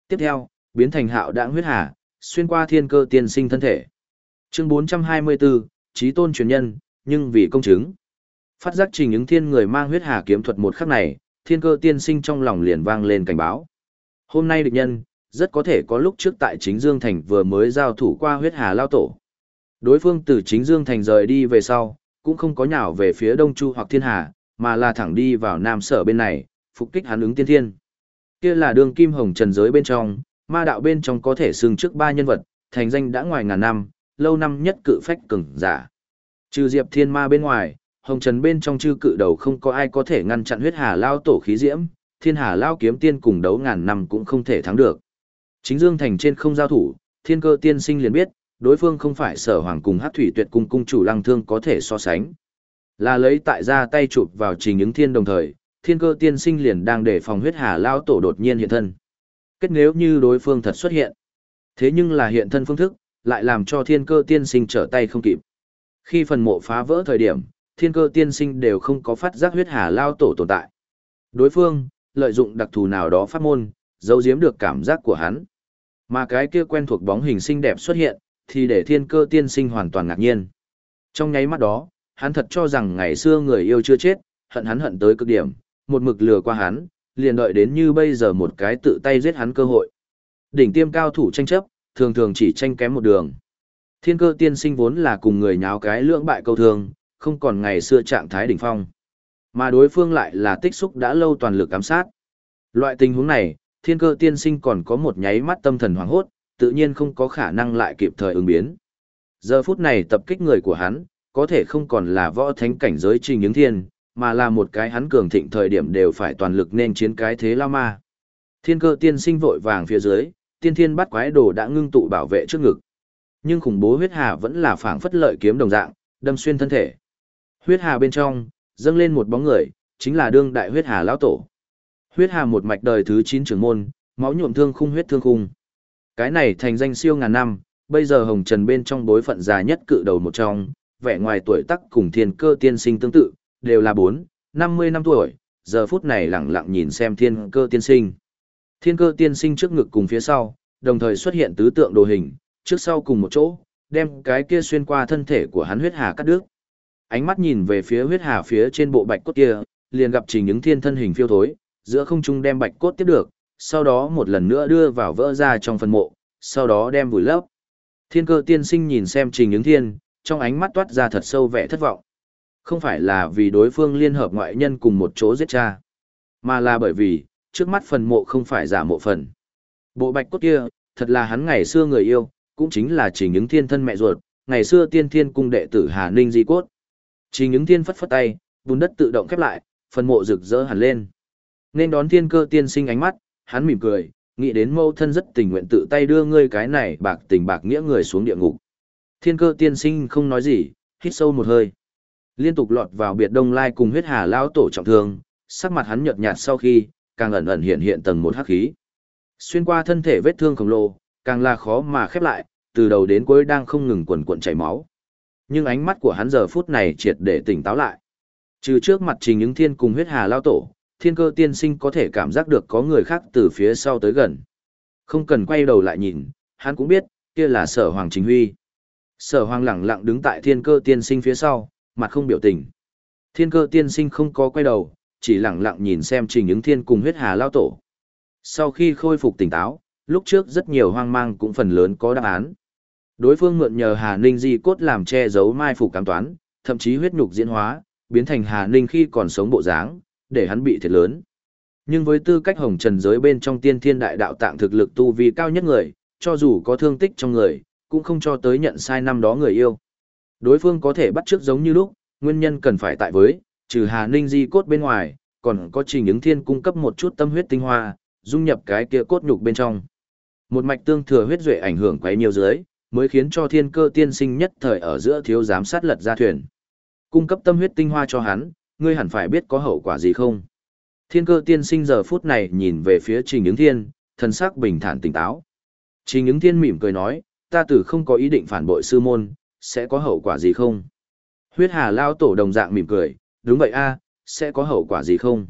Speaker 1: Tiếp theo, biến thành hạo đãng huyết hà, xuyên qua thiên cơ tiên sinh thân thể. Chương 424, trí tôn truyền nhân, nhưng vì công chứng. Phát giác trình ứng thiên người mang huyết hà kiếm thuật một khắc này, thiên cơ tiên sinh trong lòng liền vang lên cảnh báo. Hôm nay địch nhân, rất có thể có lúc trước tại chính Dương Thành vừa mới giao thủ qua huyết hà lao tổ. Đối phương từ chính Dương Thành rời đi về sau, cũng không có nhào về phía Đông Chu hoặc Thiên Hà, mà là thẳng đi vào Nam Sở bên này, phục kích hắn ứng tiên thiên. Kia là đường kim hồng trần giới bên trong, ma đạo bên trong có thể xưng trước ba nhân vật, thành danh đã ngoài ngàn năm, lâu năm nhất cự phách cường giả. Trừ Diệp Thiên Ma bên ngoài, hồng trần bên trong chư cự đầu không có ai có thể ngăn chặn huyết hà lao tổ khí diễm, thiên hà lao kiếm tiên cùng đấu ngàn năm cũng không thể thắng được. Chính Dương Thành trên không giao thủ, thiên cơ tiên sinh liền biết, đối phương không phải sở hoàng cùng hát thủy tuyệt cung cung chủ lăng thương có thể so sánh. Là lấy tại ra tay chụp vào trình ứng thiên đồng thời, thiên cơ tiên sinh liền đang để phòng huyết hà lao tổ đột nhiên hiện thân. Kết nếu như đối phương thật xuất hiện. Thế nhưng là hiện thân phương thức, lại làm cho thiên cơ tiên sinh trở tay không kịp. Khi phần mộ phá vỡ thời điểm, thiên cơ tiên sinh đều không có phát giác huyết hà lao tổ tồn tại. Đối phương, lợi dụng đặc thù nào đó phát môn, giấu giếm được cảm giác của hắn. Mà cái kia quen thuộc bóng hình xinh đẹp xuất hiện, thì để thiên cơ tiên sinh hoàn toàn ngạc nhiên. Trong nháy mắt đó, hắn thật cho rằng ngày xưa người yêu chưa chết, hận hắn hận tới cực điểm, một mực lừa qua hắn, liền đợi đến như bây giờ một cái tự tay giết hắn cơ hội. Đỉnh tiêm cao thủ tranh chấp, thường thường chỉ tranh kém một đường. Thiên cơ tiên sinh vốn là cùng người nháo cái lưỡng bại câu thường, không còn ngày xưa trạng thái đỉnh phong. Mà đối phương lại là tích xúc đã lâu toàn lực ám sát. Loại tình huống này, thiên cơ tiên sinh còn có một nháy mắt tâm thần hoảng hốt, tự nhiên không có khả năng lại kịp thời ứng biến. Giờ phút này tập kích người của hắn, có thể không còn là võ thánh cảnh giới trình những thiên, mà là một cái hắn cường thịnh thời điểm đều phải toàn lực nên chiến cái thế lao ma. Thiên cơ tiên sinh vội vàng phía dưới, tiên thiên bắt quái đồ đã ngưng tụ bảo vệ trước ngực. Nhưng khủng bố huyết hà vẫn là phảng phất lợi kiếm đồng dạng, đâm xuyên thân thể. Huyết hà bên trong, dâng lên một bóng người, chính là đương đại huyết hà lão tổ. Huyết hà một mạch đời thứ 9 trưởng môn, máu nhuộm thương khung huyết thương khung. Cái này thành danh siêu ngàn năm, bây giờ hồng trần bên trong bối phận già nhất cự đầu một trong, vẻ ngoài tuổi tác cùng thiên cơ tiên sinh tương tự, đều là 4, 50 năm tuổi, giờ phút này lặng lặng nhìn xem thiên cơ tiên sinh. Thiên cơ tiên sinh trước ngực cùng phía sau, đồng thời xuất hiện tứ tượng đồ hình, trước sau cùng một chỗ, đem cái kia xuyên qua thân thể của hắn huyết hà cắt đứt. Ánh mắt nhìn về phía huyết hà phía trên bộ bạch cốt kia, liền gặp trình những thiên thân hình phiêu thối, giữa không trung đem bạch cốt tiếp được, sau đó một lần nữa đưa vào vỡ ra trong phần mộ, sau đó đem vùi lấp. Thiên cơ tiên sinh nhìn xem trình những thiên, trong ánh mắt toát ra thật sâu vẻ thất vọng. Không phải là vì đối phương liên hợp ngoại nhân cùng một chỗ giết cha, mà là bởi vì, trước mắt phần mộ không phải giả mộ phần. Bộ bạch cốt kia, thật là hắn ngày xưa người yêu, cũng chính là trình những thiên thân mẹ ruột, ngày xưa tiên thiên cung đệ tử Hà Ninh Di Cốt. Trình những thiên phất phất tay, bùn đất tự động khép lại, phần mộ rực rỡ hẳn lên. Nên đón thiên cơ tiên sinh ánh mắt, hắn mỉm cười, nghĩ đến mâu thân rất tình nguyện tự tay đưa ngươi cái này bạc tình bạc nghĩa người xuống địa ngục. Thiên cơ tiên sinh không nói gì, hít sâu một hơi. Liên tục lọt vào biệt đông lai cùng huyết hà lao tổ trọng thương, sắc mặt hắn nhợt nhạt sau khi, càng ẩn ẩn hiện hiện tầng một hắc khí. Xuyên qua thân thể vết thương khổng lồ, càng là khó mà khép lại, từ đầu đến cuối đang không ngừng quần cuộn chảy máu. Nhưng ánh mắt của hắn giờ phút này triệt để tỉnh táo lại. Trừ trước mặt trình những thiên cùng huyết hà lao tổ, thiên cơ tiên sinh có thể cảm giác được có người khác từ phía sau tới gần. Không cần quay đầu lại nhìn, hắn cũng biết, kia là sở hoàng chính huy. Sở hoàng lẳng lặng đứng tại thiên cơ tiên sinh phía sau, mặt không biểu tình. Thiên cơ tiên sinh không có quay đầu, chỉ lẳng lặng nhìn xem trình những thiên cùng huyết hà lao tổ. Sau khi khôi phục tỉnh táo, lúc trước rất nhiều hoang mang cũng phần lớn có đáp án. Đối phương mượn nhờ Hà Ninh di cốt làm che giấu mai phục cám toán, thậm chí huyết nhục diễn hóa, biến thành Hà Ninh khi còn sống bộ dáng, để hắn bị thiệt lớn. Nhưng với tư cách hồng trần giới bên trong tiên thiên đại đạo tạng thực lực tu vi cao nhất người, cho dù có thương tích trong người, cũng không cho tới nhận sai năm đó người yêu. Đối phương có thể bắt trước giống như lúc, nguyên nhân cần phải tại với, trừ Hà Ninh di cốt bên ngoài, còn có trình ứng thiên cung cấp một chút tâm huyết tinh hoa, dung nhập cái kia cốt nhục bên trong. Một mạch tương thừa huyết duệ ảnh hưởng quấy nhiều dưới, mới khiến cho thiên cơ tiên sinh nhất thời ở giữa thiếu giám sát lật ra thuyền. Cung cấp tâm huyết tinh hoa cho hắn, ngươi hẳn phải biết có hậu quả gì không. Thiên cơ tiên sinh giờ phút này nhìn về phía trình ứng thiên, thần sắc bình thản tỉnh táo. Trình ứng thiên mỉm cười nói, ta tử không có ý định phản bội sư môn, sẽ có hậu quả gì không? Huyết hà lao tổ đồng dạng mỉm cười, đúng vậy a, sẽ có hậu quả gì không?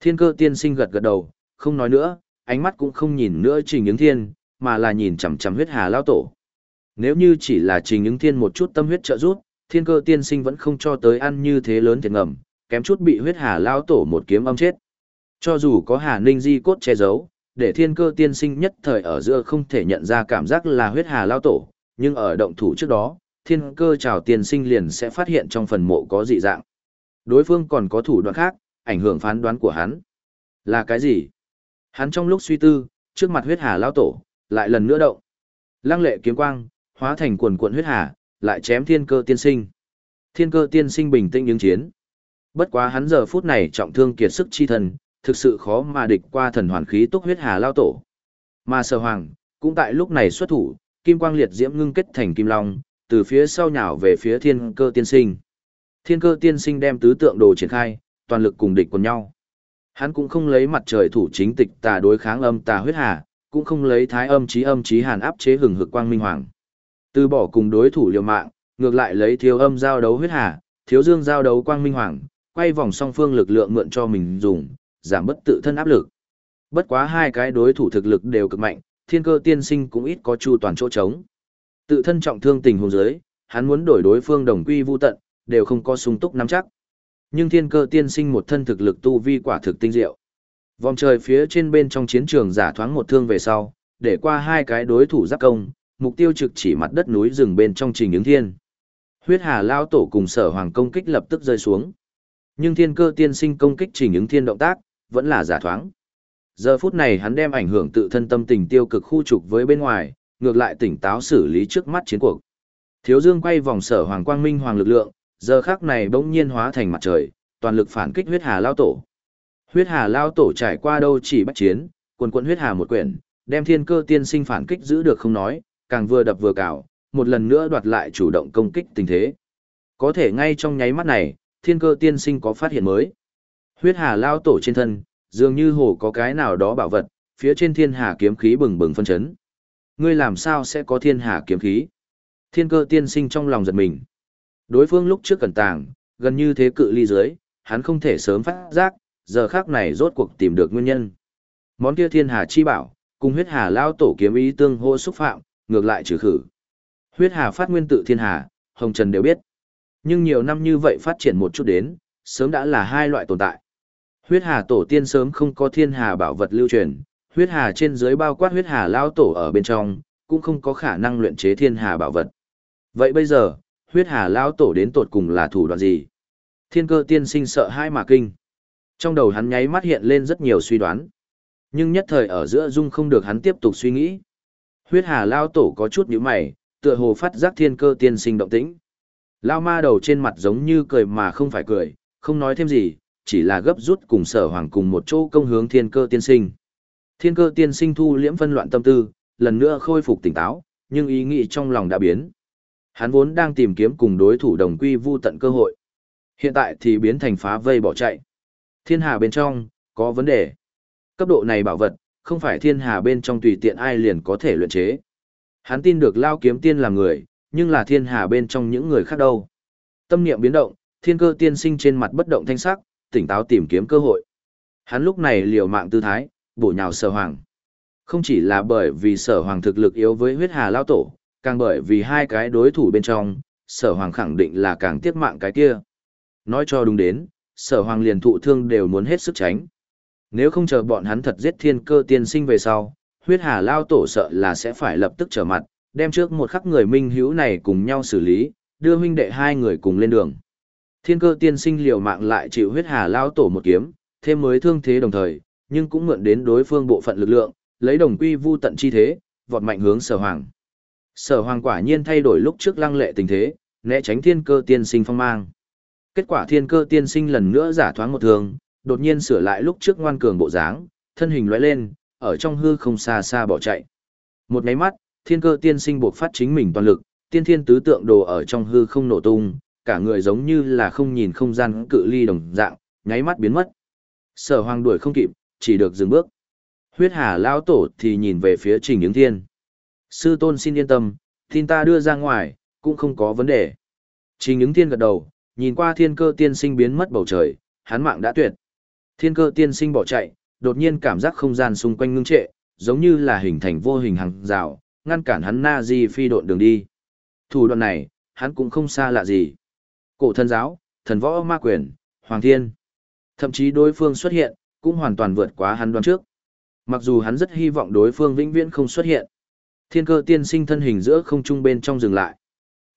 Speaker 1: Thiên cơ tiên sinh gật gật đầu, không nói nữa, ánh mắt cũng không nhìn nữa trình ứng thiên, mà là nhìn chằm chằm huyết hà lao tổ. Nếu như chỉ là trình ứng thiên một chút tâm huyết trợ giúp, thiên cơ tiên sinh vẫn không cho tới ăn như thế lớn thiệt ngầm, kém chút bị huyết hà lao tổ một kiếm âm chết. Cho dù có hà ninh di cốt che giấu, để thiên cơ tiên sinh nhất thời ở giữa không thể nhận ra cảm giác là huyết hà lao tổ, nhưng ở động thủ trước đó, thiên cơ trào tiên sinh liền sẽ phát hiện trong phần mộ có dị dạng. Đối phương còn có thủ đoạn khác, ảnh hưởng phán đoán của hắn. Là cái gì? Hắn trong lúc suy tư, trước mặt huyết hà lao tổ, lại lần nữa động. Lăng lệ kiếm quang, hóa thành quần cuộn huyết hà, lại chém thiên cơ tiên sinh. Thiên cơ tiên sinh bình tĩnh ứng chiến. Bất quá hắn giờ phút này trọng thương kiệt sức chi thần, thực sự khó mà địch qua thần hoàn khí túc huyết hà lao tổ. Mà sở hoàng, cũng tại lúc này xuất thủ, kim quang liệt diễm ngưng kết thành kim long, từ phía sau nhào về phía thiên cơ tiên sinh. Thiên cơ tiên sinh đem tứ tượng đồ triển khai, toàn lực cùng địch quần nhau. Hắn cũng không lấy mặt trời thủ chính tịch tà đối kháng âm tà huyết hà, cũng không lấy thái âm chí âm chí hàn áp chế hừng hực quang minh hoàng. Từ bỏ cùng đối thủ liều mạng, ngược lại lấy thiếu âm giao đấu huyết hà, thiếu dương giao đấu quang minh hoàng, quay vòng song phương lực lượng mượn cho mình dùng, giảm bất tự thân áp lực. Bất quá hai cái đối thủ thực lực đều cực mạnh, thiên cơ tiên sinh cũng ít có chu toàn chỗ trống. Tự thân trọng thương tình huống giới, hắn muốn đổi đối phương đồng quy vu tận, đều không có sung túc nắm chắc. Nhưng thiên cơ tiên sinh một thân thực lực tu vi quả thực tinh diệu. Vòng trời phía trên bên trong chiến trường giả thoáng một thương về sau, để qua hai cái đối thủ giáp công, mục tiêu trực chỉ mặt đất núi rừng bên trong trình ứng thiên. Huyết hà lao tổ cùng sở hoàng công kích lập tức rơi xuống. Nhưng thiên cơ tiên sinh công kích trình ứng thiên động tác, vẫn là giả thoáng. Giờ phút này hắn đem ảnh hưởng tự thân tâm tình tiêu cực khu trục với bên ngoài, ngược lại tỉnh táo xử lý trước mắt chiến cuộc. Thiếu Dương quay vòng sở hoàng quang minh hoàng lực lượng, giờ khắc này bỗng nhiên hóa thành mặt trời, toàn lực phản kích huyết hà lao tổ. Huyết hà lao tổ trải qua đâu chỉ bắt chiến, quần quận huyết hà một quyển, đem thiên cơ tiên sinh phản kích giữ được không nói, càng vừa đập vừa cào, một lần nữa đoạt lại chủ động công kích tình thế. Có thể ngay trong nháy mắt này, thiên cơ tiên sinh có phát hiện mới. Huyết hà lao tổ trên thân, dường như hồ có cái nào đó bảo vật, phía trên thiên hà kiếm khí bừng bừng phân chấn. Ngươi làm sao sẽ có thiên hà kiếm khí? Thiên cơ tiên sinh trong lòng giật mình. Đối phương lúc trước cẩn tàng, gần như thế cự ly dưới, hắn không thể sớm phát giác, giờ khác này rốt cuộc tìm được nguyên nhân. Món kia thiên hà chi bảo, cùng huyết hà lao tổ kiếm ý tương hô xúc phạm, ngược lại trừ khử. Huyết hà phát nguyên tự thiên hà, Hồng Trần đều biết. Nhưng nhiều năm như vậy phát triển một chút đến, sớm đã là hai loại tồn tại. Huyết hà tổ tiên sớm không có thiên hà bảo vật lưu truyền, huyết hà trên dưới bao quát huyết hà lao tổ ở bên trong, cũng không có khả năng luyện chế thiên hà bảo vật. Vậy bây giờ, huyết hà lao tổ đến tột cùng là thủ đoạn gì? Thiên cơ tiên sinh sợ hai mà kinh. Trong đầu hắn nháy mắt hiện lên rất nhiều suy đoán. Nhưng nhất thời ở giữa dung không được hắn tiếp tục suy nghĩ. Huyết hà lao tổ có chút nhíu mày, tựa hồ phát giác thiên cơ tiên sinh động tĩnh. Lao ma đầu trên mặt giống như cười mà không phải cười, không nói thêm gì, chỉ là gấp rút cùng sở hoàng cùng một chỗ công hướng thiên cơ tiên sinh. Thiên cơ tiên sinh thu liễm phân loạn tâm tư, lần nữa khôi phục tỉnh táo, nhưng ý nghĩ trong lòng đã biến. Hắn vốn đang tìm kiếm cùng đối thủ đồng quy vu tận cơ hội. Hiện tại thì biến thành phá vây bỏ chạy. Thiên hà bên trong, có vấn đề. Cấp độ này bảo vật, không phải thiên hà bên trong tùy tiện ai liền có thể luyện chế. Hắn tin được lao kiếm tiên là người, nhưng là thiên hà bên trong những người khác đâu. Tâm niệm biến động, thiên cơ tiên sinh trên mặt bất động thanh sắc, tỉnh táo tìm kiếm cơ hội. Hắn lúc này liều mạng tư thái, bổ nhào sở hoàng. Không chỉ là bởi vì sở hoàng thực lực yếu với huyết hà lao tổ, càng bởi vì hai cái đối thủ bên trong, sở hoàng khẳng định là càng tiếc mạng cái kia. Nói cho đúng đến, sở hoàng liền thụ thương đều muốn hết sức tránh. Nếu không chờ bọn hắn thật giết thiên cơ tiên sinh về sau, huyết hà lao tổ sợ là sẽ phải lập tức trở mặt, đem trước một khắc người minh hữu này cùng nhau xử lý, đưa huynh đệ hai người cùng lên đường. Thiên cơ tiên sinh liều mạng lại chịu huyết hà lao tổ một kiếm, thêm mới thương thế đồng thời, nhưng cũng mượn đến đối phương bộ phận lực lượng, lấy đồng quy vu tận chi thế, vọt mạnh hướng sở hoàng. Sở hoàng quả nhiên thay đổi lúc trước lăng lệ tình thế, né tránh thiên cơ tiên sinh phong mang. Kết quả thiên cơ tiên sinh lần nữa giả thoáng một thường, đột nhiên sửa lại lúc trước ngoan cường bộ dáng, thân hình lóe lên, ở trong hư không xa xa bỏ chạy. Một máy mắt, thiên cơ tiên sinh buộc phát chính mình toàn lực, tiên thiên tứ tượng đồ ở trong hư không nổ tung, cả người giống như là không nhìn không gian cự ly đồng dạng, nháy mắt biến mất. Sở hoàng đuổi không kịp, chỉ được dừng bước. Huyết hà lão tổ thì nhìn về phía trình những thiên. Sư tôn xin yên tâm, tin ta đưa ra ngoài, cũng không có vấn đề. Trình những thiên gật đầu, nhìn qua thiên cơ tiên sinh biến mất bầu trời, hắn mạng đã tuyệt. Thiên cơ tiên sinh bỏ chạy, đột nhiên cảm giác không gian xung quanh ngưng trệ, giống như là hình thành vô hình hàng rào, ngăn cản hắn na di phi độn đường đi. Thủ đoạn này, hắn cũng không xa lạ gì. Cổ thần giáo, thần võ ma quyền, hoàng thiên. Thậm chí đối phương xuất hiện, cũng hoàn toàn vượt quá hắn đoán trước. Mặc dù hắn rất hy vọng đối phương vĩnh viễn không xuất hiện. Thiên cơ tiên sinh thân hình giữa không trung bên trong dừng lại.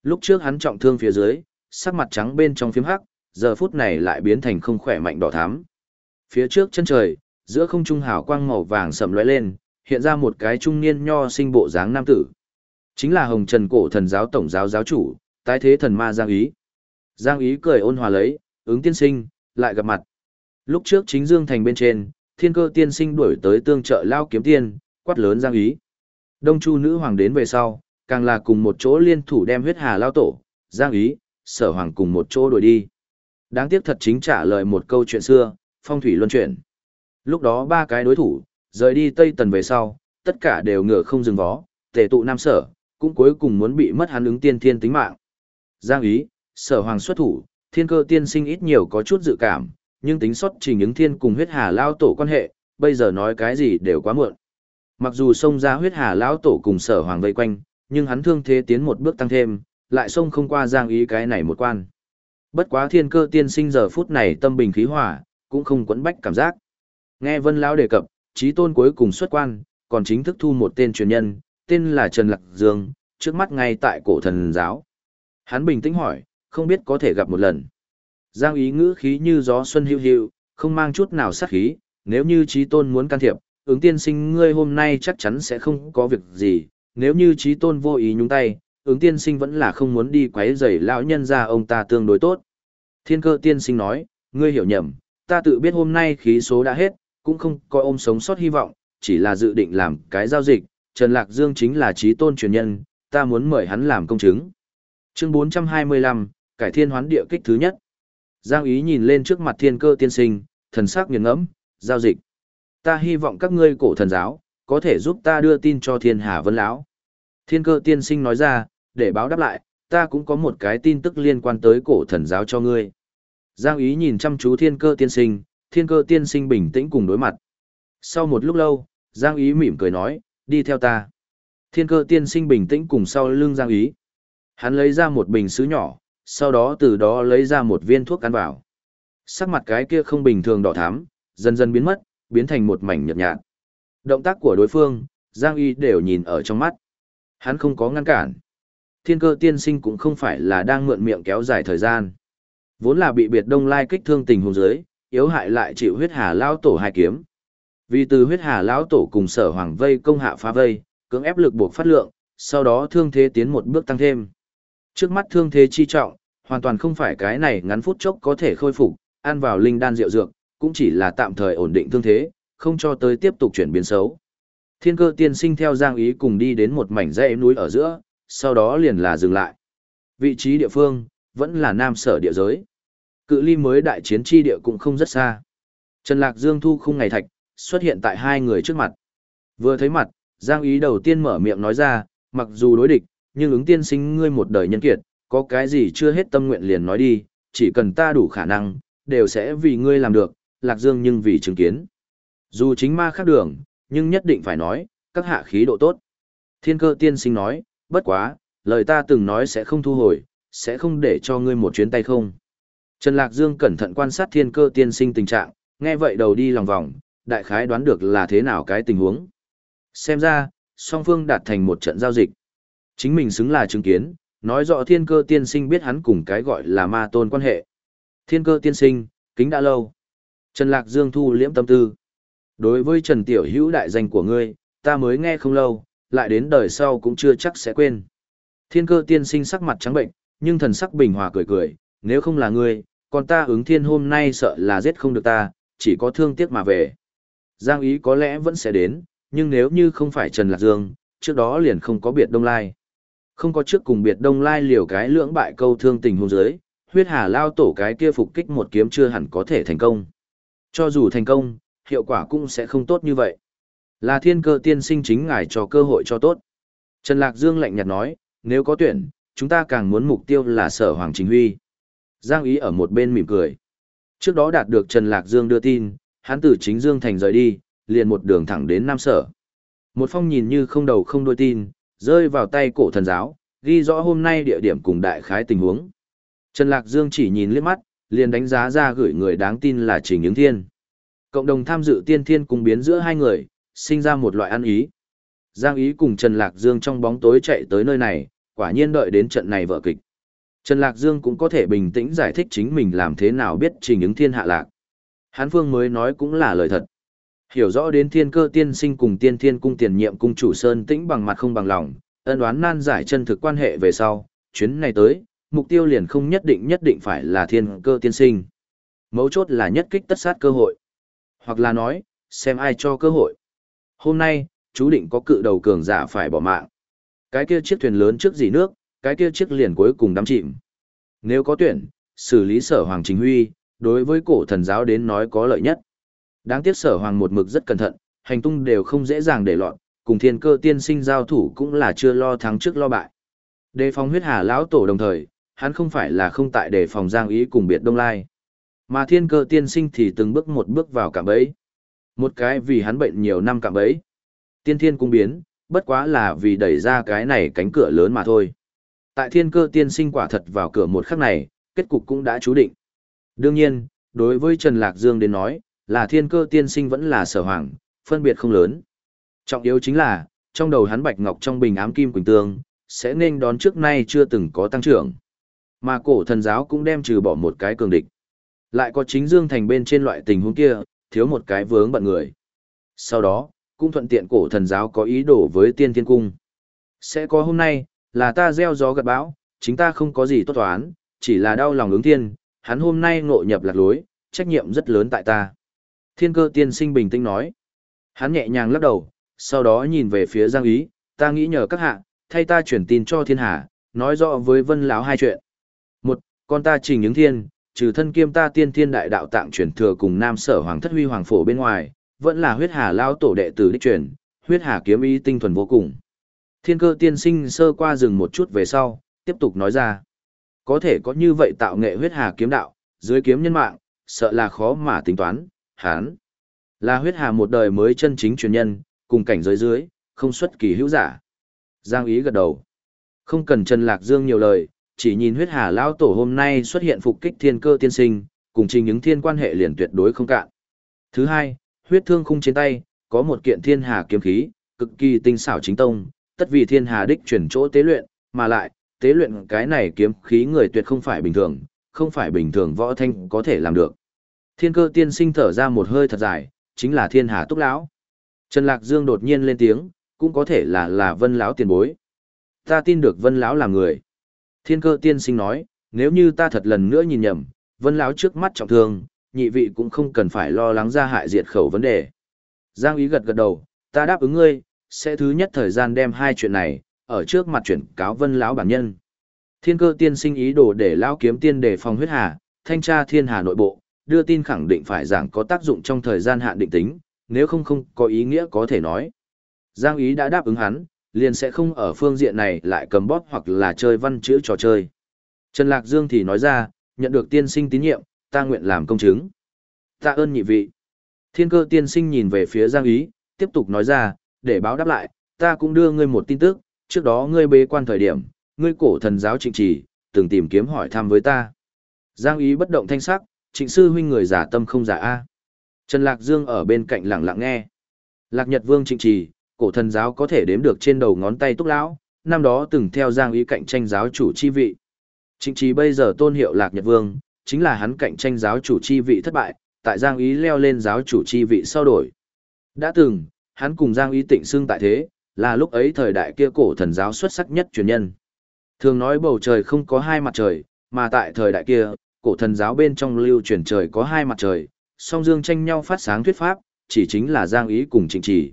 Speaker 1: Lúc trước hắn trọng thương phía dưới, sắc mặt trắng bên trong phím hắc, giờ phút này lại biến thành không khỏe mạnh đỏ thắm. Phía trước chân trời, giữa không trung hào quang màu vàng sầm lóe lên, hiện ra một cái trung niên nho sinh bộ dáng nam tử. Chính là Hồng Trần Cổ Thần giáo tổng giáo giáo chủ, tái thế thần ma Giang Ý. Giang Ý cười ôn hòa lấy, ứng tiên sinh, lại gặp mặt. Lúc trước chính Dương Thành bên trên, thiên cơ tiên sinh đuổi tới tương trợ lao kiếm tiên, quát lớn Giang Ý. Đông Chu nữ hoàng đến về sau, càng là cùng một chỗ liên thủ đem huyết hà lao tổ, Giang Ý, sở hoàng cùng một chỗ đuổi đi. Đáng tiếc thật chính trả lời một câu chuyện xưa, phong thủy luân chuyển. Lúc đó ba cái đối thủ, rời đi Tây Tần về sau, tất cả đều ngựa không dừng vó, tề tụ nam sở, cũng cuối cùng muốn bị mất hắn ứng tiên thiên tính mạng. Giang ý, sở hoàng xuất thủ, thiên cơ tiên sinh ít nhiều có chút dự cảm, nhưng tính xuất trình ứng thiên cùng huyết hà lao tổ quan hệ, bây giờ nói cái gì đều quá muộn. Mặc dù xông ra huyết hà lao tổ cùng sở hoàng vây quanh, nhưng hắn thương thế tiến một bước tăng thêm, lại xông không qua giang ý cái này một quan. Bất quá thiên cơ tiên sinh giờ phút này tâm bình khí hòa, cũng không quẫn bách cảm giác. Nghe Vân Lão đề cập, trí tôn cuối cùng xuất quan, còn chính thức thu một tên truyền nhân, tên là Trần Lạc Dương, trước mắt ngay tại cổ thần giáo. Hắn bình tĩnh hỏi, không biết có thể gặp một lần. Giang ý ngữ khí như gió xuân hiu hiu, không mang chút nào sát khí, nếu như trí tôn muốn can thiệp, ứng tiên sinh ngươi hôm nay chắc chắn sẽ không có việc gì, nếu như trí tôn vô ý nhúng tay, ứng tiên sinh vẫn là không muốn đi quấy rầy lão nhân ra ông ta tương đối tốt. Thiên cơ tiên sinh nói, ngươi hiểu nhầm, ta tự biết hôm nay khí số đã hết, cũng không có ôm sống sót hy vọng, chỉ là dự định làm cái giao dịch, Trần Lạc Dương chính là trí tôn truyền nhân, ta muốn mời hắn làm công chứng. Chương 425, cải thiên hoán địa kích thứ nhất. Giang ý nhìn lên trước mặt thiên cơ tiên sinh, thần sắc nghiền ngẫm, giao dịch. Ta hy vọng các ngươi cổ thần giáo, có thể giúp ta đưa tin cho thiên hà vân lão. Thiên cơ tiên sinh nói ra, để báo đáp lại, ta cũng có một cái tin tức liên quan tới cổ thần giáo cho ngươi. Giang ý nhìn chăm chú thiên cơ tiên sinh, thiên cơ tiên sinh bình tĩnh cùng đối mặt. Sau một lúc lâu, Giang ý mỉm cười nói, đi theo ta. Thiên cơ tiên sinh bình tĩnh cùng sau lưng Giang ý. Hắn lấy ra một bình sứ nhỏ, sau đó từ đó lấy ra một viên thuốc ăn vào. Sắc mặt cái kia không bình thường đỏ thắm, dần dần biến mất, biến thành một mảnh nhợt nhạt. Động tác của đối phương, Giang Y đều nhìn ở trong mắt. Hắn không có ngăn cản. Thiên cơ tiên sinh cũng không phải là đang mượn miệng kéo dài thời gian. Vốn là bị biệt đông lai kích thương tình hồn giới, yếu hại lại chịu huyết hà lao tổ hai kiếm. Vì từ huyết hà lão tổ cùng sở hoàng vây công hạ phá vây, cưỡng ép lực buộc phát lượng, sau đó thương thế tiến một bước tăng thêm. Trước mắt thương thế chi trọng, hoàn toàn không phải cái này ngắn phút chốc có thể khôi phục, ăn vào linh đan rượu dược, cũng chỉ là tạm thời ổn định thương thế, không cho tới tiếp tục chuyển biến xấu. Thiên cơ tiên sinh theo Giang Ý cùng đi đến một mảnh dãy núi ở giữa, sau đó liền là dừng lại. Vị trí địa phương, vẫn là nam sở địa giới. Cự ly mới đại chiến chi địa cũng không rất xa. Trần Lạc Dương thu khung ngày thạch, xuất hiện tại hai người trước mặt. Vừa thấy mặt, Giang Ý đầu tiên mở miệng nói ra, mặc dù đối địch, nhưng ứng tiên sinh ngươi một đời nhân kiệt, có cái gì chưa hết tâm nguyện liền nói đi, chỉ cần ta đủ khả năng, đều sẽ vì ngươi làm được, Lạc Dương nhưng vì chứng kiến. Dù chính ma khác đường, nhưng nhất định phải nói, các hạ khí độ tốt. Thiên cơ tiên sinh nói, bất quá, lời ta từng nói sẽ không thu hồi, sẽ không để cho ngươi một chuyến tay không. Trần Lạc Dương cẩn thận quan sát thiên cơ tiên sinh tình trạng, nghe vậy đầu đi lòng vòng, đại khái đoán được là thế nào cái tình huống. Xem ra, song phương đạt thành một trận giao dịch. Chính mình xứng là chứng kiến, nói rõ thiên cơ tiên sinh biết hắn cùng cái gọi là ma tôn quan hệ. Thiên cơ tiên sinh, kính đã lâu. Trần Lạc Dương thu liễm tâm tư. Đối với Trần Tiểu Hữu đại danh của ngươi, ta mới nghe không lâu, lại đến đời sau cũng chưa chắc sẽ quên. Thiên cơ tiên sinh sắc mặt trắng bệnh, nhưng thần sắc bình hòa cười cười, nếu không là ngươi, còn ta ứng thiên hôm nay sợ là giết không được ta, chỉ có thương tiếc mà về. Giang ý có lẽ vẫn sẽ đến, nhưng nếu như không phải Trần Lạc Dương, trước đó liền không có biệt đông lai. Không có trước cùng biệt đông lai liều cái lưỡng bại câu thương tình hôn giới, huyết hà lao tổ cái kia phục kích một kiếm chưa hẳn có thể thành công. Cho dù thành công, hiệu quả cũng sẽ không tốt như vậy. Là thiên cơ tiên sinh chính ngài cho cơ hội cho tốt. Trần Lạc Dương lạnh nhạt nói, nếu có tuyển, chúng ta càng muốn mục tiêu là sở Hoàng Chính Huy. Giang ý ở một bên mỉm cười. Trước đó đạt được Trần Lạc Dương đưa tin, hắn từ chính Dương Thành rời đi, liền một đường thẳng đến Nam Sở. Một phong nhìn như không đầu không đuôi tin, rơi vào tay cổ thần giáo, ghi rõ hôm nay địa điểm cùng đại khái tình huống. Trần Lạc Dương chỉ nhìn liếc mắt, liền đánh giá ra gửi người đáng tin là Trình Ứng Thiên. Cộng đồng tham dự tiên thiên cùng biến giữa hai người, sinh ra một loại ăn ý. Giang Ý cùng Trần Lạc Dương trong bóng tối chạy tới nơi này, quả nhiên đợi đến trận này vợ kịch. Trần Lạc Dương cũng có thể bình tĩnh giải thích chính mình làm thế nào biết Trình Ứng Thiên hạ lạc. Hán Phương mới nói cũng là lời thật. Hiểu rõ đến thiên cơ tiên sinh cùng tiên thiên cung tiền nhiệm cung chủ Sơn tĩnh bằng mặt không bằng lòng, ân đoán nan giải chân thực quan hệ về sau, chuyến này tới, mục tiêu liền không nhất định nhất định phải là thiên cơ tiên sinh. Mấu chốt là nhất kích tất sát cơ hội. Hoặc là nói, xem ai cho cơ hội. Hôm nay, chú định có cự đầu cường giả phải bỏ mạng. Cái kia chiếc thuyền lớn trước dì nước, cái kia chiếc liền cuối cùng đắm chìm. Nếu có tuyển, xử lý sở Hoàng Chính Huy, đối với cổ thần giáo đến nói có lợi nhất. Đáng tiếc sở Hoàng một mực rất cẩn thận, hành tung đều không dễ dàng để lọt, cùng thiên cơ tiên sinh giao thủ cũng là chưa lo thắng trước lo bại. Đề phòng huyết hà lão tổ đồng thời, hắn không phải là không tại đề phòng giang ý cùng biệt đông lai. Mà thiên cơ tiên sinh thì từng bước một bước vào cạm bẫy. Một cái vì hắn bệnh nhiều năm cạm bẫy. Tiên thiên cung biến, bất quá là vì đẩy ra cái này cánh cửa lớn mà thôi. Tại thiên cơ tiên sinh quả thật vào cửa một khắc này, kết cục cũng đã chú định. Đương nhiên, đối với Trần Lạc Dương đến nói, là thiên cơ tiên sinh vẫn là sở hoàng, phân biệt không lớn. Trọng yếu chính là, trong đầu hắn bạch ngọc trong bình ám kim quỳnh tương, sẽ nên đón trước nay chưa từng có tăng trưởng. Mà cổ thần giáo cũng đem trừ bỏ một cái cường địch. Lại có chính Dương Thành bên trên loại tình huống kia, thiếu một cái vướng bận người. Sau đó, cũng thuận tiện cổ thần giáo có ý đồ với tiên thiên cung. Sẽ có hôm nay, là ta gieo gió gặt bão, chính ta không có gì tốt toán, chỉ là đau lòng ứng thiên, hắn hôm nay ngộ nhập lạc lối, trách nhiệm rất lớn tại ta. Thiên cơ tiên sinh bình tĩnh nói. Hắn nhẹ nhàng lắc đầu, sau đó nhìn về phía Giang Ý, ta nghĩ nhờ các hạ, thay ta chuyển tin cho thiên hà, nói rõ với vân lão hai chuyện. Một, con ta trình những thiên, trừ thân kiêm ta tiên thiên đại đạo tạng truyền thừa cùng nam sở hoàng thất huy hoàng phổ bên ngoài, vẫn là huyết hà lao tổ đệ tử đích truyền, huyết hà kiếm ý tinh thuần vô cùng. Thiên cơ tiên sinh sơ qua dừng một chút về sau, tiếp tục nói ra. Có thể có như vậy tạo nghệ huyết hà kiếm đạo, dưới kiếm nhân mạng, sợ là khó mà tính toán, hán. Là huyết hà một đời mới chân chính truyền nhân, cùng cảnh giới dưới, không xuất kỳ hữu giả. Giang ý gật đầu. Không cần Trần Lạc Dương nhiều lời, chỉ nhìn huyết hà lao tổ hôm nay xuất hiện phục kích thiên cơ tiên sinh, cùng trình những thiên quan hệ liền tuyệt đối không cạn. Thứ hai, huyết thương khung trên tay, có một kiện thiên hà kiếm khí, cực kỳ tinh xảo chính tông, tất vì thiên hà đích chuyển chỗ tế luyện, mà lại, tế luyện cái này kiếm khí người tuyệt không phải bình thường, không phải bình thường võ thanh có thể làm được. Thiên cơ tiên sinh thở ra một hơi thật dài, chính là thiên hà túc lão. Trần Lạc Dương đột nhiên lên tiếng, cũng có thể là là vân lão tiền bối. Ta tin được vân lão là người. Thiên cơ tiên sinh nói, nếu như ta thật lần nữa nhìn nhầm, vân lão trước mắt trọng thương, nhị vị cũng không cần phải lo lắng ra hại diệt khẩu vấn đề. Giang ý gật gật đầu, ta đáp ứng ngươi, sẽ thứ nhất thời gian đem hai chuyện này, ở trước mặt chuyển cáo vân lão bản nhân. Thiên cơ tiên sinh ý đồ để lão kiếm tiên đề phòng huyết hà, thanh tra thiên hà nội bộ, đưa tin khẳng định phải giảng có tác dụng trong thời gian hạn định tính, nếu không không có ý nghĩa có thể nói. Giang ý đã đáp ứng hắn, liền sẽ không ở phương diện này lại cầm bóp hoặc là chơi văn chữ trò chơi. Trần Lạc Dương thì nói ra, nhận được tiên sinh tín nhiệm, ta nguyện làm công chứng. Ta ơn nhị vị. Thiên cơ tiên sinh nhìn về phía Giang ý, tiếp tục nói ra, để báo đáp lại, ta cũng đưa ngươi một tin tức, trước đó ngươi bế quan thời điểm, ngươi cổ thần giáo trịnh trì, từng tìm kiếm hỏi thăm với ta. Giang ý bất động thanh sắc, trịnh sư huynh người giả tâm không giả A. Trần Lạc Dương ở bên cạnh lặng lặng nghe. Lạc Nhật Vương trịnh trì, cổ thần giáo có thể đếm được trên đầu ngón tay túc lão, năm đó từng theo Giang ý cạnh tranh giáo chủ chi vị. Trịnh trì bây giờ tôn hiệu Lạc Nhật Vương, chính là hắn cạnh tranh giáo chủ chi vị thất bại, tại Giang ý leo lên giáo chủ chi vị sau đổi. Đã từng, hắn cùng Giang ý tịnh xưng tại thế, là lúc ấy thời đại kia cổ thần giáo xuất sắc nhất truyền nhân. Thường nói bầu trời không có hai mặt trời, mà tại thời đại kia, cổ thần giáo bên trong lưu truyền trời có hai mặt trời, song dương tranh nhau phát sáng thuyết pháp, chỉ chính là Giang Ý cùng Trịnh Trì.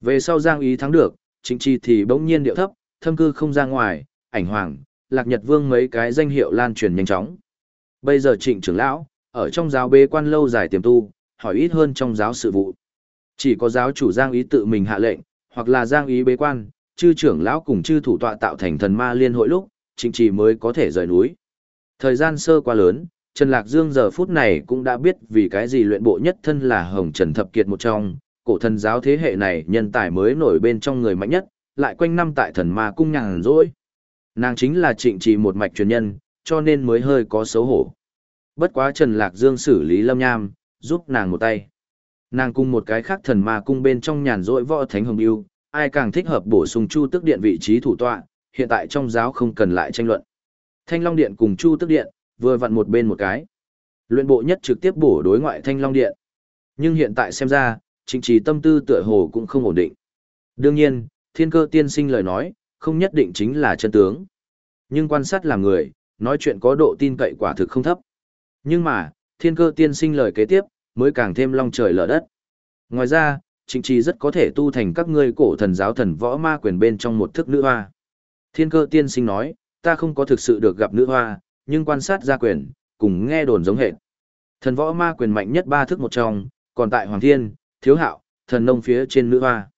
Speaker 1: Về sau Giang Ý thắng được, Trịnh Trì thì bỗng nhiên điệu thấp, thâm cư không ra ngoài, ảnh hoàng, Lạc Nhật Vương mấy cái danh hiệu lan truyền nhanh chóng. Bây giờ Trịnh trưởng lão, ở trong giáo bế quan lâu dài tiềm tu, hỏi ít hơn trong giáo sự vụ. Chỉ có giáo chủ Giang Ý tự mình hạ lệnh, hoặc là Giang Ý bế quan, chư trưởng lão cùng chư thủ tọa tạo thành thần ma liên hội lúc, Trịnh Trì mới có thể rời núi. Thời gian sơ qua lớn, Trần Lạc Dương giờ phút này cũng đã biết vì cái gì luyện bộ nhất thân là Hồng Trần Thập Kiệt một trong, cổ thần giáo thế hệ này nhân tài mới nổi bên trong người mạnh nhất, lại quanh năm tại thần ma cung nhàn rỗi. Nàng chính là trịnh trì một mạch truyền nhân, cho nên mới hơi có xấu hổ. Bất quá Trần Lạc Dương xử lý lâm nham, giúp nàng một tay. Nàng cung một cái khác thần ma cung bên trong nhàn rỗi võ thánh hồng yêu, ai càng thích hợp bổ sung chu tức điện vị trí thủ tọa, hiện tại trong giáo không cần lại tranh luận. Thanh Long Điện cùng Chu Tức Điện, vừa vặn một bên một cái. Luyện bộ nhất trực tiếp bổ đối ngoại Thanh Long Điện. Nhưng hiện tại xem ra, trình trì tâm tư tựa hồ cũng không ổn định. Đương nhiên, thiên cơ tiên sinh lời nói, không nhất định chính là chân tướng. Nhưng quan sát làm người, nói chuyện có độ tin cậy quả thực không thấp. Nhưng mà, thiên cơ tiên sinh lời kế tiếp, mới càng thêm long trời lở đất. Ngoài ra, trịnh trì rất có thể tu thành các ngươi cổ thần giáo thần võ ma quyền bên trong một thức nữ hoa. Thiên cơ tiên sinh nói, ta không có thực sự được gặp nữ hoa, nhưng quan sát gia quyền, cùng nghe đồn giống hệt. Thần võ ma quyền mạnh nhất ba thức một trong, còn tại Hoàng Thiên, Thiếu Hạo, thần nông phía trên nữ hoa.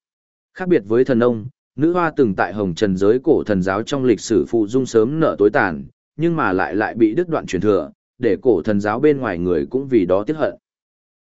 Speaker 1: Khác biệt với thần nông, nữ hoa từng tại hồng trần giới cổ thần giáo trong lịch sử phụ dung sớm nợ tối tàn, nhưng mà lại lại bị đứt đoạn truyền thừa, để cổ thần giáo bên ngoài người cũng vì đó tiếc hận.